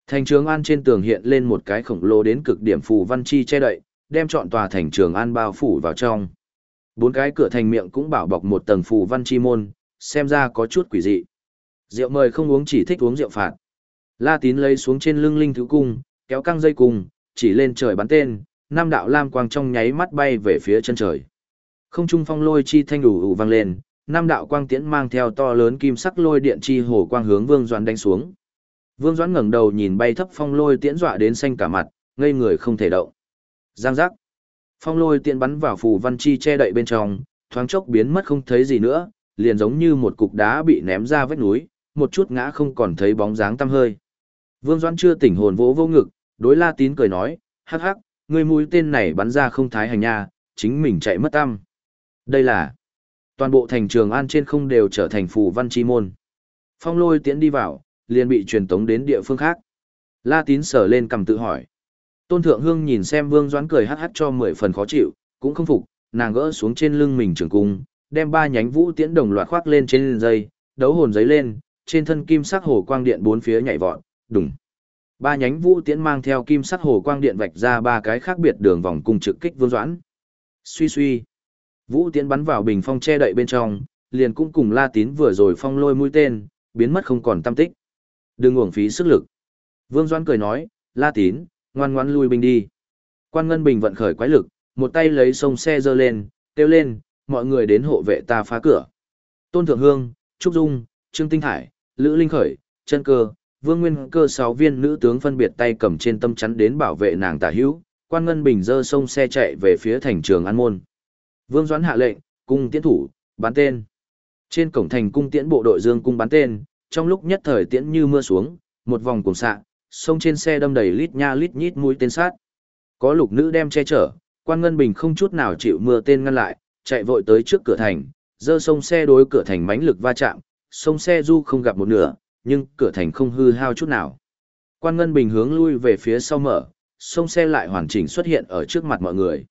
Thành trường An trên tường hiện lên một cái khổng lồ đến cực điểm phù văn chi che đậy, đem trọn tòa thành trường An bao phủ vào trong. Bốn cái cửa thành miệng cũng bảo bọc một tầng phù văn chi môn, xem ra có chút quỷ dị. Rượu mời không uống chỉ thích uống rượu phạt. La Tín lấy xuống trên lưng linh thứ cung, kéo căng dây cung, chỉ lên trời bắn tên, Nam đạo lam quang trong nháy mắt bay về phía chân trời. Không trung phong lôi chi thanh đủ ủ vang lên, nam đạo quang tiễn mang theo to lớn kim sắc lôi điện chi hồ quang hướng Vương Doãn đánh xuống. Vương Doãn ngẩng đầu nhìn bay thấp phong lôi tiễn dọa đến xanh cả mặt, ngây người không thể động. Giang giác. Phong lôi tiễn bắn vào phù văn chi che đậy bên trong, thoáng chốc biến mất không thấy gì nữa, liền giống như một cục đá bị ném ra vách núi, một chút ngã không còn thấy bóng dáng tăm hơi. Vương Doãn chưa tỉnh hồn vỗ vô ngực, đối La Tín cười nói, hắc hắc, người mũi tên này bắn ra không thái hành nha, chính mình chạy mất tăm. Đây là toàn bộ thành trường an trên không đều trở thành phù văn chi môn. Phong lôi tiễn đi vào, liền bị truyền tống đến địa phương khác. La tín sở lên cầm tự hỏi. Tôn Thượng Hương nhìn xem Vương Doãn cười hắc hắc cho mười phần khó chịu, cũng không phục, nàng gỡ xuống trên lưng mình trường cung, đem ba nhánh vũ tiễn đồng loạt khoác lên trên dây, đấu hồn giấy lên, trên thân kim sắc hồ quang điện bốn phía nhảy vọt, đùng. Ba nhánh vũ tiễn mang theo kim sắc hồ quang điện vạch ra ba cái khác biệt đường vòng cùng trực kích Vương Doãn. Suy suy. Vũ tiễn bắn vào bình phong che đậy bên trong, liền cũng cùng La Tín vừa rồi phong lôi mũi tên, biến mất không còn tâm tích. Đừng uổng phí sức lực. Vương Doãn cười nói, La Tín, ngoan ngoãn lui binh đi. Quan Ngân Bình vận khởi quái lực, một tay lấy sông xe dơ lên, kêu lên, mọi người đến hộ vệ ta phá cửa. Tôn Thượng Hương, Trúc Dung, Trương Tinh Hải, Lữ Linh Khởi, Chân Cơ, Vương Nguyên Cơ sáu viên nữ tướng phân biệt tay cầm trên tâm chắn đến bảo vệ nàng tả hữu, Quan Ngân Bình dơ sông xe chạy về phía thành trường An Môn. Vương Doãn hạ lệnh, cung tiễn thủ, bán tên. Trên cổng thành cung tiễn bộ đội dương cung bán tên, trong lúc nhất thời tiễn như mưa xuống, một vòng cùng xạ, sông trên xe đâm đầy lít nha lít nhít mũi tên sát. Có lục nữ đem che chở, quan ngân bình không chút nào chịu mưa tên ngăn lại, chạy vội tới trước cửa thành, dơ sông xe đối cửa thành mãnh lực va chạm, sông xe du không gặp một nửa, nhưng cửa thành không hư hao chút nào. Quan ngân bình hướng lui về phía sau mở, sông xe lại hoàn chỉnh xuất hiện ở trước mặt mọi người.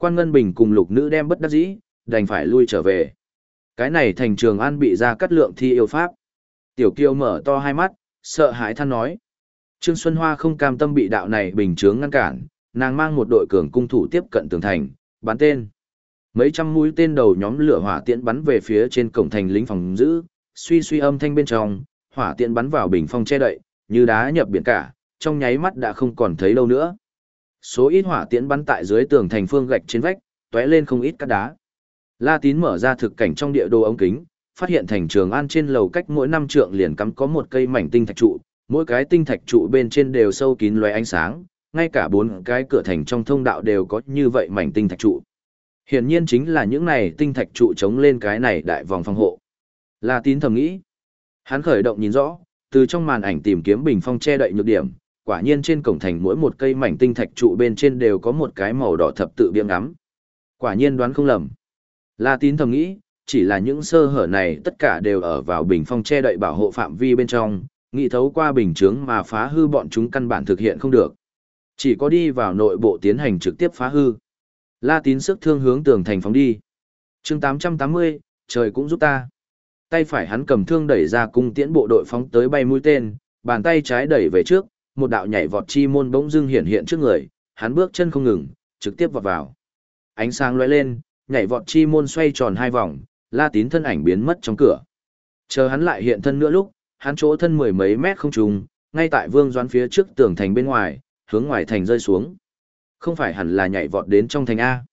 Quan Ngân Bình cùng lục nữ đem bất đắc dĩ, đành phải lui trở về. Cái này thành trường an bị ra cắt lượng thi yêu pháp. Tiểu kiêu mở to hai mắt, sợ hãi than nói. Trương Xuân Hoa không cam tâm bị đạo này bình chướng ngăn cản, nàng mang một đội cường cung thủ tiếp cận tường thành, bắn tên. Mấy trăm mũi tên đầu nhóm lửa hỏa tiễn bắn về phía trên cổng thành lính phòng giữ, suy suy âm thanh bên trong, hỏa tiễn bắn vào bình phong che đậy, như đá nhập biển cả, trong nháy mắt đã không còn thấy lâu nữa. Số ít hỏa tiễn bắn tại dưới tường thành phương gạch trên vách, tóe lên không ít cát đá. La Tín mở ra thực cảnh trong địa đồ ống kính, phát hiện thành trường an trên lầu cách mỗi năm trượng liền cắm có một cây mảnh tinh thạch trụ, mỗi cái tinh thạch trụ bên trên đều sâu kín loé ánh sáng, ngay cả bốn cái cửa thành trong thông đạo đều có như vậy mảnh tinh thạch trụ. Hiển nhiên chính là những này tinh thạch trụ chống lên cái này đại vòng phòng hộ. La Tín thầm nghĩ. Hắn khởi động nhìn rõ, từ trong màn ảnh tìm kiếm bình phong che đậy nhược điểm, quả nhiên trên cổng thành mỗi một cây mảnh tinh thạch trụ bên trên đều có một cái màu đỏ thập tự biếm ngắm. Quả nhiên đoán không lầm. La tín thầm nghĩ, chỉ là những sơ hở này tất cả đều ở vào bình phong che đậy bảo hộ phạm vi bên trong, nghị thấu qua bình chướng mà phá hư bọn chúng căn bản thực hiện không được. Chỉ có đi vào nội bộ tiến hành trực tiếp phá hư. La tín sức thương hướng tường thành phóng đi. chương 880, trời cũng giúp ta. Tay phải hắn cầm thương đẩy ra cung tiễn bộ đội phóng tới bay mũi tên, bàn tay trái đẩy về trước, một đạo nhảy vọt chi môn bỗng dưng hiện hiện trước người, hắn bước chân không ngừng, trực tiếp vọt vào. Ánh sáng lóe lên, nhảy vọt chi môn xoay tròn hai vòng, La Tín thân ảnh biến mất trong cửa. Chờ hắn lại hiện thân nữa lúc, hắn chỗ thân mười mấy mét không trùng, ngay tại Vương doán phía trước tường thành bên ngoài, hướng ngoài thành rơi xuống. Không phải hẳn là nhảy vọt đến trong thành a.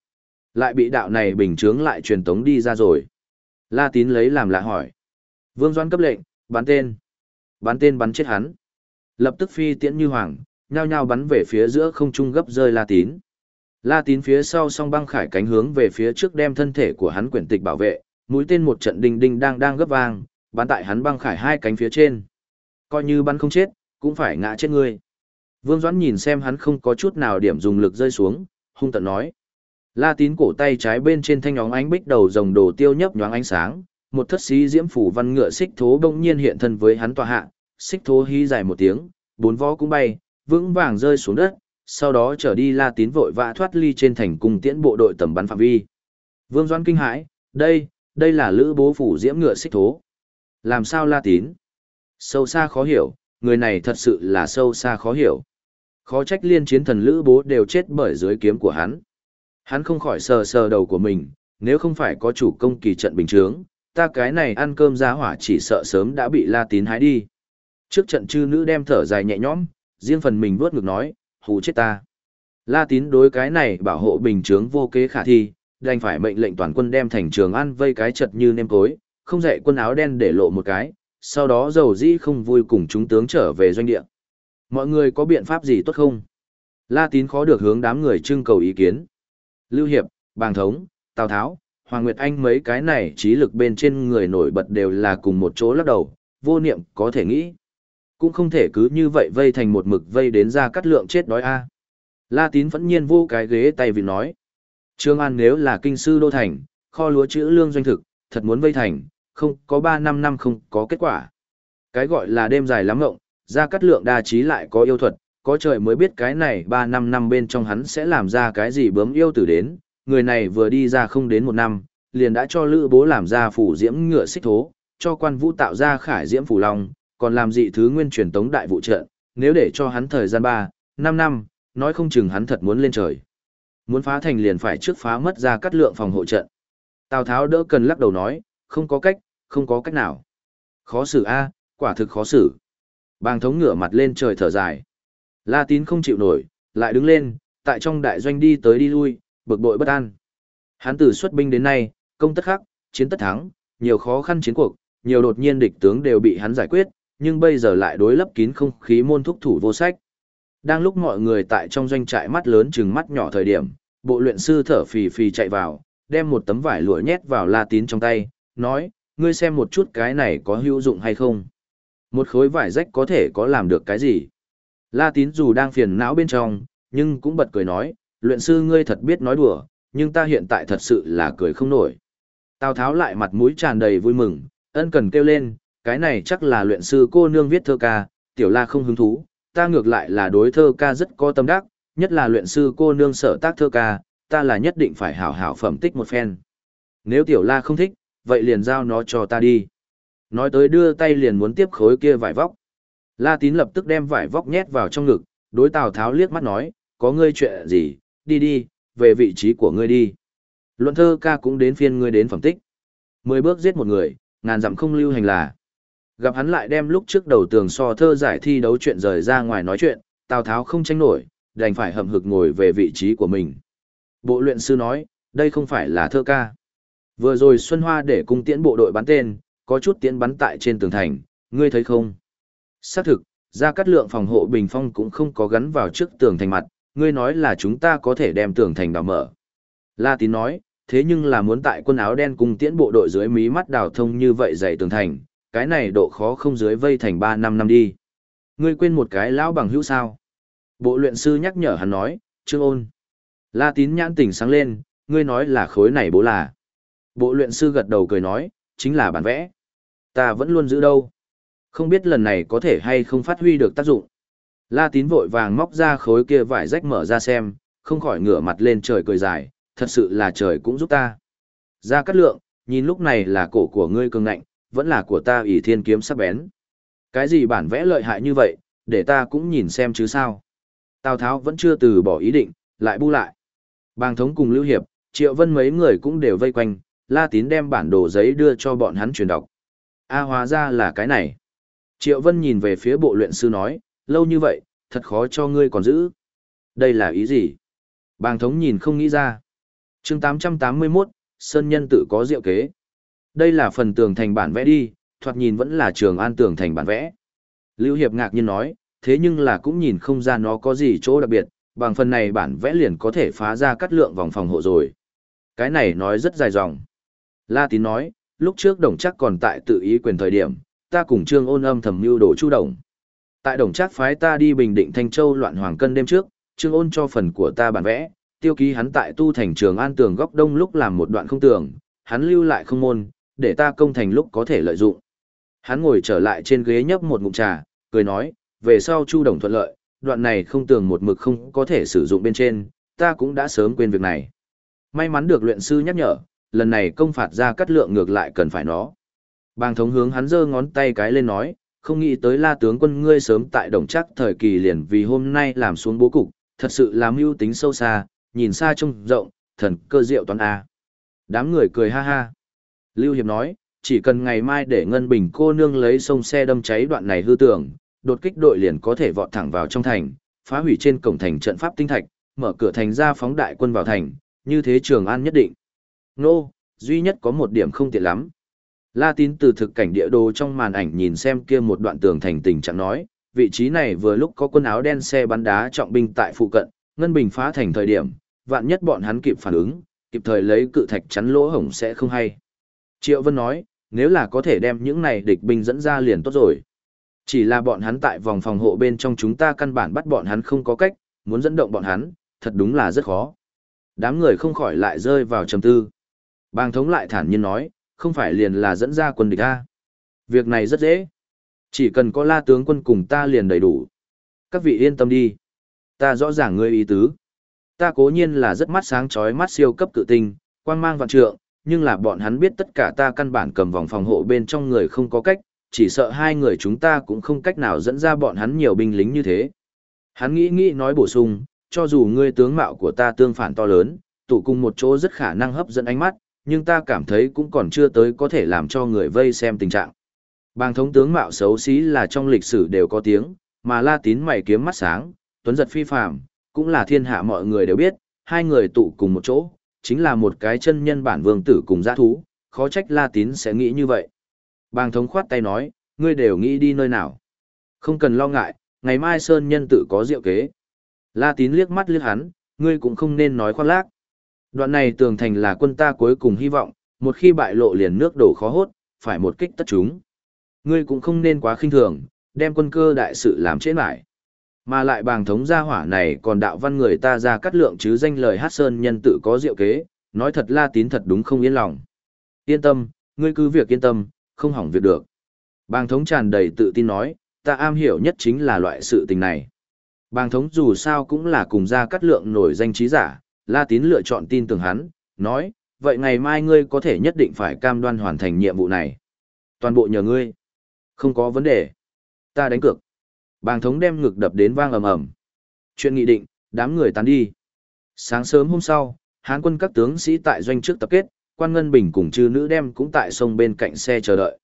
Lại bị đạo này bình chướng lại truyền tống đi ra rồi. La Tín lấy làm lạ hỏi. Vương doán cấp lệnh, bắn tên. Bắn tên bắn chết hắn. Lập tức phi tiễn như hoàng, nhao nhao bắn về phía giữa không trung gấp rơi La Tín. La Tín phía sau song băng khải cánh hướng về phía trước đem thân thể của hắn quyển tịch bảo vệ, mũi tên một trận đinh đinh đang đang gấp vang, bắn tại hắn băng khải hai cánh phía trên. Coi như bắn không chết, cũng phải ngã chết ngươi. Vương Doãn nhìn xem hắn không có chút nào điểm dùng lực rơi xuống, hung tận nói. La tín cổ tay trái bên trên thanh óng ánh bích đầu rồng đồ tiêu nhấp nhoáng ánh sáng, một thất sĩ diễm phủ văn ngựa xích thố bỗng nhiên hiện thân với hắn tòa hạ, xích thố hí dài một tiếng, bốn vó cũng bay, vững vàng rơi xuống đất, sau đó trở đi La tín vội vã thoát ly trên thành cung tiễn bộ đội tầm bắn phạm vi. Vương Doãn kinh hãi, đây, đây là lữ bố phủ diễm ngựa xích thố. Làm sao La tín? Sâu xa khó hiểu, người này thật sự là sâu xa khó hiểu. Khó trách liên chiến thần lữ bố đều chết bởi dưới kiếm của hắn. Hắn không khỏi sờ sờ đầu của mình, nếu không phải có chủ công kỳ trận bình trướng ta cái này ăn cơm ra hỏa chỉ sợ sớm đã bị la tín hái đi. Trước trận chư nữ đem thở dài nhẹ nhõm, riêng phần mình vuốt ngực nói, hù chết ta. La tín đối cái này bảo hộ bình trướng vô kế khả thi, đành phải mệnh lệnh toàn quân đem thành trường ăn vây cái chật như nêm cối, không dạy quân áo đen để lộ một cái, sau đó dầu dĩ không vui cùng chúng tướng trở về doanh địa. Mọi người có biện pháp gì tốt không? La tín khó được hướng đám người trưng cầu ý kiến. Lưu Hiệp, Bàng Thống, Tào Tháo, Hoàng Nguyệt Anh mấy cái này trí lực bên trên người nổi bật đều là cùng một chỗ lắc đầu, vô niệm có thể nghĩ. Cũng không thể cứ như vậy vây thành một mực vây đến ra cắt lượng chết đói a. La tín vẫn nhiên vô cái ghế tay vì nói. Trương An nếu là kinh sư đô thành, kho lúa chữ lương doanh thực, thật muốn vây thành, không có 3 năm năm không có kết quả. Cái gọi là đêm dài lắm ngộng, ra cắt lượng đa trí lại có yêu thuật, có trời mới biết cái này 3 năm năm bên trong hắn sẽ làm ra cái gì bướm yêu tử đến, người này vừa đi ra không đến một năm, liền đã cho lữ bố làm ra phủ diễm ngựa xích thố, cho quan vũ tạo ra khải diễm phủ long, còn làm dị thứ nguyên truyền tống đại vụ trận, nếu để cho hắn thời gian 3, 5 năm, nói không chừng hắn thật muốn lên trời. Muốn phá thành liền phải trước phá mất ra cắt lượng phòng hộ trận. Tào Tháo đỡ cần lắc đầu nói, không có cách, không có cách nào. Khó xử a, quả thực khó xử. Bàng thống ngửa mặt lên trời thở dài. La tín không chịu nổi, lại đứng lên, tại trong đại doanh đi tới đi lui, bực bội bất an. Hắn từ xuất binh đến nay, công tất khắc, chiến tất thắng, nhiều khó khăn chiến cuộc, nhiều đột nhiên địch tướng đều bị hắn giải quyết, nhưng bây giờ lại đối lấp kín không khí môn thúc thủ vô sách. Đang lúc mọi người tại trong doanh trại mắt lớn chừng mắt nhỏ thời điểm, bộ luyện sư thở phì phì chạy vào, đem một tấm vải lụa nhét vào La Tín trong tay, nói, ngươi xem một chút cái này có hữu dụng hay không. Một khối vải rách có thể có làm được cái gì. La Tín dù đang phiền não bên trong, nhưng cũng bật cười nói, luyện sư ngươi thật biết nói đùa, nhưng ta hiện tại thật sự là cười không nổi. Tào Tháo lại mặt mũi tràn đầy vui mừng, ân cần kêu lên, cái này chắc là luyện sư cô nương viết thơ ca, tiểu la không hứng thú, ta ngược lại là đối thơ ca rất có tâm đắc, nhất là luyện sư cô nương sở tác thơ ca, ta là nhất định phải hảo hảo phẩm tích một phen. Nếu tiểu la không thích, vậy liền giao nó cho ta đi. Nói tới đưa tay liền muốn tiếp khối kia vải vóc. La tín lập tức đem vải vóc nhét vào trong ngực, đối Tào Tháo liếc mắt nói, có ngươi chuyện gì, đi đi, về vị trí của ngươi đi. Luận thơ ca cũng đến phiên ngươi đến phẩm tích. Mười bước giết một người, ngàn dặm không lưu hành là. Gặp hắn lại đem lúc trước đầu tường so thơ giải thi đấu chuyện rời ra ngoài nói chuyện, Tào Tháo không tranh nổi, đành phải hậm hực ngồi về vị trí của mình. Bộ luyện sư nói, đây không phải là thơ ca. Vừa rồi Xuân Hoa để cung tiễn bộ đội bắn tên, có chút tiễn bắn tại trên tường thành, ngươi thấy không? Xác thực, ra cắt lượng phòng hộ bình phong cũng không có gắn vào trước tường thành mặt, ngươi nói là chúng ta có thể đem tường thành đào mở. La tín nói, thế nhưng là muốn tại quân áo đen cùng tiễn bộ đội dưới mí mắt đào thông như vậy dày tường thành, cái này độ khó không dưới vây thành 3 năm năm đi. Ngươi quên một cái lão bằng hữu sao? Bộ luyện sư nhắc nhở hắn nói, Trương ôn. La tín nhãn tỉnh sáng lên, ngươi nói là khối này bố là. Bộ luyện sư gật đầu cười nói, chính là bản vẽ. Ta vẫn luôn giữ đâu. Không biết lần này có thể hay không phát huy được tác dụng. La tín vội vàng móc ra khối kia vải rách mở ra xem, không khỏi ngửa mặt lên trời cười dài, thật sự là trời cũng giúp ta. Ra cắt lượng, nhìn lúc này là cổ của ngươi cường ngạnh, vẫn là của ta ỷ thiên kiếm sắc bén. Cái gì bản vẽ lợi hại như vậy, để ta cũng nhìn xem chứ sao. Tào Tháo vẫn chưa từ bỏ ý định, lại bu lại. Bàng thống cùng Lưu Hiệp, Triệu Vân mấy người cũng đều vây quanh, La Tín đem bản đồ giấy đưa cho bọn hắn truyền đọc. A hóa ra là cái này. Triệu Vân nhìn về phía bộ luyện sư nói, lâu như vậy, thật khó cho ngươi còn giữ. Đây là ý gì? Bàng thống nhìn không nghĩ ra. chương 881, Sơn Nhân tự có diệu kế. Đây là phần tường thành bản vẽ đi, thoạt nhìn vẫn là trường an tường thành bản vẽ. Lưu Hiệp ngạc nhiên nói, thế nhưng là cũng nhìn không ra nó có gì chỗ đặc biệt, bằng phần này bản vẽ liền có thể phá ra cắt lượng vòng phòng hộ rồi. Cái này nói rất dài dòng. La Tín nói, lúc trước đồng chắc còn tại tự ý quyền thời điểm, ta cùng Trương ôn âm thầm mưu đồ chu đồng. Tại đồng trác phái ta đi bình định Thanh Châu loạn hoàng cân đêm trước, Trương Ôn cho phần của ta bản vẽ, tiêu ký hắn tại tu thành trường an tường góc đông lúc làm một đoạn không tường, hắn lưu lại không môn, để ta công thành lúc có thể lợi dụng. Hắn ngồi trở lại trên ghế nhấp một ngụm trà, cười nói, về sau Chu Đồng thuận lợi, đoạn này không tường một mực không có thể sử dụng bên trên, ta cũng đã sớm quên việc này. May mắn được luyện sư nhắc nhở, lần này công phạt ra cắt lượng ngược lại cần phải nó. Bàng thống hướng hắn giơ ngón tay cái lên nói, không nghĩ tới la tướng quân ngươi sớm tại đồng chắc thời kỳ liền vì hôm nay làm xuống bố cục, thật sự là mưu tính sâu xa, nhìn xa trông rộng, thần cơ diệu toán A. Đám người cười ha ha. Lưu Hiệp nói, chỉ cần ngày mai để Ngân Bình cô nương lấy sông xe đâm cháy đoạn này hư tưởng, đột kích đội liền có thể vọt thẳng vào trong thành, phá hủy trên cổng thành trận pháp tinh thạch, mở cửa thành ra phóng đại quân vào thành, như thế Trường An nhất định. Nô, duy nhất có một điểm không tiện lắm. La tín từ thực cảnh địa đồ trong màn ảnh nhìn xem kia một đoạn tường thành tình trạng nói, vị trí này vừa lúc có quân áo đen xe bắn đá trọng binh tại phụ cận, Ngân Bình phá thành thời điểm, vạn nhất bọn hắn kịp phản ứng, kịp thời lấy cự thạch chắn lỗ hổng sẽ không hay. Triệu Vân nói, nếu là có thể đem những này địch binh dẫn ra liền tốt rồi. Chỉ là bọn hắn tại vòng phòng hộ bên trong chúng ta căn bản bắt bọn hắn không có cách, muốn dẫn động bọn hắn, thật đúng là rất khó. Đám người không khỏi lại rơi vào trầm tư. Bàng thống lại thản nhiên nói, không phải liền là dẫn ra quân địch ta. Việc này rất dễ. Chỉ cần có la tướng quân cùng ta liền đầy đủ. Các vị yên tâm đi. Ta rõ ràng ngươi ý tứ. Ta cố nhiên là rất mắt sáng chói mắt siêu cấp cự tinh, quang mang vạn trượng, nhưng là bọn hắn biết tất cả ta căn bản cầm vòng phòng hộ bên trong người không có cách, chỉ sợ hai người chúng ta cũng không cách nào dẫn ra bọn hắn nhiều binh lính như thế. Hắn nghĩ nghĩ nói bổ sung, cho dù ngươi tướng mạo của ta tương phản to lớn, tụ cùng một chỗ rất khả năng hấp dẫn ánh mắt, nhưng ta cảm thấy cũng còn chưa tới có thể làm cho người vây xem tình trạng. Bàng thống tướng mạo xấu xí là trong lịch sử đều có tiếng, mà la tín mày kiếm mắt sáng, tuấn giật phi phàm, cũng là thiên hạ mọi người đều biết, hai người tụ cùng một chỗ, chính là một cái chân nhân bản vương tử cùng giã thú, khó trách la tín sẽ nghĩ như vậy. Bàng thống khoát tay nói, ngươi đều nghĩ đi nơi nào. Không cần lo ngại, ngày mai Sơn nhân tự có diệu kế. La tín liếc mắt liếc hắn, ngươi cũng không nên nói khoác lác. Đoạn này tường thành là quân ta cuối cùng hy vọng, một khi bại lộ liền nước đổ khó hốt, phải một kích tất chúng. Ngươi cũng không nên quá khinh thường, đem quân cơ đại sự làm chết lại. Mà lại bàng thống gia hỏa này còn đạo văn người ta ra cắt lượng chứ danh lời hát sơn nhân tự có diệu kế, nói thật la tín thật đúng không yên lòng. Yên tâm, ngươi cứ việc yên tâm, không hỏng việc được. Bàng thống tràn đầy tự tin nói, ta am hiểu nhất chính là loại sự tình này. Bàng thống dù sao cũng là cùng gia cắt lượng nổi danh trí giả, la tín lựa chọn tin tưởng hắn, nói, vậy ngày mai ngươi có thể nhất định phải cam đoan hoàn thành nhiệm vụ này. Toàn bộ nhờ ngươi. Không có vấn đề. Ta đánh cược. Bàng thống đem ngực đập đến vang ầm ầm. Chuyện nghị định, đám người tán đi. Sáng sớm hôm sau, Hán quân các tướng sĩ tại doanh trước tập kết, quan ngân bình cùng chư nữ đem cũng tại sông bên cạnh xe chờ đợi.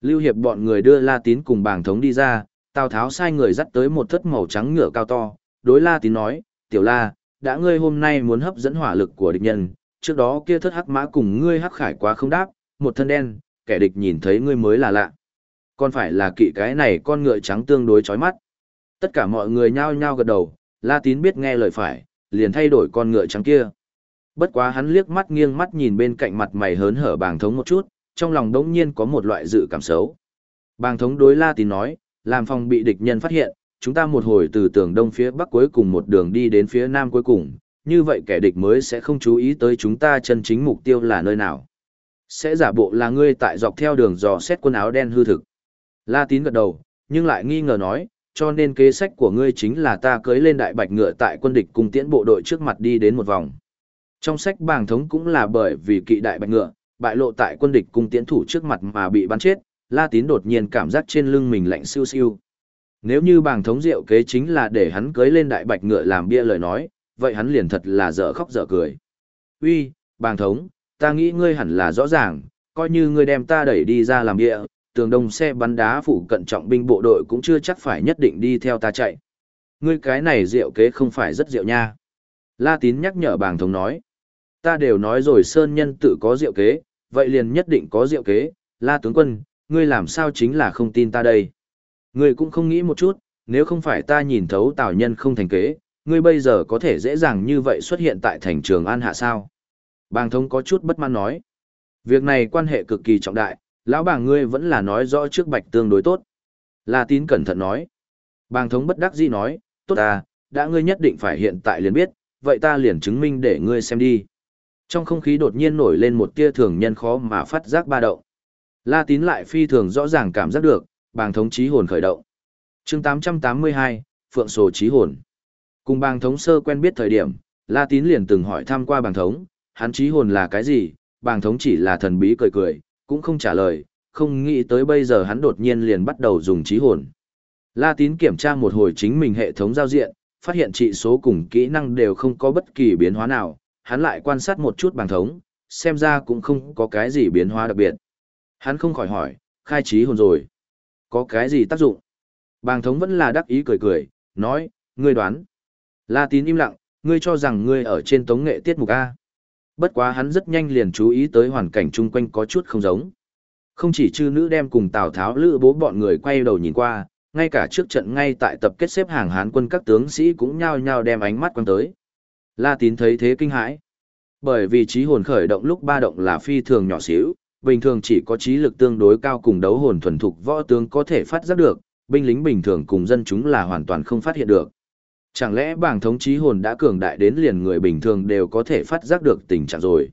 Lưu hiệp bọn người đưa La Tín cùng bàng thống đi ra, Tào Tháo sai người dắt tới một thất màu trắng ngựa cao to, đối La Tín nói, tiểu La, đã ngươi hôm nay muốn hấp dẫn hỏa lực của địch nhân, trước đó kia thất hắc mã cùng ngươi hắc khải quá không đáp, một thân đen, kẻ địch nhìn thấy ngươi mới là lạ. Còn phải là kỵ cái này con ngựa trắng tương đối chói mắt. Tất cả mọi người nhao nhao gật đầu, La Tín biết nghe lời phải, liền thay đổi con ngựa trắng kia. Bất quá hắn liếc mắt nghiêng mắt nhìn bên cạnh mặt mày hớn hở bàng thống một chút, trong lòng đống nhiên có một loại dự cảm xấu. Bàng thống đối La Tín nói, làm phòng bị địch nhân phát hiện, chúng ta một hồi từ tường đông phía bắc cuối cùng một đường đi đến phía nam cuối cùng, như vậy kẻ địch mới sẽ không chú ý tới chúng ta chân chính mục tiêu là nơi nào. Sẽ giả bộ là ngươi tại dọc theo đường dò xét quần áo đen hư thực. La tín gật đầu, nhưng lại nghi ngờ nói, cho nên kế sách của ngươi chính là ta cưới lên đại bạch ngựa tại quân địch cùng tiễn bộ đội trước mặt đi đến một vòng. Trong sách bảng thống cũng là bởi vì kỵ đại bạch ngựa, bại lộ tại quân địch cung tiễn thủ trước mặt mà bị bắn chết, La Tín đột nhiên cảm giác trên lưng mình lạnh siêu siêu. Nếu như bàng thống rượu kế chính là để hắn cưới lên đại bạch ngựa làm bia lời nói, vậy hắn liền thật là dở khóc dở cười. Uy, bàng thống, ta nghĩ ngươi hẳn là rõ ràng, coi như ngươi đem ta đẩy đi ra làm bia, tường đông xe bắn đá phủ cận trọng binh bộ đội cũng chưa chắc phải nhất định đi theo ta chạy. Ngươi cái này rượu kế không phải rất rượu nha. La tín nhắc nhở bàng thống nói. Ta đều nói rồi Sơn Nhân tự có rượu kế, vậy liền nhất định có rượu kế. La tướng quân, ngươi làm sao chính là không tin ta đây. Ngươi cũng không nghĩ một chút, nếu không phải ta nhìn thấu Tào Nhân không thành kế, ngươi bây giờ có thể dễ dàng như vậy xuất hiện tại thành trường An Hạ sao. Bàng thống có chút bất mãn nói. Việc này quan hệ cực kỳ trọng đại, lão bà ngươi vẫn là nói rõ trước bạch tương đối tốt. La tín cẩn thận nói. Bàng thống bất đắc dĩ nói, tốt à, đã ngươi nhất định phải hiện tại liền biết, vậy ta liền chứng minh để ngươi xem đi. Trong không khí đột nhiên nổi lên một tia thường nhân khó mà phát giác ba động. La tín lại phi thường rõ ràng cảm giác được, bàng thống trí hồn khởi động. chương 882, Phượng Sổ trí hồn. Cùng bàng thống sơ quen biết thời điểm, La tín liền từng hỏi thăm qua bàng thống, hắn trí hồn là cái gì, bàng thống chỉ là thần bí cười cười, cũng không trả lời, không nghĩ tới bây giờ hắn đột nhiên liền bắt đầu dùng trí hồn. La tín kiểm tra một hồi chính mình hệ thống giao diện, phát hiện trị số cùng kỹ năng đều không có bất kỳ biến hóa nào, hắn lại quan sát một chút bàng thống, xem ra cũng không có cái gì biến hóa đặc biệt. Hắn không khỏi hỏi, khai trí hồn rồi. Có cái gì tác dụng? Bàng thống vẫn là đắc ý cười cười, nói, ngươi đoán. La tín im lặng, ngươi cho rằng ngươi ở trên tống nghệ tiết mục A. Bất quá hắn rất nhanh liền chú ý tới hoàn cảnh chung quanh có chút không giống. Không chỉ chư nữ đem cùng Tào Tháo lữ bố bọn người quay đầu nhìn qua, ngay cả trước trận ngay tại tập kết xếp hàng hán quân các tướng sĩ cũng nhao nhao đem ánh mắt quan tới. La tín thấy thế kinh hãi. Bởi vì trí hồn khởi động lúc ba động là phi thường nhỏ xíu, bình thường chỉ có trí lực tương đối cao cùng đấu hồn thuần thục võ tướng có thể phát giác được, binh lính bình thường cùng dân chúng là hoàn toàn không phát hiện được. Chẳng lẽ bảng thống trí hồn đã cường đại đến liền người bình thường đều có thể phát giác được tình trạng rồi.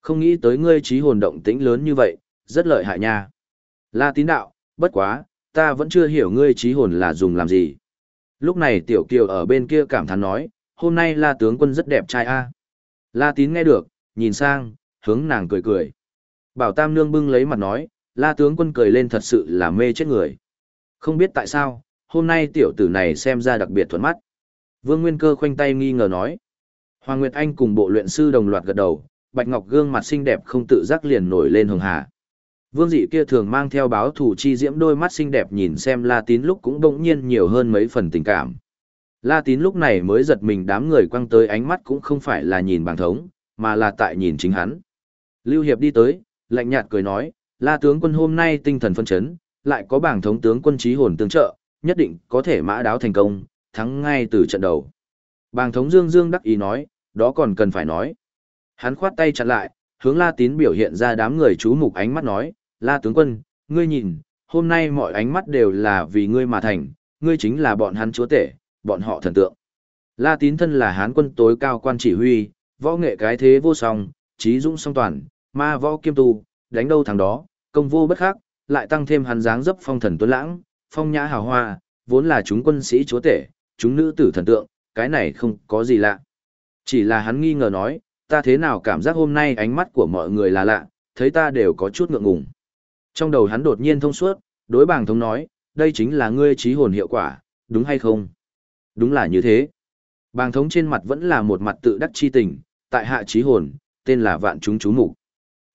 Không nghĩ tới ngươi trí hồn động tĩnh lớn như vậy, rất lợi hại nha. La tín đạo, bất quá, ta vẫn chưa hiểu ngươi trí hồn là dùng làm gì. Lúc này tiểu kiều ở bên kia cảm thán nói, hôm nay la tướng quân rất đẹp trai a. La tín nghe được, nhìn sang, hướng nàng cười cười. Bảo Tam Nương bưng lấy mặt nói, la tướng quân cười lên thật sự là mê chết người. Không biết tại sao, hôm nay tiểu tử này xem ra đặc biệt thuận mắt. Vương Nguyên Cơ khoanh tay nghi ngờ nói. Hoàng Nguyệt Anh cùng bộ luyện sư đồng loạt gật đầu, Bạch Ngọc gương mặt xinh đẹp không tự giác liền nổi lên hồng hà. Vương dị kia thường mang theo báo thủ chi diễm đôi mắt xinh đẹp nhìn xem La Tín lúc cũng bỗng nhiên nhiều hơn mấy phần tình cảm. La Tín lúc này mới giật mình đám người quăng tới ánh mắt cũng không phải là nhìn bằng thống, mà là tại nhìn chính hắn. Lưu Hiệp đi tới, lạnh nhạt cười nói, La tướng quân hôm nay tinh thần phân chấn, lại có bảng thống tướng quân trí hồn tương trợ, nhất định có thể mã đáo thành công, thắng ngay từ trận đầu. Bàng thống Dương Dương đắc ý nói, đó còn cần phải nói. Hắn khoát tay chặn lại, hướng La Tín biểu hiện ra đám người chú mục ánh mắt nói, La tướng quân, ngươi nhìn, hôm nay mọi ánh mắt đều là vì ngươi mà thành, ngươi chính là bọn hắn chúa tể, bọn họ thần tượng. La Tín thân là hán quân tối cao quan chỉ huy, võ nghệ cái thế vô song, trí dũng song toàn, ma võ kiêm tu, đánh đâu thằng đó, công vô bất khắc, lại tăng thêm hắn dáng dấp phong thần tuấn lãng, phong nhã hào hoa, vốn là chúng quân sĩ chúa tể, chúng nữ tử thần tượng, cái này không có gì lạ. Chỉ là hắn nghi ngờ nói, ta thế nào cảm giác hôm nay ánh mắt của mọi người là lạ, thấy ta đều có chút ngượng ngùng. Trong đầu hắn đột nhiên thông suốt, đối bàng thống nói, đây chính là ngươi trí hồn hiệu quả, đúng hay không? Đúng là như thế. Bàng thống trên mặt vẫn là một mặt tự đắc chi tình, tại hạ trí hồn, tên là vạn chúng chú mục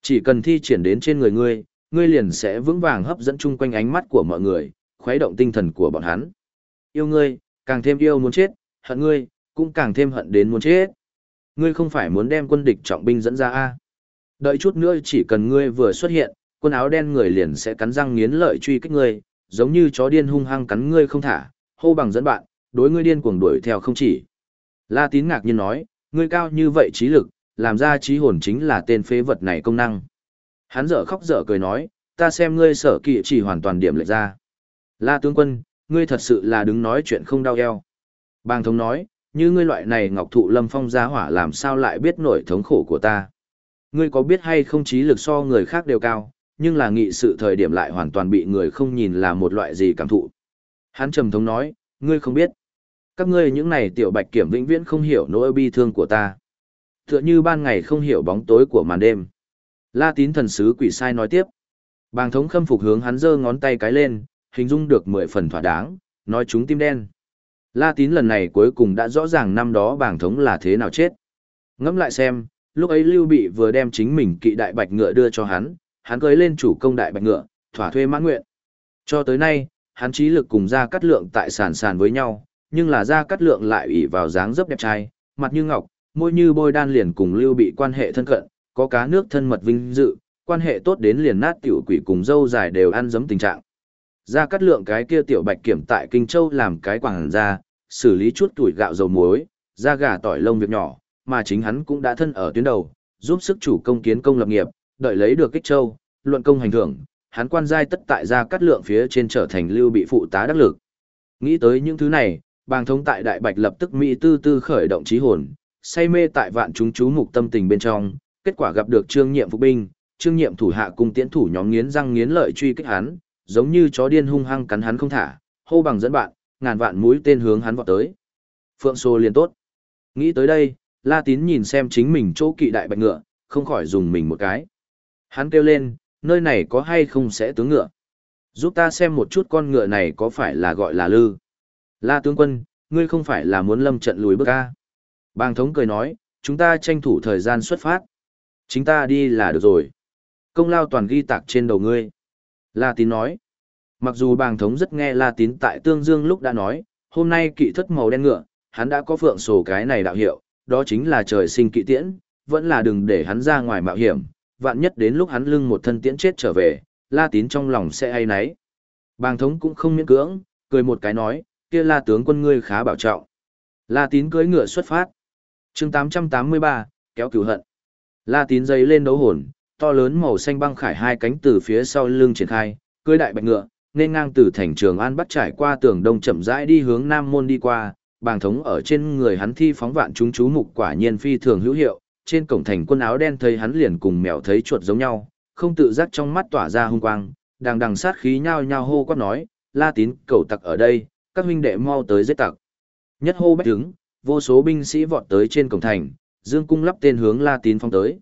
chỉ cần thi triển đến trên người ngươi, ngươi liền sẽ vững vàng hấp dẫn chung quanh ánh mắt của mọi người, khuấy động tinh thần của bọn hắn. Yêu ngươi, càng thêm yêu muốn chết, hận ngươi, cũng càng thêm hận đến muốn chết. Ngươi không phải muốn đem quân địch trọng binh dẫn ra a? Đợi chút nữa chỉ cần ngươi vừa xuất hiện, quân áo đen người liền sẽ cắn răng nghiến lợi truy kích ngươi, giống như chó điên hung hăng cắn ngươi không thả, hô bằng dẫn bạn, đối ngươi điên cuồng đuổi theo không chỉ. La Tín ngạc nhiên nói, ngươi cao như vậy trí lực, làm ra trí hồn chính là tên phế vật này công năng. Hắn dở khóc dở cười nói, ta xem ngươi sở kỵ chỉ hoàn toàn điểm lệch ra. La tướng quân, ngươi thật sự là đứng nói chuyện không đau eo. Bàng thống nói, như ngươi loại này ngọc thụ lâm phong giá hỏa làm sao lại biết nổi thống khổ của ta. Ngươi có biết hay không trí lực so người khác đều cao, nhưng là nghị sự thời điểm lại hoàn toàn bị người không nhìn là một loại gì cảm thụ. Hắn trầm thống nói, ngươi không biết. Các ngươi những này tiểu bạch kiểm vĩnh viễn không hiểu nỗi bi thương của ta. Tựa như ban ngày không hiểu bóng tối của màn đêm. La tín thần sứ quỷ sai nói tiếp. Bàng thống khâm phục hướng hắn giơ ngón tay cái lên, hình dung được mười phần thỏa đáng, nói chúng tim đen. La tín lần này cuối cùng đã rõ ràng năm đó bàng thống là thế nào chết. Ngẫm lại xem, lúc ấy Lưu Bị vừa đem chính mình kỵ đại bạch ngựa đưa cho hắn, hắn cưới lên chủ công đại bạch ngựa, thỏa thuê mãn nguyện. Cho tới nay, hắn trí lực cùng Gia Cát Lượng tại sàn sàn với nhau, nhưng là Gia Cát Lượng lại ủy vào dáng dấp đẹp trai, mặt như ngọc, môi như bôi đan liền cùng Lưu Bị quan hệ thân cận, có cá nước thân mật vinh dự, quan hệ tốt đến liền nát tiểu quỷ cùng dâu dài đều ăn giấm tình trạng. Gia Cát Lượng cái kia tiểu bạch kiểm tại Kinh Châu làm cái quảng gia, xử lý chút tuổi gạo dầu muối, ra gà tỏi lông việc nhỏ, mà chính hắn cũng đã thân ở tuyến đầu, giúp sức chủ công kiến công lập nghiệp, đợi lấy được kích châu, luận công hành thưởng, hắn quan giai tất tại Gia Cát Lượng phía trên trở thành lưu bị phụ tá đắc lực. Nghĩ tới những thứ này, bàng thống tại đại bạch lập tức mỹ tư tư khởi động trí hồn, say mê tại vạn chúng chú mục tâm tình bên trong, kết quả gặp được trương nhiệm phục binh, trương nhiệm thủ hạ cùng tiễn thủ nhóm nghiến răng nghiến lợi truy kích hắn, giống như chó điên hung hăng cắn hắn không thả, hô bằng dẫn bạn, ngàn vạn mũi tên hướng hắn vọt tới. Phượng Xô liền tốt. Nghĩ tới đây, La Tín nhìn xem chính mình chỗ kỵ đại bạch ngựa, không khỏi dùng mình một cái. Hắn kêu lên, nơi này có hay không sẽ tướng ngựa. Giúp ta xem một chút con ngựa này có phải là gọi là lư. La tướng quân, ngươi không phải là muốn lâm trận lùi bước ca. Bàng thống cười nói, chúng ta tranh thủ thời gian xuất phát. Chính ta đi là được rồi. Công lao toàn ghi tạc trên đầu ngươi. La tín nói. Mặc dù bàng thống rất nghe La tín tại Tương Dương lúc đã nói, hôm nay kỵ thất màu đen ngựa, hắn đã có phượng sổ cái này đạo hiệu, đó chính là trời sinh kỵ tiễn, vẫn là đừng để hắn ra ngoài mạo hiểm, vạn nhất đến lúc hắn lưng một thân tiễn chết trở về, La tín trong lòng sẽ hay nấy. Bàng thống cũng không miễn cưỡng, cười một cái nói, kia La tướng quân ngươi khá bảo trọng. La tín cưỡi ngựa xuất phát chương 883, kéo cửu hận. La tín dây lên đấu hồn, to lớn màu xanh băng khải hai cánh từ phía sau lưng triển khai, cưỡi đại bạch ngựa, nên ngang từ thành trường an bắt trải qua tường đông chậm rãi đi hướng nam môn đi qua, bàng thống ở trên người hắn thi phóng vạn chúng chú mục quả nhiên phi thường hữu hiệu, trên cổng thành quân áo đen thấy hắn liền cùng mèo thấy chuột giống nhau, không tự giác trong mắt tỏa ra hung quang, đằng đằng sát khí nhao nhao hô quát nói, La Tín cầu tặc ở đây, các huynh đệ mau tới giết tặc. Nhất hô bách đứng, vô số binh sĩ vọt tới trên cổng thành, dương cung lắp tên hướng La Tín phong tới.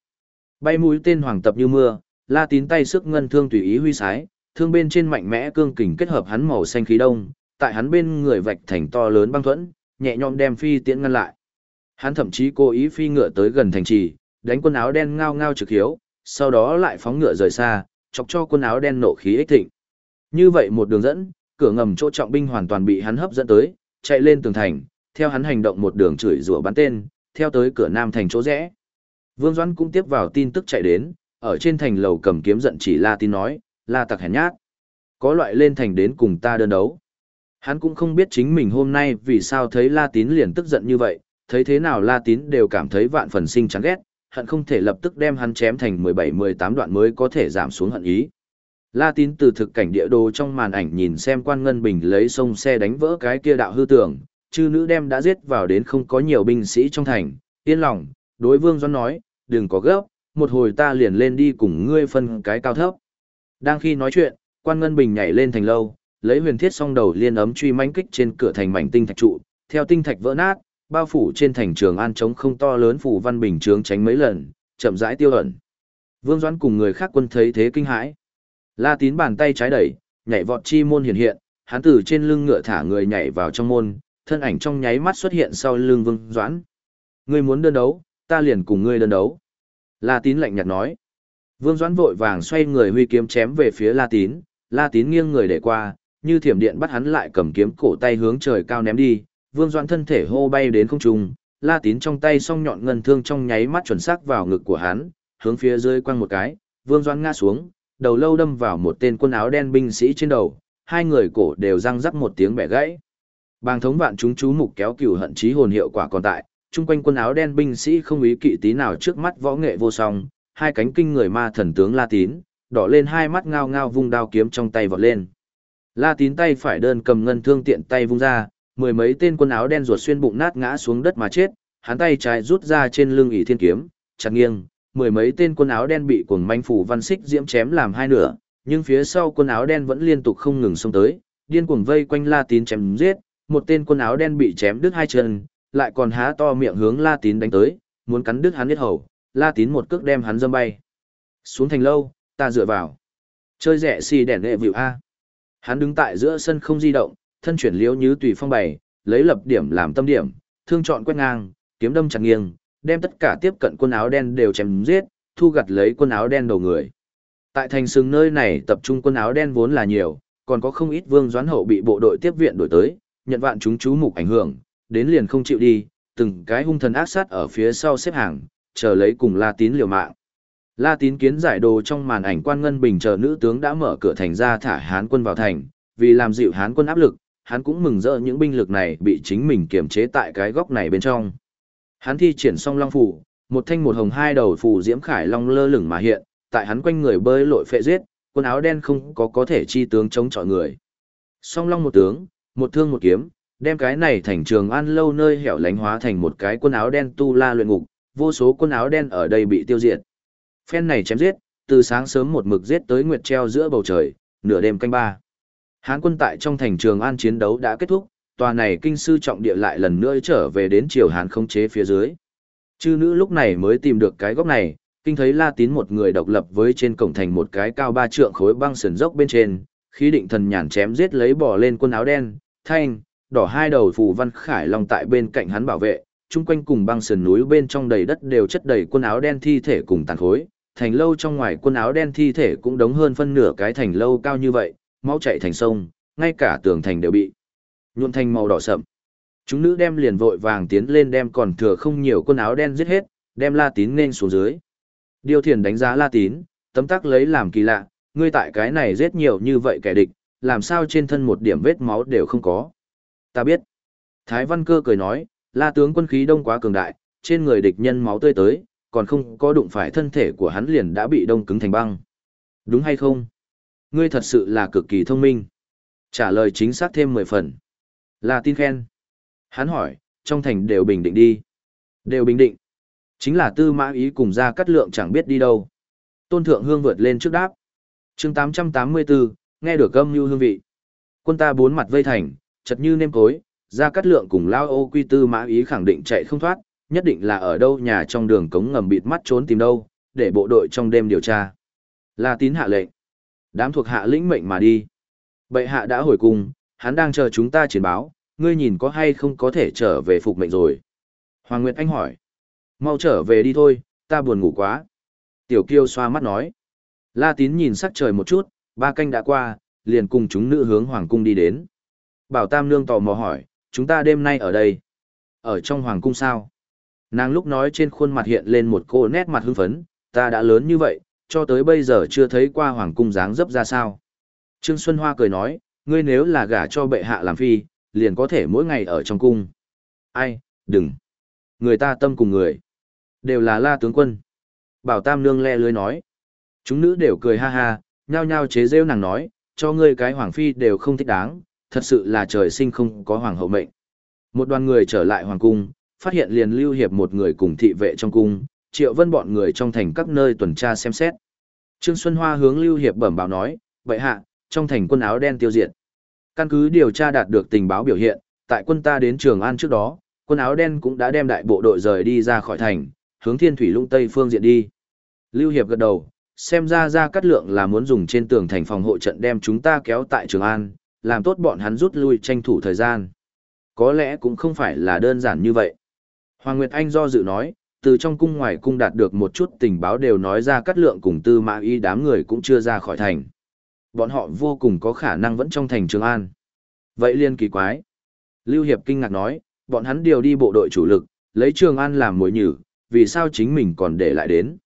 Bay mũi tên hoàng tập như mưa, La Tín tay sức ngân thương tùy ý huy sái, thương bên trên mạnh mẽ cương kình kết hợp hắn màu xanh khí đông, tại hắn bên người vạch thành to lớn băng thuẫn, nhẹ nhõm đem phi tiễn ngăn lại. Hắn thậm chí cố ý phi ngựa tới gần thành trì, đánh quân áo đen ngao ngao trực hiếu, sau đó lại phóng ngựa rời xa, chọc cho quân áo đen nộ khí ích thịnh. Như vậy một đường dẫn, cửa ngầm chỗ trọng binh hoàn toàn bị hắn hấp dẫn tới, chạy lên tường thành, theo hắn hành động một đường chửi rủa bắn tên, theo tới cửa nam thành chỗ rẽ. Vương Doãn cũng tiếp vào tin tức chạy đến, ở trên thành lầu cầm kiếm giận chỉ La Tín nói, La tặc hèn nhát. Có loại lên thành đến cùng ta đơn đấu. Hắn cũng không biết chính mình hôm nay vì sao thấy La Tín liền tức giận như vậy, thấy thế nào La Tín đều cảm thấy vạn phần sinh chán ghét, hận không thể lập tức đem hắn chém thành 17-18 đoạn mới có thể giảm xuống hận ý. La Tín từ thực cảnh địa đồ trong màn ảnh nhìn xem quan ngân bình lấy sông xe đánh vỡ cái kia đạo hư tưởng, chư nữ đem đã giết vào đến không có nhiều binh sĩ trong thành, yên lòng, đối vương doan nói, đừng có gấp, một hồi ta liền lên đi cùng ngươi phân cái cao thấp. Đang khi nói chuyện, quan ngân bình nhảy lên thành lâu, lấy huyền thiết song đầu liên ấm truy mãnh kích trên cửa thành mảnh tinh thạch trụ, theo tinh thạch vỡ nát, bao phủ trên thành trường an trống không to lớn phủ văn bình trướng tránh mấy lần, chậm rãi tiêu ẩn. Vương Doãn cùng người khác quân thấy thế kinh hãi. La Tín bàn tay trái đẩy, nhảy vọt chi môn hiện hiện, hắn từ trên lưng ngựa thả người nhảy vào trong môn, thân ảnh trong nháy mắt xuất hiện sau lưng Vương Doãn. Ngươi muốn đơn đấu, ta liền cùng ngươi đơn đấu. La Tín lạnh nhạt nói. Vương Doãn vội vàng xoay người huy kiếm chém về phía La Tín, La Tín nghiêng người để qua, như thiểm điện bắt hắn lại cầm kiếm cổ tay hướng trời cao ném đi, Vương Doãn thân thể hô bay đến không trung, La Tín trong tay song nhọn ngân thương trong nháy mắt chuẩn xác vào ngực của hắn, hướng phía dưới quăng một cái, Vương Doãn ngã xuống, đầu lâu đâm vào một tên quân áo đen binh sĩ trên đầu, hai người cổ đều răng rắc một tiếng bẻ gãy. Bàng thống vạn chúng chú mục kéo cửu hận chí hồn hiệu quả còn tại, chung quanh quân áo đen binh sĩ không ý kỵ tí nào trước mắt võ nghệ vô song, hai cánh kinh người ma thần tướng La Tín, đỏ lên hai mắt ngao ngao vung đao kiếm trong tay vọt lên. La Tín tay phải đơn cầm ngân thương tiện tay vung ra, mười mấy tên quân áo đen ruột xuyên bụng nát ngã xuống đất mà chết, hắn tay trái rút ra trên lưng ỷ thiên kiếm, chặt nghiêng, mười mấy tên quân áo đen bị cuồng manh phủ văn xích diễm chém làm hai nửa, nhưng phía sau quân áo đen vẫn liên tục không ngừng xông tới, điên cuồng vây quanh La Tín chém giết, một tên quân áo đen bị chém đứt hai chân, lại còn há to miệng hướng La Tín đánh tới, muốn cắn đứt hắn huyết hầu, La Tín một cước đem hắn dâm bay. Xuống thành lâu, ta dựa vào. Chơi rẻ xì đèn nghệ vịu A. Hắn đứng tại giữa sân không di động, thân chuyển liếu như tùy phong bày, lấy lập điểm làm tâm điểm, thương chọn quét ngang, kiếm đâm chặt nghiêng, đem tất cả tiếp cận quân áo đen đều chém giết, thu gặt lấy quân áo đen đầu người. Tại thành sừng nơi này tập trung quân áo đen vốn là nhiều, còn có không ít vương doán hậu bị bộ đội tiếp viện đổi tới, nhận vạn chúng chú mục ảnh hưởng, đến liền không chịu đi, từng cái hung thần ác sát ở phía sau xếp hàng, chờ lấy cùng La Tín liều mạng. La Tín kiến giải đồ trong màn ảnh quan ngân bình chờ nữ tướng đã mở cửa thành ra thả Hán quân vào thành, vì làm dịu Hán quân áp lực, hắn cũng mừng rỡ những binh lực này bị chính mình kiềm chế tại cái góc này bên trong. Hắn thi triển xong long phủ, một thanh một hồng hai đầu phủ diễm khải long lơ lửng mà hiện, tại hắn quanh người bơi lội phệ giết, quần áo đen không có có thể chi tướng chống chọi người. Song long một tướng, một thương một kiếm, đem cái này thành trường an lâu nơi hẻo lánh hóa thành một cái quân áo đen tu la luyện ngục, vô số quân áo đen ở đây bị tiêu diệt. Phen này chém giết, từ sáng sớm một mực giết tới nguyệt treo giữa bầu trời, nửa đêm canh ba. Hán quân tại trong thành trường an chiến đấu đã kết thúc, tòa này kinh sư trọng địa lại lần nữa trở về đến triều Hán không chế phía dưới. Chư nữ lúc này mới tìm được cái góc này, kinh thấy La Tín một người độc lập với trên cổng thành một cái cao ba trượng khối băng sườn dốc bên trên, khí định thần nhàn chém giết lấy bỏ lên quân áo đen, thanh, đỏ hai đầu phù văn khải long tại bên cạnh hắn bảo vệ, chung quanh cùng băng sườn núi bên trong đầy đất đều chất đầy quân áo đen thi thể cùng tàn khối, thành lâu trong ngoài quân áo đen thi thể cũng đống hơn phân nửa cái thành lâu cao như vậy, máu chạy thành sông, ngay cả tường thành đều bị nhuộm thành màu đỏ sậm. Chúng nữ đem liền vội vàng tiến lên đem còn thừa không nhiều quân áo đen giết hết, đem La Tín nên xuống dưới. Điêu Thiền đánh giá La Tín, tấm tắc lấy làm kỳ lạ, ngươi tại cái này giết nhiều như vậy kẻ địch, làm sao trên thân một điểm vết máu đều không có. Ta biết. Thái Văn Cơ cười nói, La tướng quân khí đông quá cường đại, trên người địch nhân máu tươi tới, còn không có đụng phải thân thể của hắn liền đã bị đông cứng thành băng. Đúng hay không? Ngươi thật sự là cực kỳ thông minh. Trả lời chính xác thêm 10 phần. Là tin khen. Hắn hỏi, trong thành đều bình định đi. Đều bình định. Chính là tư mã ý cùng ra cắt lượng chẳng biết đi đâu. Tôn thượng hương vượt lên trước đáp. chương 884, nghe được âm như hương vị. Quân ta bốn mặt vây thành, chật như nêm cối, ra cắt lượng cùng lao ô quy tư mã ý khẳng định chạy không thoát, nhất định là ở đâu nhà trong đường cống ngầm bịt mắt trốn tìm đâu, để bộ đội trong đêm điều tra. La tín hạ lệnh. Đám thuộc hạ lĩnh mệnh mà đi. Bệ hạ đã hồi cung, hắn đang chờ chúng ta chiến báo, ngươi nhìn có hay không có thể trở về phục mệnh rồi. Hoàng Nguyệt Anh hỏi. Mau trở về đi thôi, ta buồn ngủ quá. Tiểu Kiêu xoa mắt nói. La tín nhìn sắc trời một chút, ba canh đã qua, liền cùng chúng nữ hướng Hoàng cung đi đến. Bảo Tam Nương tò mò hỏi, chúng ta đêm nay ở đây. Ở trong Hoàng cung sao? Nàng lúc nói trên khuôn mặt hiện lên một cô nét mặt hưng phấn, ta đã lớn như vậy, cho tới bây giờ chưa thấy qua Hoàng cung dáng dấp ra sao. Trương Xuân Hoa cười nói, ngươi nếu là gả cho bệ hạ làm phi, liền có thể mỗi ngày ở trong cung. Ai, đừng. Người ta tâm cùng người. Đều là la tướng quân. Bảo Tam Nương le lưới nói. Chúng nữ đều cười ha ha, nhao nhao chế rêu nàng nói, cho ngươi cái hoàng phi đều không thích đáng, thật sự là trời sinh không có hoàng hậu mệnh. Một đoàn người trở lại hoàng cung, phát hiện liền lưu hiệp một người cùng thị vệ trong cung, triệu vân bọn người trong thành các nơi tuần tra xem xét. Trương Xuân Hoa hướng lưu hiệp bẩm báo nói, vậy hạ, trong thành quân áo đen tiêu diệt. Căn cứ điều tra đạt được tình báo biểu hiện, tại quân ta đến Trường An trước đó, quân áo đen cũng đã đem đại bộ đội rời đi ra khỏi thành, hướng thiên thủy lũng tây phương diện đi. Lưu Hiệp gật đầu, xem ra ra cắt lượng là muốn dùng trên tường thành phòng hộ trận đem chúng ta kéo tại Trường An, làm tốt bọn hắn rút lui tranh thủ thời gian. Có lẽ cũng không phải là đơn giản như vậy. Hoàng Nguyệt Anh do dự nói, từ trong cung ngoài cung đạt được một chút tình báo đều nói ra cắt lượng cùng tư mã y đám người cũng chưa ra khỏi thành. Bọn họ vô cùng có khả năng vẫn trong thành Trường An. Vậy liên kỳ quái. Lưu Hiệp kinh ngạc nói, bọn hắn điều đi bộ đội chủ lực, lấy Trường An làm mối nhử, vì sao chính mình còn để lại đến.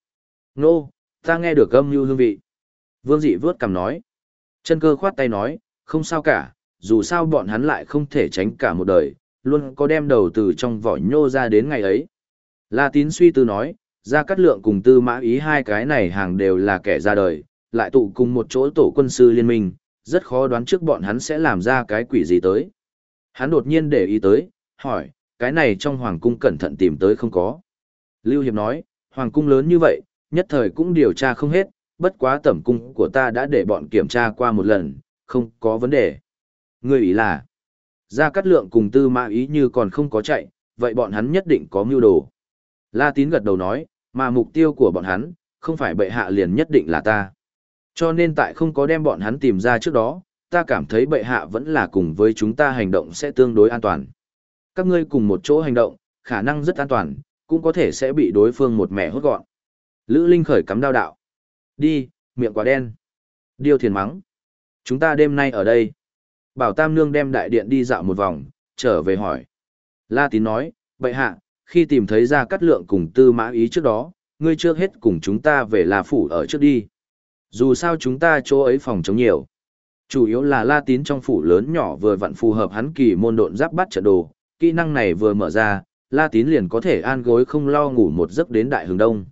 Nô, ta nghe được âm như hương vị. Vương dị vớt cầm nói. Chân cơ khoát tay nói, không sao cả, dù sao bọn hắn lại không thể tránh cả một đời, luôn có đem đầu từ trong vỏ nhô ra đến ngày ấy. La tín suy tư nói, ra cắt lượng cùng tư mã ý hai cái này hàng đều là kẻ ra đời, lại tụ cùng một chỗ tổ quân sư liên minh, rất khó đoán trước bọn hắn sẽ làm ra cái quỷ gì tới. Hắn đột nhiên để ý tới, hỏi, cái này trong hoàng cung cẩn thận tìm tới không có. Lưu Hiệp nói, hoàng cung lớn như vậy, nhất thời cũng điều tra không hết, bất quá tẩm cung của ta đã để bọn kiểm tra qua một lần, không có vấn đề. Người ý là, Gia Cát Lượng cùng Tư Mã Ý như còn không có chạy, vậy bọn hắn nhất định có mưu đồ. La Tín gật đầu nói, mà mục tiêu của bọn hắn, không phải bệ hạ liền nhất định là ta. Cho nên tại không có đem bọn hắn tìm ra trước đó, ta cảm thấy bệ hạ vẫn là cùng với chúng ta hành động sẽ tương đối an toàn. Các ngươi cùng một chỗ hành động, khả năng rất an toàn, cũng có thể sẽ bị đối phương một mẻ hốt gọn. Lữ Linh khởi cắm đao đạo. Đi, miệng quá đen. Điêu thiền mắng. Chúng ta đêm nay ở đây. Bảo Tam Nương đem đại điện đi dạo một vòng, trở về hỏi. La Tín nói, bệ hạ, khi tìm thấy ra cắt lượng cùng tư mã ý trước đó, ngươi trước hết cùng chúng ta về La Phủ ở trước đi. Dù sao chúng ta chỗ ấy phòng chống nhiều. Chủ yếu là La Tín trong phủ lớn nhỏ vừa vặn phù hợp hắn kỳ môn độn giáp bắt trận đồ, kỹ năng này vừa mở ra, La Tín liền có thể an gối không lo ngủ một giấc đến đại hướng đông.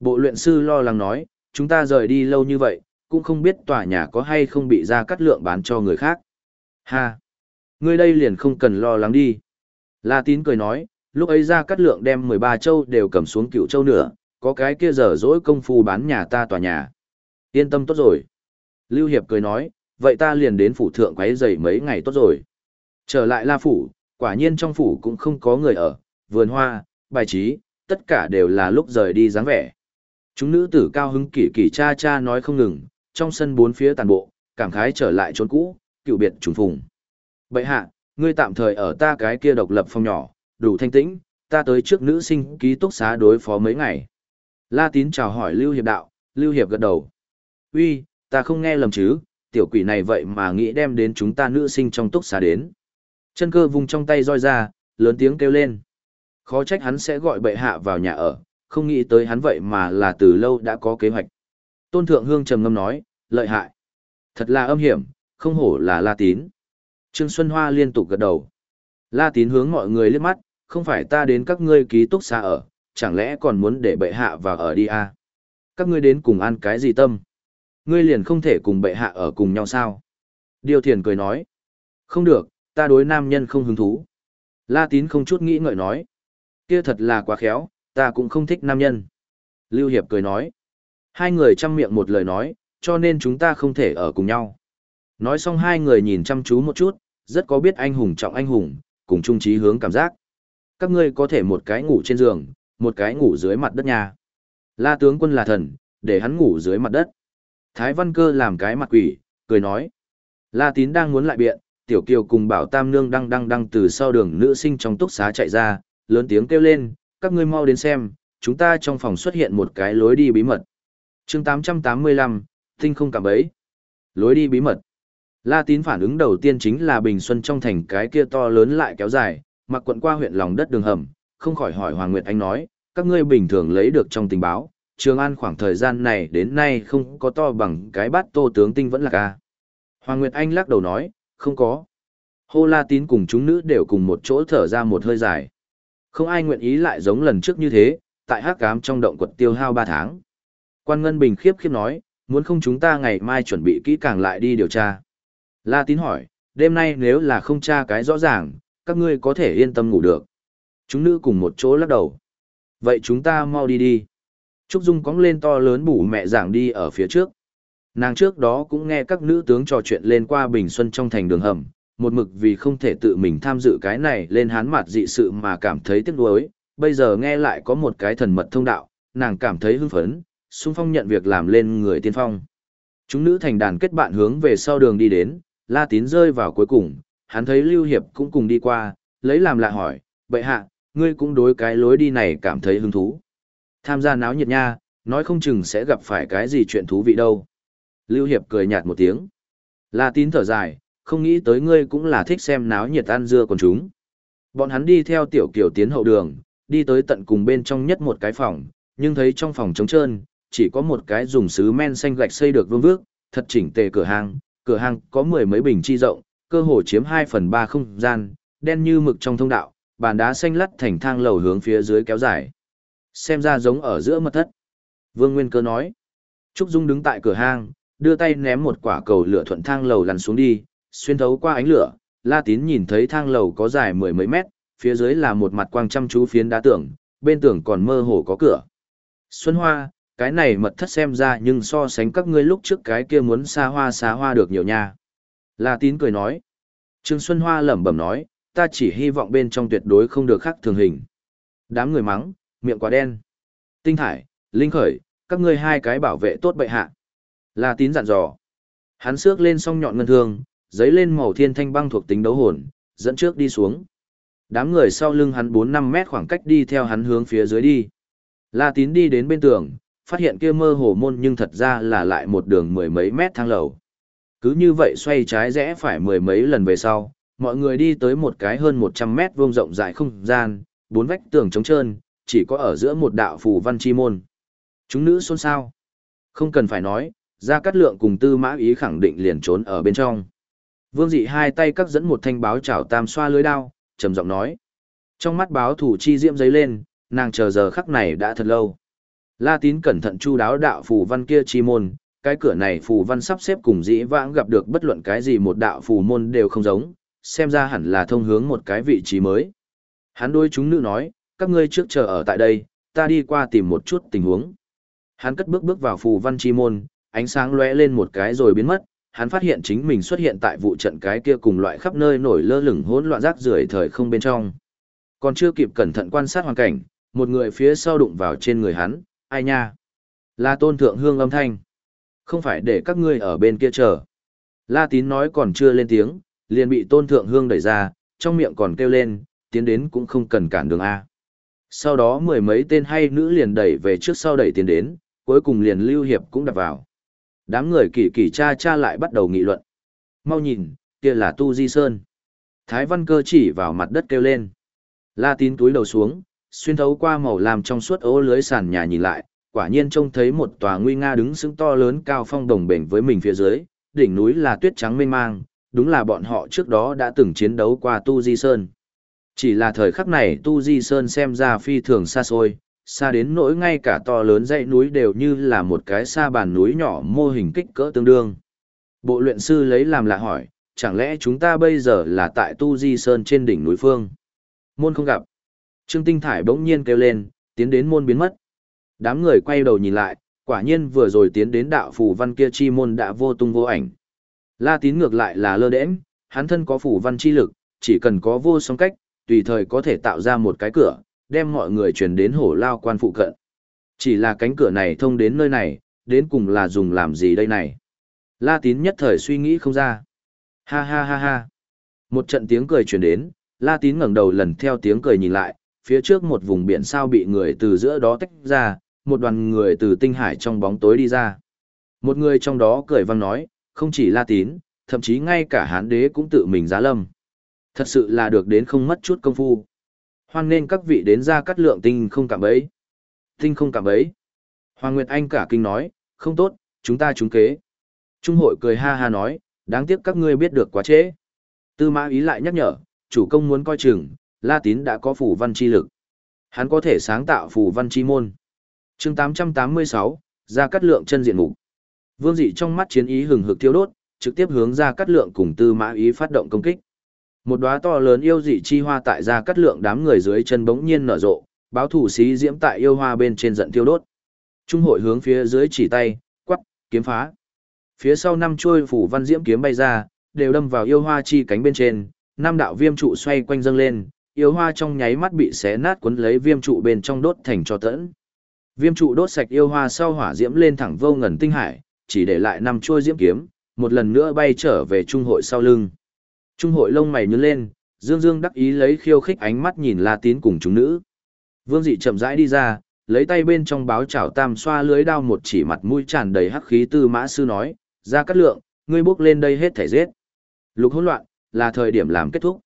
Bộ luyện sư lo lắng nói, chúng ta rời đi lâu như vậy, cũng không biết tòa nhà có hay không bị ra cắt lượng bán cho người khác. Ha! Ngươi đây liền không cần lo lắng đi. La tín cười nói, lúc ấy ra cắt lượng đem 13 châu đều cầm xuống cựu châu nữa, có cái kia dở dỗi công phu bán nhà ta tòa nhà. Yên tâm tốt rồi. Lưu Hiệp cười nói, vậy ta liền đến phủ thượng quấy giày mấy ngày tốt rồi. Trở lại La Phủ, quả nhiên trong phủ cũng không có người ở, vườn hoa, bài trí, tất cả đều là lúc rời đi dáng vẻ. Chúng nữ tử cao hứng kỳ kỳ cha cha nói không ngừng, trong sân bốn phía tàn bộ, cảm khái trở lại chốn cũ, cựu biệt trùng phùng. Bậy hạ, ngươi tạm thời ở ta cái kia độc lập phòng nhỏ, đủ thanh tĩnh, ta tới trước nữ sinh ký túc xá đối phó mấy ngày. La tín chào hỏi Lưu Hiệp đạo, Lưu Hiệp gật đầu. Uy, ta không nghe lầm chứ, tiểu quỷ này vậy mà nghĩ đem đến chúng ta nữ sinh trong túc xá đến. Chân cơ vùng trong tay roi ra, lớn tiếng kêu lên. Khó trách hắn sẽ gọi bệ hạ vào nhà ở, không nghĩ tới hắn vậy mà là từ lâu đã có kế hoạch. Tôn Thượng Hương trầm ngâm nói, lợi hại. Thật là âm hiểm, không hổ là La Tín. Trương Xuân Hoa liên tục gật đầu. La Tín hướng mọi người liếc mắt, không phải ta đến các ngươi ký túc xa ở, chẳng lẽ còn muốn để bệ hạ vào ở đi à? Các ngươi đến cùng ăn cái gì tâm? Ngươi liền không thể cùng bệ hạ ở cùng nhau sao? Điều thiền cười nói. Không được, ta đối nam nhân không hứng thú. La Tín không chút nghĩ ngợi nói. Kia thật là quá khéo, ta cũng không thích nam nhân. Lưu Hiệp cười nói. Hai người chăm miệng một lời nói, cho nên chúng ta không thể ở cùng nhau. Nói xong hai người nhìn chăm chú một chút, rất có biết anh hùng trọng anh hùng, cùng chung trí hướng cảm giác. Các ngươi có thể một cái ngủ trên giường, một cái ngủ dưới mặt đất nhà. La tướng quân là thần, để hắn ngủ dưới mặt đất. Thái Văn Cơ làm cái mặt quỷ, cười nói. La Tín đang muốn lại biện, Tiểu Kiều cùng Bảo Tam Nương đang đang đang từ sau đường nữ sinh trong túc xá chạy ra, lớn tiếng kêu lên, các ngươi mau đến xem, chúng ta trong phòng xuất hiện một cái lối đi bí mật. chương 885, tinh không cảm ấy. Lối đi bí mật. La Tín phản ứng đầu tiên chính là Bình Xuân trong thành cái kia to lớn lại kéo dài, mặc quận qua huyện lòng đất đường hầm, không khỏi hỏi Hoàng Nguyệt Anh nói, các ngươi bình thường lấy được trong tình báo, Trường An khoảng thời gian này đến nay không có to bằng cái bát tô tướng tinh vẫn là ca. Hoàng Nguyệt Anh lắc đầu nói, không có. Hô La Tín cùng chúng nữ đều cùng một chỗ thở ra một hơi dài. Không ai nguyện ý lại giống lần trước như thế, tại hắc cám trong động quật tiêu hao 3 tháng. Quan Ngân Bình khiếp khiếp nói, muốn không chúng ta ngày mai chuẩn bị kỹ càng lại đi điều tra. La Tín hỏi, đêm nay nếu là không tra cái rõ ràng, các ngươi có thể yên tâm ngủ được. Chúng nữ cùng một chỗ lắc đầu. Vậy chúng ta mau đi đi. Trúc Dung cóng lên to lớn bủ mẹ giảng đi ở phía trước. Nàng trước đó cũng nghe các nữ tướng trò chuyện lên qua Bình Xuân trong thành đường hầm, một mực vì không thể tự mình tham dự cái này lên hán mặt dị sự mà cảm thấy tiếc nuối, bây giờ nghe lại có một cái thần mật thông đạo, nàng cảm thấy hưng phấn, xung phong nhận việc làm lên người tiên phong. Chúng nữ thành đàn kết bạn hướng về sau đường đi đến, La Tín rơi vào cuối cùng, hắn thấy Lưu Hiệp cũng cùng đi qua, lấy làm lạ hỏi, bệ hạ, ngươi cũng đối cái lối đi này cảm thấy hứng thú. Tham gia náo nhiệt nha, nói không chừng sẽ gặp phải cái gì chuyện thú vị đâu. Lưu Hiệp cười nhạt một tiếng. La Tín thở dài, không nghĩ tới ngươi cũng là thích xem náo nhiệt ăn dưa còn chúng. Bọn hắn đi theo tiểu kiểu tiến hậu đường, đi tới tận cùng bên trong nhất một cái phòng, nhưng thấy trong phòng trống trơn, chỉ có một cái dùng sứ men xanh gạch xây được vương vước, thật chỉnh tề cửa hàng, cửa hàng có mười mấy bình chi rộng, cơ hồ chiếm 2 phần 3 không gian, đen như mực trong thông đạo, bàn đá xanh lắt thành thang lầu hướng phía dưới kéo dài. Xem ra giống ở giữa mật thất. Vương Nguyên Cơ nói. Trúc Dung đứng tại cửa hang, đưa tay ném một quả cầu lửa thuận thang lầu lăn xuống đi, xuyên thấu qua ánh lửa, La Tín nhìn thấy thang lầu có dài mười mấy mét, phía dưới là một mặt quang chăm chú phiến đá tường, bên tường còn mơ hồ có cửa. Xuân Hoa, cái này mật thất xem ra nhưng so sánh các ngươi lúc trước cái kia muốn xa hoa xa hoa được nhiều nha. La Tín cười nói. Trương Xuân Hoa lẩm bẩm nói, ta chỉ hy vọng bên trong tuyệt đối không được khác thường hình. Đám người mắng, miệng quá đen. Tinh Thải, Linh Khởi, các ngươi hai cái bảo vệ tốt bệ hạ. La Tín dặn dò. Hắn xước lên song nhọn ngân thương, giấy lên màu thiên thanh băng thuộc tính đấu hồn, dẫn trước đi xuống. Đám người sau lưng hắn 4-5 mét khoảng cách đi theo hắn hướng phía dưới đi. La Tín đi đến bên tường, phát hiện kia mơ hồ môn nhưng thật ra là lại một đường mười mấy mét thang lầu. Cứ như vậy xoay trái rẽ phải mười mấy lần về sau, mọi người đi tới một cái hơn 100 mét vuông rộng rãi không gian, bốn vách tường trống trơn, chỉ có ở giữa một đạo phù văn chi môn. Chúng nữ xôn xao. Không cần phải nói, Gia Cát Lượng cùng Tư Mã Ý khẳng định liền trốn ở bên trong. Vương Dị hai tay cắt dẫn một thanh báo chảo tam xoa lưới đao, trầm giọng nói. Trong mắt báo thủ chi diễm giấy lên, nàng chờ giờ khắc này đã thật lâu. La Tín cẩn thận chu đáo đạo phù văn kia chi môn, cái cửa này phù văn sắp xếp cùng dĩ vãng gặp được bất luận cái gì một đạo phù môn đều không giống, xem ra hẳn là thông hướng một cái vị trí mới. Hắn đôi chúng nữ nói, các ngươi trước chờ ở tại đây, ta đi qua tìm một chút tình huống. Hắn cất bước bước vào phù văn chi môn, ánh sáng lóe lên một cái rồi biến mất, hắn phát hiện chính mình xuất hiện tại vụ trận cái kia cùng loại khắp nơi nổi lơ lửng hỗn loạn rác rưởi thời không bên trong. Còn chưa kịp cẩn thận quan sát hoàn cảnh, một người phía sau đụng vào trên người hắn, ai nha? Là tôn thượng hương âm thanh. Không phải để các ngươi ở bên kia chờ. La tín nói còn chưa lên tiếng, liền bị tôn thượng hương đẩy ra, trong miệng còn kêu lên, tiến đến cũng không cần cản đường A. Sau đó mười mấy tên hay nữ liền đẩy về trước sau đẩy tiến đến, cuối cùng liền lưu hiệp cũng đặt vào. Đám người kỳ kỳ cha cha lại bắt đầu nghị luận. Mau nhìn, kia là Tu Di Sơn. Thái Văn Cơ chỉ vào mặt đất kêu lên. La tín túi đầu xuống, xuyên thấu qua màu làm trong suốt ố lưới sàn nhà nhìn lại, quả nhiên trông thấy một tòa nguy nga đứng sững to lớn cao phong đồng bền với mình phía dưới, đỉnh núi là tuyết trắng mênh mang, đúng là bọn họ trước đó đã từng chiến đấu qua Tu Di Sơn. Chỉ là thời khắc này Tu Di Sơn xem ra phi thường xa xôi, xa đến nỗi ngay cả to lớn dãy núi đều như là một cái sa bàn núi nhỏ mô hình kích cỡ tương đương. Bộ luyện sư lấy làm lạ hỏi, chẳng lẽ chúng ta bây giờ là tại Tu Di Sơn trên đỉnh núi phương? Môn không gặp. Trương Tinh Thải bỗng nhiên kêu lên, tiến đến môn biến mất. Đám người quay đầu nhìn lại, quả nhiên vừa rồi tiến đến đạo phủ văn kia chi môn đã vô tung vô ảnh. La tín ngược lại là lơ đễnh, hắn thân có phủ văn chi lực, chỉ cần có vô song cách, tùy thời có thể tạo ra một cái cửa, đem mọi người truyền đến hổ lao quan phụ cận. Chỉ là cánh cửa này thông đến nơi này, đến cùng là dùng làm gì đây này? La tín nhất thời suy nghĩ không ra. Ha ha ha ha. Một trận tiếng cười truyền đến, La tín ngẩng đầu lần theo tiếng cười nhìn lại, phía trước một vùng biển sao bị người từ giữa đó tách ra, một đoàn người từ tinh hải trong bóng tối đi ra. Một người trong đó cười vang nói, không chỉ La tín, thậm chí ngay cả hán đế cũng tự mình giá lâm. Thật sự là được đến không mất chút công phu. Hoan nên các vị đến ra cắt lượng tinh không cảm bấy. Tinh không cảm bấy. Hoàng Nguyệt Anh cả kinh nói, không tốt, chúng ta trúng kế. Trung hội cười ha ha nói, đáng tiếc các ngươi biết được quá trễ. Tư mã ý lại nhắc nhở, chủ công muốn coi chừng, La Tín đã có phủ văn chi lực. Hắn có thể sáng tạo phủ văn chi môn. chương 886, ra cắt lượng chân diện mục Vương dị trong mắt chiến ý hừng hực thiêu đốt, trực tiếp hướng ra cắt lượng cùng tư mã ý phát động công kích. Một đóa to lớn yêu dị chi hoa tại ra cắt lượng đám người dưới chân bỗng nhiên nở rộ, báo thủ sĩ diễm tại yêu hoa bên trên giận thiêu đốt. Trung hội hướng phía dưới chỉ tay, quắc, kiếm phá. Phía sau năm chuôi phủ văn diễm kiếm bay ra, đều đâm vào yêu hoa chi cánh bên trên, năm đạo viêm trụ xoay quanh dâng lên, yêu hoa trong nháy mắt bị xé nát cuốn lấy viêm trụ bên trong đốt thành cho tẫn. Viêm trụ đốt sạch yêu hoa sau hỏa diễm lên thẳng vô ngần tinh hải, chỉ để lại năm chuôi diễm kiếm, một lần nữa bay trở về trung hội sau lưng. Trung hội lông mày nhướng lên, Dương Dương đắc ý lấy khiêu khích ánh mắt nhìn La Tín cùng chúng nữ. Vương Dị chậm rãi đi ra, lấy tay bên trong báo chảo tam xoa lưới đao một chỉ mặt mũi tràn đầy hắc khí tư mã sư nói, ra cắt lượng, ngươi bước lên đây hết thể giết. Lục hỗn loạn, là thời điểm làm kết thúc.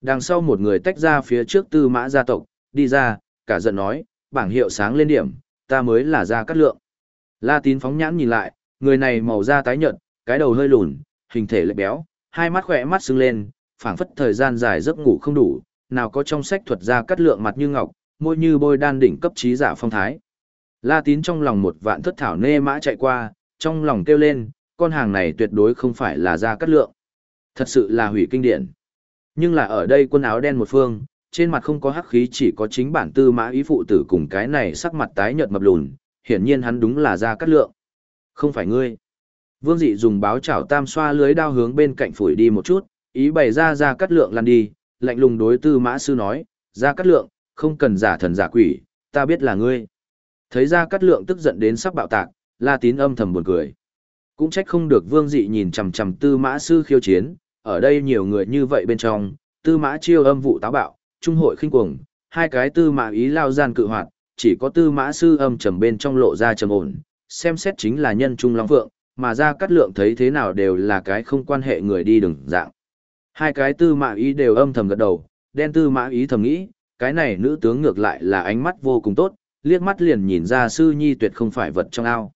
Đằng sau một người tách ra phía trước tư mã gia tộc, đi ra, cả giận nói, bảng hiệu sáng lên điểm, ta mới là ra cắt lượng. La tín phóng nhãn nhìn lại, người này màu da tái nhợt, cái đầu hơi lùn, hình thể lệch béo, hai mắt khỏe mắt sưng lên, phảng phất thời gian dài giấc ngủ không đủ, nào có trong sách thuật ra cắt lượng mặt như ngọc, môi như bôi đan đỉnh cấp trí giả phong thái. La tín trong lòng một vạn thất thảo nê mã chạy qua, trong lòng kêu lên, con hàng này tuyệt đối không phải là ra cắt lượng. Thật sự là hủy kinh điển. Nhưng là ở đây quân áo đen một phương, trên mặt không có hắc khí chỉ có chính bản tư mã ý phụ tử cùng cái này sắc mặt tái nhợt mập lùn, hiển nhiên hắn đúng là ra cắt lượng. Không phải ngươi. Vương dị dùng báo chảo tam xoa lưới đao hướng bên cạnh phủi đi một chút, ý bày ra ra cắt lượng lăn đi, lạnh lùng đối tư mã sư nói, ra cắt lượng, không cần giả thần giả quỷ, ta biết là ngươi. Thấy ra cắt lượng tức giận đến sắp bạo tạc, la tín âm thầm buồn cười. Cũng trách không được vương dị nhìn chằm chằm tư mã sư khiêu chiến, ở đây nhiều người như vậy bên trong, tư mã chiêu âm vụ táo bạo, trung hội khinh cuồng, hai cái tư mã ý lao gian cự hoạt, chỉ có tư mã sư âm trầm bên trong lộ ra trầm ổn, xem xét chính là nhân trung long phượng, mà ra cắt lượng thấy thế nào đều là cái không quan hệ người đi đường dạng. Hai cái tư mã ý đều âm thầm gật đầu, đen tư mã ý thầm nghĩ, cái này nữ tướng ngược lại là ánh mắt vô cùng tốt, liếc mắt liền nhìn ra sư nhi tuyệt không phải vật trong ao.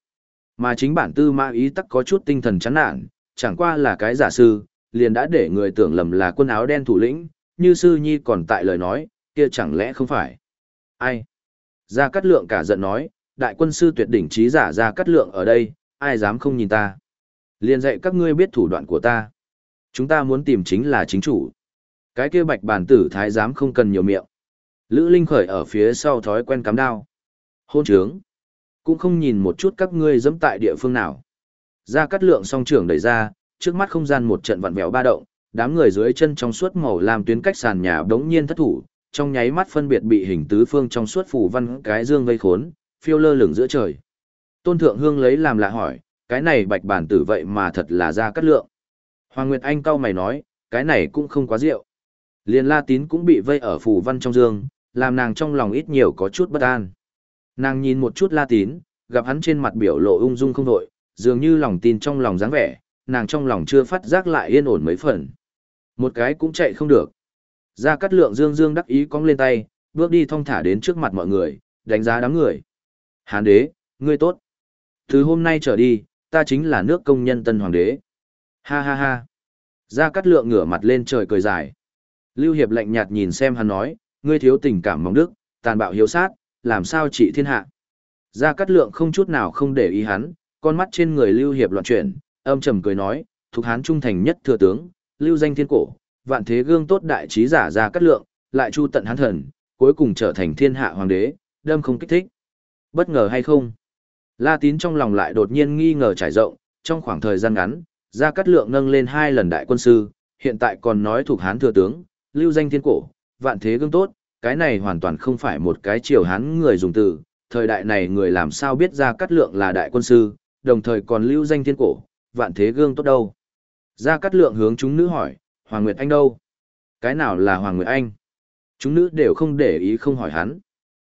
Mà chính bản tư mã ý tắc có chút tinh thần chán nản, chẳng qua là cái giả sư, liền đã để người tưởng lầm là quân áo đen thủ lĩnh, như sư nhi còn tại lời nói, kia chẳng lẽ không phải. Ai? Gia Cát Lượng cả giận nói, đại quân sư tuyệt đỉnh trí giả Gia Cát Lượng ở đây, ai dám không nhìn ta. Liên dạy các ngươi biết thủ đoạn của ta. Chúng ta muốn tìm chính là chính chủ. Cái kia bạch bản tử thái giám không cần nhiều miệng. Lữ Linh khởi ở phía sau thói quen cắm đao. Hôn trướng. Cũng không nhìn một chút các ngươi dẫm tại địa phương nào. Ra cắt lượng song trưởng đẩy ra, trước mắt không gian một trận vặn vẹo ba động, đám người dưới chân trong suốt màu làm tuyến cách sàn nhà đống nhiên thất thủ, trong nháy mắt phân biệt bị hình tứ phương trong suốt phủ văn cái dương vây khốn, phiêu lơ lửng giữa trời. Tôn Thượng Hương lấy làm lạ hỏi, cái này bạch bản tử vậy mà thật là ra cắt lượng. Hoàng Nguyệt Anh cau mày nói, cái này cũng không quá rượu. Liên La Tín cũng bị vây ở phủ văn trong dương, làm nàng trong lòng ít nhiều có chút bất an. Nàng nhìn một chút La Tín, gặp hắn trên mặt biểu lộ ung dung không đội, dường như lòng tin trong lòng dáng vẻ, nàng trong lòng chưa phát giác lại yên ổn mấy phần. Một cái cũng chạy không được. Ra cắt lượng dương dương đắc ý cong lên tay, bước đi thong thả đến trước mặt mọi người, đánh giá đám người. Hán đế, ngươi tốt. Từ hôm nay trở đi, ta chính là nước công nhân tân hoàng đế. Ha ha ha. Ra cắt lượng ngửa mặt lên trời cười dài. Lưu Hiệp lạnh nhạt nhìn xem hắn nói, ngươi thiếu tình cảm mong đức, tàn bạo hiếu sát, làm sao trị thiên hạ. Ra cắt lượng không chút nào không để ý hắn, con mắt trên người Lưu Hiệp loạn chuyển, âm trầm cười nói, thuộc hán trung thành nhất thừa tướng, lưu danh thiên cổ, vạn thế gương tốt đại trí giả ra cắt lượng, lại chu tận hán thần, cuối cùng trở thành thiên hạ hoàng đế, đâm không kích thích. Bất ngờ hay không? La tín trong lòng lại đột nhiên nghi ngờ trải rộng, trong khoảng thời gian ngắn, gia cát lượng nâng lên hai lần đại quân sư, hiện tại còn nói thuộc hán thừa tướng, lưu danh thiên cổ, vạn thế gương tốt, cái này hoàn toàn không phải một cái triều hán người dùng từ, thời đại này người làm sao biết gia cát lượng là đại quân sư, đồng thời còn lưu danh thiên cổ, vạn thế gương tốt đâu. Gia cát lượng hướng chúng nữ hỏi, Hoàng Nguyệt Anh đâu? Cái nào là Hoàng Nguyệt Anh? Chúng nữ đều không để ý không hỏi hắn.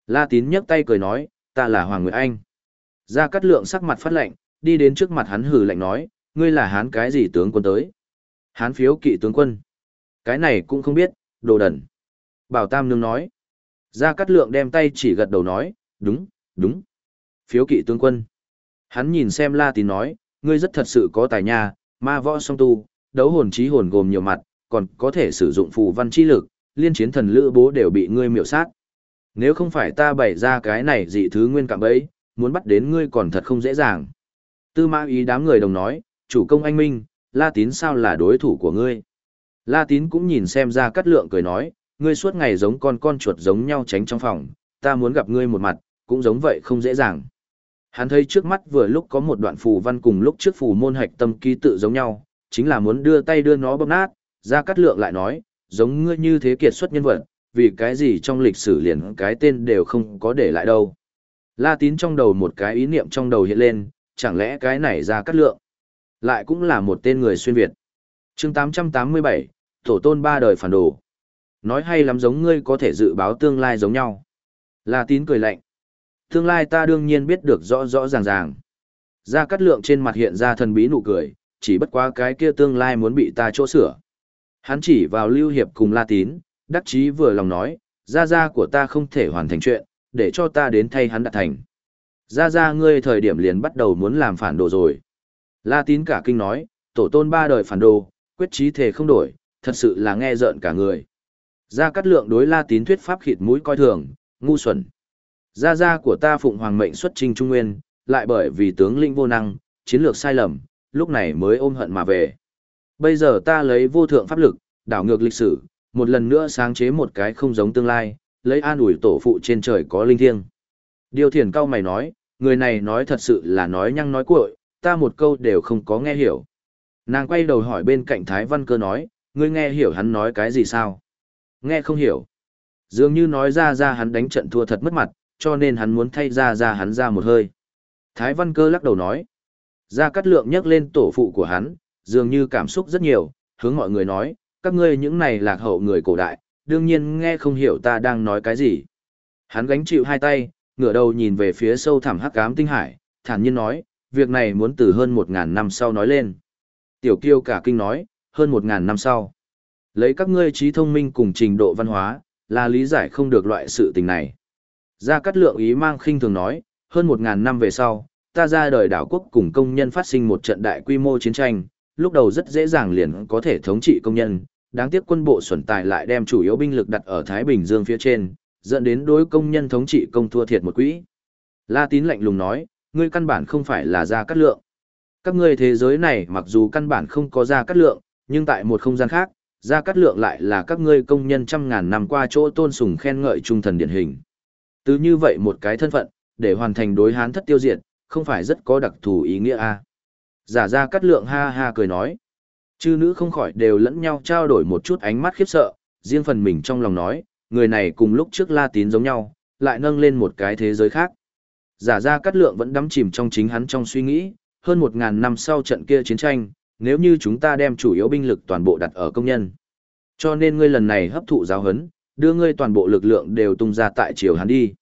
La tín nhấc tay cười nói, ta là Hoàng Nguyệt Anh. Gia Cát lượng sắc mặt phát lạnh, đi đến trước mặt hắn hử lạnh nói, ngươi là hán cái gì tướng quân tới? Hán phiếu kỵ tướng quân. Cái này cũng không biết, đồ đần. Bảo Tam Nương nói. Gia Cát lượng đem tay chỉ gật đầu nói, đúng, đúng. Phiếu kỵ tướng quân. Hắn nhìn xem La Tín nói, ngươi rất thật sự có tài nha, ma võ song tu, đấu hồn trí hồn gồm nhiều mặt, còn có thể sử dụng phù văn chi lực, liên chiến thần lữ bố đều bị ngươi miểu sát. Nếu không phải ta bày ra cái này dị thứ nguyên cạm bẫy, muốn bắt đến ngươi còn thật không dễ dàng. Tư mã ý đám người đồng nói, chủ công anh minh, La Tín sao là đối thủ của ngươi. La Tín cũng nhìn xem ra cắt lượng cười nói, ngươi suốt ngày giống con con chuột giống nhau tránh trong phòng, ta muốn gặp ngươi một mặt, cũng giống vậy không dễ dàng. Hắn thấy trước mắt vừa lúc có một đoạn phù văn cùng lúc trước phù môn hạch tâm ký tự giống nhau, chính là muốn đưa tay đưa nó bóp nát, ra cắt lượng lại nói, giống ngươi như thế kiệt xuất nhân vật, vì cái gì trong lịch sử liền cái tên đều không có để lại đâu. La tín trong đầu một cái ý niệm trong đầu hiện lên, chẳng lẽ cái này ra cắt lượng, lại cũng là một tên người xuyên Việt. chương 887, Tổ tôn ba đời phản đồ. Nói hay lắm giống ngươi có thể dự báo tương lai giống nhau. La tín cười lạnh. Tương lai ta đương nhiên biết được rõ rõ ràng ràng. Gia Cát Lượng trên mặt hiện ra thần bí nụ cười, chỉ bất quá cái kia tương lai muốn bị ta chỗ sửa. Hắn chỉ vào Lưu Hiệp cùng La Tín, đắc chí vừa lòng nói, gia gia của ta không thể hoàn thành chuyện, để cho ta đến thay hắn đạt thành. Ra Ra ngươi thời điểm liền bắt đầu muốn làm phản đồ rồi. La Tín cả kinh nói, tổ tôn ba đời phản đồ, quyết chí thể không đổi, thật sự là nghe rợn cả người. Gia Cát Lượng đối La Tín thuyết pháp khịt mũi coi thường, ngu xuẩn. Gia gia của ta phụng hoàng mệnh xuất trình trung nguyên, lại bởi vì tướng lĩnh vô năng, chiến lược sai lầm, lúc này mới ôm hận mà về. Bây giờ ta lấy vô thượng pháp lực, đảo ngược lịch sử, một lần nữa sáng chế một cái không giống tương lai, lấy an ủi tổ phụ trên trời có linh thiêng. Điều thiền cao mày nói, người này nói thật sự là nói nhăng nói cuội, ta một câu đều không có nghe hiểu. Nàng quay đầu hỏi bên cạnh Thái Văn Cơ nói, ngươi nghe hiểu hắn nói cái gì sao? Nghe không hiểu. Dường như nói ra ra hắn đánh trận thua thật mất mặt, cho nên hắn muốn thay ra ra hắn ra một hơi. Thái Văn Cơ lắc đầu nói. Gia Cát Lượng nhắc lên tổ phụ của hắn, dường như cảm xúc rất nhiều, hướng mọi người nói, các ngươi những này lạc hậu người cổ đại, đương nhiên nghe không hiểu ta đang nói cái gì. Hắn gánh chịu hai tay, ngửa đầu nhìn về phía sâu thẳm hắc ám tinh hải, thản nhiên nói, việc này muốn từ hơn một ngàn năm sau nói lên. Tiểu kiêu cả kinh nói, hơn một ngàn năm sau. Lấy các ngươi trí thông minh cùng trình độ văn hóa, là lý giải không được loại sự tình này. Gia Cát Lượng ý mang khinh thường nói, hơn một ngàn năm về sau, ta ra đời đảo quốc cùng công nhân phát sinh một trận đại quy mô chiến tranh, lúc đầu rất dễ dàng liền có thể thống trị công nhân, đáng tiếc quân bộ xuẩn tài lại đem chủ yếu binh lực đặt ở Thái Bình Dương phía trên, dẫn đến đối công nhân thống trị công thua thiệt một quỹ. La Tín lạnh lùng nói, ngươi căn bản không phải là Gia Cát Lượng. Các ngươi thế giới này mặc dù căn bản không có Gia Cát Lượng, nhưng tại một không gian khác, Gia Cát Lượng lại là các ngươi công nhân trăm ngàn năm qua chỗ tôn sùng khen ngợi trung thần điển hình. Từ như vậy một cái thân phận, để hoàn thành đối hán thất tiêu diệt, không phải rất có đặc thù ý nghĩa a Giả Gia Cát Lượng ha ha cười nói. Chư nữ không khỏi đều lẫn nhau trao đổi một chút ánh mắt khiếp sợ, riêng phần mình trong lòng nói, người này cùng lúc trước La Tín giống nhau, lại nâng lên một cái thế giới khác. Giả ra Cát Lượng vẫn đắm chìm trong chính hắn trong suy nghĩ, hơn một ngàn năm sau trận kia chiến tranh, nếu như chúng ta đem chủ yếu binh lực toàn bộ đặt ở công nhân. Cho nên ngươi lần này hấp thụ giáo huấn, đưa ngươi toàn bộ lực lượng đều tung ra tại triều hắn đi.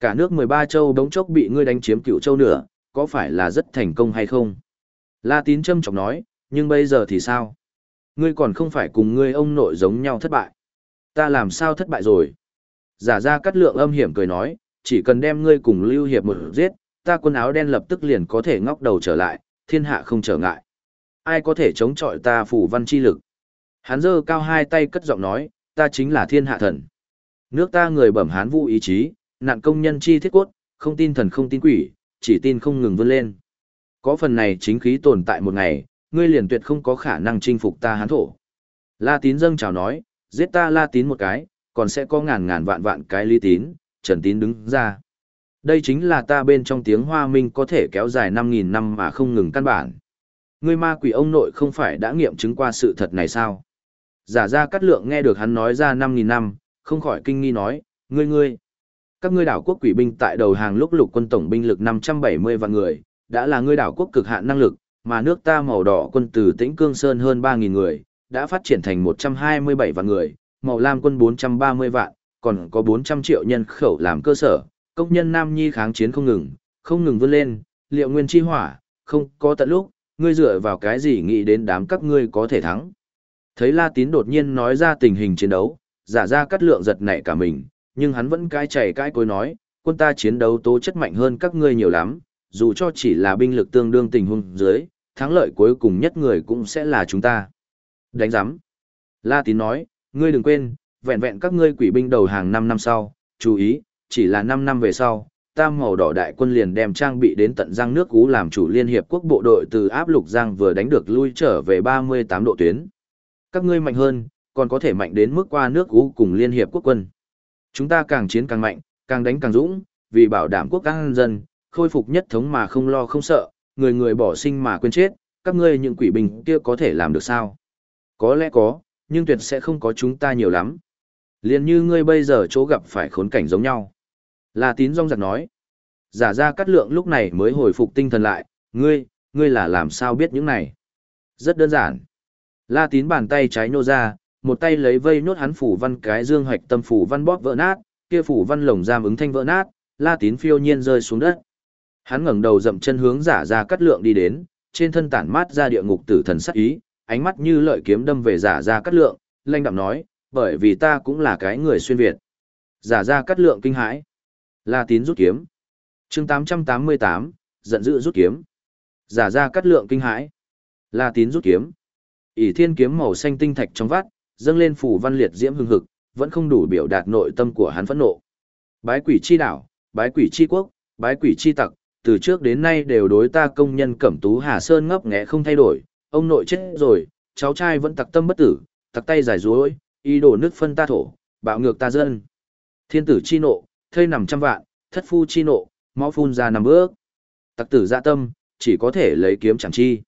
Cả nước 13 châu đống chốc bị ngươi đánh chiếm cựu châu nửa, có phải là rất thành công hay không? La tín châm trọng nói, nhưng bây giờ thì sao? Ngươi còn không phải cùng ngươi ông nội giống nhau thất bại. Ta làm sao thất bại rồi? Giả ra cắt lượng âm hiểm cười nói, chỉ cần đem ngươi cùng lưu hiệp một giết, ta quần áo đen lập tức liền có thể ngóc đầu trở lại, thiên hạ không trở ngại. Ai có thể chống chọi ta phủ văn chi lực? Hắn giơ cao hai tay cất giọng nói, ta chính là thiên hạ thần. Nước ta người bẩm hán vũ ý chí, nạn công nhân chi thiết cốt, không tin thần không tin quỷ, chỉ tin không ngừng vươn lên. Có phần này chính khí tồn tại một ngày, ngươi liền tuyệt không có khả năng chinh phục ta hán thổ. La tín dâng chào nói, giết ta la tín một cái, còn sẽ có ngàn ngàn vạn vạn cái ly tín, trần tín đứng ra. Đây chính là ta bên trong tiếng hoa minh có thể kéo dài 5.000 năm mà không ngừng căn bản. Ngươi ma quỷ ông nội không phải đã nghiệm chứng qua sự thật này sao? Giả ra cắt lượng nghe được hắn nói ra 5.000 năm, không khỏi kinh nghi nói, ngươi ngươi. Các ngươi đảo quốc quỷ binh tại đầu hàng lúc lục quân tổng binh lực 570 vạn người, đã là ngươi đảo quốc cực hạn năng lực, mà nước ta màu đỏ quân từ tĩnh cương sơn hơn 3.000 người, đã phát triển thành 127 vạn người, màu lam quân 430 vạn, còn có 400 triệu nhân khẩu làm cơ sở, công nhân Nam Nhi kháng chiến không ngừng, không ngừng vươn lên, liệu nguyên chi hỏa, không có tận lúc, ngươi dựa vào cái gì nghĩ đến đám các ngươi có thể thắng. Thấy La Tín đột nhiên nói ra tình hình chiến đấu, giả ra cắt lượng giật nảy cả mình, nhưng hắn vẫn cãi chảy cãi cối nói, quân ta chiến đấu tố chất mạnh hơn các ngươi nhiều lắm, dù cho chỉ là binh lực tương đương tình huống dưới, thắng lợi cuối cùng nhất người cũng sẽ là chúng ta. Đánh giám. La Tín nói, ngươi đừng quên, vẹn vẹn các ngươi quỷ binh đầu hàng 5 năm sau, chú ý, chỉ là 5 năm về sau, tam màu đỏ đại quân liền đem trang bị đến tận giang nước cú làm chủ liên hiệp quốc bộ đội từ áp lục giang vừa đánh được lui trở về 38 độ tuyến. Các ngươi mạnh hơn, còn có thể mạnh đến mức qua nước cú cùng liên hiệp quốc quân. Chúng ta càng chiến càng mạnh, càng đánh càng dũng, vì bảo đảm quốc an dân, khôi phục nhất thống mà không lo không sợ, người người bỏ sinh mà quên chết, các ngươi những quỷ binh kia có thể làm được sao? Có lẽ có, nhưng tuyệt sẽ không có chúng ta nhiều lắm. Liên như ngươi bây giờ chỗ gặp phải khốn cảnh giống nhau. La tín rong giặc nói. Giả ra cắt lượng lúc này mới hồi phục tinh thần lại, ngươi, ngươi là làm sao biết những này? Rất đơn giản. La tín bàn tay trái nô ra, một tay lấy vây nốt hắn phủ văn cái dương hoạch tâm phủ văn bóp vỡ nát, kia phủ văn lồng giam ứng thanh vỡ nát, la tín phiêu nhiên rơi xuống đất. Hắn ngẩng đầu dậm chân hướng giả ra cắt lượng đi đến, trên thân tản mát ra địa ngục tử thần sắc ý, ánh mắt như lợi kiếm đâm về giả ra cắt lượng, lanh đạm nói, bởi vì ta cũng là cái người xuyên Việt. Giả ra cắt lượng kinh hãi. La tín rút kiếm. chương 888, giận dữ rút kiếm. Giả ra cắt lượng kinh hãi. La tín rút kiếm. ỷ thiên kiếm màu xanh tinh thạch trong vắt, dâng lên phủ văn liệt diễm hưng hực, vẫn không đủ biểu đạt nội tâm của hắn phẫn nộ. Bái quỷ chi đảo, bái quỷ chi quốc, bái quỷ chi tặc, từ trước đến nay đều đối ta công nhân cẩm tú Hà Sơn ngấp nghé không thay đổi, ông nội chết rồi, cháu trai vẫn tặc tâm bất tử, tặc tay giải dối, ý đồ nước phân ta thổ, bạo ngược ta dân. Thiên tử chi nộ, thây nằm trăm vạn, thất phu chi nộ, máu phun ra nằm bước. Tặc tử dạ tâm, chỉ có thể lấy kiếm chẳng chi.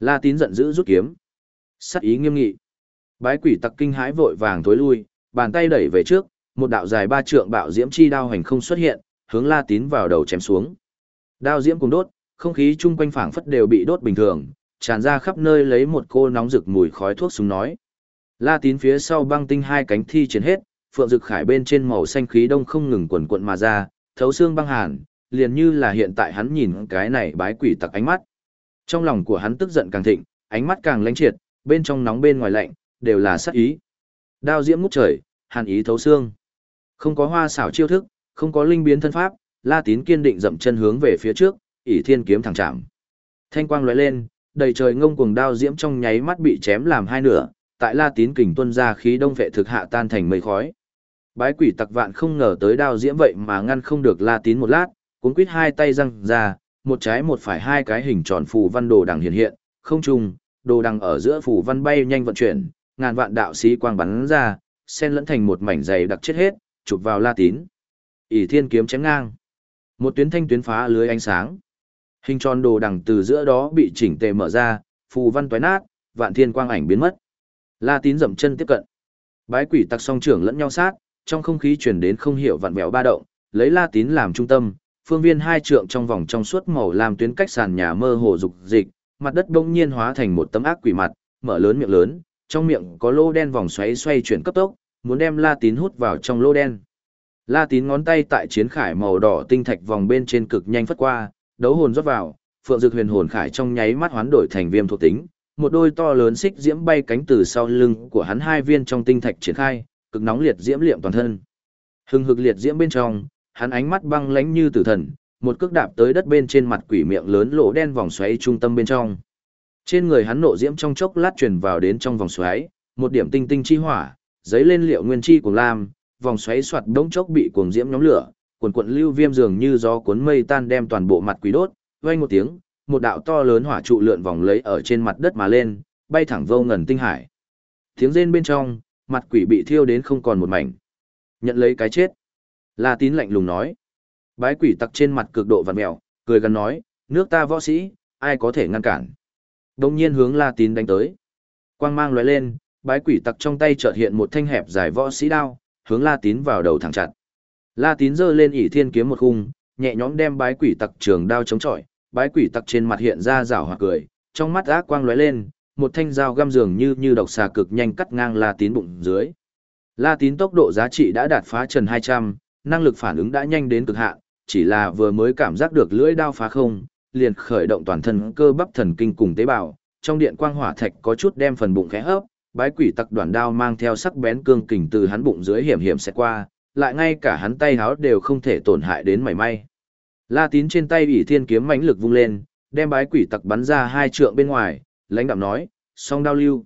La tín giận dữ rút kiếm. Sắc ý nghiêm nghị. Bái quỷ tặc kinh hãi vội vàng tối lui, bàn tay đẩy về trước, một đạo dài ba trượng bạo diễm chi đao hành không xuất hiện, hướng La tín vào đầu chém xuống. Đao diễm cùng đốt, không khí chung quanh phảng phất đều bị đốt bình thường, tràn ra khắp nơi lấy một cô nóng rực mùi khói thuốc súng nói. La tín phía sau băng tinh hai cánh thi triển hết, phượng rực khải bên trên màu xanh khí đông không ngừng quần quận mà ra, thấu xương băng hàn, liền như là hiện tại hắn nhìn cái này bái quỷ tặc ánh mắt. Trong lòng của hắn tức giận càng thịnh, ánh mắt càng lãnh triệt, bên trong nóng bên ngoài lạnh, đều là sát ý. Đao diễm ngút trời, hàn ý thấu xương. Không có hoa xảo chiêu thức, không có linh biến thân pháp, La Tín kiên định dậm chân hướng về phía trước, ỷ thiên kiếm thẳng chạm. Thanh quang lóe lên, đầy trời ngông cuồng đao diễm trong nháy mắt bị chém làm hai nửa, tại La Tín kình tuân ra khí đông vệ thực hạ tan thành mây khói. Bái quỷ tặc vạn không ngờ tới đao diễm vậy mà ngăn không được La Tín một lát, cuốn quít hai tay răng ra, một trái một phải hai cái hình tròn phù văn đồ đằng hiện hiện, không trùng, đồ đằng ở giữa phù văn bay nhanh vận chuyển, ngàn vạn đạo sĩ quang bắn ra, xen lẫn thành một mảnh dày đặc chết hết, chụp vào La Tín. ỷ thiên kiếm chém ngang. Một tuyến thanh tuyến phá lưới ánh sáng. Hình tròn đồ đằng từ giữa đó bị chỉnh tề mở ra, phù văn toái nát, vạn thiên quang ảnh biến mất. La Tín dậm chân tiếp cận. Bái quỷ tặc song trưởng lẫn nhau sát, trong không khí truyền đến không hiểu vặn vẹo ba động, lấy La Tín làm trung tâm, phương viên hai trượng trong vòng trong suốt màu làm tuyến cách sàn nhà mơ hồ dục dịch, mặt đất bỗng nhiên hóa thành một tấm ác quỷ mặt, mở lớn miệng lớn, trong miệng có lô đen vòng xoáy xoay chuyển cấp tốc, muốn đem La Tín hút vào trong lô đen. La Tín ngón tay tại chiến khải màu đỏ tinh thạch vòng bên trên cực nhanh phất qua, đấu hồn rót vào, phượng dược huyền hồn khải trong nháy mắt hoán đổi thành viêm thuộc tính, một đôi to lớn xích diễm bay cánh từ sau lưng của hắn hai viên trong tinh thạch triển khai, cực nóng liệt diễm liệm toàn thân. Hưng hực liệt diễm bên trong, hắn ánh mắt băng lãnh như tử thần, một cước đạp tới đất bên trên mặt quỷ miệng lớn lỗ đen vòng xoáy trung tâm bên trong. Trên người hắn nộ diễm trong chốc lát truyền vào đến trong vòng xoáy, một điểm tinh tinh chi hỏa, giấy lên liệu nguyên chi của lam, vòng xoáy xoạt đống chốc bị cuồng diễm nhóm lửa, cuồn cuộn lưu viêm dường như gió cuốn mây tan đem toàn bộ mặt quỷ đốt, vang một tiếng, một đạo to lớn hỏa trụ lượn vòng lấy ở trên mặt đất mà lên, bay thẳng vô ngần tinh hải. Tiếng rên bên trong, mặt quỷ bị thiêu đến không còn một mảnh. Nhận lấy cái chết. La Tín lạnh lùng nói. Bái quỷ tặc trên mặt cực độ vặn mèo, cười gần nói, nước ta võ sĩ, ai có thể ngăn cản. Đông nhiên hướng La Tín đánh tới. Quang mang lóe lên, bái quỷ tặc trong tay chợt hiện một thanh hẹp dài võ sĩ đao, hướng La Tín vào đầu thẳng chặt. La Tín giơ lên ỷ thiên kiếm một khung, nhẹ nhõm đem bái quỷ tặc trường đao chống chọi, bái quỷ tặc trên mặt hiện ra rảo hoặc cười, trong mắt ác quang lóe lên, một thanh dao găm dường như như độc xà cực nhanh cắt ngang La Tín bụng dưới. La Tín tốc độ giá trị đã đạt phá trần 200, năng lực phản ứng đã nhanh đến cực hạn, chỉ là vừa mới cảm giác được lưỡi đao phá không, liền khởi động toàn thân cơ bắp thần kinh cùng tế bào, trong điện quang hỏa thạch có chút đem phần bụng khẽ hấp, bái quỷ tặc đoàn đao mang theo sắc bén cương kình từ hắn bụng dưới hiểm hiểm sẽ qua, lại ngay cả hắn tay háo đều không thể tổn hại đến mảy may. La Tín trên tay ủy thiên kiếm mãnh lực vung lên, đem bái quỷ tặc bắn ra hai trượng bên ngoài, lãnh đạm nói, song đao lưu.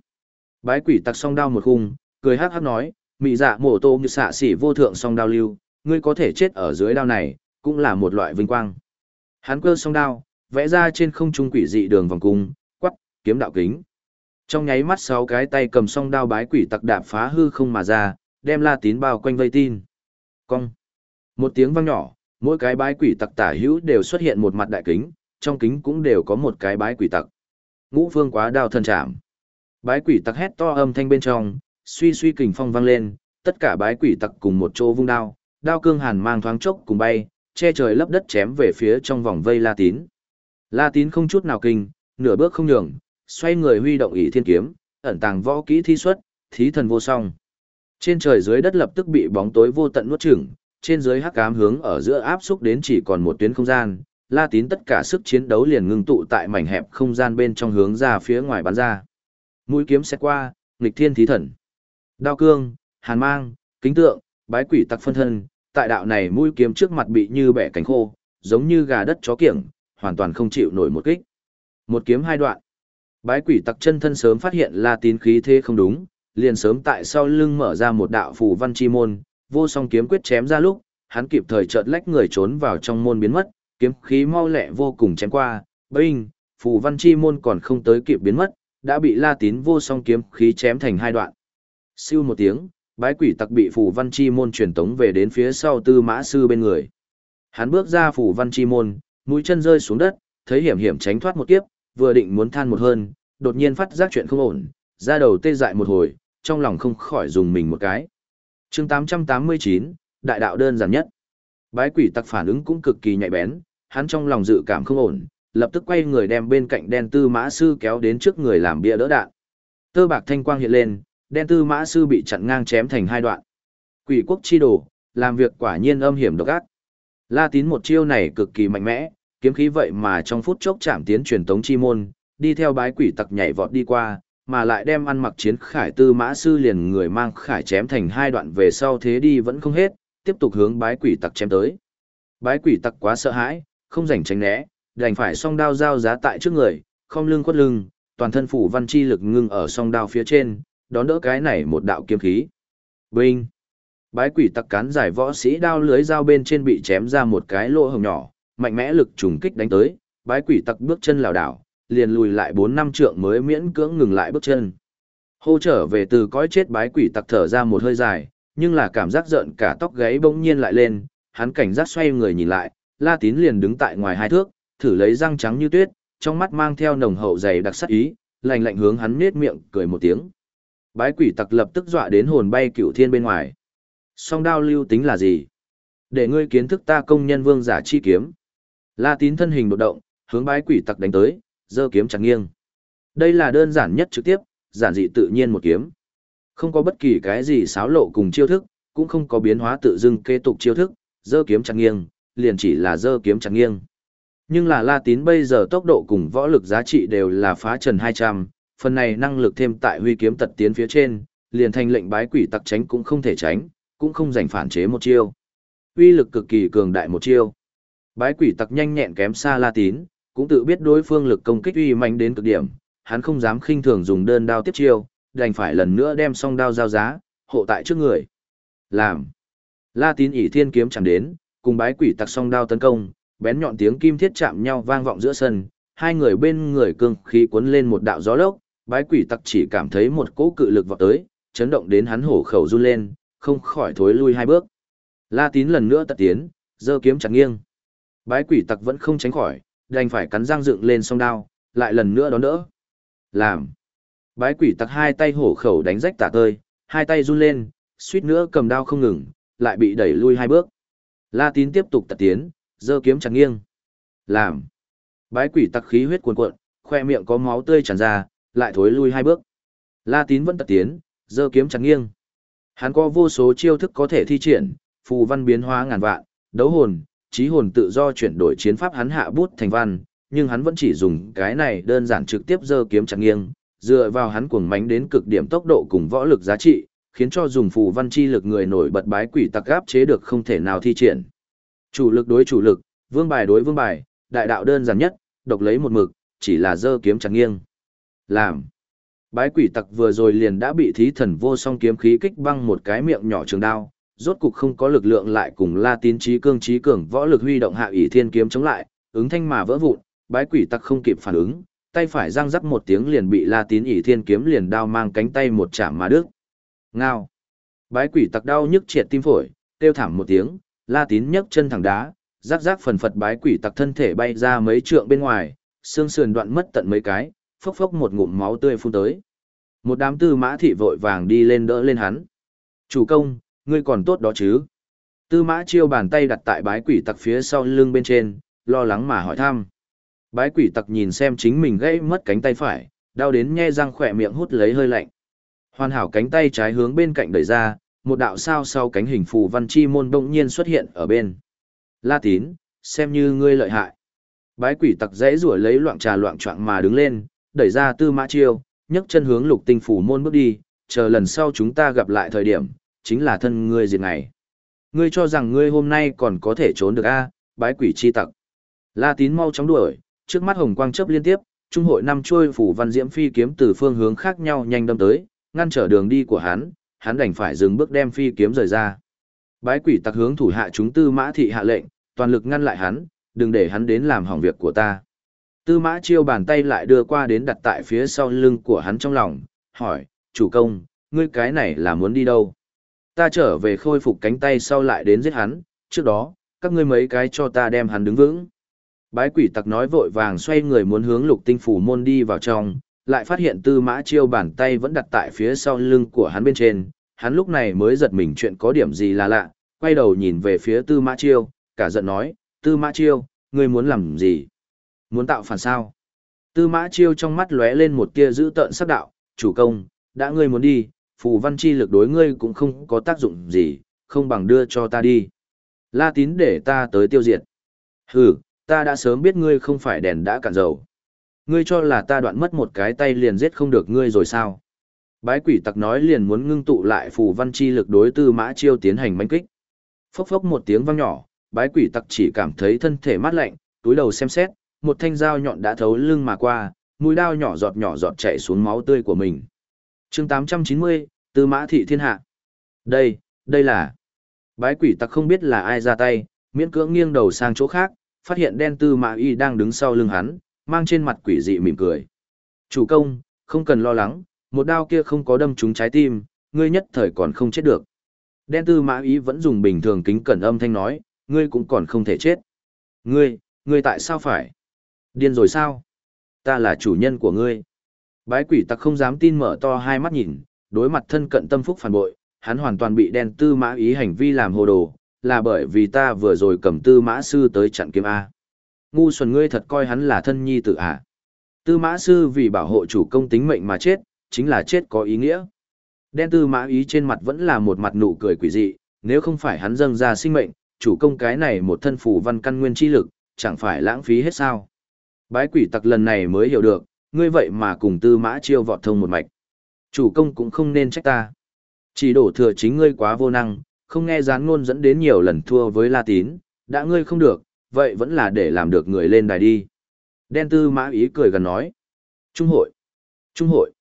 Bái quỷ tặc song đao một khung, cười hắc hắc nói, mị dạ mổ tô như xạ xỉ vô thượng song đao lưu, ngươi có thể chết ở dưới đao này, cũng là một loại vinh quang. Hắn cơ song đao, vẽ ra trên không trung quỷ dị đường vòng cung, quắc, kiếm đạo kính. Trong nháy mắt sáu cái tay cầm song đao bái quỷ tặc đạp phá hư không mà ra, đem La Tín bao quanh vây tin. Cong. Một tiếng vang nhỏ, mỗi cái bái quỷ tặc tả hữu đều xuất hiện một mặt đại kính, trong kính cũng đều có một cái bái quỷ tặc. Ngũ phương quá đao thân chạm. Bái quỷ tặc hét to âm thanh bên trong, suy suy kình phong vang lên, tất cả bái quỷ tặc cùng một chỗ vung đao, đao cương hàn mang thoáng chốc cùng bay, che trời lấp đất chém về phía trong vòng vây La Tín. La Tín không chút nào kinh, nửa bước không nhường, xoay người huy động ỷ thiên kiếm, ẩn tàng võ kỹ thi xuất, thí thần vô song. Trên trời dưới đất lập tức bị bóng tối vô tận nuốt chửng, trên dưới hắc ám hướng ở giữa áp xúc đến chỉ còn một tuyến không gian, La Tín tất cả sức chiến đấu liền ngưng tụ tại mảnh hẹp không gian bên trong hướng ra phía ngoài bắn ra. Mũi kiếm xét qua, nghịch thiên thí thần. Đao cương, hàn mang, kính tượng, bái quỷ tặc phân thân, tại đạo này mũi kiếm trước mặt bị như bẻ cánh khô, giống như gà đất chó kiểng, hoàn toàn không chịu nổi một kích. Một kiếm hai đoạn. Bái quỷ tặc chân thân sớm phát hiện La Tín khí thế không đúng, liền sớm tại sau lưng mở ra một đạo phù văn chi môn, vô song kiếm quyết chém ra lúc, hắn kịp thời chợt lách người trốn vào trong môn biến mất, kiếm khí mau lẹ vô cùng chém qua, binh, phù văn chi môn còn không tới kịp biến mất, đã bị La Tín vô song kiếm khí chém thành hai đoạn. Siêu một tiếng, bái quỷ tặc bị phù văn chi môn truyền tống về đến phía sau tư mã sư bên người. Hắn bước ra phù văn chi môn, mũi chân rơi xuống đất, thấy hiểm hiểm tránh thoát một kiếp, vừa định muốn than một hơn, đột nhiên phát giác chuyện không ổn, ra đầu tê dại một hồi, trong lòng không khỏi dùng mình một cái. chương 889, đại đạo đơn giản nhất. Bái quỷ tặc phản ứng cũng cực kỳ nhạy bén, hắn trong lòng dự cảm không ổn, lập tức quay người đem bên cạnh đen tư mã sư kéo đến trước người làm bia đỡ đạn. Tơ bạc thanh quang hiện lên, đen tư mã sư bị chặn ngang chém thành hai đoạn. Quỷ quốc chi đồ, làm việc quả nhiên âm hiểm độc ác. La tín một chiêu này cực kỳ mạnh mẽ, kiếm khí vậy mà trong phút chốc chạm tiến truyền tống chi môn, đi theo bái quỷ tặc nhảy vọt đi qua, mà lại đem ăn mặc chiến khải tư mã sư liền người mang khải chém thành hai đoạn về sau thế đi vẫn không hết, tiếp tục hướng bái quỷ tặc chém tới. Bái quỷ tặc quá sợ hãi, không rảnh tránh né, đành phải song đao giao giá tại trước người, không lưng quất lưng, toàn thân phủ văn chi lực ngưng ở song đao phía trên, đón đỡ cái này một đạo kiếm khí. Binh! Bái quỷ tặc cán giải võ sĩ đao lưới dao bên trên bị chém ra một cái lỗ hồng nhỏ, mạnh mẽ lực trùng kích đánh tới, bái quỷ tặc bước chân lảo đảo, liền lùi lại 4 năm trượng mới miễn cưỡng ngừng lại bước chân. Hô trở về từ cõi chết bái quỷ tặc thở ra một hơi dài, nhưng là cảm giác giận cả tóc gáy bỗng nhiên lại lên, hắn cảnh giác xoay người nhìn lại, La Tín liền đứng tại ngoài hai thước, thử lấy răng trắng như tuyết, trong mắt mang theo nồng hậu dày đặc sắc ý, lạnh lạnh hướng hắn nhếch miệng cười một tiếng. Bái quỷ tặc lập tức dọa đến hồn bay cửu thiên bên ngoài. Song đao lưu tính là gì? Để ngươi kiến thức ta công nhân vương giả chi kiếm. La Tín thân hình đột động, hướng bái quỷ tặc đánh tới, giơ kiếm chặt nghiêng. Đây là đơn giản nhất trực tiếp, giản dị tự nhiên một kiếm. Không có bất kỳ cái gì xáo lộ cùng chiêu thức, cũng không có biến hóa tự dưng kế tục chiêu thức, giơ kiếm chặt nghiêng, liền chỉ là giơ kiếm chặt nghiêng. Nhưng là La Tín bây giờ tốc độ cùng võ lực giá trị đều là phá trần 200, phần này năng lực thêm tại huy kiếm tật tiến phía trên, liền thành lệnh bái quỷ tặc tránh cũng không thể tránh, cũng không giành phản chế một chiêu. Uy lực cực kỳ cường đại một chiêu. Bái quỷ tặc nhanh nhẹn kém xa La Tín, cũng tự biết đối phương lực công kích uy mạnh đến cực điểm, hắn không dám khinh thường dùng đơn đao tiếp chiêu, đành phải lần nữa đem song đao giao giá, hộ tại trước người. Làm. La Tín ỷ thiên kiếm chẳng đến, cùng bái quỷ tặc song đao tấn công, bén nhọn tiếng kim thiết chạm nhau vang vọng giữa sân, hai người bên người cương khí cuốn lên một đạo gió lốc, bái quỷ tặc chỉ cảm thấy một cỗ cự lực vọt tới, chấn động đến hắn hổ khẩu run lên, không khỏi thối lui hai bước. La Tín lần nữa tật tiến, giơ kiếm chặt nghiêng. Bái quỷ tặc vẫn không tránh khỏi, đành phải cắn răng dựng lên song đao, lại lần nữa đón đỡ. Làm. Bái quỷ tặc hai tay hổ khẩu đánh rách tả tơi, hai tay run lên, suýt nữa cầm đao không ngừng, lại bị đẩy lui hai bước. La tín tiếp tục tật tiến, giơ kiếm chặt nghiêng. Làm. Bái quỷ tặc khí huyết cuồn cuộn, khoe miệng có máu tươi tràn ra, lại thối lui hai bước. La tín vẫn tật tiến, giơ kiếm chặt nghiêng. Hắn có vô số chiêu thức có thể thi triển, phù văn biến hóa ngàn vạn, đấu hồn, trí hồn tự do chuyển đổi chiến pháp hắn hạ bút thành văn, nhưng hắn vẫn chỉ dùng cái này đơn giản trực tiếp giơ kiếm chặt nghiêng, dựa vào hắn cuồng mánh đến cực điểm tốc độ cùng võ lực giá trị, khiến cho dùng phù văn chi lực người nổi bật bái quỷ tặc gáp chế được không thể nào thi triển. Chủ lực đối chủ lực, vương bài đối vương bài, đại đạo đơn giản nhất, độc lấy một mực, chỉ là giơ kiếm chặt nghiêng. Làm. Bái quỷ tặc vừa rồi liền đã bị thí thần vô song kiếm khí kích băng một cái miệng nhỏ trường đao, rốt cục không có lực lượng lại cùng La Tín trí cương trí cường võ lực huy động hạ ỷ thiên kiếm chống lại, ứng thanh mà vỡ vụn, bái quỷ tặc không kịp phản ứng, tay phải răng rắc một tiếng liền bị La Tín ỷ thiên kiếm liền đao mang cánh tay một chạm mà đứt. Ngao. Bái quỷ tặc đau nhức triệt tim phổi, kêu thảm một tiếng, La Tín nhấc chân thẳng đá, rắc rắc phần phật bái quỷ tặc thân thể bay ra mấy trượng bên ngoài, xương sườn đoạn mất tận mấy cái, phốc phốc một ngụm máu tươi phun tới. Một đám tư mã thị vội vàng đi lên đỡ lên hắn. Chủ công, ngươi còn tốt đó chứ? Tư mã chiêu bàn tay đặt tại bái quỷ tặc phía sau lưng bên trên, lo lắng mà hỏi thăm. Bái quỷ tặc nhìn xem chính mình gãy mất cánh tay phải, đau đến nhe răng khỏe miệng hút lấy hơi lạnh. Hoàn hảo cánh tay trái hướng bên cạnh đẩy ra, một đạo sao sau cánh hình phù văn chi môn đông nhiên xuất hiện ở bên. La tín, xem như ngươi lợi hại. Bái quỷ tặc dãy rủa lấy loạn trà loạn trọng mà đứng lên, đẩy ra tư mã chiêu, nhấc chân hướng lục tinh phủ môn bước đi, chờ lần sau chúng ta gặp lại thời điểm, chính là thân ngươi diệt ngày. Ngươi cho rằng ngươi hôm nay còn có thể trốn được a bái quỷ chi tặc. La tín mau chóng đuổi, trước mắt hồng quang chớp liên tiếp, trung hội năm chuôi phủ văn diễm phi kiếm từ phương hướng khác nhau nhanh đâm tới, ngăn trở đường đi của hắn, hắn đành phải dừng bước đem phi kiếm rời ra. Bái quỷ tặc hướng thủ hạ chúng tư mã thị hạ lệnh, toàn lực ngăn lại hắn, đừng để hắn đến làm hỏng việc của ta. Tư mã chiêu bàn tay lại đưa qua đến đặt tại phía sau lưng của hắn trong lòng, hỏi, chủ công, ngươi cái này là muốn đi đâu? Ta trở về khôi phục cánh tay sau lại đến giết hắn, trước đó, các ngươi mấy cái cho ta đem hắn đứng vững. Bái quỷ tặc nói vội vàng xoay người muốn hướng lục tinh phủ môn đi vào trong, lại phát hiện tư mã chiêu bàn tay vẫn đặt tại phía sau lưng của hắn bên trên, hắn lúc này mới giật mình chuyện có điểm gì là lạ, quay đầu nhìn về phía tư mã chiêu, cả giận nói, tư mã chiêu, ngươi muốn làm gì? Muốn tạo phản sao? Tư mã chiêu trong mắt lóe lên một tia dữ tợn sắc đạo, chủ công, đã ngươi muốn đi, phù văn chi lực đối ngươi cũng không có tác dụng gì, không bằng đưa cho ta đi. La tín để ta tới tiêu diệt. Hừ, ta đã sớm biết ngươi không phải đèn đã cạn dầu. Ngươi cho là ta đoạn mất một cái tay liền giết không được ngươi rồi sao? Bái quỷ tặc nói liền muốn ngưng tụ lại phù văn chi lực đối tư mã chiêu tiến hành manh kích. Phốc phốc một tiếng vang nhỏ, bái quỷ tặc chỉ cảm thấy thân thể mát lạnh, túi đầu xem xét, một thanh dao nhọn đã thấu lưng mà qua, mũi dao nhỏ giọt nhỏ giọt chảy xuống máu tươi của mình chương 890, Tư Mã Thị Thiên Hạ. Đây, đây là... Bái quỷ tặc không biết là ai ra tay, miễn cưỡng nghiêng đầu sang chỗ khác, phát hiện đen Tư Mã Y đang đứng sau lưng hắn, mang trên mặt quỷ dị mỉm cười. Chủ công, không cần lo lắng, một đao kia không có đâm trúng trái tim, ngươi nhất thời còn không chết được. Đen tư mã y vẫn dùng bình thường kính cẩn âm thanh nói, ngươi cũng còn không thể chết. Ngươi, ngươi tại sao phải? Điên rồi sao? Ta là chủ nhân của ngươi. Bái quỷ tặc không dám tin mở to hai mắt nhìn, đối mặt thân cận tâm phúc phản bội, hắn hoàn toàn bị đen tư mã ý hành vi làm hồ đồ, là bởi vì ta vừa rồi cầm tư mã sư tới chặn kiếm A. Ngu xuẩn ngươi thật coi hắn là thân nhi tử à. Tư mã sư vì bảo hộ chủ công tính mệnh mà chết, chính là chết có ý nghĩa. Đen tư mã ý trên mặt vẫn là một mặt nụ cười quỷ dị, nếu không phải hắn dâng ra sinh mệnh, chủ công cái này một thân phù văn căn nguyên chi lực, chẳng phải lãng phí hết sao. Bái quỷ tặc lần này mới hiểu được, ngươi vậy mà cùng tư mã chiêu vọt thông một mạch. Chủ công cũng không nên trách ta. Chỉ đổ thừa chính ngươi quá vô năng, không nghe gián ngôn dẫn đến nhiều lần thua với La Tín, đã ngươi không được, vậy vẫn là để làm được người lên đài đi. Đen tư mã ý cười gần nói. Trung hội. Trung hội.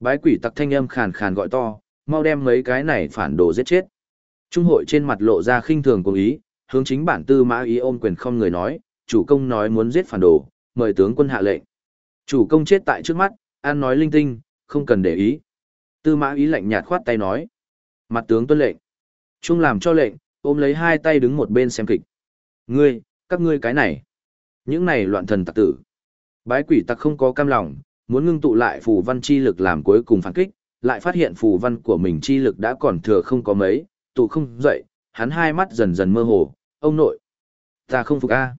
Bái quỷ tặc thanh âm khàn khàn gọi to, mau đem mấy cái này phản đồ giết chết. Trung hội trên mặt lộ ra khinh thường cùng ý, hướng chính bản tư mã ý ôm quyền không người nói, chủ công nói muốn giết phản đồ, mời tướng quân hạ lệnh. Chủ công chết tại trước mắt, an nói linh tinh, không cần để ý. Tư mã ý lạnh nhạt khoát tay nói. Mặt tướng tuân lệnh. Trung làm cho lệnh, ôm lấy hai tay đứng một bên xem kịch. Ngươi, các ngươi cái này. Những này loạn thần tặc tử. Bái quỷ tặc không có cam lòng, muốn ngưng tụ lại phù văn chi lực làm cuối cùng phản kích, lại phát hiện phù văn của mình chi lực đã còn thừa không có mấy, tụ không dậy, hắn hai mắt dần dần mơ hồ, ông nội. Ta không phục a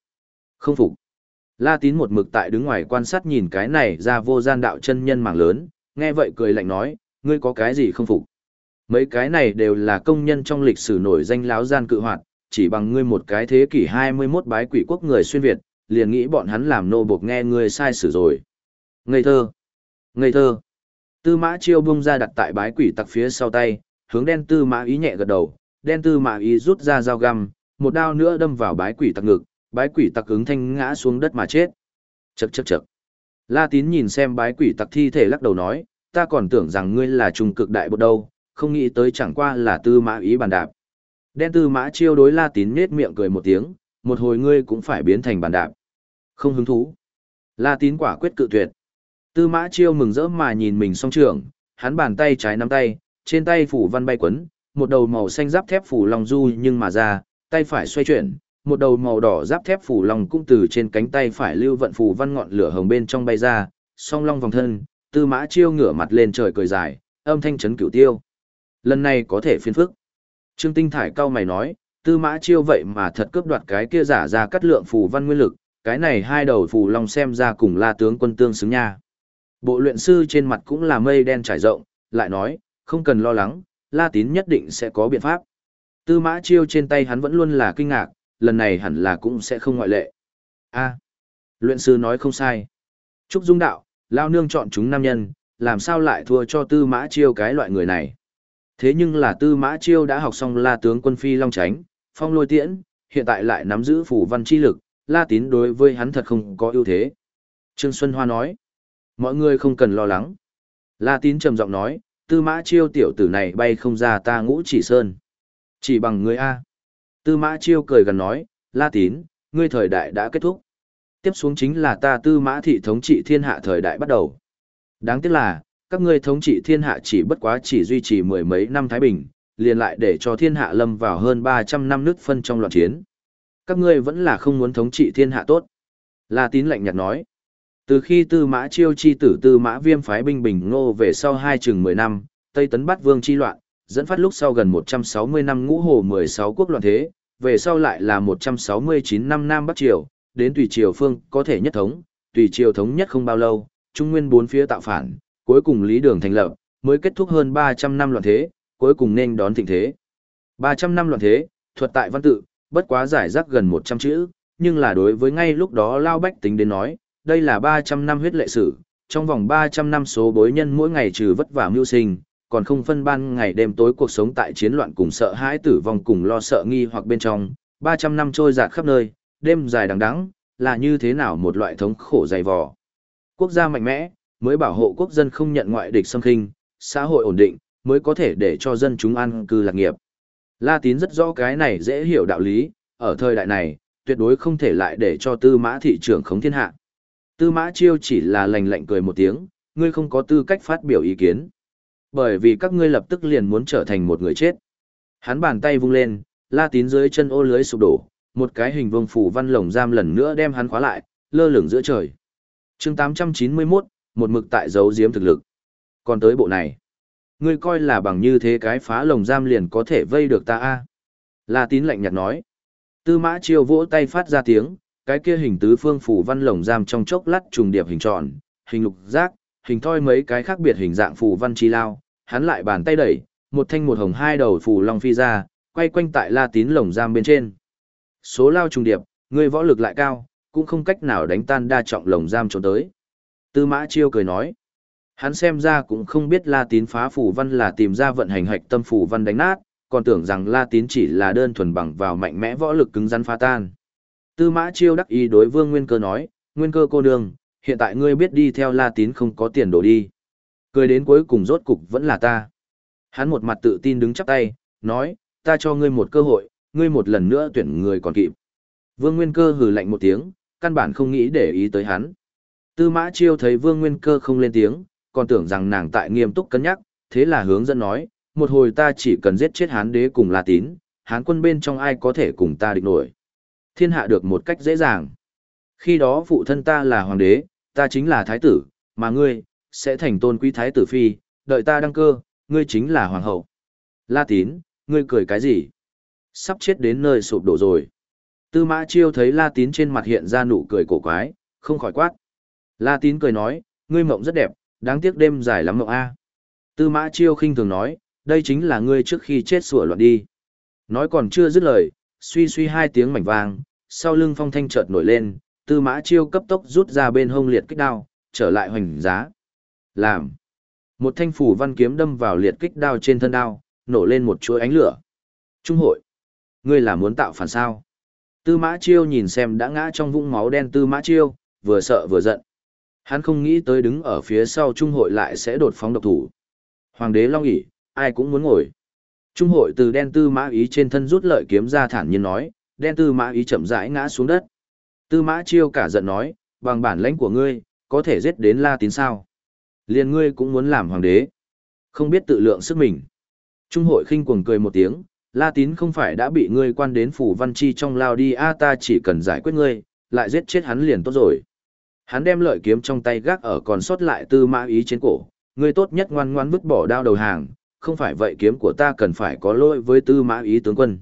Không phục. La tín một mực tại đứng ngoài quan sát nhìn cái này ra vô gian đạo chân nhân mảng lớn, nghe vậy cười lạnh nói, ngươi có cái gì không phục. Mấy cái này đều là công nhân trong lịch sử nổi danh láo gian cự hoạt, chỉ bằng ngươi một cái thế kỷ 21 bái quỷ quốc người xuyên Việt, liền nghĩ bọn hắn làm nô buộc nghe ngươi sai sử rồi. Ngây thơ! Ngây thơ! Tư mã chiêu bung ra đặt tại bái quỷ tặc phía sau tay, hướng đen tư mã ý nhẹ gật đầu, đen tư mã ý rút ra dao găm, một đao nữa đâm vào bái quỷ tặc ngực, bái quỷ tặc ứng thanh ngã xuống đất mà chết. Chậc chậc chậc. La tín nhìn xem bái quỷ tặc thi thể lắc đầu nói, ta còn tưởng rằng ngươi là trung cực đại bột đâu, không nghĩ tới chẳng qua là tư mã ý bàn đạp. Đen tư mã chiêu đối la tín nết miệng cười một tiếng, một hồi ngươi cũng phải biến thành bàn đạp. Không hứng thú. La tín quả quyết cự tuyệt. Tư mã chiêu mừng rỡ mà nhìn mình song trưởng, hắn bàn tay trái nắm tay, trên tay phủ văn bay quấn, một đầu màu xanh giáp thép phủ lòng du nhưng mà ra, tay phải xoay chuyển, một đầu màu đỏ giáp thép phủ long cũng từ trên cánh tay phải lưu vận phủ văn ngọn lửa hồng bên trong bay ra, song long vòng thân, tư mã chiêu ngửa mặt lên trời cười dài, âm thanh chấn cửu tiêu. Lần này có thể phiên phức. Trương Tinh Thải cao mày nói, tư mã chiêu vậy mà thật cướp đoạt cái kia giả ra cắt lượng phù văn nguyên lực, cái này hai đầu phù long xem ra cùng la tướng quân tương xứng nha. Bộ luyện sư trên mặt cũng là mây đen trải rộng, lại nói, không cần lo lắng, la tín nhất định sẽ có biện pháp. Tư mã chiêu trên tay hắn vẫn luôn là kinh ngạc, lần này hẳn là cũng sẽ không ngoại lệ. a luyện sư nói không sai. Trúc Dung đạo, lao nương chọn chúng nam nhân, làm sao lại thua cho tư mã chiêu cái loại người này. Thế nhưng là tư mã chiêu đã học xong la tướng quân phi long tránh, phong lôi tiễn, hiện tại lại nắm giữ phủ văn chi lực, la tín đối với hắn thật không có ưu thế. Trương Xuân Hoa nói, mọi người không cần lo lắng. La tín trầm giọng nói, tư mã chiêu tiểu tử này bay không ra ta ngũ chỉ sơn. Chỉ bằng người A. Tư mã chiêu cười gần nói, la tín, ngươi thời đại đã kết thúc. Tiếp xuống chính là ta tư mã thị thống trị thiên hạ thời đại bắt đầu. Đáng tiếc là, các ngươi thống trị thiên hạ chỉ bất quá chỉ duy trì mười mấy năm Thái Bình, liền lại để cho thiên hạ lâm vào hơn 300 năm nước phân trong loạn chiến. Các ngươi vẫn là không muốn thống trị thiên hạ tốt. La tín lạnh nhạt nói. Từ khi tư mã chiêu chi tử tư mã viêm phái binh bình ngô về sau hai chừng 10 năm, Tây Tấn bắt vương chi loạn, dẫn phát lúc sau gần 160 năm ngũ hồ 16 quốc loạn thế, về sau lại là 169 năm Nam Bắc Triều, đến tùy triều phương có thể nhất thống, tùy triều thống nhất không bao lâu, trung nguyên bốn phía tạo phản, cuối cùng lý đường thành lập, mới kết thúc hơn 300 năm loạn thế, cuối cùng nên đón thịnh thế. 300 năm loạn thế, thuật tại văn tự, bất quá giải rác gần 100 chữ, nhưng là đối với ngay lúc đó Lao Bách tính đến nói, đây là 300 năm huyết lệ sử, trong vòng 300 năm số bối nhân mỗi ngày trừ vất vả mưu sinh, còn không phân ban ngày đêm tối cuộc sống tại chiến loạn cùng sợ hãi tử vong cùng lo sợ nghi hoặc bên trong, 300 năm trôi dạt khắp nơi, đêm dài đằng đẵng, là như thế nào một loại thống khổ dày vò. Quốc gia mạnh mẽ, mới bảo hộ quốc dân không nhận ngoại địch xâm khinh, xã hội ổn định, mới có thể để cho dân chúng an cư lạc nghiệp. La Tín rất rõ cái này dễ hiểu đạo lý, ở thời đại này, tuyệt đối không thể lại để cho tư mã thị trường khống thiên hạ. Tư mã chiêu chỉ là lành lạnh cười một tiếng, ngươi không có tư cách phát biểu ý kiến. Bởi vì các ngươi lập tức liền muốn trở thành một người chết. Hắn bàn tay vung lên, la tín dưới chân ô lưới sụp đổ, một cái hình vuông phủ văn lồng giam lần nữa đem hắn khóa lại, lơ lửng giữa trời. chương 891, một mực tại giấu giếm thực lực. Còn tới bộ này, ngươi coi là bằng như thế cái phá lồng giam liền có thể vây được ta a La tín lạnh nhạt nói. Tư mã chiêu vỗ tay phát ra tiếng, cái kia hình tứ phương phủ văn lồng giam trong chốc lát trùng điệp hình tròn, hình lục giác, hình thoi mấy cái khác biệt hình dạng phủ văn chi lao, hắn lại bàn tay đẩy, một thanh một hồng hai đầu phủ long phi ra, quay quanh tại la tín lồng giam bên trên. Số lao trùng điệp, người võ lực lại cao, cũng không cách nào đánh tan đa trọng lồng giam trốn tới. Tư mã chiêu cười nói, hắn xem ra cũng không biết la tín phá phủ văn là tìm ra vận hành hạch tâm phủ văn đánh nát, còn tưởng rằng la tín chỉ là đơn thuần bằng vào mạnh mẽ võ lực cứng rắn phá tan. Tư mã chiêu đắc ý đối vương nguyên cơ nói, nguyên cơ cô nương, hiện tại ngươi biết đi theo la tín không có tiền đổ đi. Cười đến cuối cùng rốt cục vẫn là ta. Hắn một mặt tự tin đứng chắp tay, nói, ta cho ngươi một cơ hội, ngươi một lần nữa tuyển người còn kịp. Vương Nguyên Cơ hừ lạnh một tiếng, căn bản không nghĩ để ý tới hắn. Tư Mã Chiêu thấy Vương Nguyên Cơ không lên tiếng, còn tưởng rằng nàng tại nghiêm túc cân nhắc, thế là hướng dẫn nói, một hồi ta chỉ cần giết chết Hán đế cùng La Tín, Hán quân bên trong ai có thể cùng ta địch nổi. Thiên hạ được một cách dễ dàng. Khi đó phụ thân ta là hoàng đế, ta chính là thái tử, mà ngươi, sẽ thành tôn quý thái tử phi, đợi ta đăng cơ, ngươi chính là hoàng hậu. La tín, ngươi cười cái gì? Sắp chết đến nơi sụp đổ rồi. Tư mã chiêu thấy la tín trên mặt hiện ra nụ cười cổ quái, không khỏi quát. La tín cười nói, ngươi mộng rất đẹp, đáng tiếc đêm dài lắm mộng a. Tư mã chiêu khinh thường nói, đây chính là ngươi trước khi chết sủa loạn đi. Nói còn chưa dứt lời, suy suy hai tiếng mảnh vang, sau lưng phong thanh chợt nổi lên, tư mã chiêu cấp tốc rút ra bên hông liệt kích đao, trở lại hoành giá. Làm. Một thanh phủ văn kiếm đâm vào liệt kích đao trên thân đao, nổ lên một chuỗi ánh lửa. Trung hội. Ngươi là muốn tạo phản sao? Tư mã chiêu nhìn xem đã ngã trong vũng máu đen tư mã chiêu, vừa sợ vừa giận. Hắn không nghĩ tới đứng ở phía sau trung hội lại sẽ đột phóng độc thủ. Hoàng đế long ỉ, ai cũng muốn ngồi. Trung hội từ đen tư mã ý trên thân rút lợi kiếm ra thản nhiên nói, đen tư mã ý chậm rãi ngã xuống đất. Tư mã chiêu cả giận nói, bằng bản lãnh của ngươi, có thể giết đến La Tín sao? Liền ngươi cũng muốn làm hoàng đế. Không biết tự lượng sức mình. Trung hội khinh cuồng cười một tiếng, La Tín không phải đã bị ngươi quan đến phủ văn chi trong lao đi a ta chỉ cần giải quyết ngươi, lại giết chết hắn liền tốt rồi. Hắn đem lợi kiếm trong tay gác ở còn sót lại tư mã ý trên cổ, ngươi tốt nhất ngoan ngoan vứt bỏ đao đầu hàng, không phải vậy kiếm của ta cần phải có lỗi với tư mã ý tướng quân.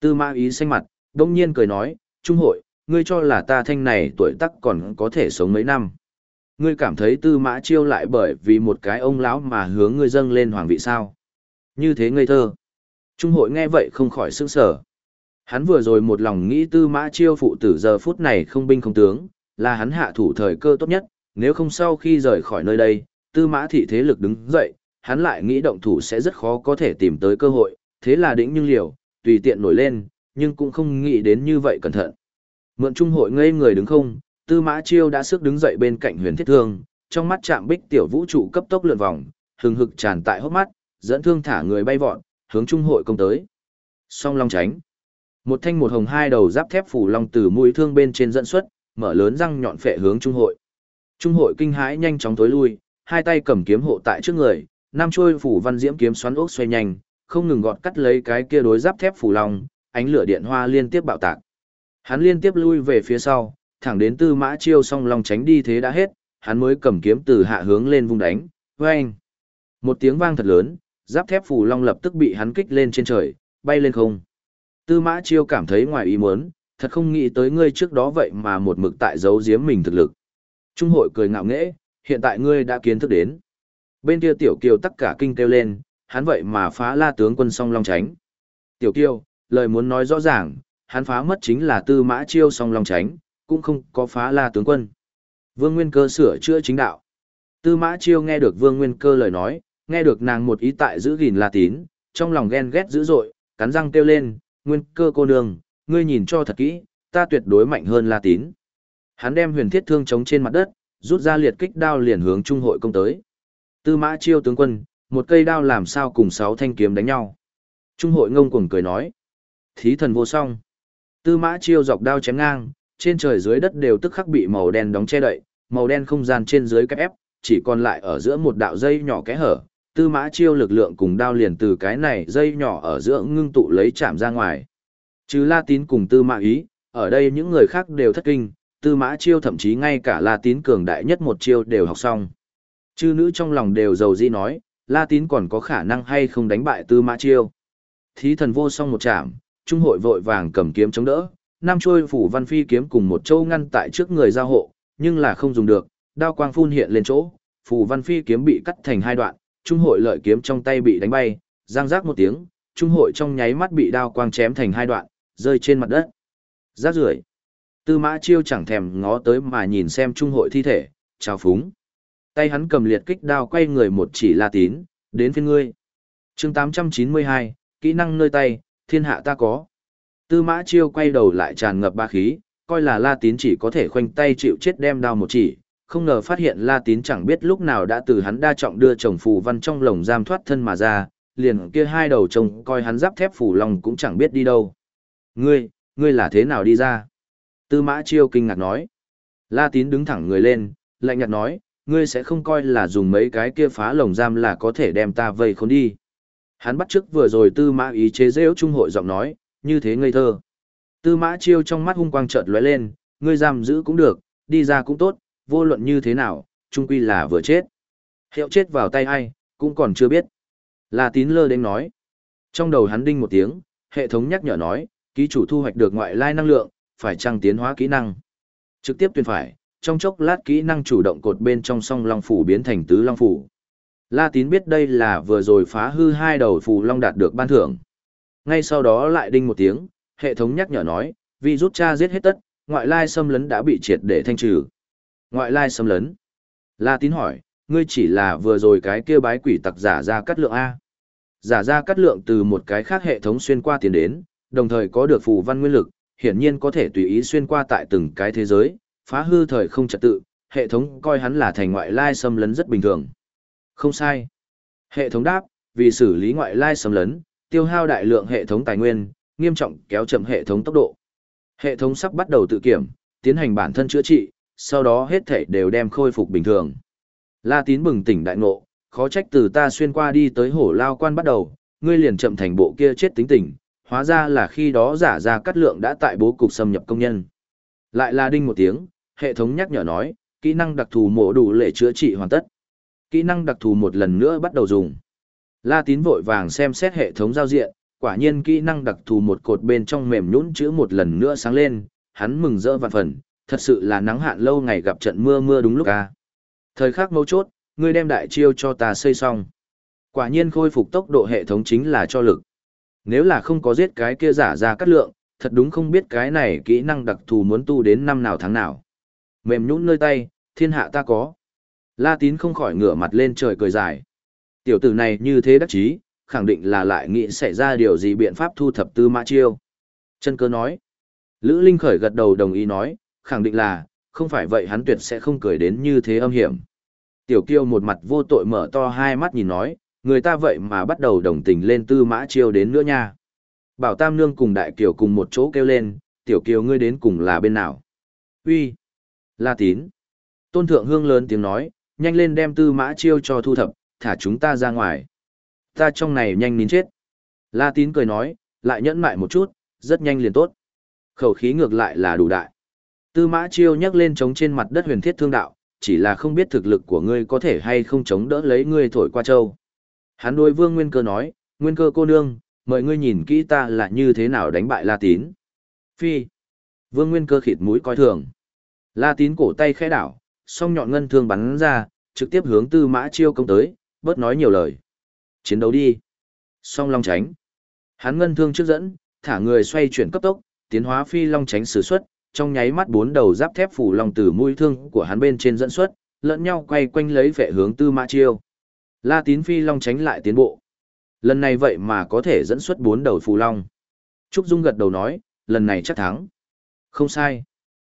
Tư mã ý xanh mặt, đông nhiên cười nói, Trung hội, ngươi cho là ta thanh này tuổi tác còn có thể sống mấy năm. Ngươi cảm thấy tư mã chiêu lại bởi vì một cái ông lão mà hướng ngươi dâng lên hoàng vị sao. Như thế ngây thơ. Trung hội nghe vậy không khỏi sức sở. Hắn vừa rồi một lòng nghĩ tư mã chiêu phụ tử giờ phút này không binh không tướng, là hắn hạ thủ thời cơ tốt nhất, nếu không sau khi rời khỏi nơi đây, tư mã thị thế lực đứng dậy, hắn lại nghĩ động thủ sẽ rất khó có thể tìm tới cơ hội, thế là đĩnh nhưng liều, tùy tiện nổi lên, nhưng cũng không nghĩ đến như vậy cẩn thận. Mượn trung hội ngây người đứng không, tư mã chiêu đã sức đứng dậy bên cạnh huyền thiết thương, trong mắt chạm bích tiểu vũ trụ cấp tốc lượn vòng, hừng hực tràn tại hốc mắt, dẫn thương thả người bay vọt, hướng trung hội công tới. Song long tránh. Một thanh một hồng hai đầu giáp thép phủ long từ mũi thương bên trên dẫn xuất, mở lớn răng nhọn phệ hướng trung hội. Trung hội kinh hãi nhanh chóng tối lui, hai tay cầm kiếm hộ tại trước người, nam trôi phủ văn diễm kiếm xoắn ốc xoay nhanh, không ngừng gọt cắt lấy cái kia đối giáp thép phủ long, ánh lửa điện hoa liên tiếp bạo tạc. Hắn liên tiếp lui về phía sau, thẳng đến tư mã chiêu song long tránh đi thế đã hết, hắn mới cầm kiếm từ hạ hướng lên vung đánh, vang. Một tiếng vang thật lớn, giáp thép phù long lập tức bị hắn kích lên trên trời, bay lên không. Tư mã chiêu cảm thấy ngoài ý muốn, thật không nghĩ tới ngươi trước đó vậy mà một mực tại giấu giếm mình thực lực. Trung hội cười ngạo nghễ, hiện tại ngươi đã kiến thức đến. Bên kia tiểu kiều tất cả kinh kêu lên, hắn vậy mà phá la tướng quân song long tránh. Tiểu kiều, lời muốn nói rõ ràng, hắn phá mất chính là tư mã chiêu song long tránh, cũng không có phá la tướng quân. Vương Nguyên Cơ sửa chữa chính đạo. Tư mã chiêu nghe được Vương Nguyên Cơ lời nói, nghe được nàng một ý tại giữ gìn la tín, trong lòng ghen ghét dữ dội, cắn răng kêu lên, Nguyên Cơ cô nương, ngươi nhìn cho thật kỹ, ta tuyệt đối mạnh hơn la tín. Hắn đem huyền thiết thương chống trên mặt đất, rút ra liệt kích đao liền hướng trung hội công tới. Tư mã chiêu tướng quân, một cây đao làm sao cùng sáu thanh kiếm đánh nhau. Trung hội ngông cuồng cười nói. Thí thần vô song. Tư mã chiêu dọc đao chém ngang, trên trời dưới đất đều tức khắc bị màu đen đóng che đậy, màu đen không gian trên dưới cách ép, chỉ còn lại ở giữa một đạo dây nhỏ kẽ hở, tư mã chiêu lực lượng cùng đao liền từ cái này dây nhỏ ở giữa ngưng tụ lấy chạm ra ngoài. Chứ La Tín cùng tư mã ý, ở đây những người khác đều thất kinh, tư mã chiêu thậm chí ngay cả La Tín cường đại nhất một chiêu đều học xong. Chư nữ trong lòng đều giàu di nói, La Tín còn có khả năng hay không đánh bại tư mã chiêu. Thí thần vô song một chạm, trung hội vội vàng cầm kiếm chống đỡ, nam trôi phủ văn phi kiếm cùng một châu ngăn tại trước người giao hộ, nhưng là không dùng được, đao quang phun hiện lên chỗ, phủ văn phi kiếm bị cắt thành hai đoạn, trung hội lợi kiếm trong tay bị đánh bay, giang rác một tiếng, trung hội trong nháy mắt bị đao quang chém thành hai đoạn, rơi trên mặt đất. Rác rưởi. Tư mã chiêu chẳng thèm ngó tới mà nhìn xem trung hội thi thể, chào phúng. Tay hắn cầm liệt kích đao quay người một chỉ la tín, đến phiên ngươi. chương 892, kỹ năng nơi tay, thiên hạ ta có. Tư mã chiêu quay đầu lại tràn ngập ba khí, coi là la tín chỉ có thể khoanh tay chịu chết đem đao một chỉ, không ngờ phát hiện La Tín chẳng biết lúc nào đã từ hắn đa trọng đưa chồng phù văn trong lồng giam thoát thân mà ra, liền kia hai đầu chồng coi hắn giáp thép phủ lòng cũng chẳng biết đi đâu. Ngươi, ngươi là thế nào đi ra? Tư mã chiêu kinh ngạc nói. La Tín đứng thẳng người lên, lạnh nhạt nói, ngươi sẽ không coi là dùng mấy cái kia phá lồng giam là có thể đem ta vây khốn đi. Hắn bắt trước vừa rồi tư mã ý chế rêu trung hội giọng nói, như thế ngây thơ. Tư mã chiêu trong mắt hung quang chợt lóe lên, ngươi giam giữ cũng được, đi ra cũng tốt, vô luận như thế nào, trung quy là vừa chết. Hiệu chết vào tay ai, cũng còn chưa biết. La tín lơ đến nói. Trong đầu hắn đinh một tiếng, hệ thống nhắc nhở nói, ký chủ thu hoạch được ngoại lai năng lượng, phải trăng tiến hóa kỹ năng. Trực tiếp tuyên phải, trong chốc lát kỹ năng chủ động cột bên trong song long phủ biến thành tứ long phủ. La tín biết đây là vừa rồi phá hư hai đầu phù long đạt được ban thưởng. Ngay sau đó lại đinh một tiếng, hệ thống nhắc nhở nói, vì rút cha giết hết tất, ngoại lai xâm lấn đã bị triệt để thanh trừ. Ngoại lai xâm lấn. La tín hỏi, ngươi chỉ là vừa rồi cái kia bái quỷ tặc giả ra cắt lượng A. Giả ra cắt lượng từ một cái khác hệ thống xuyên qua tiền đến, đồng thời có được phù văn nguyên lực, hiển nhiên có thể tùy ý xuyên qua tại từng cái thế giới, phá hư thời không trật tự, hệ thống coi hắn là thành ngoại lai xâm lấn rất bình thường. Không sai. Hệ thống đáp, vì xử lý ngoại lai xâm lấn, tiêu hao đại lượng hệ thống tài nguyên, nghiêm trọng kéo chậm hệ thống tốc độ. Hệ thống sắp bắt đầu tự kiểm, tiến hành bản thân chữa trị, sau đó hết thể đều đem khôi phục bình thường. La tín bừng tỉnh đại ngộ, khó trách từ ta xuyên qua đi tới hổ lao quan bắt đầu, ngươi liền chậm thành bộ kia chết tính tình, hóa ra là khi đó giả ra cắt lượng đã tại bố cục xâm nhập công nhân. Lại là đinh một tiếng, hệ thống nhắc nhở nói, kỹ năng đặc thù mổ đủ lệ chữa trị hoàn tất. Kỹ năng đặc thù một lần nữa bắt đầu dùng. La tín vội vàng xem xét hệ thống giao diện, quả nhiên kỹ năng đặc thù một cột bên trong mềm nhũn chữ một lần nữa sáng lên, hắn mừng rỡ vạn phần, thật sự là nắng hạn lâu ngày gặp trận mưa mưa đúng lúc a. Thời khắc mấu chốt, ngươi đem đại chiêu cho ta xây xong. Quả nhiên khôi phục tốc độ hệ thống chính là cho lực. Nếu là không có giết cái kia giả ra cắt lượng, thật đúng không biết cái này kỹ năng đặc thù muốn tu đến năm nào tháng nào. Mềm nhũn nơi tay, thiên hạ ta có. La tín không khỏi ngửa mặt lên trời cười dài. Tiểu tử này như thế đắc chí, khẳng định là lại nghĩ xảy ra điều gì biện pháp thu thập tư mã chiêu. Chân cơ nói. Lữ Linh khởi gật đầu đồng ý nói, khẳng định là, không phải vậy hắn tuyệt sẽ không cười đến như thế âm hiểm. Tiểu kiêu một mặt vô tội mở to hai mắt nhìn nói, người ta vậy mà bắt đầu đồng tình lên tư mã chiêu đến nữa nha. Bảo Tam Nương cùng Đại Kiều cùng một chỗ kêu lên, tiểu kiều ngươi đến cùng là bên nào? Uy, La Tín. Tôn Thượng Hương lớn tiếng nói, nhanh lên đem tư mã chiêu cho thu thập, thả chúng ta ra ngoài. Ta trong này nhanh nín chết. La Tín cười nói, lại nhẫn mại một chút, rất nhanh liền tốt. Khẩu khí ngược lại là đủ đại. Tư mã chiêu nhắc lên chống trên mặt đất huyền thiết thương đạo, chỉ là không biết thực lực của ngươi có thể hay không chống đỡ lấy ngươi thổi qua châu. Hắn đối vương nguyên cơ nói, nguyên cơ cô nương, mời ngươi nhìn kỹ ta là như thế nào đánh bại La Tín. Phi. Vương nguyên cơ khịt mũi coi thường. La Tín cổ tay khẽ đảo, song nhọn ngân thương bắn ra, trực tiếp hướng tư mã chiêu công tới, bớt nói nhiều lời. Chiến đấu đi. Song long tránh. Hắn ngân thương trước dẫn, thả người xoay chuyển cấp tốc, tiến hóa phi long tránh sử xuất, trong nháy mắt bốn đầu giáp thép phủ long từ mũi thương của hắn bên trên dẫn xuất, lẫn nhau quay quanh lấy vẻ hướng Tư Mã Chiêu. La Tín Phi Long tránh lại tiến bộ. Lần này vậy mà có thể dẫn xuất bốn đầu phù long. Trúc Dung gật đầu nói, lần này chắc thắng. Không sai.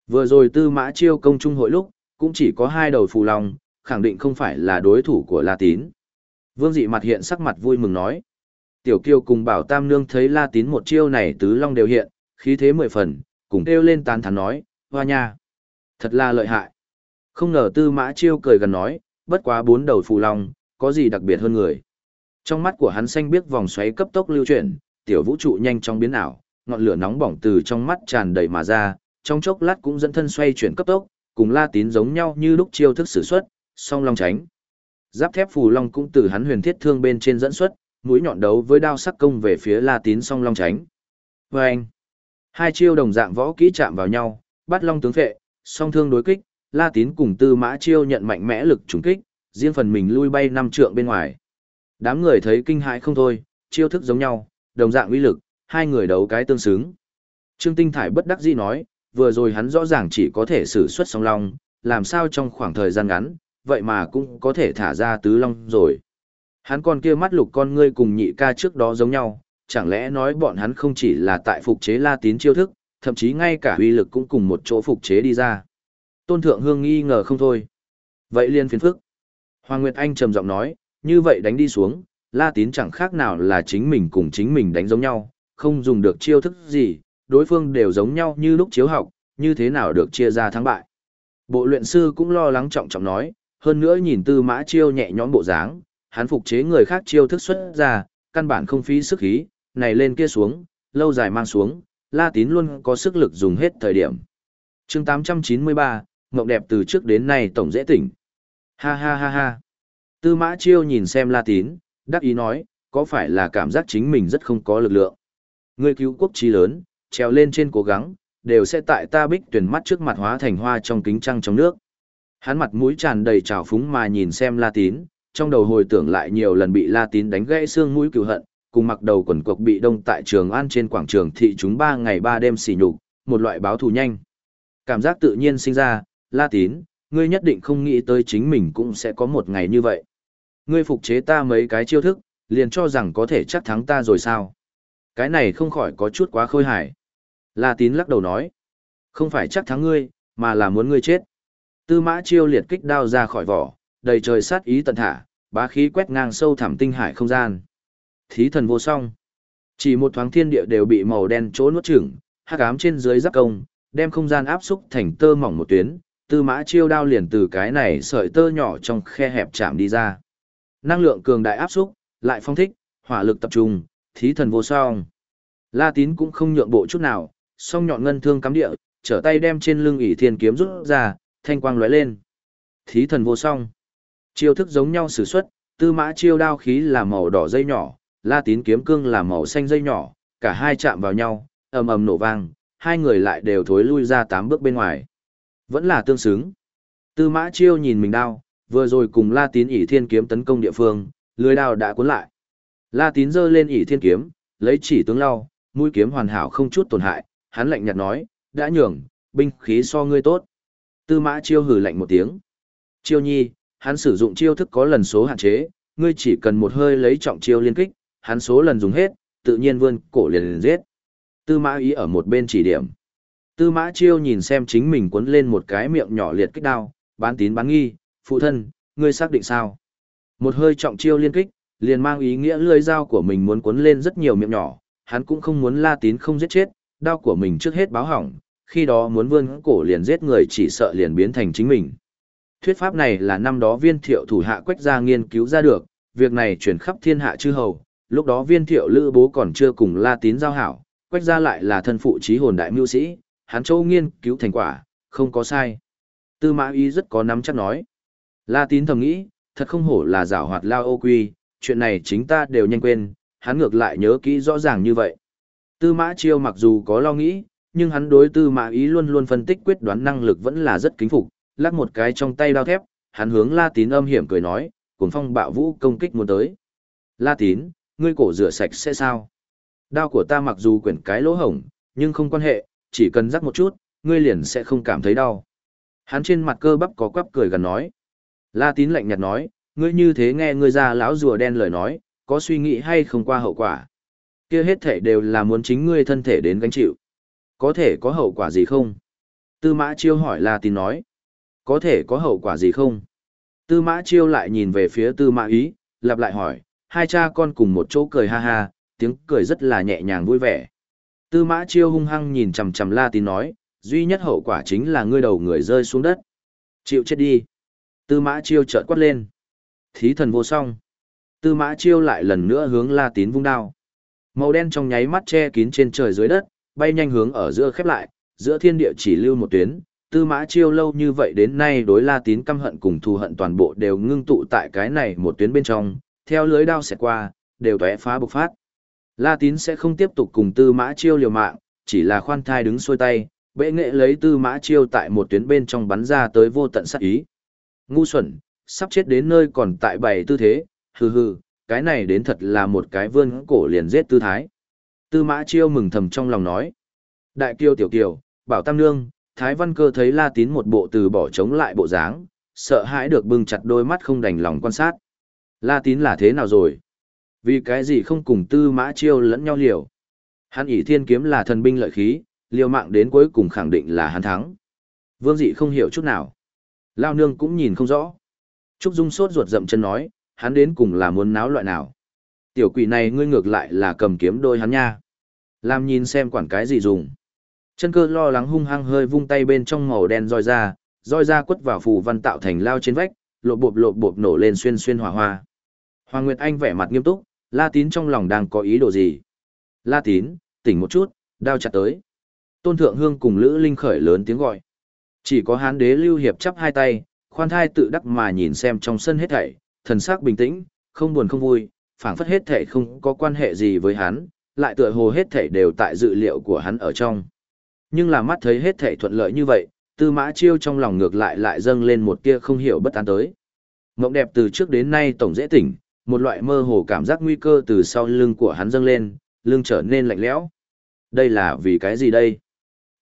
Vừa rồi Tư Mã Chiêu công trung hội lúc, cũng chỉ có hai đầu phù long, khẳng định không phải là đối thủ của La Tín. Vương Dị mặt hiện sắc mặt vui mừng nói. Tiểu Kiêu cùng Bảo Tam Nương thấy La Tín một chiêu này tứ long đều hiện, khí thế mười phần, cùng kêu lên tán thán nói, hoa nha. Thật là lợi hại. Không ngờ tư mã chiêu cười gần nói, bất quá bốn đầu phù long, có gì đặc biệt hơn người. Trong mắt của hắn xanh biếc vòng xoáy cấp tốc lưu chuyển, tiểu vũ trụ nhanh chóng biến ảo, ngọn lửa nóng bỏng từ trong mắt tràn đầy mà ra, trong chốc lát cũng dẫn thân xoay chuyển cấp tốc, cùng La Tín giống nhau như lúc chiêu thức sử xuất, song long tránh. Giáp thép phù long cũng từ hắn huyền thiết thương bên trên dẫn xuất, mũi nhọn đấu với đao sắc công về phía La Tín song long tránh. Và anh, hai chiêu đồng dạng võ kỹ chạm vào nhau, bắt long tướng phệ, song thương đối kích, La Tín cùng Tư Mã Chiêu nhận mạnh mẽ lực trùng kích, riêng phần mình lui bay năm trượng bên ngoài. Đám người thấy kinh hãi không thôi, chiêu thức giống nhau, đồng dạng uy lực, hai người đấu cái tương xứng. Trương Tinh Thải bất đắc dĩ nói, vừa rồi hắn rõ ràng chỉ có thể sử xuất song long, làm sao trong khoảng thời gian ngắn, vậy mà cũng có thể thả ra tứ long rồi. Hắn còn kia mắt lục con ngươi cùng nhị ca trước đó giống nhau, chẳng lẽ nói bọn hắn không chỉ là tại phục chế la tín chiêu thức, thậm chí ngay cả uy lực cũng cùng một chỗ phục chế đi ra. Tôn Thượng Hương nghi ngờ không thôi. Vậy liên phiền phức. Hoàng Nguyệt Anh trầm giọng nói, như vậy đánh đi xuống, La Tín chẳng khác nào là chính mình cùng chính mình đánh giống nhau, không dùng được chiêu thức gì, đối phương đều giống nhau như lúc chiếu học, như thế nào được chia ra thắng bại. Bộ luyện sư cũng lo lắng trọng trọng nói, hơn nữa nhìn tư mã chiêu nhẹ nhõm bộ dáng, hắn phục chế người khác chiêu thức xuất ra, căn bản không phí sức khí, này lên kia xuống, lâu dài mang xuống, La Tín luôn có sức lực dùng hết thời điểm. chương 893, Ngọc đẹp từ trước đến nay tổng dễ tỉnh. Ha ha ha ha. Tư mã chiêu nhìn xem La Tín, đắc ý nói, có phải là cảm giác chính mình rất không có lực lượng. Người cứu quốc trí lớn, treo lên trên cố gắng, đều sẽ tại ta bích tuyển mắt trước mặt hóa thành hoa trong kính trăng trong nước. Hắn mặt mũi tràn đầy trào phúng mà nhìn xem La Tín, trong đầu hồi tưởng lại nhiều lần bị La Tín đánh gãy xương mũi cừu hận, cùng mặc đầu quần cộc bị đông tại trường an trên quảng trường thị chúng ba ngày ba đêm xỉ nhục, một loại báo thù nhanh. Cảm giác tự nhiên sinh ra, La Tín, ngươi nhất định không nghĩ tới chính mình cũng sẽ có một ngày như vậy. Ngươi phục chế ta mấy cái chiêu thức, liền cho rằng có thể chắc thắng ta rồi sao? Cái này không khỏi có chút quá khôi hài. La Tín lắc đầu nói, không phải chắc thắng ngươi, mà là muốn ngươi chết. Tư mã chiêu liệt kích đao ra khỏi vỏ, đầy trời sát ý tận thả, bá khí quét ngang sâu thẳm tinh hải không gian. Thí thần vô song. Chỉ một thoáng thiên địa đều bị màu đen chỗ nuốt chửng, hắc ám trên dưới giáp công, đem không gian áp xúc thành tơ mỏng một tuyến, tư mã chiêu đao liền từ cái này sợi tơ nhỏ trong khe hẹp chạm đi ra. Năng lượng cường đại áp xúc, lại phong thích, hỏa lực tập trung, thí thần vô song. La tín cũng không nhượng bộ chút nào, song nhọn ngân thương cắm địa, trở tay đem trên lưng ỷ thiên kiếm rút ra, thanh quang lóe lên. Thí thần vô song. Chiêu thức giống nhau sử xuất, tư mã chiêu đao khí là màu đỏ dây nhỏ, la tín kiếm cương là màu xanh dây nhỏ, cả hai chạm vào nhau, ầm ầm nổ vang, hai người lại đều thối lui ra tám bước bên ngoài. Vẫn là tương xứng. Tư mã chiêu nhìn mình đao, vừa rồi cùng la tín ỷ thiên kiếm tấn công địa phương, lưới đao đã cuốn lại. La tín giơ lên ỷ thiên kiếm, lấy chỉ tướng lau, mũi kiếm hoàn hảo không chút tổn hại, hắn lạnh nhạt nói, đã nhường, binh khí so ngươi tốt. Tư mã chiêu hử lạnh một tiếng. Chiêu nhi, hắn sử dụng chiêu thức có lần số hạn chế, ngươi chỉ cần một hơi lấy trọng chiêu liên kích, hắn số lần dùng hết, tự nhiên vươn cổ liền liền giết. Tư mã ý ở một bên chỉ điểm. Tư mã chiêu nhìn xem chính mình cuốn lên một cái miệng nhỏ liệt kích đao, bán tín bán nghi, phụ thân, ngươi xác định sao? Một hơi trọng chiêu liên kích, liền mang ý nghĩa lưỡi dao của mình muốn cuốn lên rất nhiều miệng nhỏ, hắn cũng không muốn la tín không giết chết, đao của mình trước hết báo hỏng, khi đó muốn vươn cổ liền giết người chỉ sợ liền biến thành chính mình. Thuyết pháp này là năm đó viên thiệu thủ hạ quách gia nghiên cứu ra được, việc này chuyển khắp thiên hạ chư hầu, lúc đó viên thiệu lữ bố còn chưa cùng la tín giao hảo, quách gia lại là thân phụ trí hồn đại mưu sĩ, hắn châu nghiên cứu thành quả, không có sai. Tư mã ý rất có nắm chắc nói. La tín thầm nghĩ, thật không hổ là giảo hoạt lao ô quy, chuyện này chính ta đều nhanh quên, hắn ngược lại nhớ kỹ rõ ràng như vậy. Tư mã chiêu mặc dù có lo nghĩ, nhưng hắn đối tư mã ý luôn luôn phân tích quyết đoán năng lực vẫn là rất kính phục, lắc một cái trong tay đao thép, hắn hướng La Tín âm hiểm cười nói, cuồng phong bạo vũ công kích muốn tới. La Tín, ngươi cổ rửa sạch sẽ sao? Đao của ta mặc dù quyển cái lỗ hổng, nhưng không quan hệ, chỉ cần rắc một chút, ngươi liền sẽ không cảm thấy đau. Hắn trên mặt cơ bắp có quắp cười gần nói. La Tín lạnh nhạt nói, ngươi như thế nghe ngươi ra lão rùa đen lời nói, có suy nghĩ hay không qua hậu quả. Kia hết thể đều là muốn chính ngươi thân thể đến gánh chịu. Có thể có hậu quả gì không? Tư mã chiêu hỏi La Tín nói. Có thể có hậu quả gì không? Tư mã chiêu lại nhìn về phía tư mã ý, lặp lại hỏi, hai cha con cùng một chỗ cười ha ha, tiếng cười rất là nhẹ nhàng vui vẻ. Tư mã chiêu hung hăng nhìn chằm chằm La Tín nói, duy nhất hậu quả chính là ngươi đầu người rơi xuống đất. Chịu chết đi. Tư mã chiêu chợt quát lên. Thí thần vô song. Tư mã chiêu lại lần nữa hướng la tín vung đao. Màu đen trong nháy mắt che kín trên trời dưới đất, bay nhanh hướng ở giữa khép lại, giữa thiên địa chỉ lưu một tuyến. Tư mã chiêu lâu như vậy đến nay đối la tín căm hận cùng thù hận toàn bộ đều ngưng tụ tại cái này một tuyến bên trong, theo lưới đao xẹt qua, đều tóe phá bộc phát. La tín sẽ không tiếp tục cùng tư mã chiêu liều mạng, chỉ là khoan thai đứng xuôi tay, bệ nghệ lấy tư mã chiêu tại một tuyến bên trong bắn ra tới vô tận sát ý. Ngu xuẩn, sắp chết đến nơi còn tại bày tư thế, hừ hừ, cái này đến thật là một cái vươn cổ liền giết tư thái. Tư mã chiêu mừng thầm trong lòng nói. Đại kiêu tiểu kiều, bảo tam nương, thái văn cơ thấy la tín một bộ từ bỏ chống lại bộ dáng, sợ hãi được bưng chặt đôi mắt không đành lòng quan sát. La tín là thế nào rồi? Vì cái gì không cùng tư mã chiêu lẫn nhau liều? Hắn ỷ thiên kiếm là thần binh lợi khí, liều mạng đến cuối cùng khẳng định là hắn thắng. Vương dị không hiểu chút nào. Lao nương cũng nhìn không rõ. Trúc Dung sốt ruột rậm chân nói, hắn đến cùng là muốn náo loại nào. Tiểu quỷ này ngươi ngược lại là cầm kiếm đôi hắn nha. Làm nhìn xem quản cái gì dùng. Chân cơ lo lắng hung hăng hơi vung tay bên trong màu đen roi ra, roi ra quất vào phù văn tạo thành lao trên vách, lộp bộp lộp bộp nổ lên xuyên xuyên hỏa hoa. Hoàng Nguyệt Anh vẻ mặt nghiêm túc, La Tín trong lòng đang có ý đồ gì? La Tín, tỉnh một chút, đao chặt tới. Tôn Thượng Hương cùng Lữ Linh khởi lớn tiếng gọi. Chỉ có hán đế lưu hiệp chắp hai tay, khoan thai tự đắc mà nhìn xem trong sân hết thảy, thần sắc bình tĩnh, không buồn không vui, phảng phất hết thể không có quan hệ gì với hắn, lại tựa hồ hết thể đều tại dự liệu của hắn ở trong. Nhưng là mắt thấy hết thể thuận lợi như vậy, Tư Mã Chiêu trong lòng ngược lại lại dâng lên một tia không hiểu bất an tới. Mộng đẹp từ trước đến nay tổng dễ tỉnh, một loại mơ hồ cảm giác nguy cơ từ sau lưng của hắn dâng lên, lưng trở nên lạnh lẽo. Đây là vì cái gì đây?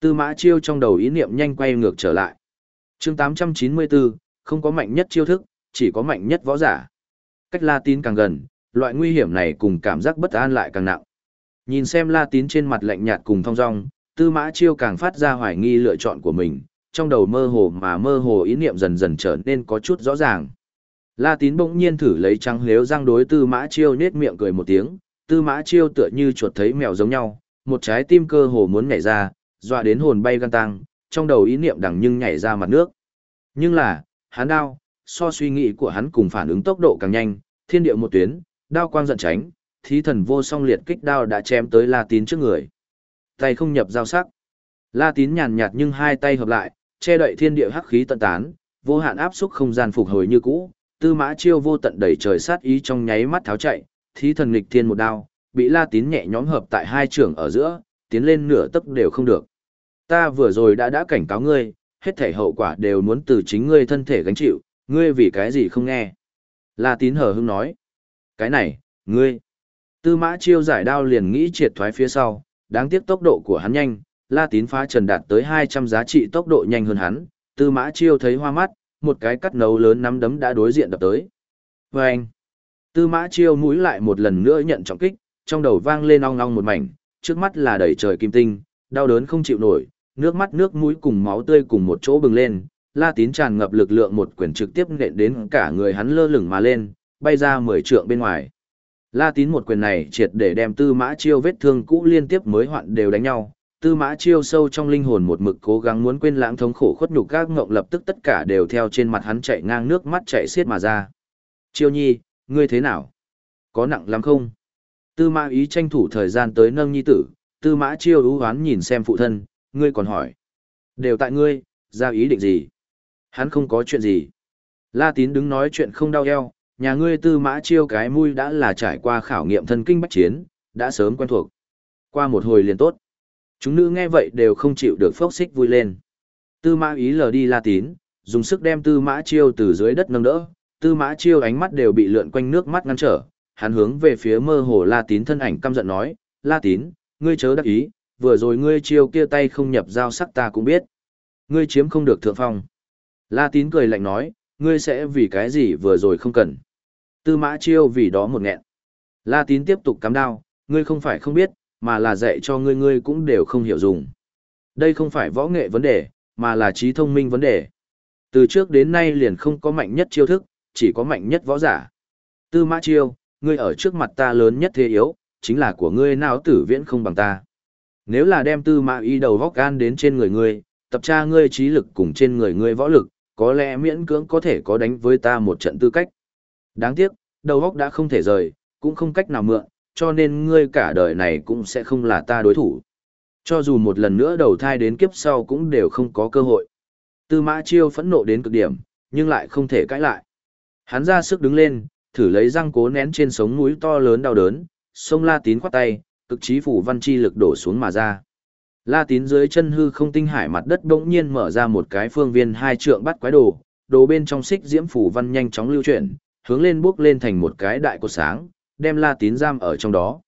Tư Mã Chiêu trong đầu ý niệm nhanh quay ngược trở lại. Chương 894, không có mạnh nhất chiêu thức, chỉ có mạnh nhất võ giả. Cách La Tín càng gần, loại nguy hiểm này cùng cảm giác bất an lại càng nặng. Nhìn xem La Tín trên mặt lạnh nhạt cùng thong dong, Tư Mã Chiêu càng phát ra hoài nghi lựa chọn của mình, trong đầu mơ hồ mà mơ hồ ý niệm dần dần trở nên có chút rõ ràng. La Tín bỗng nhiên thử lấy trắng nếu răng đối Tư Mã Chiêu nết miệng cười một tiếng, Tư Mã Chiêu tựa như chuột thấy mèo giống nhau, một trái tim cơ hồ muốn nhảy ra, dọa đến hồn bay gan tăng, trong đầu ý niệm đằng nhưng nhảy ra mặt nước. Nhưng là, hắn đau, so suy nghĩ của hắn cùng phản ứng tốc độ càng nhanh, thiên địa một tuyến, đao quang giận tránh, thí thần vô song liệt kích đao đã chém tới La Tín trước người. Tay không nhập giao sắc. La Tín nhàn nhạt nhưng hai tay hợp lại, che đậy thiên địa hắc khí tận tán, vô hạn áp xúc không gian phục hồi như cũ, tư mã chiêu vô tận đẩy trời sát ý trong nháy mắt tháo chạy, thí thần nghịch thiên một đao, bị La Tín nhẹ nhõm hợp tại hai trường ở giữa, tiến lên nửa tấc đều không được. Ta vừa rồi đã đã cảnh cáo ngươi, hết thể hậu quả đều muốn từ chính ngươi thân thể gánh chịu, ngươi vì cái gì không nghe. La tín hờ hững nói. Cái này, ngươi. Tư mã chiêu giải đao liền nghĩ triệt thoái phía sau, đáng tiếc tốc độ của hắn nhanh, la tín phá trần đạt tới 200 giá trị tốc độ nhanh hơn hắn, tư mã chiêu thấy hoa mắt, một cái cắt nấu lớn nắm đấm đã đối diện đập tới. Và anh, tư mã chiêu mũi lại một lần nữa nhận trọng kích, trong đầu vang lên ong ong một mảnh, trước mắt là đầy trời kim tinh, đau đớn không chịu nổi, nước mắt nước mũi cùng máu tươi cùng một chỗ bừng lên, La Tín tràn ngập lực lượng một quyền trực tiếp nện đến cả người hắn lơ lửng mà lên, bay ra 10 trượng bên ngoài. La Tín một quyền này triệt để đem Tư Mã Chiêu vết thương cũ liên tiếp mới hoạn đều đánh nhau. Tư Mã Chiêu sâu trong linh hồn một mực cố gắng muốn quên lãng thống khổ khuất nhục các ngộng lập tức tất cả đều theo trên mặt hắn chạy ngang nước mắt chạy xiết mà ra. Chiêu Nhi, ngươi thế nào? Có nặng lắm không? Tư Mã ý tranh thủ thời gian tới nâng nhi tử, Tư Mã Chiêu ú hoán nhìn xem phụ thân, ngươi còn hỏi. Đều tại ngươi, ra ý định gì? Hắn không có chuyện gì. La tín đứng nói chuyện không đau eo, nhà ngươi tư mã chiêu cái mũi đã là trải qua khảo nghiệm thân kinh bách chiến, đã sớm quen thuộc. Qua một hồi liền tốt. Chúng nữ nghe vậy đều không chịu được phốc xích vui lên. Tư mã ý lờ đi la tín, dùng sức đem tư mã chiêu từ dưới đất nâng đỡ, tư mã chiêu ánh mắt đều bị lượn quanh nước mắt ngăn trở, hắn hướng về phía mơ hồ la tín thân ảnh căm giận nói, la tín, ngươi chớ đắc ý, vừa rồi ngươi chiêu kia tay không nhập giao sắc ta cũng biết. Ngươi chiếm không được thượng phong. La tín cười lạnh nói, ngươi sẽ vì cái gì vừa rồi không cần. Tư mã chiêu vì đó một nghẹn. La tín tiếp tục cắm đao, ngươi không phải không biết, mà là dạy cho ngươi ngươi cũng đều không hiểu dùng. Đây không phải võ nghệ vấn đề, mà là trí thông minh vấn đề. Từ trước đến nay liền không có mạnh nhất chiêu thức, chỉ có mạnh nhất võ giả. Tư mã chiêu, ngươi ở trước mặt ta lớn nhất thế yếu, chính là của ngươi nào tử viễn không bằng ta. Nếu là đem tư mã y đầu vóc gan đến trên người ngươi, tập tra ngươi trí lực cùng trên người ngươi võ lực, có lẽ miễn cưỡng có thể có đánh với ta một trận tư cách. Đáng tiếc, đầu óc đã không thể rời, cũng không cách nào mượn, cho nên ngươi cả đời này cũng sẽ không là ta đối thủ. Cho dù một lần nữa đầu thai đến kiếp sau cũng đều không có cơ hội. Tư mã chiêu phẫn nộ đến cực điểm, nhưng lại không thể cãi lại. Hắn ra sức đứng lên, thử lấy răng cố nén trên sống mũi to lớn đau đớn, sông La Tín khoát tay, cực trí phủ văn chi lực đổ xuống mà ra. La Tín dưới chân hư không tinh hải mặt đất bỗng nhiên mở ra một cái phương viên hai trượng bắt quái đồ, đồ bên trong xích diễm phủ văn nhanh chóng lưu chuyển, hướng lên bước lên thành một cái đại cột sáng, đem La Tín giam ở trong đó.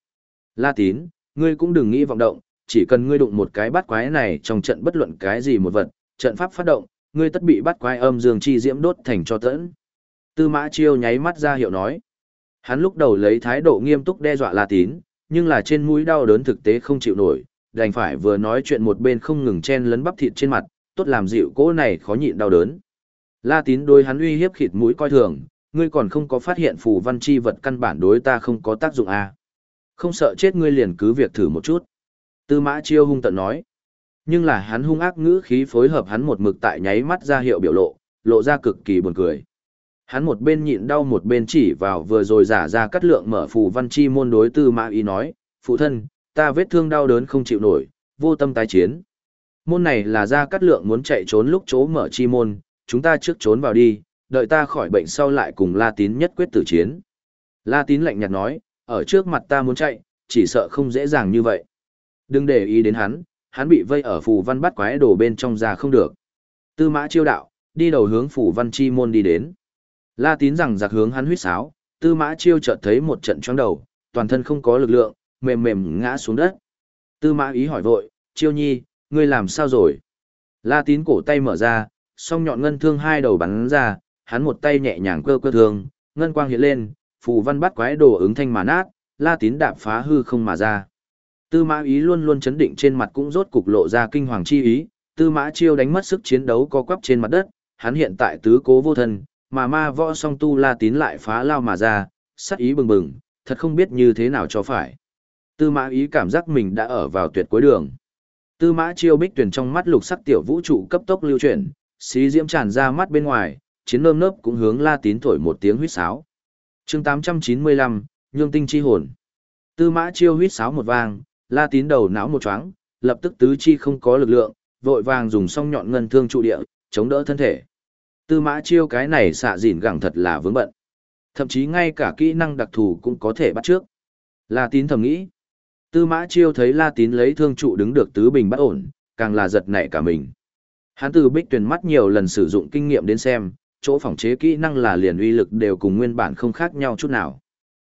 La Tín, ngươi cũng đừng nghĩ vọng động, chỉ cần ngươi đụng một cái bắt quái này trong trận bất luận cái gì một vật, trận pháp phát động, ngươi tất bị bắt quái âm dương chi diễm đốt thành cho tẫn. Tư Mã Chiêu nháy mắt ra hiệu nói. Hắn lúc đầu lấy thái độ nghiêm túc đe dọa La Tín, nhưng là trên mũi đau đớn thực tế không chịu nổi, đành phải vừa nói chuyện một bên không ngừng chen lấn bắp thịt trên mặt, tốt làm dịu cỗ này khó nhịn đau đớn. La Tín đối hắn uy hiếp khịt mũi coi thường, ngươi còn không có phát hiện phù văn chi vật căn bản đối ta không có tác dụng à. Không sợ chết ngươi liền cứ việc thử một chút. Tư mã chiêu hung tận nói. Nhưng là hắn hung ác ngữ khí phối hợp hắn một mực tại nháy mắt ra hiệu biểu lộ, lộ ra cực kỳ buồn cười. Hắn một bên nhịn đau một bên chỉ vào vừa rồi giả ra cắt lượng mở phù văn chi môn đối tư mã ý nói, phụ thân, ta vết thương đau đớn không chịu nổi, vô tâm tái chiến. Môn này là ra cắt lượng muốn chạy trốn lúc chỗ mở chi môn, chúng ta trước trốn vào đi, đợi ta khỏi bệnh sau lại cùng La Tín nhất quyết tử chiến. La Tín lạnh nhạt nói, ở trước mặt ta muốn chạy, chỉ sợ không dễ dàng như vậy. Đừng để ý đến hắn, hắn bị vây ở phù văn bắt quái đồ bên trong ra không được. Tư mã chiêu đạo, đi đầu hướng Phủ văn chi môn đi đến. La tín rằng giặc hướng hắn huyết sáo, tư mã chiêu chợt thấy một trận choáng đầu, toàn thân không có lực lượng, mềm mềm ngã xuống đất. Tư mã ý hỏi vội, chiêu nhi, ngươi làm sao rồi? La tín cổ tay mở ra, song nhọn ngân thương hai đầu bắn ra, hắn một tay nhẹ nhàng cơ cơ thương, ngân quang hiện lên, phù văn bắt quái đồ ứng thanh mà nát, la tín đạp phá hư không mà ra. Tư mã ý luôn luôn chấn định trên mặt cũng rốt cục lộ ra kinh hoàng chi ý, tư mã chiêu đánh mất sức chiến đấu co quắp trên mặt đất, hắn hiện tại tứ cố vô thân, mà ma võ song tu la tín lại phá lao mà ra, sắc ý bừng bừng, thật không biết như thế nào cho phải. Tư mã ý cảm giác mình đã ở vào tuyệt cuối đường. Tư mã chiêu bích tuyển trong mắt lục sắc tiểu vũ trụ cấp tốc lưu chuyển, xí diễm tràn ra mắt bên ngoài, chiến nơm nớp cũng hướng la tín thổi một tiếng huýt sáo. chương 895, nhương tinh chi hồn. Tư mã chiêu huýt sáo một vang, la tín đầu não một choáng lập tức tứ chi không có lực lượng, vội vàng dùng song nhọn ngân thương trụ địa, chống đỡ thân thể. Tư mã chiêu cái này xạ dìn gẳng thật là vướng bận. Thậm chí ngay cả kỹ năng đặc thù cũng có thể bắt trước. La tín thầm nghĩ. Tư mã chiêu thấy la tín lấy thương trụ đứng được tứ bình bắt ổn, càng là giật nảy cả mình. Hắn từ bích tuyển mắt nhiều lần sử dụng kinh nghiệm đến xem, chỗ phòng chế kỹ năng là liền uy lực đều cùng nguyên bản không khác nhau chút nào.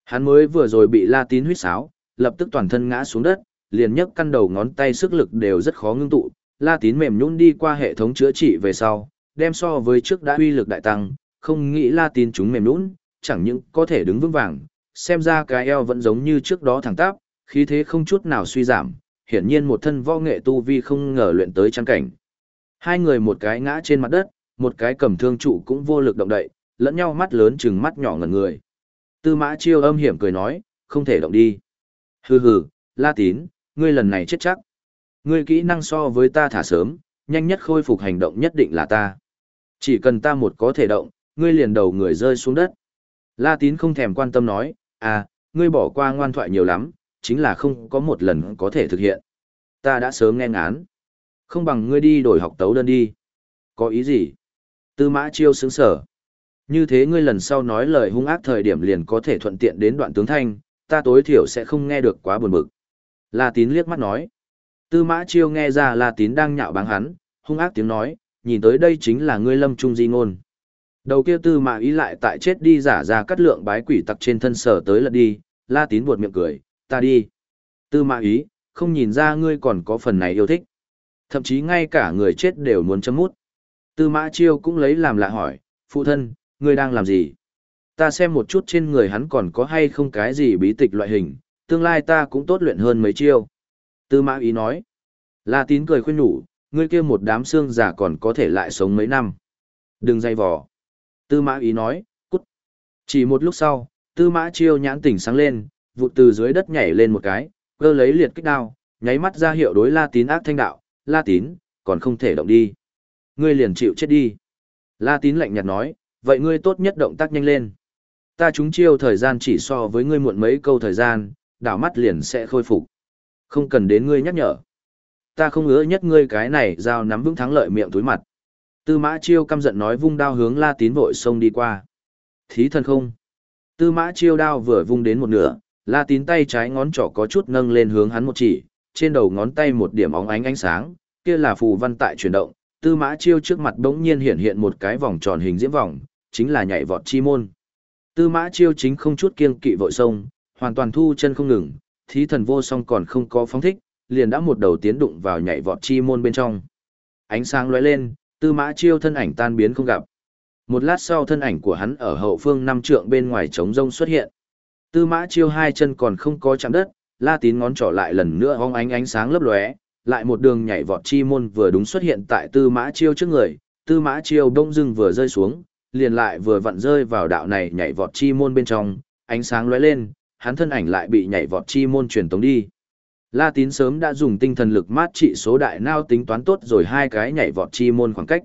Hắn mới vừa rồi bị la tín huyết sáo, lập tức toàn thân ngã xuống đất, liền nhấc căn đầu ngón tay sức lực đều rất khó ngưng tụ, la tín mềm nhũn đi qua hệ thống chữa trị về sau, đem so với trước đã uy lực đại tăng, không nghĩ la tín chúng mềm nhũn, chẳng những có thể đứng vững vàng, xem ra cái eo vẫn giống như trước đó thẳng tắp, khí thế không chút nào suy giảm, hiển nhiên một thân võ nghệ tu vi không ngờ luyện tới trang cảnh. Hai người một cái ngã trên mặt đất, một cái cầm thương trụ cũng vô lực động đậy, lẫn nhau mắt lớn chừng mắt nhỏ ngẩn người. Tư mã chiêu âm hiểm cười nói, không thể động đi. Hừ hừ, la tín, ngươi lần này chết chắc. Ngươi kỹ năng so với ta thả sớm, nhanh nhất khôi phục hành động nhất định là ta. Chỉ cần ta một có thể động, ngươi liền đầu người rơi xuống đất. La tín không thèm quan tâm nói, à, ngươi bỏ qua ngoan thoại nhiều lắm, chính là không có một lần có thể thực hiện. Ta đã sớm nghe ngán. Không bằng ngươi đi đổi học tấu đơn đi. Có ý gì? Tư mã chiêu sướng sở. Như thế ngươi lần sau nói lời hung ác thời điểm liền có thể thuận tiện đến đoạn tướng thanh, ta tối thiểu sẽ không nghe được quá buồn bực. La tín liếc mắt nói. Tư mã chiêu nghe ra La tín đang nhạo báng hắn, hung ác tiếng nói, nhìn tới đây chính là ngươi lâm trung di ngôn. Đầu kia tư mã ý lại tại chết đi giả ra cắt lượng bái quỷ tặc trên thân sở tới lật đi, La tín buột miệng cười, ta đi. Tư mã ý, không nhìn ra ngươi còn có phần này yêu thích. Thậm chí ngay cả người chết đều muốn chấm mút. Tư mã chiêu cũng lấy làm lạ hỏi, phụ thân, ngươi đang làm gì? Ta xem một chút trên người hắn còn có hay không cái gì bí tịch loại hình, tương lai ta cũng tốt luyện hơn mấy chiêu. Tư mã ý nói. La tín cười khuyên nhủ, ngươi kia một đám xương giả còn có thể lại sống mấy năm. Đừng dây vò. Tư mã ý nói, cút. Chỉ một lúc sau, tư mã chiêu nhãn tỉnh sáng lên, vụt từ dưới đất nhảy lên một cái, cơ lấy liệt kích đao, nháy mắt ra hiệu đối la tín ác thanh đạo, la tín, còn không thể động đi. Ngươi liền chịu chết đi. La tín lạnh nhạt nói, vậy ngươi tốt nhất động tác nhanh lên. Ta chúng chiêu thời gian chỉ so với ngươi muộn mấy câu thời gian, đảo mắt liền sẽ khôi phục. Không cần đến ngươi nhắc nhở. Ta không ngứa nhất ngươi cái này giao nắm vững thắng lợi miệng túi mặt. Tư mã chiêu căm giận nói vung đao hướng la tín vội xông đi qua. Thí thần không. Tư mã chiêu đao vừa vung đến một nửa, la tín tay trái ngón trỏ có chút nâng lên hướng hắn một chỉ, trên đầu ngón tay một điểm óng ánh ánh sáng, kia là phù văn tại chuyển động. Tư mã chiêu trước mặt bỗng nhiên hiện hiện một cái vòng tròn hình diễm vòng, chính là nhảy vọt chi môn. Tư mã chiêu chính không chút kiêng kỵ vội sông, hoàn toàn thu chân không ngừng, thí thần vô song còn không có phóng thích, liền đã một đầu tiến đụng vào nhảy vọt chi môn bên trong. Ánh sáng lóe lên, tư mã chiêu thân ảnh tan biến không gặp. Một lát sau thân ảnh của hắn ở hậu phương năm trượng bên ngoài trống rông xuất hiện. Tư mã chiêu hai chân còn không có chạm đất, la tín ngón trỏ lại lần nữa hong ánh ánh sáng lấp lóe, lại một đường nhảy vọt chi môn vừa đúng xuất hiện tại tư mã chiêu trước người, tư mã chiêu đông dưng vừa rơi xuống, liền lại vừa vặn rơi vào đạo này nhảy vọt chi môn bên trong, ánh sáng lóe lên, hắn thân ảnh lại bị nhảy vọt chi môn truyền tống đi. La Tín sớm đã dùng tinh thần lực mát trị số đại nao tính toán tốt rồi hai cái nhảy vọt chi môn khoảng cách.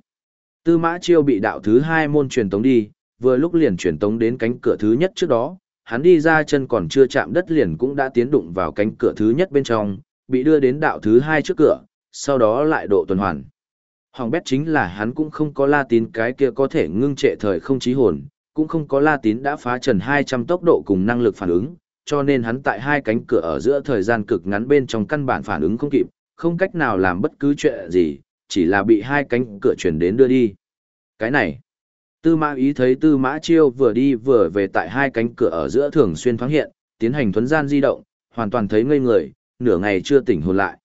Tư Mã Chiêu bị đạo thứ hai môn truyền tống đi, vừa lúc liền truyền tống đến cánh cửa thứ nhất trước đó, hắn đi ra chân còn chưa chạm đất liền cũng đã tiến đụng vào cánh cửa thứ nhất bên trong, bị đưa đến đạo thứ hai trước cửa, sau đó lại độ tuần hoàn. Hoàng bét chính là hắn cũng không có la tín cái kia có thể ngưng trệ thời không trí hồn, cũng không có la tín đã phá trần 200 tốc độ cùng năng lực phản ứng, cho nên hắn tại hai cánh cửa ở giữa thời gian cực ngắn bên trong căn bản phản ứng không kịp, không cách nào làm bất cứ chuyện gì, chỉ là bị hai cánh cửa chuyển đến đưa đi. Cái này, tư mã ý thấy tư mã chiêu vừa đi vừa về tại hai cánh cửa ở giữa thường xuyên thoáng hiện, tiến hành thuấn gian di động, hoàn toàn thấy ngây người, nửa ngày chưa tỉnh hồn lại.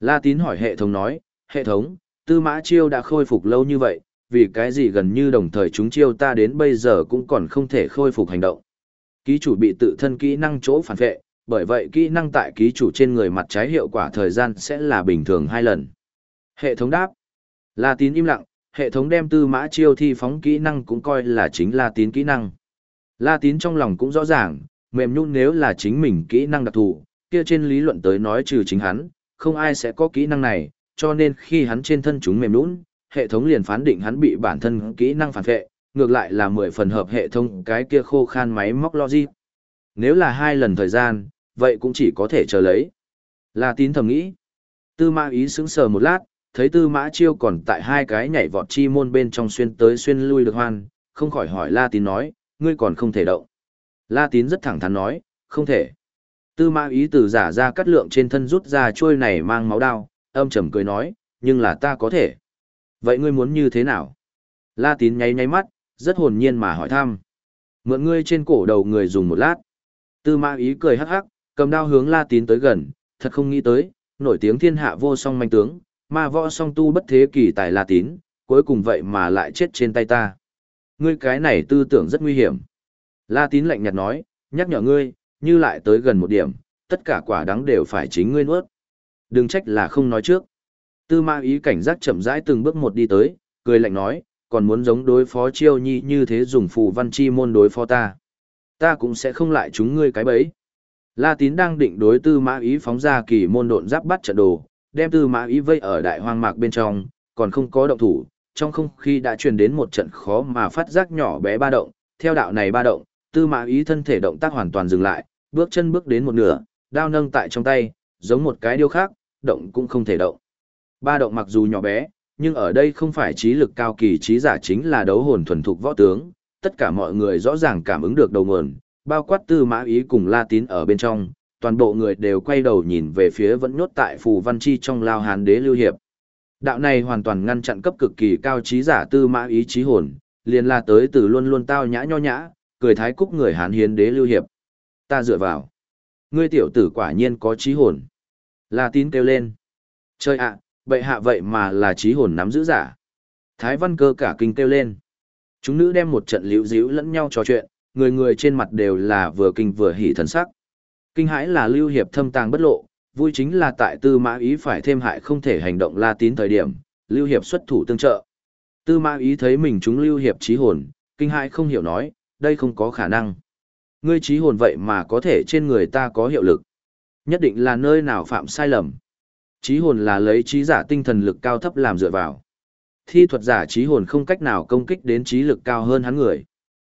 La tín hỏi hệ thống nói, hệ thống, tư mã chiêu đã khôi phục lâu như vậy, vì cái gì gần như đồng thời chúng chiêu ta đến bây giờ cũng còn không thể khôi phục hành động. Ký chủ bị tự thân kỹ năng chỗ phản vệ, bởi vậy kỹ năng tại ký chủ trên người mặt trái hiệu quả thời gian sẽ là bình thường hai lần. Hệ thống đáp. La tín im lặng, hệ thống đem tư mã chiêu thi phóng kỹ năng cũng coi là chính la tín kỹ năng. La tín trong lòng cũng rõ ràng, mềm nhún nếu là chính mình kỹ năng đặc thù, kia trên lý luận tới nói trừ chính hắn, không ai sẽ có kỹ năng này, cho nên khi hắn trên thân chúng mềm lún, hệ thống liền phán định hắn bị bản thân kỹ năng phản vệ, ngược lại là mười phần hợp hệ thống cái kia khô khan máy móc logic. Nếu là hai lần thời gian, vậy cũng chỉ có thể chờ lấy. La tín thầm nghĩ. Tư mã ý sững sờ một lát, thấy tư mã chiêu còn tại hai cái nhảy vọt chi môn bên trong xuyên tới xuyên lui được hoan, không khỏi hỏi La tín nói, ngươi còn không thể động. La tín rất thẳng thắn nói, không thể. Tư mã ý từ giả ra cắt lượng trên thân rút ra trôi này mang máu đao, âm trầm cười nói, nhưng là ta có thể. Vậy ngươi muốn như thế nào? La tín nháy nháy mắt, rất hồn nhiên mà hỏi thăm. Mượn ngươi trên cổ đầu người dùng một lát. Tư mã ý cười hắc hắc, cầm đao hướng la tín tới gần, thật không nghĩ tới, nổi tiếng thiên hạ vô song manh tướng, mà võ song tu bất thế kỳ tài la tín, cuối cùng vậy mà lại chết trên tay ta. Ngươi cái này tư tưởng rất nguy hiểm. La tín lạnh nhạt nói, nhắc nhở ngươi, như lại tới gần một điểm, tất cả quả đắng đều phải chính ngươi nuốt. Đừng trách là không nói trước. Tư ma ý cảnh giác chậm rãi từng bước một đi tới, cười lạnh nói, còn muốn giống đối phó chiêu nhi như thế dùng phù văn chi môn đối phó ta. Ta cũng sẽ không lại chúng ngươi cái bẫy. La tín đang định đối tư mã ý phóng ra kỳ môn độn giáp bắt trận đồ, đem tư mã ý vây ở đại hoang mạc bên trong, còn không có động thủ, trong không khí đã truyền đến một trận khó mà phát giác nhỏ bé ba động, theo đạo này ba động, tư mã ý thân thể động tác hoàn toàn dừng lại, bước chân bước đến một nửa, đao nâng tại trong tay, giống một cái điêu khác, động cũng không thể động. Ba động mặc dù nhỏ bé, nhưng ở đây không phải trí lực cao kỳ trí giả chính là đấu hồn thuần thục võ tướng, tất cả mọi người rõ ràng cảm ứng được đầu nguồn, bao quát tư mã ý cùng la tín ở bên trong, toàn bộ người đều quay đầu nhìn về phía vẫn nhốt tại phù văn chi trong lao hán đế lưu hiệp. Đạo này hoàn toàn ngăn chặn cấp cực kỳ cao trí giả tư mã ý trí hồn, liền là tới từ luôn luôn tao nhã nho nhã, cười thái cúc người hán hiến đế lưu hiệp. Ta dựa vào. Ngươi tiểu tử quả nhiên có trí hồn. La tín kêu lên. Chơi ạ, bệ hạ vậy mà là trí hồn nắm giữ giả. Thái văn cơ cả kinh kêu lên. Chúng nữ đem một trận liễu díu lẫn nhau trò chuyện, người người trên mặt đều là vừa kinh vừa hỉ thần sắc. Kinh hãi là lưu hiệp thâm tàng bất lộ, vui chính là tại tư mã ý phải thêm hại không thể hành động la tín thời điểm, lưu hiệp xuất thủ tương trợ. Tư mã ý thấy mình chúng lưu hiệp trí hồn, kinh hãi không hiểu nói, đây không có khả năng. Ngươi trí hồn vậy mà có thể trên người ta có hiệu lực. Nhất định là nơi nào phạm sai lầm. Trí hồn là lấy trí giả tinh thần lực cao thấp làm dựa vào. Thi thuật giả trí hồn không cách nào công kích đến trí lực cao hơn hắn người.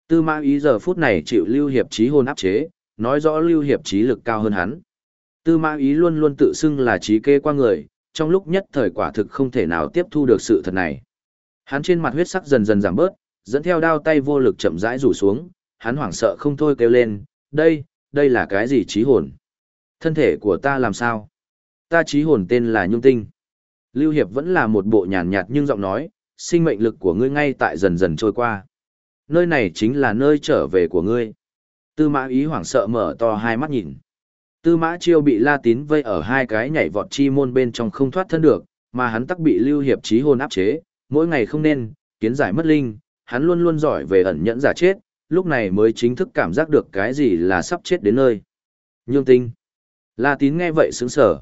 Tư mã ý giờ phút này chịu lưu hiệp trí hồn áp chế, nói rõ lưu hiệp trí lực cao hơn hắn. Tư mã ý luôn luôn tự xưng là trí kê qua người, trong lúc nhất thời quả thực không thể nào tiếp thu được sự thật này. Hắn trên mặt huyết sắc dần dần giảm bớt, dẫn theo đao tay vô lực chậm rãi rủ xuống, hắn hoảng sợ không thôi kêu lên, đây, đây là cái gì trí hồn? Thân thể của ta làm sao? Ta trí hồn tên là Nhung Tinh. Lưu Hiệp vẫn là một bộ nhàn nhạt nhưng giọng nói, sinh mệnh lực của ngươi ngay tại dần dần trôi qua. Nơi này chính là nơi trở về của ngươi. Tư mã ý hoảng sợ mở to hai mắt nhìn. Tư mã chiêu bị la tín vây ở hai cái nhảy vọt chi môn bên trong không thoát thân được, mà hắn tắc bị lưu hiệp trí hồn áp chế, mỗi ngày không nên, kiến giải mất linh, hắn luôn luôn giỏi về ẩn nhẫn giả chết, lúc này mới chính thức cảm giác được cái gì là sắp chết đến nơi. Nhương tinh. La tín nghe vậy sướng sở.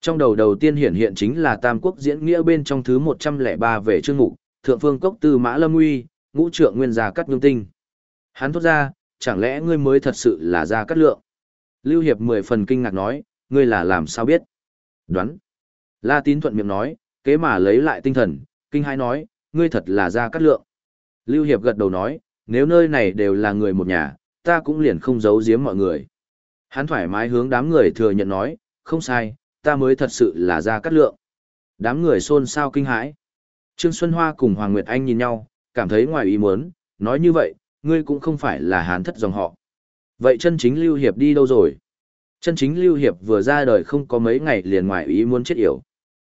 Trong đầu đầu tiên hiện hiện chính là Tam Quốc diễn nghĩa bên trong thứ 103 về chương mục, Thượng Phương Cốc Tư Mã Lâm Uy, ngũ trượng nguyên gia cắt nhung tinh. Hắn thốt ra, chẳng lẽ ngươi mới thật sự là gia cắt lượng? Lưu Hiệp mười phần kinh ngạc nói, ngươi là làm sao biết? Đoán. La Tín thuận miệng nói, kế mà lấy lại tinh thần, kinh hai nói, ngươi thật là gia cắt lượng. Lưu Hiệp gật đầu nói, nếu nơi này đều là người một nhà, ta cũng liền không giấu giếm mọi người. Hắn thoải mái hướng đám người thừa nhận nói, không sai, ta mới thật sự là gia cắt lượng. Đám người xôn xao kinh hãi. Trương Xuân Hoa cùng Hoàng Nguyệt Anh nhìn nhau, cảm thấy ngoài ý muốn, nói như vậy, ngươi cũng không phải là hán thất dòng họ. Vậy chân chính Lưu Hiệp đi đâu rồi? Chân chính Lưu Hiệp vừa ra đời không có mấy ngày liền ngoài ý muốn chết yểu.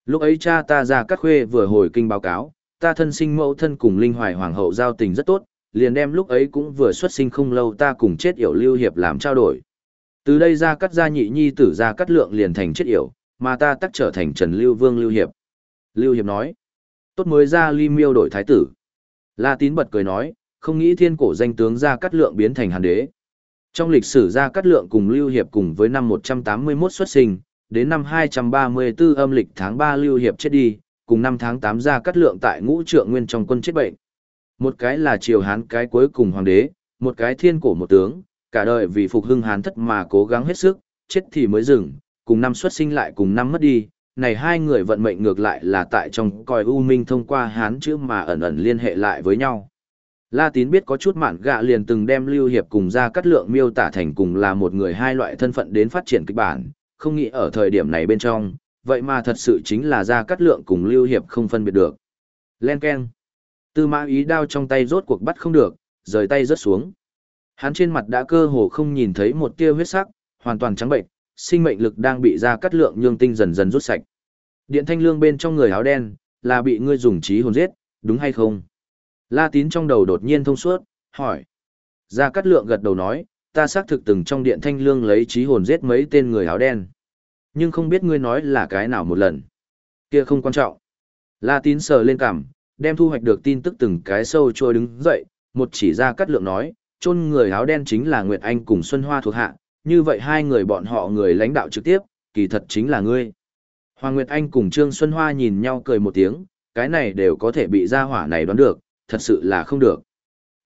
Lúc ấy cha ta ra cắt khuê vừa hồi kinh báo cáo, ta thân sinh mẫu thân cùng Linh Hoài Hoàng hậu giao tình rất tốt, liền đem lúc ấy cũng vừa xuất sinh không lâu ta cùng chết yểu Lưu Hiệp làm trao đổi. Từ đây ra cắt gia nhị nhi tử ra cắt lượng liền thành chết yểu, mà ta tắc trở thành Trần Lưu Vương Lưu Hiệp. Lưu Hiệp nói, tốt mới ra ly miêu đổi thái tử. La tín bật cười nói, không nghĩ thiên cổ danh tướng ra cắt lượng biến thành hàn đế. Trong lịch sử ra cắt lượng cùng Lưu Hiệp cùng với năm 181 xuất sinh, đến năm 234 âm lịch tháng 3 Lưu Hiệp chết đi, cùng năm tháng tám ra cắt lượng tại ngũ trượng nguyên trong quân chết bệnh. Một cái là triều hán cái cuối cùng hoàng đế, một cái thiên cổ một tướng, cả đời vì phục hưng hán thất mà cố gắng hết sức, chết thì mới dừng, cùng năm xuất sinh lại cùng năm mất đi. Này hai người vận mệnh ngược lại là tại trong coi U Minh thông qua hán chữ mà ẩn ẩn liên hệ lại với nhau. La Tín biết có chút mạn gạ liền từng đem Lưu Hiệp cùng ra cắt lượng miêu tả thành cùng là một người hai loại thân phận đến phát triển kịch bản, không nghĩ ở thời điểm này bên trong, vậy mà thật sự chính là ra cắt lượng cùng Lưu Hiệp không phân biệt được. Len Ken. Tư mã ý đao trong tay rốt cuộc bắt không được, rời tay rớt xuống. Hắn trên mặt đã cơ hồ không nhìn thấy một tia huyết sắc, hoàn toàn trắng bệnh, sinh mệnh lực đang bị ra cắt lượng nhương tinh dần dần rút sạch. Điện thanh lương bên trong người áo đen, là bị ngươi dùng trí hồn giết, đúng hay không? La tín trong đầu đột nhiên thông suốt, hỏi. Gia Cát Lượng gật đầu nói, ta xác thực từng trong điện thanh lương lấy trí hồn giết mấy tên người áo đen. Nhưng không biết ngươi nói là cái nào một lần. Kia không quan trọng. La tín sờ lên cằm, đem thu hoạch được tin tức từng cái sâu trôi đứng dậy, một chỉ ra Cát Lượng nói, chôn người áo đen chính là Nguyệt Anh cùng Xuân Hoa thuộc hạ, như vậy hai người bọn họ người lãnh đạo trực tiếp, kỳ thật chính là ngươi. Hoàng Nguyệt Anh cùng Trương Xuân Hoa nhìn nhau cười một tiếng, cái này đều có thể bị gia hỏa này đoán được, thật sự là không được.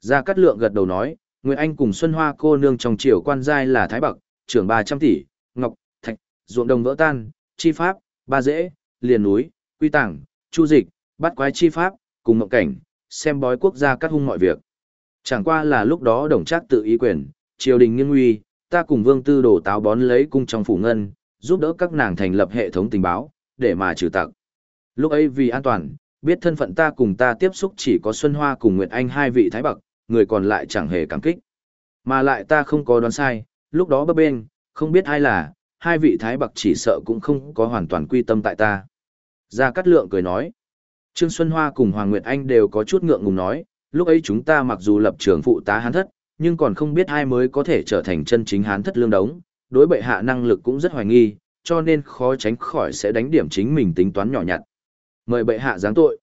Gia Cát Lượng gật đầu nói, Nguyệt Anh cùng Xuân Hoa cô nương trong triều quan giai là Thái Bậc, trưởng 300 tỷ, ngọc, ruộng đồng vỡ tan, chi pháp, ba dễ, liền núi, quy tảng, chu dịch, bắt quái chi pháp, cùng mộng cảnh, xem bói quốc gia cắt hung mọi việc. Chẳng qua là lúc đó đồng trác tự ý quyền, triều đình nghiêng nguy, ta cùng vương tư đổ táo bón lấy cung trong phủ ngân, giúp đỡ các nàng thành lập hệ thống tình báo, để mà trừ tặc. Lúc ấy vì an toàn, biết thân phận ta cùng ta tiếp xúc chỉ có Xuân Hoa cùng Nguyệt Anh hai vị thái bậc, người còn lại chẳng hề cảm kích. Mà lại ta không có đoán sai, lúc đó bấp bên, không biết ai là, hai vị thái bạc chỉ sợ cũng không có hoàn toàn quy tâm tại ta. Gia Cát Lượng cười nói, Trương Xuân Hoa cùng Hoàng Nguyệt Anh đều có chút ngượng ngùng nói, lúc ấy chúng ta mặc dù lập trường phụ tá hán thất, nhưng còn không biết ai mới có thể trở thành chân chính hán thất lương đống, đối bệ hạ năng lực cũng rất hoài nghi, cho nên khó tránh khỏi sẽ đánh điểm chính mình tính toán nhỏ nhặt. Mời bệ hạ giáng tội.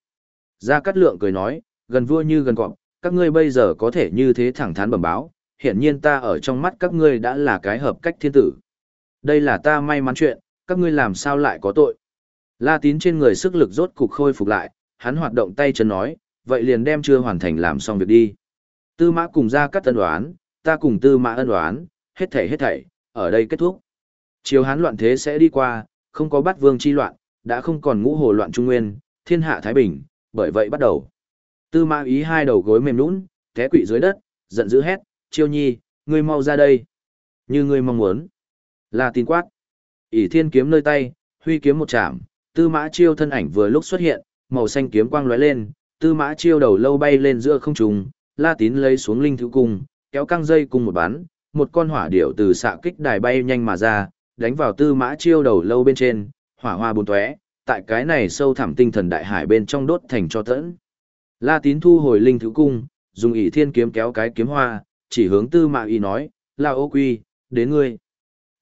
Gia Cát Lượng cười nói, gần vua như gần cọp, các ngươi bây giờ có thể như thế thẳng thắn bẩm báo, hiện nhiên ta ở trong mắt các ngươi đã là cái hợp cách thiên tử. Đây là ta may mắn chuyện, các ngươi làm sao lại có tội. La tín trên người sức lực rốt cục khôi phục lại, hắn hoạt động tay chân nói, vậy liền đem chưa hoàn thành làm xong việc đi. Tư mã cùng ra cắt ân đoán, ta cùng tư mã ân đoán, hết thảy hết thảy, ở đây kết thúc. Chiều hán loạn thế sẽ đi qua, không có bắt vương chi loạn, đã không còn ngũ hồ loạn trung nguyên, thiên hạ thái bình, bởi vậy bắt đầu. Tư mã ý hai đầu gối mềm nũng, té quỵ dưới đất, giận dữ hét, chiêu nhi, ngươi mau ra đây. Như ngươi mong muốn. Là tin quát. ỷ thiên kiếm nơi tay, huy kiếm một chạm, tư mã chiêu thân ảnh vừa lúc xuất hiện, màu xanh kiếm quang lóe lên, tư mã chiêu đầu lâu bay lên giữa không trung, la tín lấy xuống linh thứ cung, kéo căng dây cùng một bắn, một con hỏa điểu từ xạ kích đài bay nhanh mà ra, đánh vào tư mã chiêu đầu lâu bên trên, hỏa hoa bốn tóe, tại cái này sâu thẳm tinh thần đại hải bên trong đốt thành cho tẫn. La tín thu hồi linh thứ cung, dùng ỷ thiên kiếm kéo cái kiếm hoa, chỉ hướng tư mã y nói, la ô quy, đến ngươi.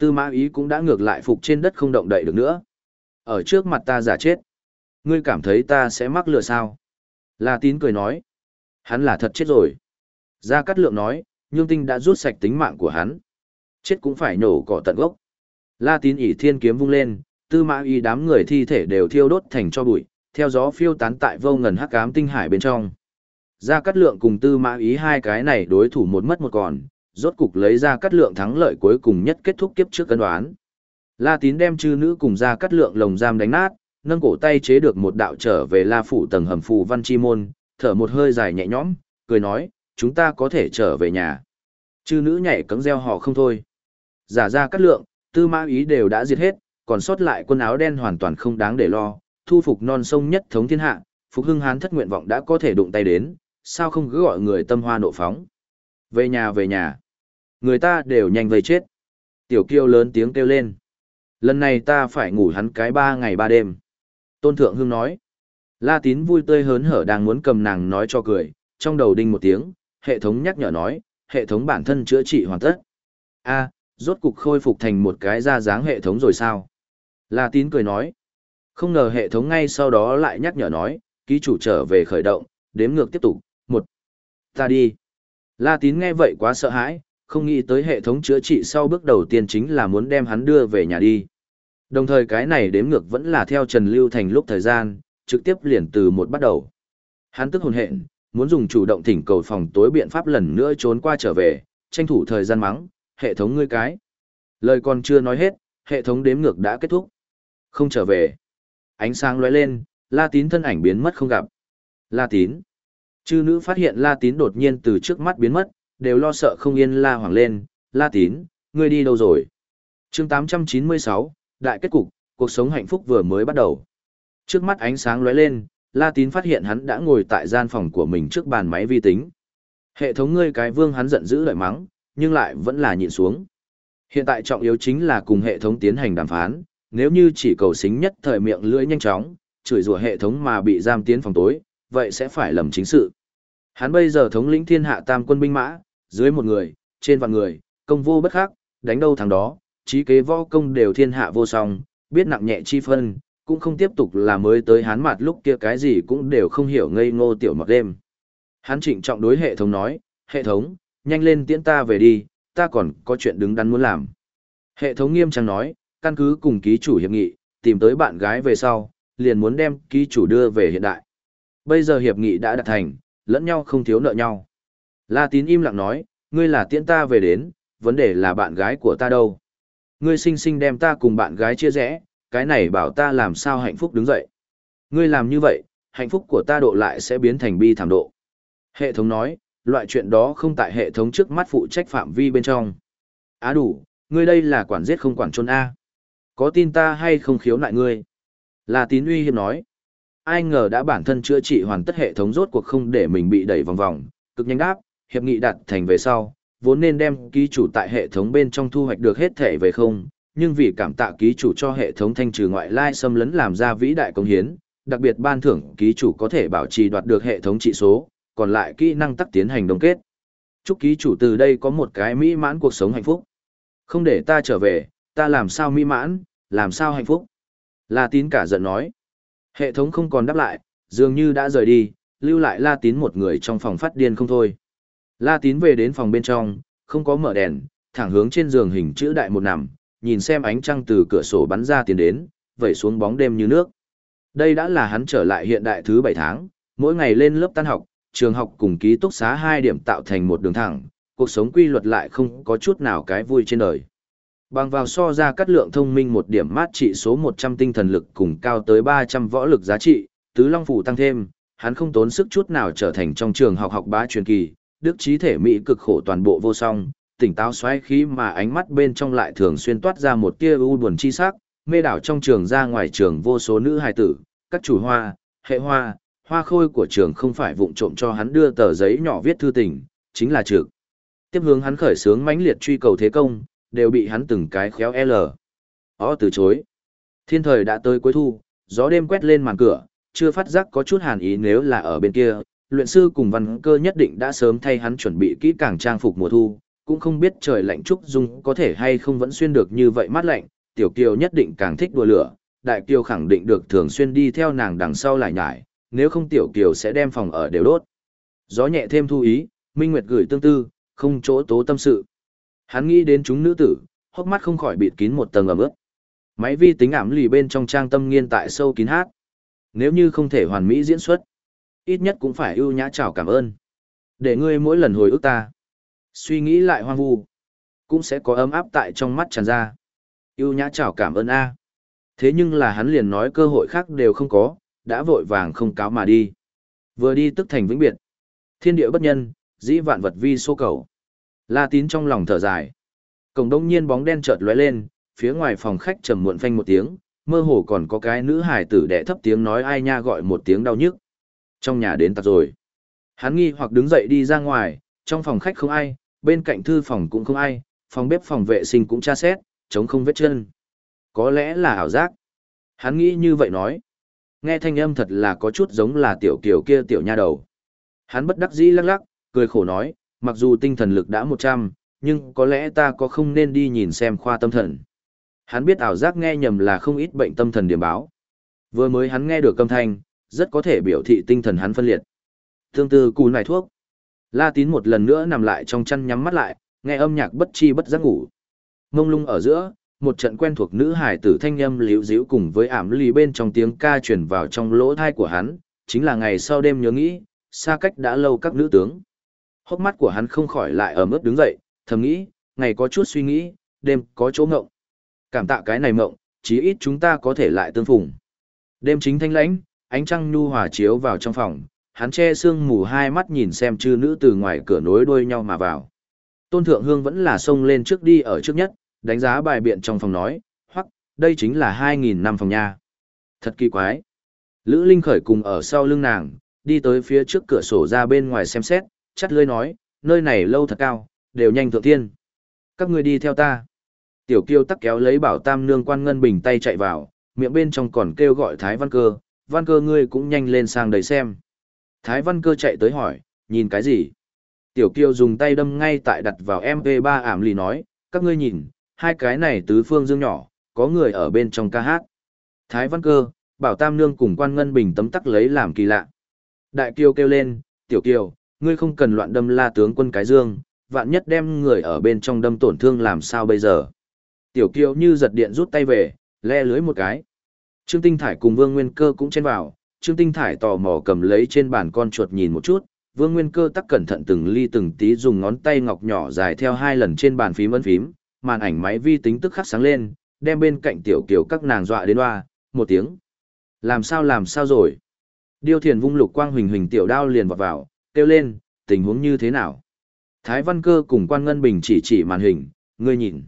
Tư mã ý cũng đã ngược lại phục trên đất không động đậy được nữa. Ở trước mặt ta giả chết. Ngươi cảm thấy ta sẽ mắc lừa sao? La tín cười nói. Hắn là thật chết rồi. Gia Cát Lượng nói, Nhương Tinh đã rút sạch tính mạng của hắn. Chết cũng phải nổ cỏ tận gốc. La tín ỉ thiên kiếm vung lên, tư mã y đám người thi thể đều thiêu đốt thành cho bụi, theo gió phiêu tán tại vô ngần hắc ám tinh hải bên trong. Gia Cát Lượng cùng tư mã ý hai cái này đối thủ một mất một còn, rốt cục lấy ra Cát Lượng thắng lợi cuối cùng nhất kết thúc kiếp trước cân đoán. La tín đem chư nữ cùng ra Cát Lượng lồng giam đánh nát, nâng cổ tay chế được một đạo trở về La phủ tầng hầm phù văn chi môn, thở một hơi dài nhẹ nhõm, cười nói, chúng ta có thể trở về nhà. Chư nữ nhảy cấm reo họ không thôi. Giả ra cắt lượng, tư mã ý đều đã diệt hết, còn sót lại quân áo đen hoàn toàn không đáng để lo, thu phục non sông nhất thống thiên hạ, phục hưng hán thất nguyện vọng đã có thể đụng tay đến, sao không cứ gọi người tâm hoa nộ phóng. Về nhà về nhà. Người ta đều nhanh vây chết. Tiểu kiêu lớn tiếng kêu lên. Lần này ta phải ngủ hắn cái ba ngày ba đêm. Tôn Thượng hưng nói. La tín vui tươi hớn hở đang muốn cầm nàng nói cho cười, trong đầu đinh một tiếng, hệ thống nhắc nhở nói, hệ thống bản thân chữa trị hoàn tất. A, rốt cục khôi phục thành một cái ra dáng hệ thống rồi sao? La tín cười nói. Không ngờ hệ thống ngay sau đó lại nhắc nhở nói, ký chủ trở về khởi động, đếm ngược tiếp tục, một. Ta đi. La tín nghe vậy quá sợ hãi, không nghĩ tới hệ thống chữa trị sau bước đầu tiên chính là muốn đem hắn đưa về nhà đi. Đồng thời cái này đếm ngược vẫn là theo Trần Lưu Thành lúc thời gian, trực tiếp liền từ một bắt đầu. Hắn tức hồn hện, muốn dùng chủ động thỉnh cầu phòng tối biện pháp lần nữa trốn qua trở về, tranh thủ thời gian mắng, hệ thống ngươi cái. Lời còn chưa nói hết, hệ thống đếm ngược đã kết thúc. Không trở về. Ánh sáng lóe lên, La Tín thân ảnh biến mất không gặp. La Tín. Chư nữ phát hiện La Tín đột nhiên từ trước mắt biến mất, đều lo sợ không yên la hoàng lên, La Tín, ngươi đi đâu rồi? chương 896, Đại kết cục, cuộc sống hạnh phúc vừa mới bắt đầu. Trước mắt ánh sáng lóe lên, La Tín phát hiện hắn đã ngồi tại gian phòng của mình trước bàn máy vi tính. Hệ thống ngươi cái vương hắn giận dữ lợi mắng, nhưng lại vẫn là nhịn xuống. Hiện tại trọng yếu chính là cùng hệ thống tiến hành đàm phán, nếu như chỉ cầu xính nhất thời miệng lưỡi nhanh chóng, chửi rủa hệ thống mà bị giam tiến phòng tối, vậy sẽ phải lầm chính sự. Hắn bây giờ thống lĩnh thiên hạ tam quân binh mã, dưới một người, trên vạn người, công vô bất khắc, đánh đâu thằng đó, trí kế võ công đều thiên hạ vô song, biết nặng nhẹ chi phân, cũng không tiếp tục là mới tới hắn mặt lúc kia cái gì cũng đều không hiểu ngây ngô tiểu mặc đêm. Hắn trịnh trọng đối hệ thống nói, hệ thống, nhanh lên tiễn ta về đi, ta còn có chuyện đứng đắn muốn làm. Hệ thống nghiêm trang nói, căn cứ cùng ký chủ hiệp nghị, tìm tới bạn gái về sau, liền muốn đem ký chủ đưa về hiện đại. Bây giờ hiệp nghị đã đạt thành, lẫn nhau không thiếu nợ nhau. La tín im lặng nói, ngươi là tiễn ta về đến, vấn đề là bạn gái của ta đâu. Ngươi sinh sinh đem ta cùng bạn gái chia rẽ, cái này bảo ta làm sao hạnh phúc đứng dậy. Ngươi làm như vậy, hạnh phúc của ta độ lại sẽ biến thành bi thảm độ. Hệ thống nói, loại chuyện đó không tại hệ thống trước mắt phụ trách phạm vi bên trong. Á đủ, ngươi đây là quản giết không quản trôn A. Có tin ta hay không khiếu nại ngươi? Là tín uy hiếp nói. Ai ngờ đã bản thân chữa trị hoàn tất hệ thống rốt cuộc không để mình bị đẩy vòng vòng, cực nhanh đáp, hiệp nghị đặt thành về sau, vốn nên đem ký chủ tại hệ thống bên trong thu hoạch được hết thể về không, nhưng vì cảm tạ ký chủ cho hệ thống thanh trừ ngoại lai xâm lấn làm ra vĩ đại công hiến, đặc biệt ban thưởng ký chủ có thể bảo trì đoạt được hệ thống trị số, còn lại kỹ năng tắc tiến hành đồng kết. Chúc ký chủ từ đây có một cái mỹ mãn cuộc sống hạnh phúc. Không để ta trở về, ta làm sao mỹ mãn, làm sao hạnh phúc. La tín cả giận nói. Hệ thống không còn đáp lại, dường như đã rời đi, lưu lại La tín một người trong phòng phát điên không thôi. La tín về đến phòng bên trong, không có mở đèn, thẳng hướng trên giường hình chữ đại một nằm, nhìn xem ánh trăng từ cửa sổ bắn ra tiền đến, vẩy xuống bóng đêm như nước. Đây đã là hắn trở lại hiện đại thứ 7 tháng, mỗi ngày lên lớp tan học, trường học cùng ký túc xá hai điểm tạo thành một đường thẳng, cuộc sống quy luật lại không có chút nào cái vui trên đời. Bằng vào so ra cắt lượng thông minh một điểm mát trị số 100 tinh thần lực cùng cao tới 300 võ lực giá trị, tứ long phủ tăng thêm, hắn không tốn sức chút nào trở thành trong trường học học bá truyền kỳ, đức trí thể mỹ cực khổ toàn bộ vô song, tỉnh táo xoáy khí mà ánh mắt bên trong lại thường xuyên toát ra một tia u buồn chi sắc, mê đảo trong trường ra ngoài trường vô số nữ hài tử, các chủ hoa, hệ hoa, hoa khôi của trường không phải vụng trộm cho hắn đưa tờ giấy nhỏ viết thư tình, chính là trực. Tiếp hướng hắn khởi sướng mãnh liệt truy cầu thế công, đều bị hắn từng cái khéo L. Ó từ chối. Thiên thời đã tới cuối thu, gió đêm quét lên màn cửa, chưa phát giác có chút hàn ý nếu là ở bên kia, luyện sư cùng văn cơ nhất định đã sớm thay hắn chuẩn bị kỹ càng trang phục mùa thu, cũng không biết trời lạnh trúc dung có thể hay không vẫn xuyên được như vậy mát lạnh, tiểu kiều nhất định càng thích đùa lửa, đại kiều khẳng định được thường xuyên đi theo nàng đằng sau lại nhải, nếu không tiểu kiều sẽ đem phòng ở đều đốt. Gió nhẹ thêm thu ý, Minh Nguyệt gửi tương tư, không chỗ tố tâm sự. Hắn nghĩ đến chúng nữ tử, hốc mắt không khỏi bịt kín một tầng ẩm ướt. Máy vi tính ảm lì bên trong trang tâm nghiên tại sâu kín hát. Nếu như không thể hoàn mỹ diễn xuất, ít nhất cũng phải ưu nhã chào cảm ơn. Để ngươi mỗi lần hồi ức ta, suy nghĩ lại hoang vu, cũng sẽ có ấm áp tại trong mắt tràn ra. Ưu nhã chào cảm ơn a. Thế nhưng là hắn liền nói cơ hội khác đều không có, đã vội vàng không cáo mà đi. Vừa đi tức thành vĩnh biệt. Thiên địa bất nhân, dĩ vạn vật vi số cầu. La tín trong lòng thở dài. Cổng đông nhiên bóng đen chợt lóe lên, phía ngoài phòng khách trầm muộn phanh một tiếng, mơ hồ còn có cái nữ hải tử đẻ thấp tiếng nói ai nha gọi một tiếng đau nhức. Trong nhà đến tặc rồi. Hắn nghi hoặc đứng dậy đi ra ngoài, trong phòng khách không ai, bên cạnh thư phòng cũng không ai, phòng bếp phòng vệ sinh cũng tra xét, chống không vết chân. Có lẽ là ảo giác. Hắn nghĩ như vậy nói. Nghe thanh âm thật là có chút giống là tiểu kiều kia tiểu nha đầu. Hắn bất đắc dĩ lắc lắc, cười khổ nói, mặc dù tinh thần lực đã 100, nhưng có lẽ ta có không nên đi nhìn xem khoa tâm thần. Hắn biết ảo giác nghe nhầm là không ít bệnh tâm thần điểm báo. Vừa mới hắn nghe được âm thanh, rất có thể biểu thị tinh thần hắn phân liệt. Tương tư cù này thuốc. La tín một lần nữa nằm lại trong chăn nhắm mắt lại, nghe âm nhạc bất chi bất giác ngủ. Mông lung ở giữa, một trận quen thuộc nữ hải tử thanh âm liễu díu cùng với ảm lì bên trong tiếng ca truyền vào trong lỗ thai của hắn, chính là ngày sau đêm nhớ nghĩ, xa cách đã lâu các nữ tướng. Hốc mắt của hắn không khỏi lại ở mức đứng dậy, thầm nghĩ, ngày có chút suy nghĩ, đêm có chỗ ngộng. Cảm tạ cái này mộng, chí ít chúng ta có thể lại tương phùng. Đêm chính thanh lãnh, ánh trăng nhu hòa chiếu vào trong phòng, hắn che sương mù hai mắt nhìn xem chư nữ từ ngoài cửa nối đuôi nhau mà vào. Tôn Thượng Hương vẫn là xông lên trước đi ở trước nhất, đánh giá bài biện trong phòng nói, hoặc, đây chính là 2.000 năm phòng nha. Thật kỳ quái. Lữ Linh khởi cùng ở sau lưng nàng, đi tới phía trước cửa sổ ra bên ngoài xem xét, chắt lưới nói, nơi này lâu thật cao, đều nhanh thượng thiên. Các ngươi đi theo ta. Tiểu kiêu tắc kéo lấy bảo tam nương quan ngân bình tay chạy vào, miệng bên trong còn kêu gọi Thái Văn Cơ, Văn Cơ ngươi cũng nhanh lên sang đấy xem. Thái Văn Cơ chạy tới hỏi, nhìn cái gì? Tiểu kiêu dùng tay đâm ngay tại đặt vào MP3 ảm lì nói, các ngươi nhìn, hai cái này tứ phương dương nhỏ, có người ở bên trong ca hát. Thái Văn Cơ, bảo tam nương cùng quan ngân bình tấm tắc lấy làm kỳ lạ. Đại kiêu kêu lên, tiểu kiều, ngươi không cần loạn đâm la tướng quân cái dương, vạn nhất đem người ở bên trong đâm tổn thương làm sao bây giờ. Tiểu kiều như giật điện rút tay về, le lưới một cái. Trương Tinh Thải cùng Vương Nguyên Cơ cũng chen vào, Trương Tinh Thải tò mò cầm lấy trên bàn con chuột nhìn một chút, Vương Nguyên Cơ tắc cẩn thận từng ly từng tí dùng ngón tay ngọc nhỏ dài theo hai lần trên bàn phím ấn phím, màn ảnh máy vi tính tức khắc sáng lên, đem bên cạnh tiểu kiều các nàng dọa đến hoa, một tiếng. Làm sao làm sao rồi? Điêu thiền vung lục quang huỳnh huỳnh tiểu đao liền vọt vào, kêu lên, tình huống như thế nào? Thái Văn Cơ cùng Quan Ngân Bình chỉ chỉ màn hình, ngươi nhìn.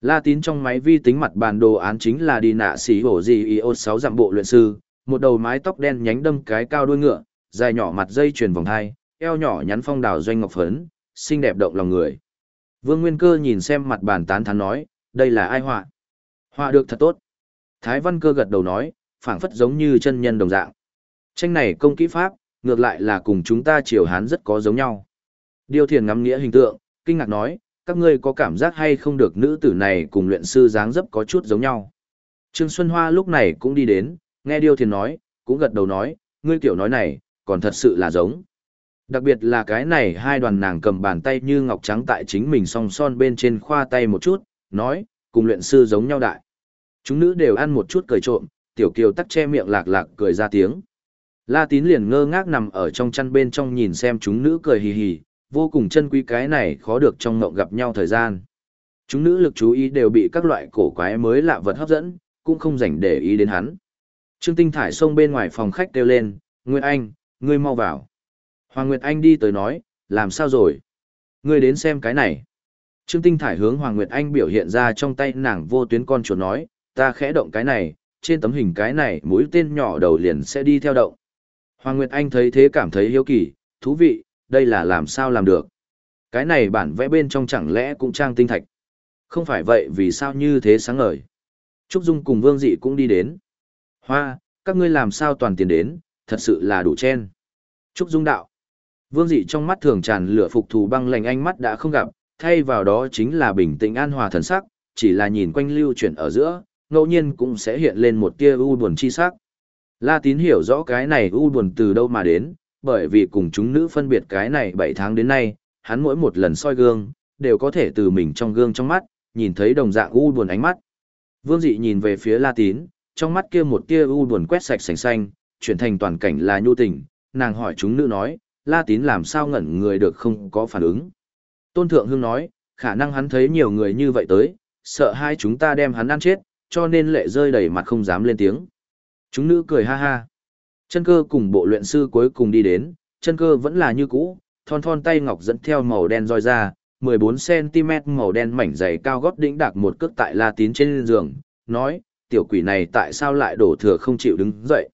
La tín trong máy vi tính mặt bàn đồ án chính là đi nạ xí hổ gì y ô 6 dặm bộ luyện sư, một đầu mái tóc đen nhánh đâm cái cao đuôi ngựa, dài nhỏ mặt dây chuyền vòng hai, eo nhỏ nhắn phong đào doanh ngọc phấn, xinh đẹp động lòng người. Vương Nguyên Cơ nhìn xem mặt bàn tán thán nói, đây là ai họa? Họa được thật tốt. Thái Văn Cơ gật đầu nói, phảng phất giống như chân nhân đồng dạng. Tranh này công kỹ pháp, ngược lại là cùng chúng ta triều hán rất có giống nhau. Điêu thiền ngắm nghĩa hình tượng, kinh ngạc nói, các ngươi có cảm giác hay không được nữ tử này cùng luyện sư dáng dấp có chút giống nhau. Trương Xuân Hoa lúc này cũng đi đến, nghe Điêu thiền nói, cũng gật đầu nói, ngươi kiểu nói này, còn thật sự là giống. Đặc biệt là cái này hai đoàn nàng cầm bàn tay như ngọc trắng tại chính mình song son bên trên khoa tay một chút, nói, cùng luyện sư giống nhau đại. Chúng nữ đều ăn một chút cười trộm, tiểu kiều tắc che miệng lạc lạc cười ra tiếng. La tín liền ngơ ngác nằm ở trong chăn bên trong nhìn xem chúng nữ cười hì hì, vô cùng chân quý cái này khó được trong ngộng gặp nhau thời gian. Chúng nữ lực chú ý đều bị các loại cổ quái mới lạ vật hấp dẫn, cũng không dành để ý đến hắn. Trương Tinh Thải xông bên ngoài phòng khách kêu lên, Nguyệt Anh, ngươi mau vào. Hoàng Nguyệt Anh đi tới nói, làm sao rồi? Ngươi đến xem cái này. Trương Tinh Thải hướng Hoàng Nguyệt Anh biểu hiện ra trong tay nàng vô tuyến con chuột nói, ta khẽ động cái này, trên tấm hình cái này mũi tên nhỏ đầu liền sẽ đi theo động. Hoàng Nguyệt Anh thấy thế cảm thấy hiếu kỳ, thú vị, đây là làm sao làm được. Cái này bản vẽ bên trong chẳng lẽ cũng trang tinh thạch. Không phải vậy vì sao như thế sáng ngời. Trúc Dung cùng Vương Dị cũng đi đến. Hoa, các ngươi làm sao toàn tiền đến, thật sự là đủ chen. Trúc Dung đạo. Vương Dị trong mắt thường tràn lửa phục thù băng lạnh ánh mắt đã không gặp, thay vào đó chính là bình tĩnh an hòa thần sắc, chỉ là nhìn quanh lưu chuyển ở giữa, ngẫu nhiên cũng sẽ hiện lên một tia u buồn chi sắc. La Tín hiểu rõ cái này u buồn từ đâu mà đến, bởi vì cùng chúng nữ phân biệt cái này 7 tháng đến nay, hắn mỗi một lần soi gương, đều có thể từ mình trong gương trong mắt, nhìn thấy đồng dạng u buồn ánh mắt. Vương Dị nhìn về phía La Tín, trong mắt kia một tia u buồn quét sạch sành xanh, chuyển thành toàn cảnh là nhu tình, nàng hỏi chúng nữ nói, La Tín làm sao ngẩn người được không có phản ứng. Tôn Thượng Hương nói, khả năng hắn thấy nhiều người như vậy tới, sợ hai chúng ta đem hắn ăn chết, cho nên lệ rơi đầy mặt không dám lên tiếng. Chúng nữ cười ha ha. Chân cơ cùng bộ luyện sư cuối cùng đi đến, chân cơ vẫn là như cũ, thon thon tay ngọc dẫn theo màu đen roi ra, 14cm màu đen mảnh dày cao gót đĩnh đạc một cước tại la tín trên giường, nói, tiểu quỷ này tại sao lại đổ thừa không chịu đứng dậy.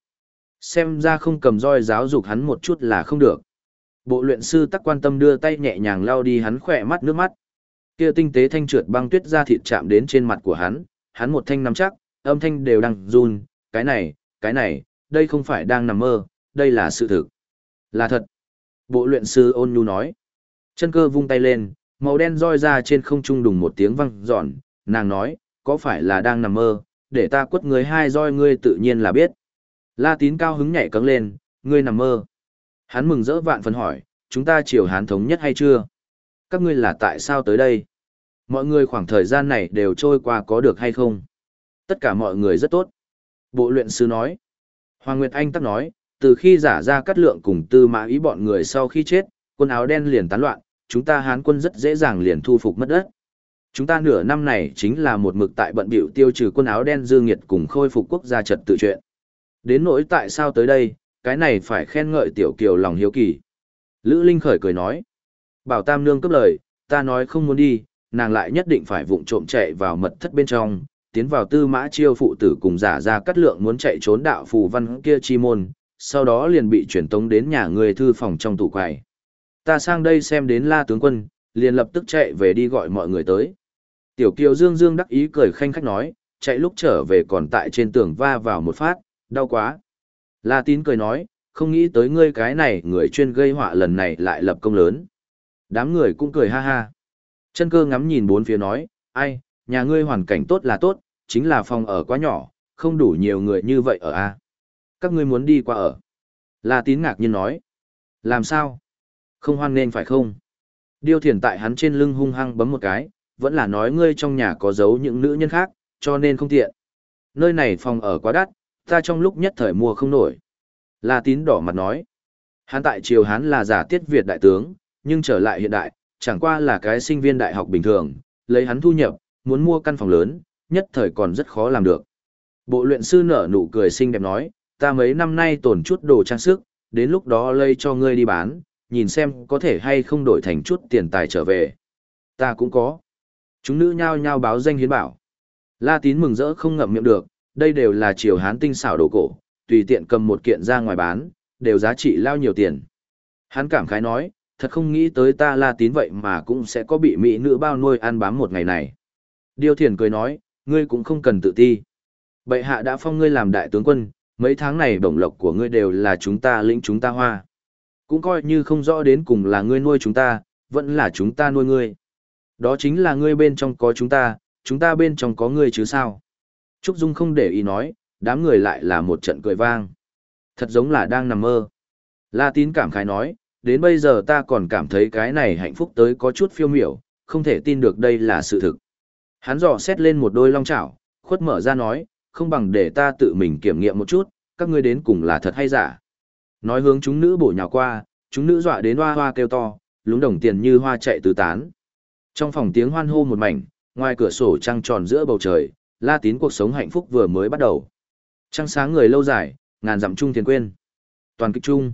Xem ra không cầm roi giáo dục hắn một chút là không được. Bộ luyện sư tắc quan tâm đưa tay nhẹ nhàng lau đi hắn khỏe mắt nước mắt. Kia tinh tế thanh trượt băng tuyết ra thịt chạm đến trên mặt của hắn, hắn một thanh nắm chắc, âm thanh đều đang run, cái này, cái này, đây không phải đang nằm mơ, đây là sự thực. Là thật. Bộ luyện sư ôn nhu nói. Chân cơ vung tay lên, màu đen roi ra trên không trung đùng một tiếng vang giòn, nàng nói, có phải là đang nằm mơ, để ta quất người hai roi ngươi tự nhiên là biết. La tín cao hứng nhảy cấng lên, ngươi nằm mơ. Hắn mừng rỡ vạn phần hỏi, chúng ta chiều hán thống nhất hay chưa? Các ngươi là tại sao tới đây? Mọi người khoảng thời gian này đều trôi qua có được hay không? Tất cả mọi người rất tốt. Bộ luyện sư nói. Hoàng Nguyệt Anh tắc nói, từ khi giả ra cắt lượng cùng tư mã ý bọn người sau khi chết, quân áo đen liền tán loạn, chúng ta hán quân rất dễ dàng liền thu phục mất đất. Chúng ta nửa năm này chính là một mực tại bận biểu tiêu trừ quân áo đen dư nghiệt cùng khôi phục quốc gia trật tự chuyện. Đến nỗi tại sao tới đây, cái này phải khen ngợi tiểu kiều lòng hiếu kỳ. Lữ Linh khởi cười nói. Bảo Tam Nương cấp lời, ta nói không muốn đi, nàng lại nhất định phải vụng trộm chạy vào mật thất bên trong, tiến vào tư mã chiêu phụ tử cùng giả ra cắt lượng muốn chạy trốn đạo phù văn kia chi môn, sau đó liền bị chuyển tống đến nhà người thư phòng trong tủ quầy. Ta sang đây xem đến la tướng quân, liền lập tức chạy về đi gọi mọi người tới. Tiểu kiều dương dương đắc ý cười khanh khách nói, chạy lúc trở về còn tại trên tường va vào một phát, đau quá. La tín cười nói, không nghĩ tới ngươi cái này người chuyên gây họa lần này lại lập công lớn. Đám người cũng cười ha ha. Chân cơ ngắm nhìn bốn phía nói, ai, nhà ngươi hoàn cảnh tốt là tốt, chính là phòng ở quá nhỏ, không đủ nhiều người như vậy ở a. Các ngươi muốn đi qua ở. La tín ngạc nhiên nói. Làm sao? Không hoan nên phải không? Điêu thiền tại hắn trên lưng hung hăng bấm một cái, vẫn là nói ngươi trong nhà có giấu những nữ nhân khác, cho nên không tiện. Nơi này phòng ở quá đắt, ta trong lúc nhất thời mua không nổi. La tín đỏ mặt nói. Hắn tại triều hắn là giả tiết Việt đại tướng, nhưng trở lại hiện đại, chẳng qua là cái sinh viên đại học bình thường, lấy hắn thu nhập, muốn mua căn phòng lớn, nhất thời còn rất khó làm được. Bộ luyện sư nở nụ cười xinh đẹp nói, ta mấy năm nay tổn chút đồ trang sức, đến lúc đó lây cho ngươi đi bán, nhìn xem có thể hay không đổi thành chút tiền tài trở về. Ta cũng có. Chúng nữ nhao nhao báo danh hiến bảo. La tín mừng rỡ không ngậm miệng được, đây đều là triều hán tinh xảo đồ cổ, tùy tiện cầm một kiện ra ngoài bán, đều giá trị lao nhiều tiền. Hắn cảm khái nói, thật không nghĩ tới ta la tín vậy mà cũng sẽ có bị mỹ nữ bao nuôi ăn bám một ngày này. Điêu thiền cười nói, ngươi cũng không cần tự ti. Bệ hạ đã phong ngươi làm đại tướng quân, mấy tháng này bổng lộc của ngươi đều là chúng ta lĩnh chúng ta hoa. Cũng coi như không rõ đến cùng là ngươi nuôi chúng ta, vẫn là chúng ta nuôi ngươi. Đó chính là ngươi bên trong có chúng ta, chúng ta bên trong có ngươi chứ sao. Trúc Dung không để ý nói, đám người lại là một trận cười vang. Thật giống là đang nằm mơ. La tín cảm khái nói, đến bây giờ ta còn cảm thấy cái này hạnh phúc tới có chút phiêu miểu, không thể tin được đây là sự thực. Hắn dò xét lên một đôi long chảo, khuất mở ra nói, không bằng để ta tự mình kiểm nghiệm một chút, các ngươi đến cùng là thật hay giả. Nói hướng chúng nữ bổ nhào qua, chúng nữ dọa đến hoa hoa kêu to, lúng đồng tiền như hoa chạy tứ tán. Trong phòng tiếng hoan hô một mảnh, ngoài cửa sổ trăng tròn giữa bầu trời, la tín cuộc sống hạnh phúc vừa mới bắt đầu. Trăng sáng người lâu dài, ngàn dặm chung tiền quên. Toàn kích chung.